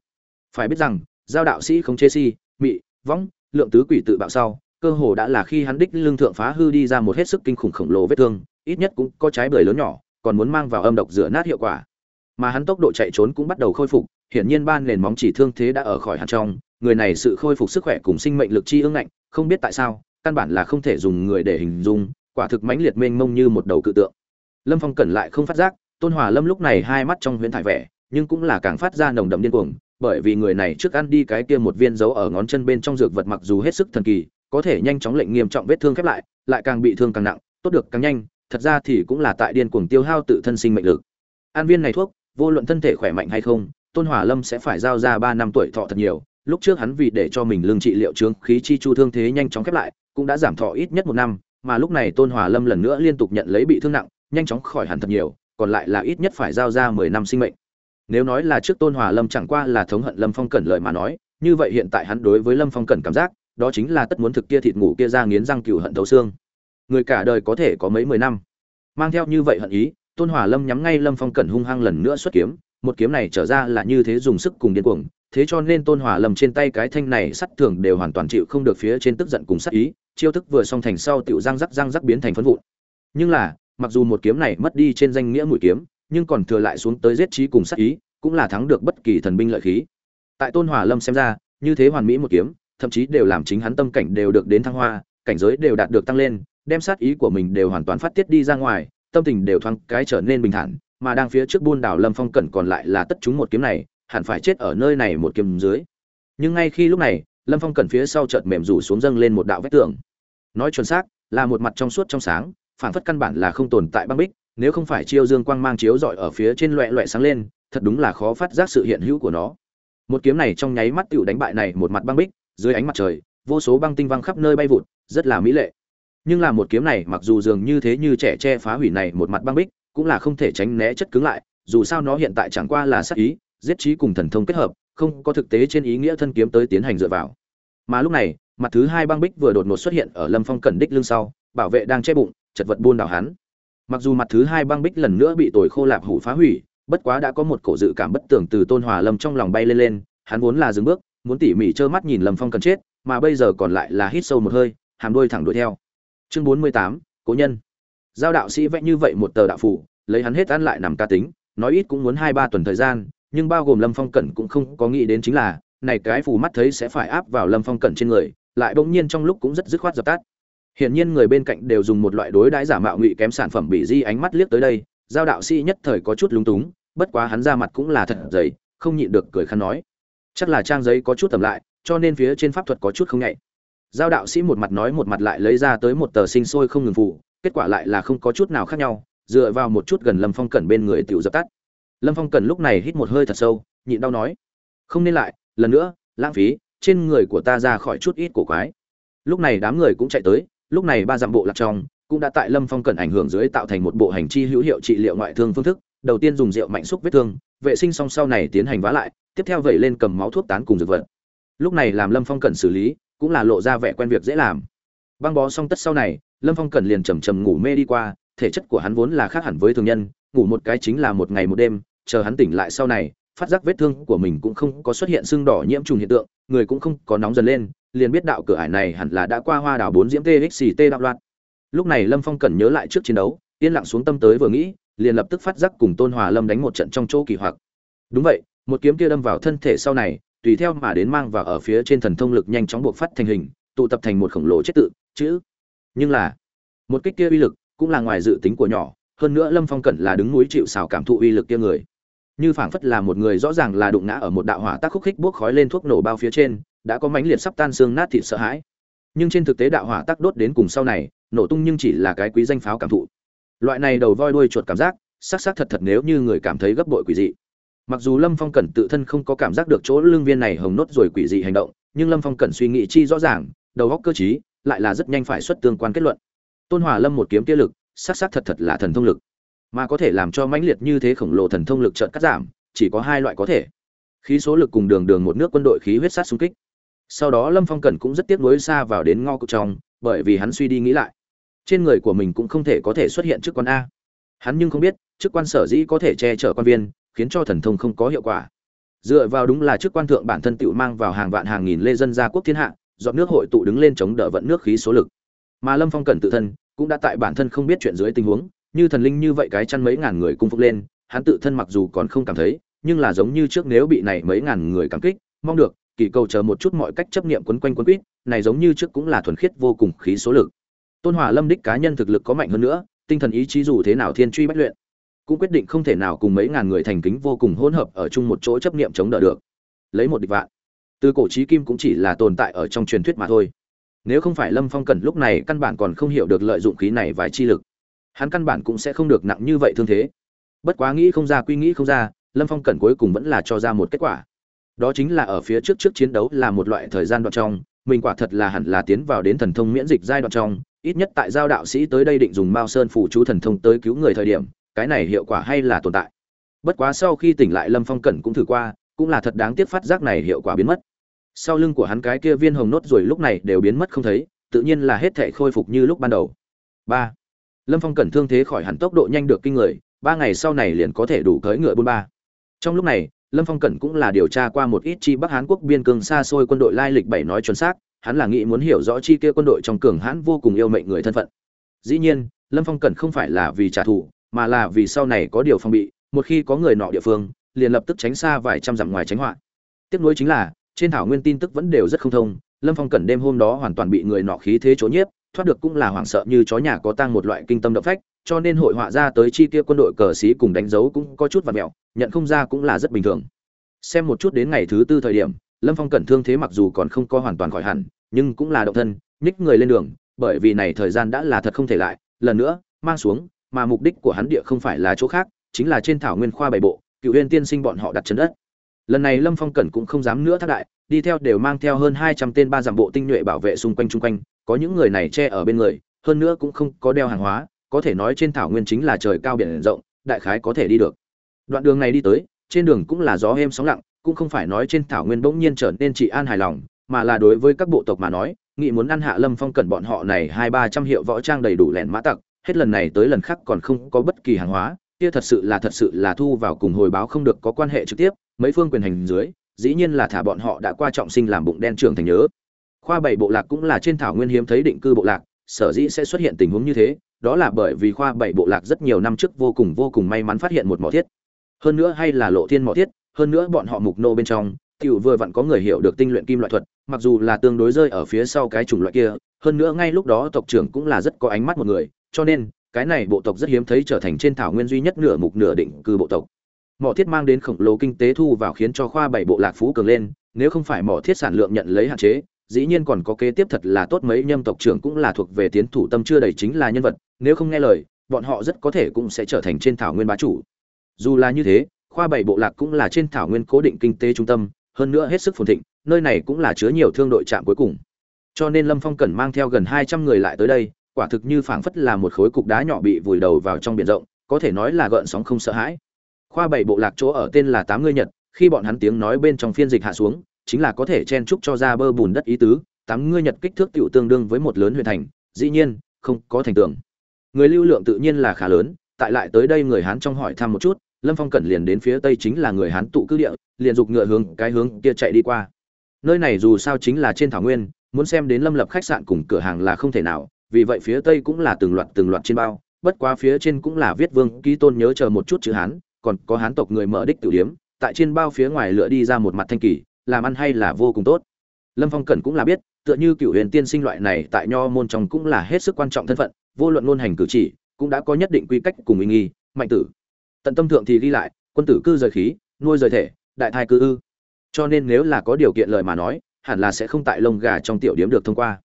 Phải biết rằng, giao đạo sĩ không chê si, mị, võng, lượng tứ quỷ tự bạo sau, cơ hồ đã là khi hắn đích lương thượng phá hư đi ra một hết sức kinh khủng khổng lồ vết thương, ít nhất cũng có trái bưởi lớn nhỏ, còn muốn mang vào âm độc rửa nát hiệu quả. Mà hắn tốc độ chạy trốn cũng bắt đầu khôi phục hiển nhiên ban nền móng chỉ thương thế đã ở khỏi hẳn trong, người này sự khôi phục sức khỏe cùng sinh mệnh lực chi ương ngạnh, không biết tại sao, căn bản là không thể dùng người để hình dung, quả thực mãnh liệt mênh mông như một đầu cự tượng. Lâm phong cẩn lại không phát giác, tôn hòa lâm lúc này hai mắt trong huyễn thải vẻ, nhưng cũng là càng phát ra nồng đậm điên cuồng, bởi vì người này trước ăn đi cái kia một viên dấu ở ngón chân bên trong dược vật mặc dù hết sức thần kỳ, có thể nhanh chóng lệnh nghiêm trọng vết thương khép lại lại càng bị thương càng nặng, tốt được càng nhanh, thật ra thì cũng là tại điên cuồng tiêu hao tự thân sinh mệnh lực. An viên này thuốc, vô luận thân thể khỏe mạnh hay không tôn hòa lâm sẽ phải giao ra ba năm tuổi thọ thật nhiều, lúc trước hắn vì để cho mình lương trị liệu chứng khí chi chu thương thế nhanh chóng khép lại, cũng đã giảm thọ ít nhất một năm, mà lúc này tôn hòa lâm lần nữa liên tục nhận lấy bị thương nặng, nhanh chóng khỏi hẳn thật nhiều, còn lại là ít nhất phải giao ra mười năm sinh mệnh. Nếu nói là trước tôn hòa lâm chẳng qua là thống hận lâm phong cẩn lợi mà nói, như vậy hiện tại hắn đối với lâm phong cẩn cảm giác, đó chính là tất muốn thực kia thịt ngủ kia ra nghiến răng cừu hận thấu xương. Người cả đời có thể có mấy mười năm. Mang theo như vậy hận ý, tôn hòa lâm nhắm ngay lâm phong cẩn hung hăng lần nữa xuất kiếm một kiếm này trở ra là như thế dùng sức cùng điên cuồng, thế cho nên tôn hòa lâm trên tay cái thanh này sắt thường đều hoàn toàn chịu không được phía trên tức giận cùng sát ý, chiêu thức vừa xong thành sau tiểu răng rắc răng rắc biến thành phân vụn. Nhưng là, mặc dù một kiếm này mất đi trên danh nghĩa mũi kiếm, nhưng còn thừa lại xuống tới giết trí cùng sát ý, cũng là thắng được bất kỳ thần binh lợi khí. Tại tôn hòa lâm xem ra, như thế hoàn mỹ một kiếm, thậm chí đều làm chính hắn tâm cảnh đều được đến thăng hoa, cảnh giới đều đạt được tăng lên, đem sát ý của mình đều hoàn toàn phát tiết đi ra ngoài, tâm tình đều thoáng cái trở nên bình thản mà đang phía trước buôn đảo lâm phong cẩn còn lại là tất chúng một kiếm này, hẳn phải chết ở nơi này một kiếm dưới. Nhưng ngay khi lúc này, lâm phong cẩn phía sau chợt mềm rủ xuống dâng lên một đạo vách tường. Nói chuẩn xác, là một mặt trong suốt trong sáng phản phất căn bản là không tồn tại băng bích, nếu không phải chiêu dương quang mang chiếu rọi ở phía trên loẹ loẹ sáng lên, thật đúng là khó phát giác sự hiện hữu của nó. Một kiếm này trong nháy mắt tựu đánh bại này một mặt băng bích, dưới ánh mặt trời, vô số băng tinh văng khắp nơi bay vụt, rất là mỹ lệ. Nhưng là một kiếm này mặc dù dường như thế như trẻ che phá hủy này một mặt băng bích cũng là không thể tránh né chất cứng lại, dù sao nó hiện tại chẳng qua là sát ý, giết trí cùng thần thông kết hợp, không có thực tế trên ý nghĩa thân kiếm tới tiến hành dựa vào. Mà lúc này, mặt thứ hai băng bích vừa đột ngột xuất hiện ở lâm phong cẩn đích lưng sau, bảo vệ đang che bụng, chật vật buôn đảo hắn. Mặc dù mặt thứ hai băng bích lần nữa bị tồi khô lạp hủ phá hủy, bất quá đã có một cổ dự cảm bất tưởng từ tôn hòa lâm trong lòng bay lên lên, hắn vốn là dừng bước, muốn tỉ mỉ trơ mắt nhìn lâm phong cần chết, mà bây giờ còn lại là hít sâu một hơi, hàm đôi thẳng đuổi theo. Chương bốn mươi tám, cố nhân giao đạo sĩ vẽ như vậy một tờ đạo phủ, lấy hắn hết ăn lại nằm ca tính, nói ít cũng muốn hai ba tuần thời gian, nhưng bao gồm lâm phong cẩn cũng không có nghĩ đến chính là, này cái phù mắt thấy sẽ phải áp vào lâm phong cẩn trên người, lại bỗng nhiên trong lúc cũng rất dứt khoát dập tắt hiển nhiên người bên cạnh đều dùng một loại đối đãi giả mạo ngụy kém sản phẩm bị di ánh mắt liếc tới đây, giao đạo sĩ nhất thời có chút lúng túng, bất quá hắn ra mặt cũng là thật dày, không nhịn được cười khăn nói chắc là trang giấy có chút tầm lại, cho nên phía trên pháp thuật có chút không nhạy giao đạo sĩ một mặt nói một mặt lại lấy ra tới một tờ sinh sôi không ngừng phủ kết quả lại là không có chút nào khác nhau, dựa vào một chút gần lâm phong cẩn bên người tiểu dập tắt. Lâm phong cẩn lúc này hít một hơi thật sâu, nhịn đau nói, không nên lại, lần nữa, lãng phí, trên người của ta ra khỏi chút ít cổ quái. Lúc này đám người cũng chạy tới, lúc này ba dặm bộ lạc trong cũng đã tại lâm phong cẩn ảnh hưởng dưới tạo thành một bộ hành chi hữu hiệu trị liệu ngoại thương phương thức, đầu tiên dùng rượu mạnh xúc vết thương, vệ sinh xong sau này tiến hành vá lại, tiếp theo vẩy lên cầm máu thuốc tán cùng dược vật. Lúc này làm lâm phong cẩn xử lý, cũng là lộ ra vẻ quen việc dễ làm. Băng bó xong tất sau này lâm phong Cần liền chầm chầm ngủ mê đi qua, thể chất của hắn vốn là khác hẳn với thường nhân, ngủ một cái chính là một ngày một đêm, chờ hắn tỉnh lại sau này, phát giác vết thương của mình cũng không có xuất hiện sưng đỏ nhiễm trùng hiện tượng, người cũng không có nóng dần lên, liền biết đạo cửa ải này hẳn là đã qua hoa đảo bốn diễm txt đạo loạn. Lúc này lâm phong Cần nhớ lại trước chiến đấu, yên lặng xuống tâm tới vừa nghĩ, liền lập tức phát giác cùng tôn hòa lâm đánh một trận trong chỗ kỳ hoặc. Đúng vậy, một kiếm kia đâm vào thân thể sau này, tùy theo mà đến mang vào ở phía trên thần thông lực nhanh chóng buộc phát thành hình, tụ tập thành một khổng lồ chết tự, chữ nhưng là, một kích kia uy lực cũng là ngoài dự tính của nhỏ, hơn nữa lâm phong cẩn là đứng núi chịu xào cảm thụ uy lực kia người. Như phảng phất là một người rõ ràng là đụng ngã ở một đạo hỏa tác khúc khích bốc khói lên thuốc nổ bao phía trên, đã có mãnh liệt sắp tan xương nát thịt sợ hãi. Nhưng trên thực tế đạo hỏa tác đốt đến cùng sau này, nổ tung nhưng chỉ là cái quý danh pháo cảm thụ. Loại này đầu voi đuôi chuột cảm giác sắc sắc thật thật nếu như người cảm thấy gấp bội quỷ dị. Mặc dù lâm phong cẩn tự thân không có cảm giác được chỗ lương viên này hồng nốt rồi quỷ dị hành động, nhưng lâm phong cẩn suy nghĩ chi rõ ràng, đầu góc cơ t lại là rất nhanh phải xuất tương quan kết luận. Tôn hòa lâm một kiếm kia lực sắc sắc thật thật là thần thông lực. Mà có thể làm cho mãnh liệt như thế khổng lồ thần thông lực trợn cắt giảm, chỉ có hai loại có thể. Khí số lực cùng đường đường một nước quân đội khí huyết sát xung kích. Sau đó lâm phong cẩn cũng rất tiếc nuối xa vào đến ngo cục trong, bởi vì hắn suy đi nghĩ lại. Trên người của mình cũng không thể có thể xuất hiện chức quan a. Hắn nhưng không biết, chức quan sở dĩ có thể che chở quan viên, khiến cho thần thông không có hiệu quả. Dựa vào đúng là chức quan thượng bản thân tự mang vào hàng vạn hàng nghìn lê dân gia quốc thiên hạ giọt nước hội tụ đứng lên chống đỡ vận nước khí số lực. Mà lâm phong cẩn tự thân, cũng đã tại bản thân không biết chuyện dưới tình huống, như thần linh như vậy cái chăn mấy ngàn người cung phục lên, hắn tự thân mặc dù còn không cảm thấy, nhưng là giống như trước nếu bị này mấy ngàn người cảm kích, mong được, kỳ cầu chờ một chút mọi cách chấp niệm quấn quanh quấn quýt, này giống như trước cũng là thuần khiết vô cùng khí số lực. Tôn hòa lâm đích cá nhân thực lực có mạnh hơn nữa, tinh thần ý chí dù thế nào thiên truy bách luyện, cũng quyết định không thể nào cùng mấy ngàn người thành kính vô cùng hỗn hợp ở chung một chỗ chấp niệm chống đỡ được. Lấy một địch vạn từ cổ chí kim cũng chỉ là tồn tại ở trong truyền thuyết mà thôi. Nếu không phải lâm phong cần lúc này căn bản còn không hiểu được lợi dụng khí này vài chi lực, hắn căn bản cũng sẽ không được nặng như vậy thương thế. Bất quá nghĩ không ra quy nghĩ không ra, lâm phong cẩn cuối cùng vẫn là cho ra một kết quả. Đó chính là ở phía trước trước chiến đấu là một loại thời gian đoạn trong, mình quả thật là hẳn là tiến vào đến thần thông miễn dịch giai đoạn trong, ít nhất tại giao đạo sĩ tới đây định dùng mao sơn phủ chú thần thông tới cứu người thời điểm, cái này hiệu quả hay là tồn tại. Bất quá sau khi tỉnh lại lâm phong cẩn cũng thử qua, cũng là thật đáng tiếc phát giác này hiệu quả biến mất sau lưng của hắn cái kia viên hồng nốt rồi lúc này đều biến mất không thấy, tự nhiên là hết thể khôi phục như lúc ban đầu. Ba. Lâm phong cẩn thương thế khỏi hẳn tốc độ nhanh được kinh người, ba ngày sau này liền có thể đủ cưỡi ngựa bôn ba. Trong lúc này, lâm phong cẩn cũng là điều tra qua một ít chi bắc hán quốc biên cương xa xôi quân đội lai lịch bảy nói chuẩn xác, hắn là nghĩ muốn hiểu rõ chi kia quân đội trong cường hãn vô cùng yêu mệnh người thân phận. Dĩ nhiên, lâm phong cẩn không phải là vì trả thù, mà là vì sau này có điều phong bị, một khi có người nọ địa phương, liền lập tức tránh xa vài trăm dặm ngoài tránh họa. Tiếp nối chính là trên thảo nguyên tin tức vẫn đều rất không thông, lâm phong cẩn đêm hôm đó hoàn toàn bị người nọ khí thế chỗ nhiếp, thoát được cũng là hoảng sợ như chó nhà có tang một loại kinh tâm động phách, cho nên hội họa ra tới chi kia quân đội cờ xí cùng đánh dấu cũng có chút vặt mẹo, nhận không ra cũng là rất bình thường. Xem một chút đến ngày thứ tư thời điểm, lâm phong cẩn thương thế mặc dù còn không có hoàn toàn khỏi hẳn, nhưng cũng là động thân, nhích người lên đường, bởi vì này thời gian đã là thật không thể lại, lần nữa, mang xuống, mà mục đích của hắn địa không phải là chỗ khác, chính là trên thảo nguyên khoa bảy bộ, cựu huyên tiên sinh bọn họ đặt chân đất lần này lâm phong cẩn cũng không dám nữa thác đại, đi theo đều mang theo hơn hai trăm tên ba dặm bộ tinh nhuệ bảo vệ xung quanh chung quanh, có những người này che ở bên người, hơn nữa cũng không có đeo hàng hóa, có thể nói trên thảo nguyên chính là trời cao biển rộng, đại khái có thể đi được. Đoạn đường này đi tới, trên đường cũng là gió êm sóng lặng, cũng không phải nói trên thảo nguyên bỗng nhiên trở nên chị an hài lòng, mà là đối với các bộ tộc mà nói nghị muốn ăn hạ lâm phong cẩn bọn họ này hai ba trăm hiệu võ trang đầy đủ lẻn mã tặc, hết lần này tới lần khác còn không có bất kỳ hàng hóa, kia thật sự là thật sự là thu vào cùng hồi báo không được có quan hệ trực tiếp mấy phương quyền hành dưới, dĩ nhiên là thả bọn họ đã qua trọng sinh làm bụng đen trưởng thành nhớ. Khoa bảy bộ lạc cũng là trên thảo nguyên hiếm thấy định cư bộ lạc, sở dĩ sẽ xuất hiện tình huống như thế, đó là bởi vì khoa bảy bộ lạc rất nhiều năm trước vô cùng vô cùng may mắn phát hiện một mỏ thiết. Hơn nữa hay là lộ thiên mỏ thiết, hơn nữa bọn họ mục nô bên trong, tiểu vừa vặn có người hiểu được tinh luyện kim loại thuật, mặc dù là tương đối rơi ở phía sau cái chủng loại kia, hơn nữa ngay lúc đó tộc trưởng cũng là rất có ánh mắt một người, cho nên, cái này bộ tộc rất hiếm thấy trở thành trên thảo nguyên duy nhất nửa mục nửa định cư bộ tộc mỏ thiết mang đến khổng lồ kinh tế thu vào khiến cho khoa bảy bộ lạc phú cường lên, nếu không phải mỏ thiết sản lượng nhận lấy hạn chế, dĩ nhiên còn có kế tiếp thật là tốt mấy nhâm tộc trưởng cũng là thuộc về tiến thủ tâm chưa đầy chính là nhân vật, nếu không nghe lời, bọn họ rất có thể cũng sẽ trở thành trên thảo nguyên bá chủ. Dù là như thế, khoa bảy bộ lạc cũng là trên thảo nguyên cố định kinh tế trung tâm, hơn nữa hết sức phồn thịnh, nơi này cũng là chứa nhiều thương đội trạm cuối cùng. Cho nên lâm phong cần mang theo gần hai trăm người lại tới đây, quả thực như phảng phất là một khối cục đá nhỏ bị vùi đầu vào trong biển rộng, có thể nói là gợn sóng không sợ hãi khoa bảy bộ lạc chỗ ở tên là tám ngươi nhật, khi bọn hắn tiếng nói bên trong phiên dịch hạ xuống, chính là có thể chen trúc cho ra bơ bùn đất ý tứ, tám ngươi nhật kích thước tiểu tương đương với một lớn huyện thành, dĩ nhiên, không có thành tường. Người lưu lượng tự nhiên là khá lớn, tại lại tới đây người hán trong hỏi thăm một chút, lâm phong cẩn liền đến phía tây chính là người hán tụ cư địa, liền giục ngựa hướng cái hướng kia chạy đi qua. Nơi này dù sao chính là trên thảo nguyên, muốn xem đến lâm lập khách sạn cùng cửa hàng là không thể nào, vì vậy phía tây cũng là từng loạt từng loạt trên bao, bất quá phía trên cũng là viết vương ký tôn nhớ chờ một chút chữ hán còn có hán tộc người mở đích tử điếm, tại trên bao phía ngoài lựa đi ra một mặt thanh kỳ, làm ăn hay là vô cùng tốt. Lâm phong cẩn cũng là biết, tựa như cựu huyền tiên sinh loại này tại nho môn trong cũng là hết sức quan trọng thân phận, vô luận ngôn hành cử chỉ, cũng đã có nhất định quy cách cùng ý nghi, mạnh tử. Tận tâm thượng thì ghi lại, quân tử cư rời khí, nuôi rời thể, đại thai cư ư. Cho nên nếu là có điều kiện lời mà nói, hẳn là sẽ không tại lông gà trong tiểu điếm được thông qua.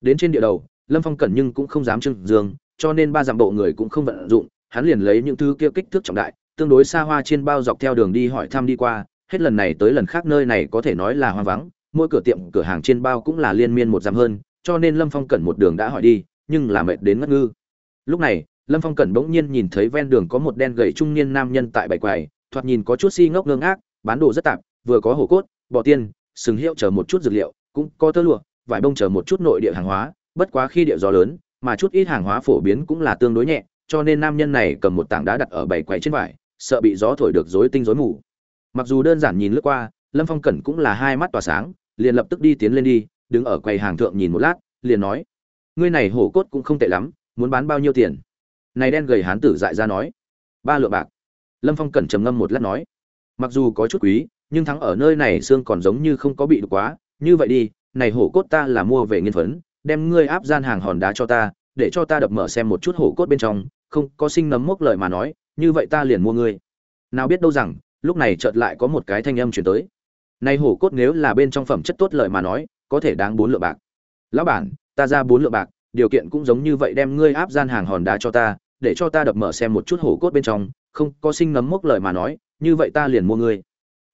Đến trên địa đầu, lâm phong cẩn nhưng cũng không dám trưng dương, cho nên ba dặm bộ người cũng không vận dụng, hắn liền lấy những thứ kia kích thước trọng đại tương đối xa hoa trên bao dọc theo đường đi hỏi thăm đi qua, hết lần này tới lần khác nơi này có thể nói là hoang vắng, mỗi cửa tiệm, cửa hàng trên bao cũng là liên miên một dặm hơn, cho nên lâm phong cẩn một đường đã hỏi đi, nhưng là mệt đến ngất ngư. Lúc này, lâm phong cẩn bỗng nhiên nhìn thấy ven đường có một đen gầy trung niên nam nhân tại bảy quầy, thoạt nhìn có chút si ngốc ngơ ngác, bán đồ rất tạp, vừa có hổ cốt bỏ tiên, sừng hiệu chờ một chút dược liệu, cũng có tơ lụa, vải bông chờ một chút nội địa hàng hóa, bất quá khi địa gió lớn, mà chút ít hàng hóa phổ biến cũng là tương đối nhẹ, cho nên nam nhân này cầm một tảng đá đặt ở bảy quầy trên vải sợ bị gió thổi được rối tinh rối mù. Mặc dù đơn giản nhìn lướt qua, lâm phong cẩn cũng là hai mắt tỏa sáng, liền lập tức đi tiến lên đi, đứng ở quầy hàng thượng nhìn một lát, liền nói, ngươi này hổ cốt cũng không tệ lắm, muốn bán bao nhiêu tiền? Này đen gầy hán tử dại ra nói, ba lượng bạc. Lâm phong cẩn trầm ngâm một lát nói, mặc dù có chút quý, nhưng thắng ở nơi này xương còn giống như không có bị đục quá, như vậy đi, này hổ cốt ta là mua về nghiên phấn, đem ngươi áp gian hàng hòn đá cho ta, để cho ta đập mở xem một chút hổ cốt bên trong, không có sinh nấm mốc lời mà nói như vậy ta liền mua ngươi. Nào biết đâu rằng, lúc này chợt lại có một cái thanh âm chuyển tới. Này hổ cốt nếu là bên trong phẩm chất tốt lời mà nói, có thể đáng bốn lượng bạc. Lão bản, ta ra bốn lượng bạc, điều kiện cũng giống như vậy đem ngươi áp gian hàng hòn đá cho ta, để cho ta đập mở xem một chút hổ cốt bên trong, không có sinh ngấm mốc lời mà nói, như vậy ta liền mua ngươi.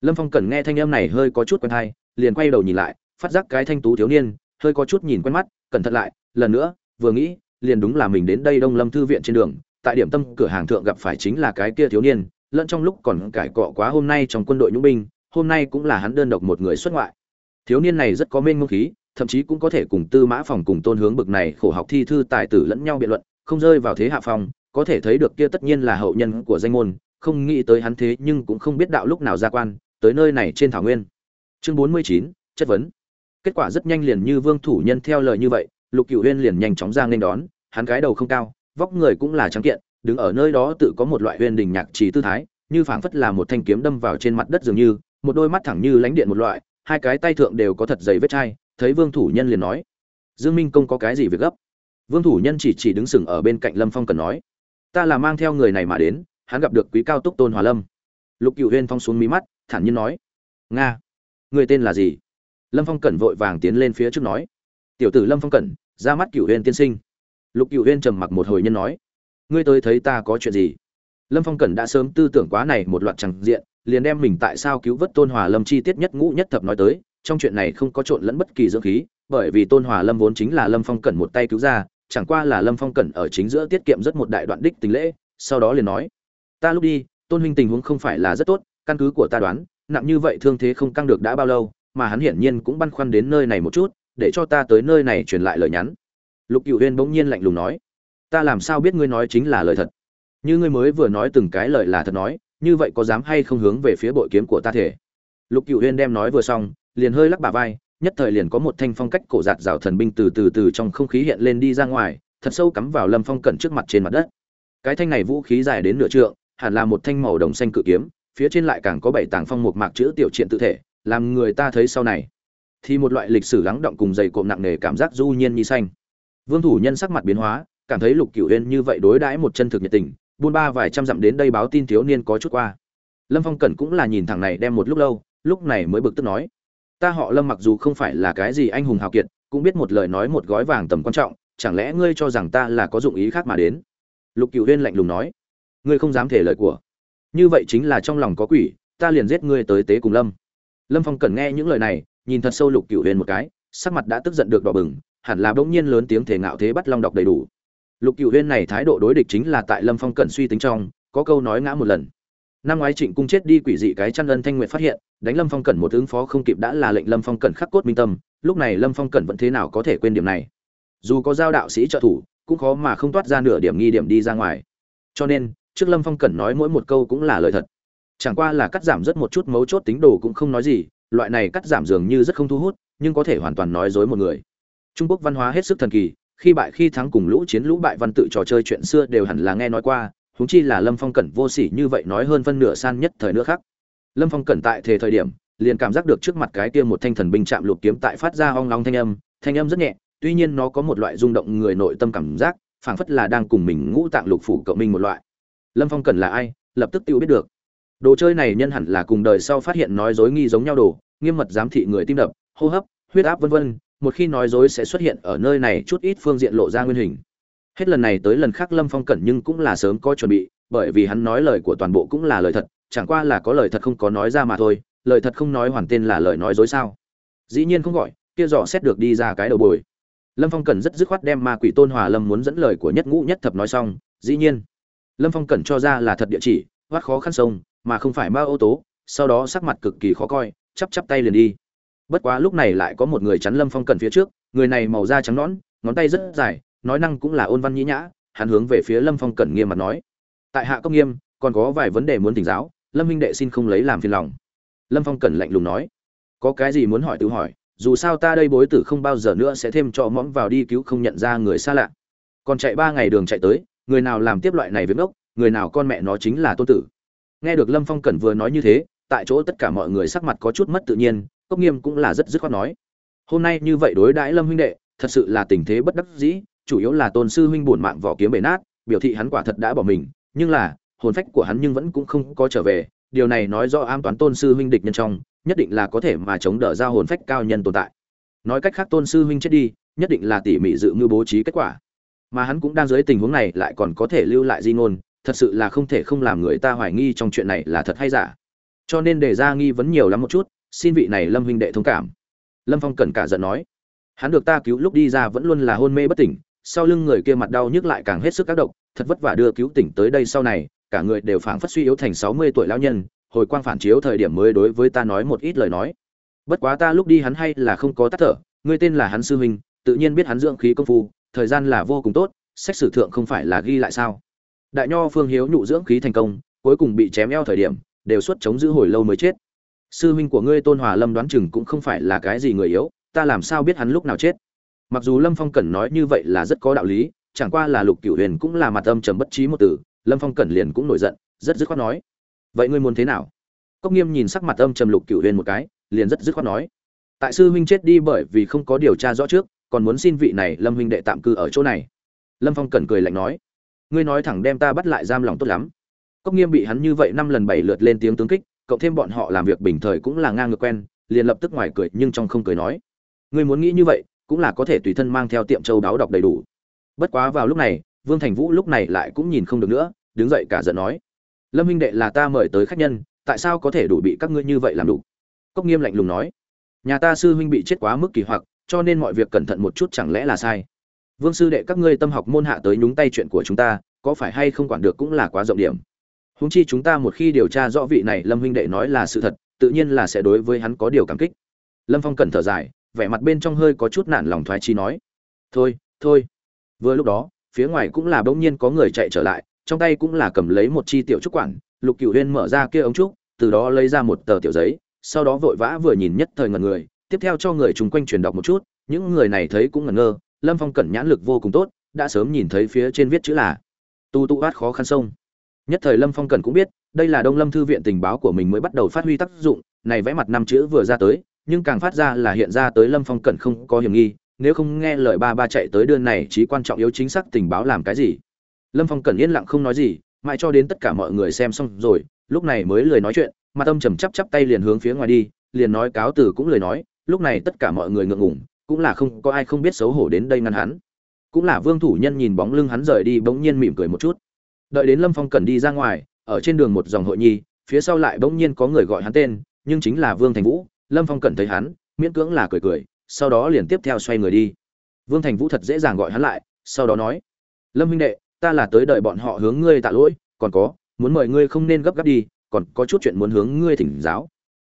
Lâm phong cần nghe thanh âm này hơi có chút quen thai liền quay đầu nhìn lại, phát giác cái thanh tú thiếu niên, hơi có chút nhìn quen mắt, cẩn thận lại, lần nữa, vừa nghĩ, liền đúng là mình đến đây đông lâm thư viện trên đường tại điểm tâm cửa hàng thượng gặp phải chính là cái kia thiếu niên, lẫn trong lúc còn cải cọ quá hôm nay trong quân đội nhũng binh, hôm nay cũng là hắn đơn độc một người xuất ngoại. Thiếu niên này rất có mênh ngông khí, thậm chí cũng có thể cùng tư mã phòng cùng tôn hướng bực này khổ học thi thư tài tử lẫn nhau biện luận, không rơi vào thế hạ phong, có thể thấy được kia tất nhiên là hậu nhân của danh môn, không nghĩ tới hắn thế nhưng cũng không biết đạo lúc nào ra quan, tới nơi này trên thảo nguyên. Chương bốn mươi chín, chất vấn. Kết quả rất nhanh liền như vương thủ nhân theo lời như vậy, lục cựu huyên liền nhanh chóng ra nên đón, hắn cái đầu không cao vóc người cũng là trắng kiện, đứng ở nơi đó tự có một loại huyền đình nhạc trì tư thái, như phảng phất là một thanh kiếm đâm vào trên mặt đất dường như, một đôi mắt thẳng như lánh điện một loại, hai cái tay thượng đều có thật dày vết chai, thấy vương thủ nhân liền nói, dương minh công có cái gì việc gấp? Vương thủ nhân chỉ chỉ đứng sừng ở bên cạnh lâm phong cần nói, ta là mang theo người này mà đến, hắn gặp được quý cao túc tôn hòa lâm. Lục cựu huyên phong xuống mí mắt, thản nhiên nói, nga, người tên là gì? Lâm phong cẩn vội vàng tiến lên phía trước nói, tiểu tử lâm phong cẩn ra mắt cựu huyên tiên sinh lục cựu huyên trầm mặc một hồi nhân nói, ngươi tới thấy ta có chuyện gì? Lâm phong cẩn đã sớm tư tưởng quá này một loạt chẳng diện, liền đem mình tại sao cứu vớt tôn hòa lâm chi tiết nhất ngũ nhất thập nói tới, trong chuyện này không có trộn lẫn bất kỳ dưỡng khí, bởi vì tôn hòa lâm vốn chính là lâm phong cẩn một tay cứu ra, chẳng qua là lâm phong cẩn ở chính giữa tiết kiệm rất một đại đoạn đích tình lễ, sau đó liền nói, ta lúc đi, tôn huynh tình huống không phải là rất tốt, căn cứ của ta đoán, nặng như vậy thương thế không căng được đã bao lâu, mà hắn hiển nhiên cũng băn khoăn đến nơi này một chút, để cho ta tới nơi này truyền lại lời nhắn lục cựu huyên bỗng nhiên lạnh lùng nói, ta làm sao biết ngươi nói chính là lời thật? Như ngươi mới vừa nói từng cái lời là thật nói, như vậy có dám hay không hướng về phía bội kiếm của ta thể? Lục cựu huyên đem nói vừa xong, liền hơi lắc bà vai, nhất thời liền có một thanh phong cách cổ giạt rào thần binh từ từ từ trong không khí hiện lên đi ra ngoài, thật sâu cắm vào lâm phong cẩn trước mặt trên mặt đất. Cái thanh này vũ khí dài đến nửa trượng, hẳn là một thanh màu đồng xanh cự kiếm, phía trên lại càng có bảy tàng phong một mạc chữ tiểu triện tự thể, làm người ta thấy sau này. Thì một loại lịch sử lắng động cùng dày cộm nặng nề cảm giác du nhiên như xanh vương thủ nhân sắc mặt biến hóa, cảm thấy lục cửu Uyên như vậy đối đãi một chân thực nhiệt tình, buôn ba vài trăm dặm đến đây báo tin thiếu niên có chút qua. Lâm phong cẩn cũng là nhìn thằng này đem một lúc lâu, lúc này mới bực tức nói, ta họ lâm mặc dù không phải là cái gì anh hùng hào kiệt, cũng biết một lời nói một gói vàng tầm quan trọng, chẳng lẽ ngươi cho rằng ta là có dụng ý khác mà đến? Lục Cửu Uyên lạnh lùng nói, ngươi không dám thể lời của. Như vậy chính là trong lòng có quỷ, ta liền giết ngươi tới tế cùng lâm. Lâm phong cần nghe những lời này, nhìn thật sâu lục Cửu Uyên một cái, sắc mặt đã tức giận được đỏ bừng hẳn là bỗng nhiên lớn tiếng thể ngạo thế bắt long đọc đầy đủ. Lục cựu huyên này thái độ đối địch chính là tại lâm phong cận suy tính trong, có câu nói ngã một lần. Năm ngoái trịnh cung chết đi quỷ dị cái chăn ân thanh nguyện phát hiện, đánh lâm phong cẩn một ứng phó không kịp đã là lệnh lâm phong cẩn khắc cốt minh tâm, lúc này lâm phong cẩn vẫn thế nào có thể quên điểm này. Dù có giao đạo sĩ trợ thủ, cũng khó mà không toát ra nửa điểm nghi điểm đi ra ngoài. Cho nên, trước lâm phong cẩn nói mỗi một câu cũng là lời thật. Chẳng qua là cắt giảm rất một chút mấu chốt tính đồ cũng không nói gì, loại này cắt giảm dường như rất không thu hút, nhưng có thể hoàn toàn nói dối một người trung quốc văn hóa hết sức thần kỳ, khi bại khi thắng cùng lũ chiến lũ bại văn tự trò chơi chuyện xưa đều hẳn là nghe nói qua, huống chi là lâm phong cẩn vô sỉ như vậy nói hơn phân nửa san nhất thời nữa khác. Lâm phong cẩn tại thể thời điểm, liền cảm giác được trước mặt cái kia một thanh thần binh chạm lục kiếm tại phát ra hoang long thanh âm thanh âm rất nhẹ, tuy nhiên nó có một loại rung động người nội tâm cảm giác, phảng phất là đang cùng mình ngũ tạng lục phủ cộng minh một loại. Lâm phong cẩn là ai? Lập tức tiêu biết được. Đồ chơi này nhân hẳn là cùng đời sau phát hiện nói dối nghi giống nhau đồ, nghiêm mật giám thị người tim đập, hô hấp, huyết áp vân vân một khi nói dối sẽ xuất hiện ở nơi này chút ít phương diện lộ ra nguyên hình. Hết lần này tới lần khác lâm phong cẩn nhưng cũng là sớm có chuẩn bị, bởi vì hắn nói lời của toàn bộ cũng là lời thật, chẳng qua là có lời thật không có nói ra mà thôi, lời thật không nói hoàn tên là lời nói dối sao? Dĩ nhiên không gọi, kia dò xét được đi ra cái đầu bồi. Lâm phong cẩn rất dứt khoát đem ma quỷ tôn hòa lâm muốn dẫn lời của nhất ngũ nhất thập nói xong, dĩ nhiên. Lâm phong cẩn cho ra là thật địa chỉ, hoát khó khăn sông, mà không phải ma ô tố, sau đó sắc mặt cực kỳ khó coi, chắp chắp tay liền đi bất quá lúc này lại có một người chắn lâm phong cẩn phía trước, người này màu da trắng nõn, ngón tay rất dài, nói năng cũng là ôn văn nhĩ nhã, hắn hướng về phía lâm phong cẩn nghiêm mặt nói. Tại hạ công nghiêm, còn có vài vấn đề muốn thỉnh giáo, lâm minh đệ xin không lấy làm phiền lòng. Lâm phong cẩn lạnh lùng nói. Có cái gì muốn hỏi tự hỏi, dù sao ta đây bối tử không bao giờ nữa sẽ thêm cho mõm vào đi cứu không nhận ra người xa lạ. Còn chạy ba ngày đường chạy tới, người nào làm tiếp loại này với ngốc, người nào con mẹ nó chính là tôn tử. Nghe được lâm phong cẩn vừa nói như thế, tại chỗ tất cả mọi người sắc mặt có chút mất tự nhiên cốc nghiêm cũng là rất dứt khoát nói, hôm nay như vậy đối đãi lâm huynh đệ, thật sự là tình thế bất đắc dĩ, chủ yếu là tôn sư huynh bổn mạng vỏ kiếm bể nát, biểu thị hắn quả thật đã bỏ mình, nhưng là, hồn phách của hắn nhưng vẫn cũng không có trở về, điều này nói do am toán tôn sư huynh địch nhân trong, nhất định là có thể mà chống đỡ ra hồn phách cao nhân tồn tại. Nói cách khác tôn sư huynh chết đi, nhất định là tỉ mỉ dự ngư bố trí kết quả. Mà hắn cũng đang dưới tình huống này lại còn có thể lưu lại di ngôn, thật sự là không thể không làm người ta hoài nghi trong chuyện này là thật hay giả. Cho nên đề ra nghi vấn nhiều lắm một chút xin vị này lâm huynh đệ thông cảm. Lâm phong cẩn cả giận nói, hắn được ta cứu lúc đi ra vẫn luôn là hôn mê bất tỉnh, sau lưng người kia mặt đau nhức lại càng hết sức các độc, thật vất vả đưa cứu tỉnh tới đây sau này, cả người đều phảng phất suy yếu thành sáu mươi tuổi lão nhân, hồi quang phản chiếu thời điểm mới đối với ta nói một ít lời nói. Bất quá ta lúc đi hắn hay là không có tắt thở ngươi tên là hắn sư huynh, tự nhiên biết hắn dưỡng khí công phu, thời gian là vô cùng tốt, sách sử thượng không phải là ghi lại sao. Đại nho phương hiếu nhụ dưỡng khí thành công, cuối cùng bị chém eo thời điểm, đều xuất chống giữ hồi lâu mới chết sư huynh của ngươi tôn hòa lâm đoán chừng cũng không phải là cái gì người yếu, ta làm sao biết hắn lúc nào chết? Mặc dù lâm phong cẩn nói như vậy là rất có đạo lý, chẳng qua là lục cửu huyền cũng là mặt âm trầm bất trí một từ, lâm phong cẩn liền cũng nổi giận, rất dứt khoát nói. Vậy ngươi muốn thế nào? Cốc nghiêm nhìn sắc mặt âm trầm lục cửu huyền một cái, liền rất dứt khoát nói. Tại sư huynh chết đi bởi vì không có điều tra rõ trước, còn muốn xin vị này lâm huynh đệ tạm cư ở chỗ này. Lâm phong cẩn cười lạnh nói. Ngươi nói thẳng đem ta bắt lại giam lòng tốt lắm. Cốc nghiêm bị hắn như vậy năm lần bảy lượt lên tiếng tướng kích cộng thêm bọn họ làm việc bình thời cũng là ngang ngược quen, liền lập tức ngoài cười nhưng trong không cười nói. Ngươi muốn nghĩ như vậy, cũng là có thể tùy thân mang theo tiệm châu đáo đọc đầy đủ. Bất quá vào lúc này, vương thành vũ lúc này lại cũng nhìn không được nữa, đứng dậy cả giận nói. Lâm huynh đệ là ta mời tới khách nhân, tại sao có thể đủ bị các ngươi như vậy làm đủ? Cốc nghiêm lạnh lùng nói. Nhà ta sư huynh bị chết quá mức kỳ hoặc, cho nên mọi việc cẩn thận một chút chẳng lẽ là sai? Vương sư đệ các ngươi tâm học môn hạ tới nhúng tay chuyện của chúng ta, có phải hay không quản được cũng là quá rộng điểm húng chi chúng ta một khi điều tra rõ vị này lâm huynh đệ nói là sự thật, tự nhiên là sẽ đối với hắn có điều cảm kích. Lâm phong cẩn thở dài vẻ mặt bên trong hơi có chút nản lòng thoái chi nói, thôi thôi. Vừa lúc đó, phía ngoài cũng là bỗng nhiên có người chạy trở lại, trong tay cũng là cầm lấy một chi tiểu trúc quản, lục cựu huyên mở ra kia ống trúc, từ đó lấy ra một tờ tiểu giấy, sau đó vội vã vừa nhìn nhất thời ngẩn người, tiếp theo cho người chung quanh truyền đọc một chút, những người này thấy cũng ngẩn ngơ, lâm phong cẩn nhãn lực vô cùng tốt, đã sớm nhìn thấy phía trên viết chữ là, tu tu át khó khăn sông nhất thời lâm phong cẩn cũng biết, đây là đông lâm thư viện tình báo của mình mới bắt đầu phát huy tác dụng, này vẽ mặt năm chữ vừa ra tới, nhưng càng phát ra là hiện ra tới lâm phong cẩn không có hiểm nghi, nếu không nghe lời ba ba chạy tới đơn này chí quan trọng yếu chính xác tình báo làm cái gì. Lâm phong cẩn yên lặng không nói gì, mãi cho đến tất cả mọi người xem xong rồi, lúc này mới lời nói chuyện mà tâm trầm chắp chắp tay liền hướng phía ngoài đi, liền nói cáo từ cũng lời nói, lúc này tất cả mọi người ngượng ngủng cũng là không có ai không biết xấu hổ đến đây ngăn hắn. Cũng là vương thủ nhân nhìn bóng lưng hắn rời đi bỗng nhiên mỉm cười một chút đợi đến lâm phong cần đi ra ngoài, ở trên đường một dòng hội nhi, phía sau lại bỗng nhiên có người gọi hắn tên, nhưng chính là vương thành vũ. Lâm phong cần thấy hắn, miễn cưỡng là cười cười, sau đó liền tiếp theo xoay người đi. Vương thành vũ thật dễ dàng gọi hắn lại, sau đó nói, lâm huynh đệ, ta là tới đợi bọn họ hướng ngươi tạ lỗi, còn có, muốn mời ngươi không nên gấp gáp đi, còn có chút chuyện muốn hướng ngươi thỉnh giáo.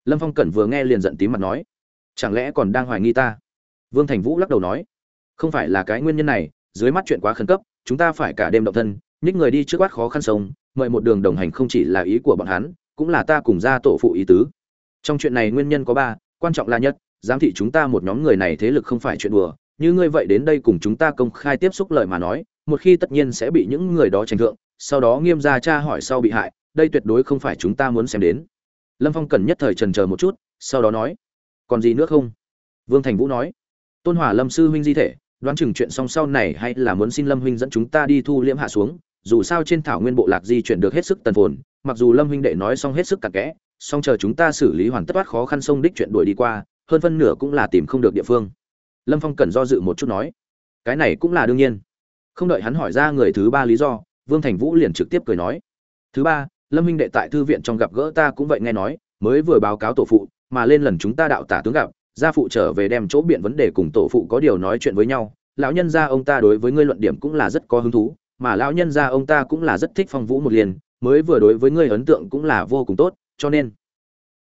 Lâm phong cẩn vừa nghe liền giận tím mặt nói, chẳng lẽ còn đang hoài nghi ta? Vương thành vũ lắc đầu nói, không phải là cái nguyên nhân này, dưới mắt chuyện quá khẩn cấp, chúng ta phải cả đêm động thân nhích người đi trước quát khó khăn sống mời một đường đồng hành không chỉ là ý của bọn hắn, cũng là ta cùng ra tổ phụ ý tứ. Trong chuyện này nguyên nhân có ba, quan trọng là nhất, giám thị chúng ta một nhóm người này thế lực không phải chuyện đùa, như ngươi vậy đến đây cùng chúng ta công khai tiếp xúc lời mà nói, một khi tất nhiên sẽ bị những người đó tranh thượng, sau đó nghiêm ra cha hỏi sau bị hại, đây tuyệt đối không phải chúng ta muốn xem đến. Lâm phong cần nhất thời trần chờ một chút, sau đó nói, còn gì nữa không? Vương thành vũ nói, tôn hỏa lâm sư huynh di thể, đoán chừng chuyện song sau này hay là muốn xin lâm huynh dẫn chúng ta đi thu liễm hạ xuống dù sao trên thảo nguyên bộ lạc di chuyển được hết sức tần phồn, mặc dù lâm huynh đệ nói xong hết sức cặn kẽ, song chờ chúng ta xử lý hoàn tất thoát khó khăn sông đích chuyện đuổi đi qua, hơn phân nửa cũng là tìm không được địa phương. Lâm phong cần do dự một chút nói, cái này cũng là đương nhiên. Không đợi hắn hỏi ra người thứ ba lý do, vương thành vũ liền trực tiếp cười nói, thứ ba, lâm huynh đệ tại thư viện trong gặp gỡ ta cũng vậy nghe nói, mới vừa báo cáo tổ phụ, mà lên lần chúng ta đạo tả tướng gặp, gia phụ trở về đem chỗ biện vấn đề cùng tổ phụ có điều nói chuyện với nhau, lão nhân gia ông ta đối với ngươi luận điểm cũng là rất có hứng thú mà lão nhân gia ông ta cũng là rất thích phong vũ một liền, mới vừa đối với ngươi ấn tượng cũng là vô cùng tốt, cho nên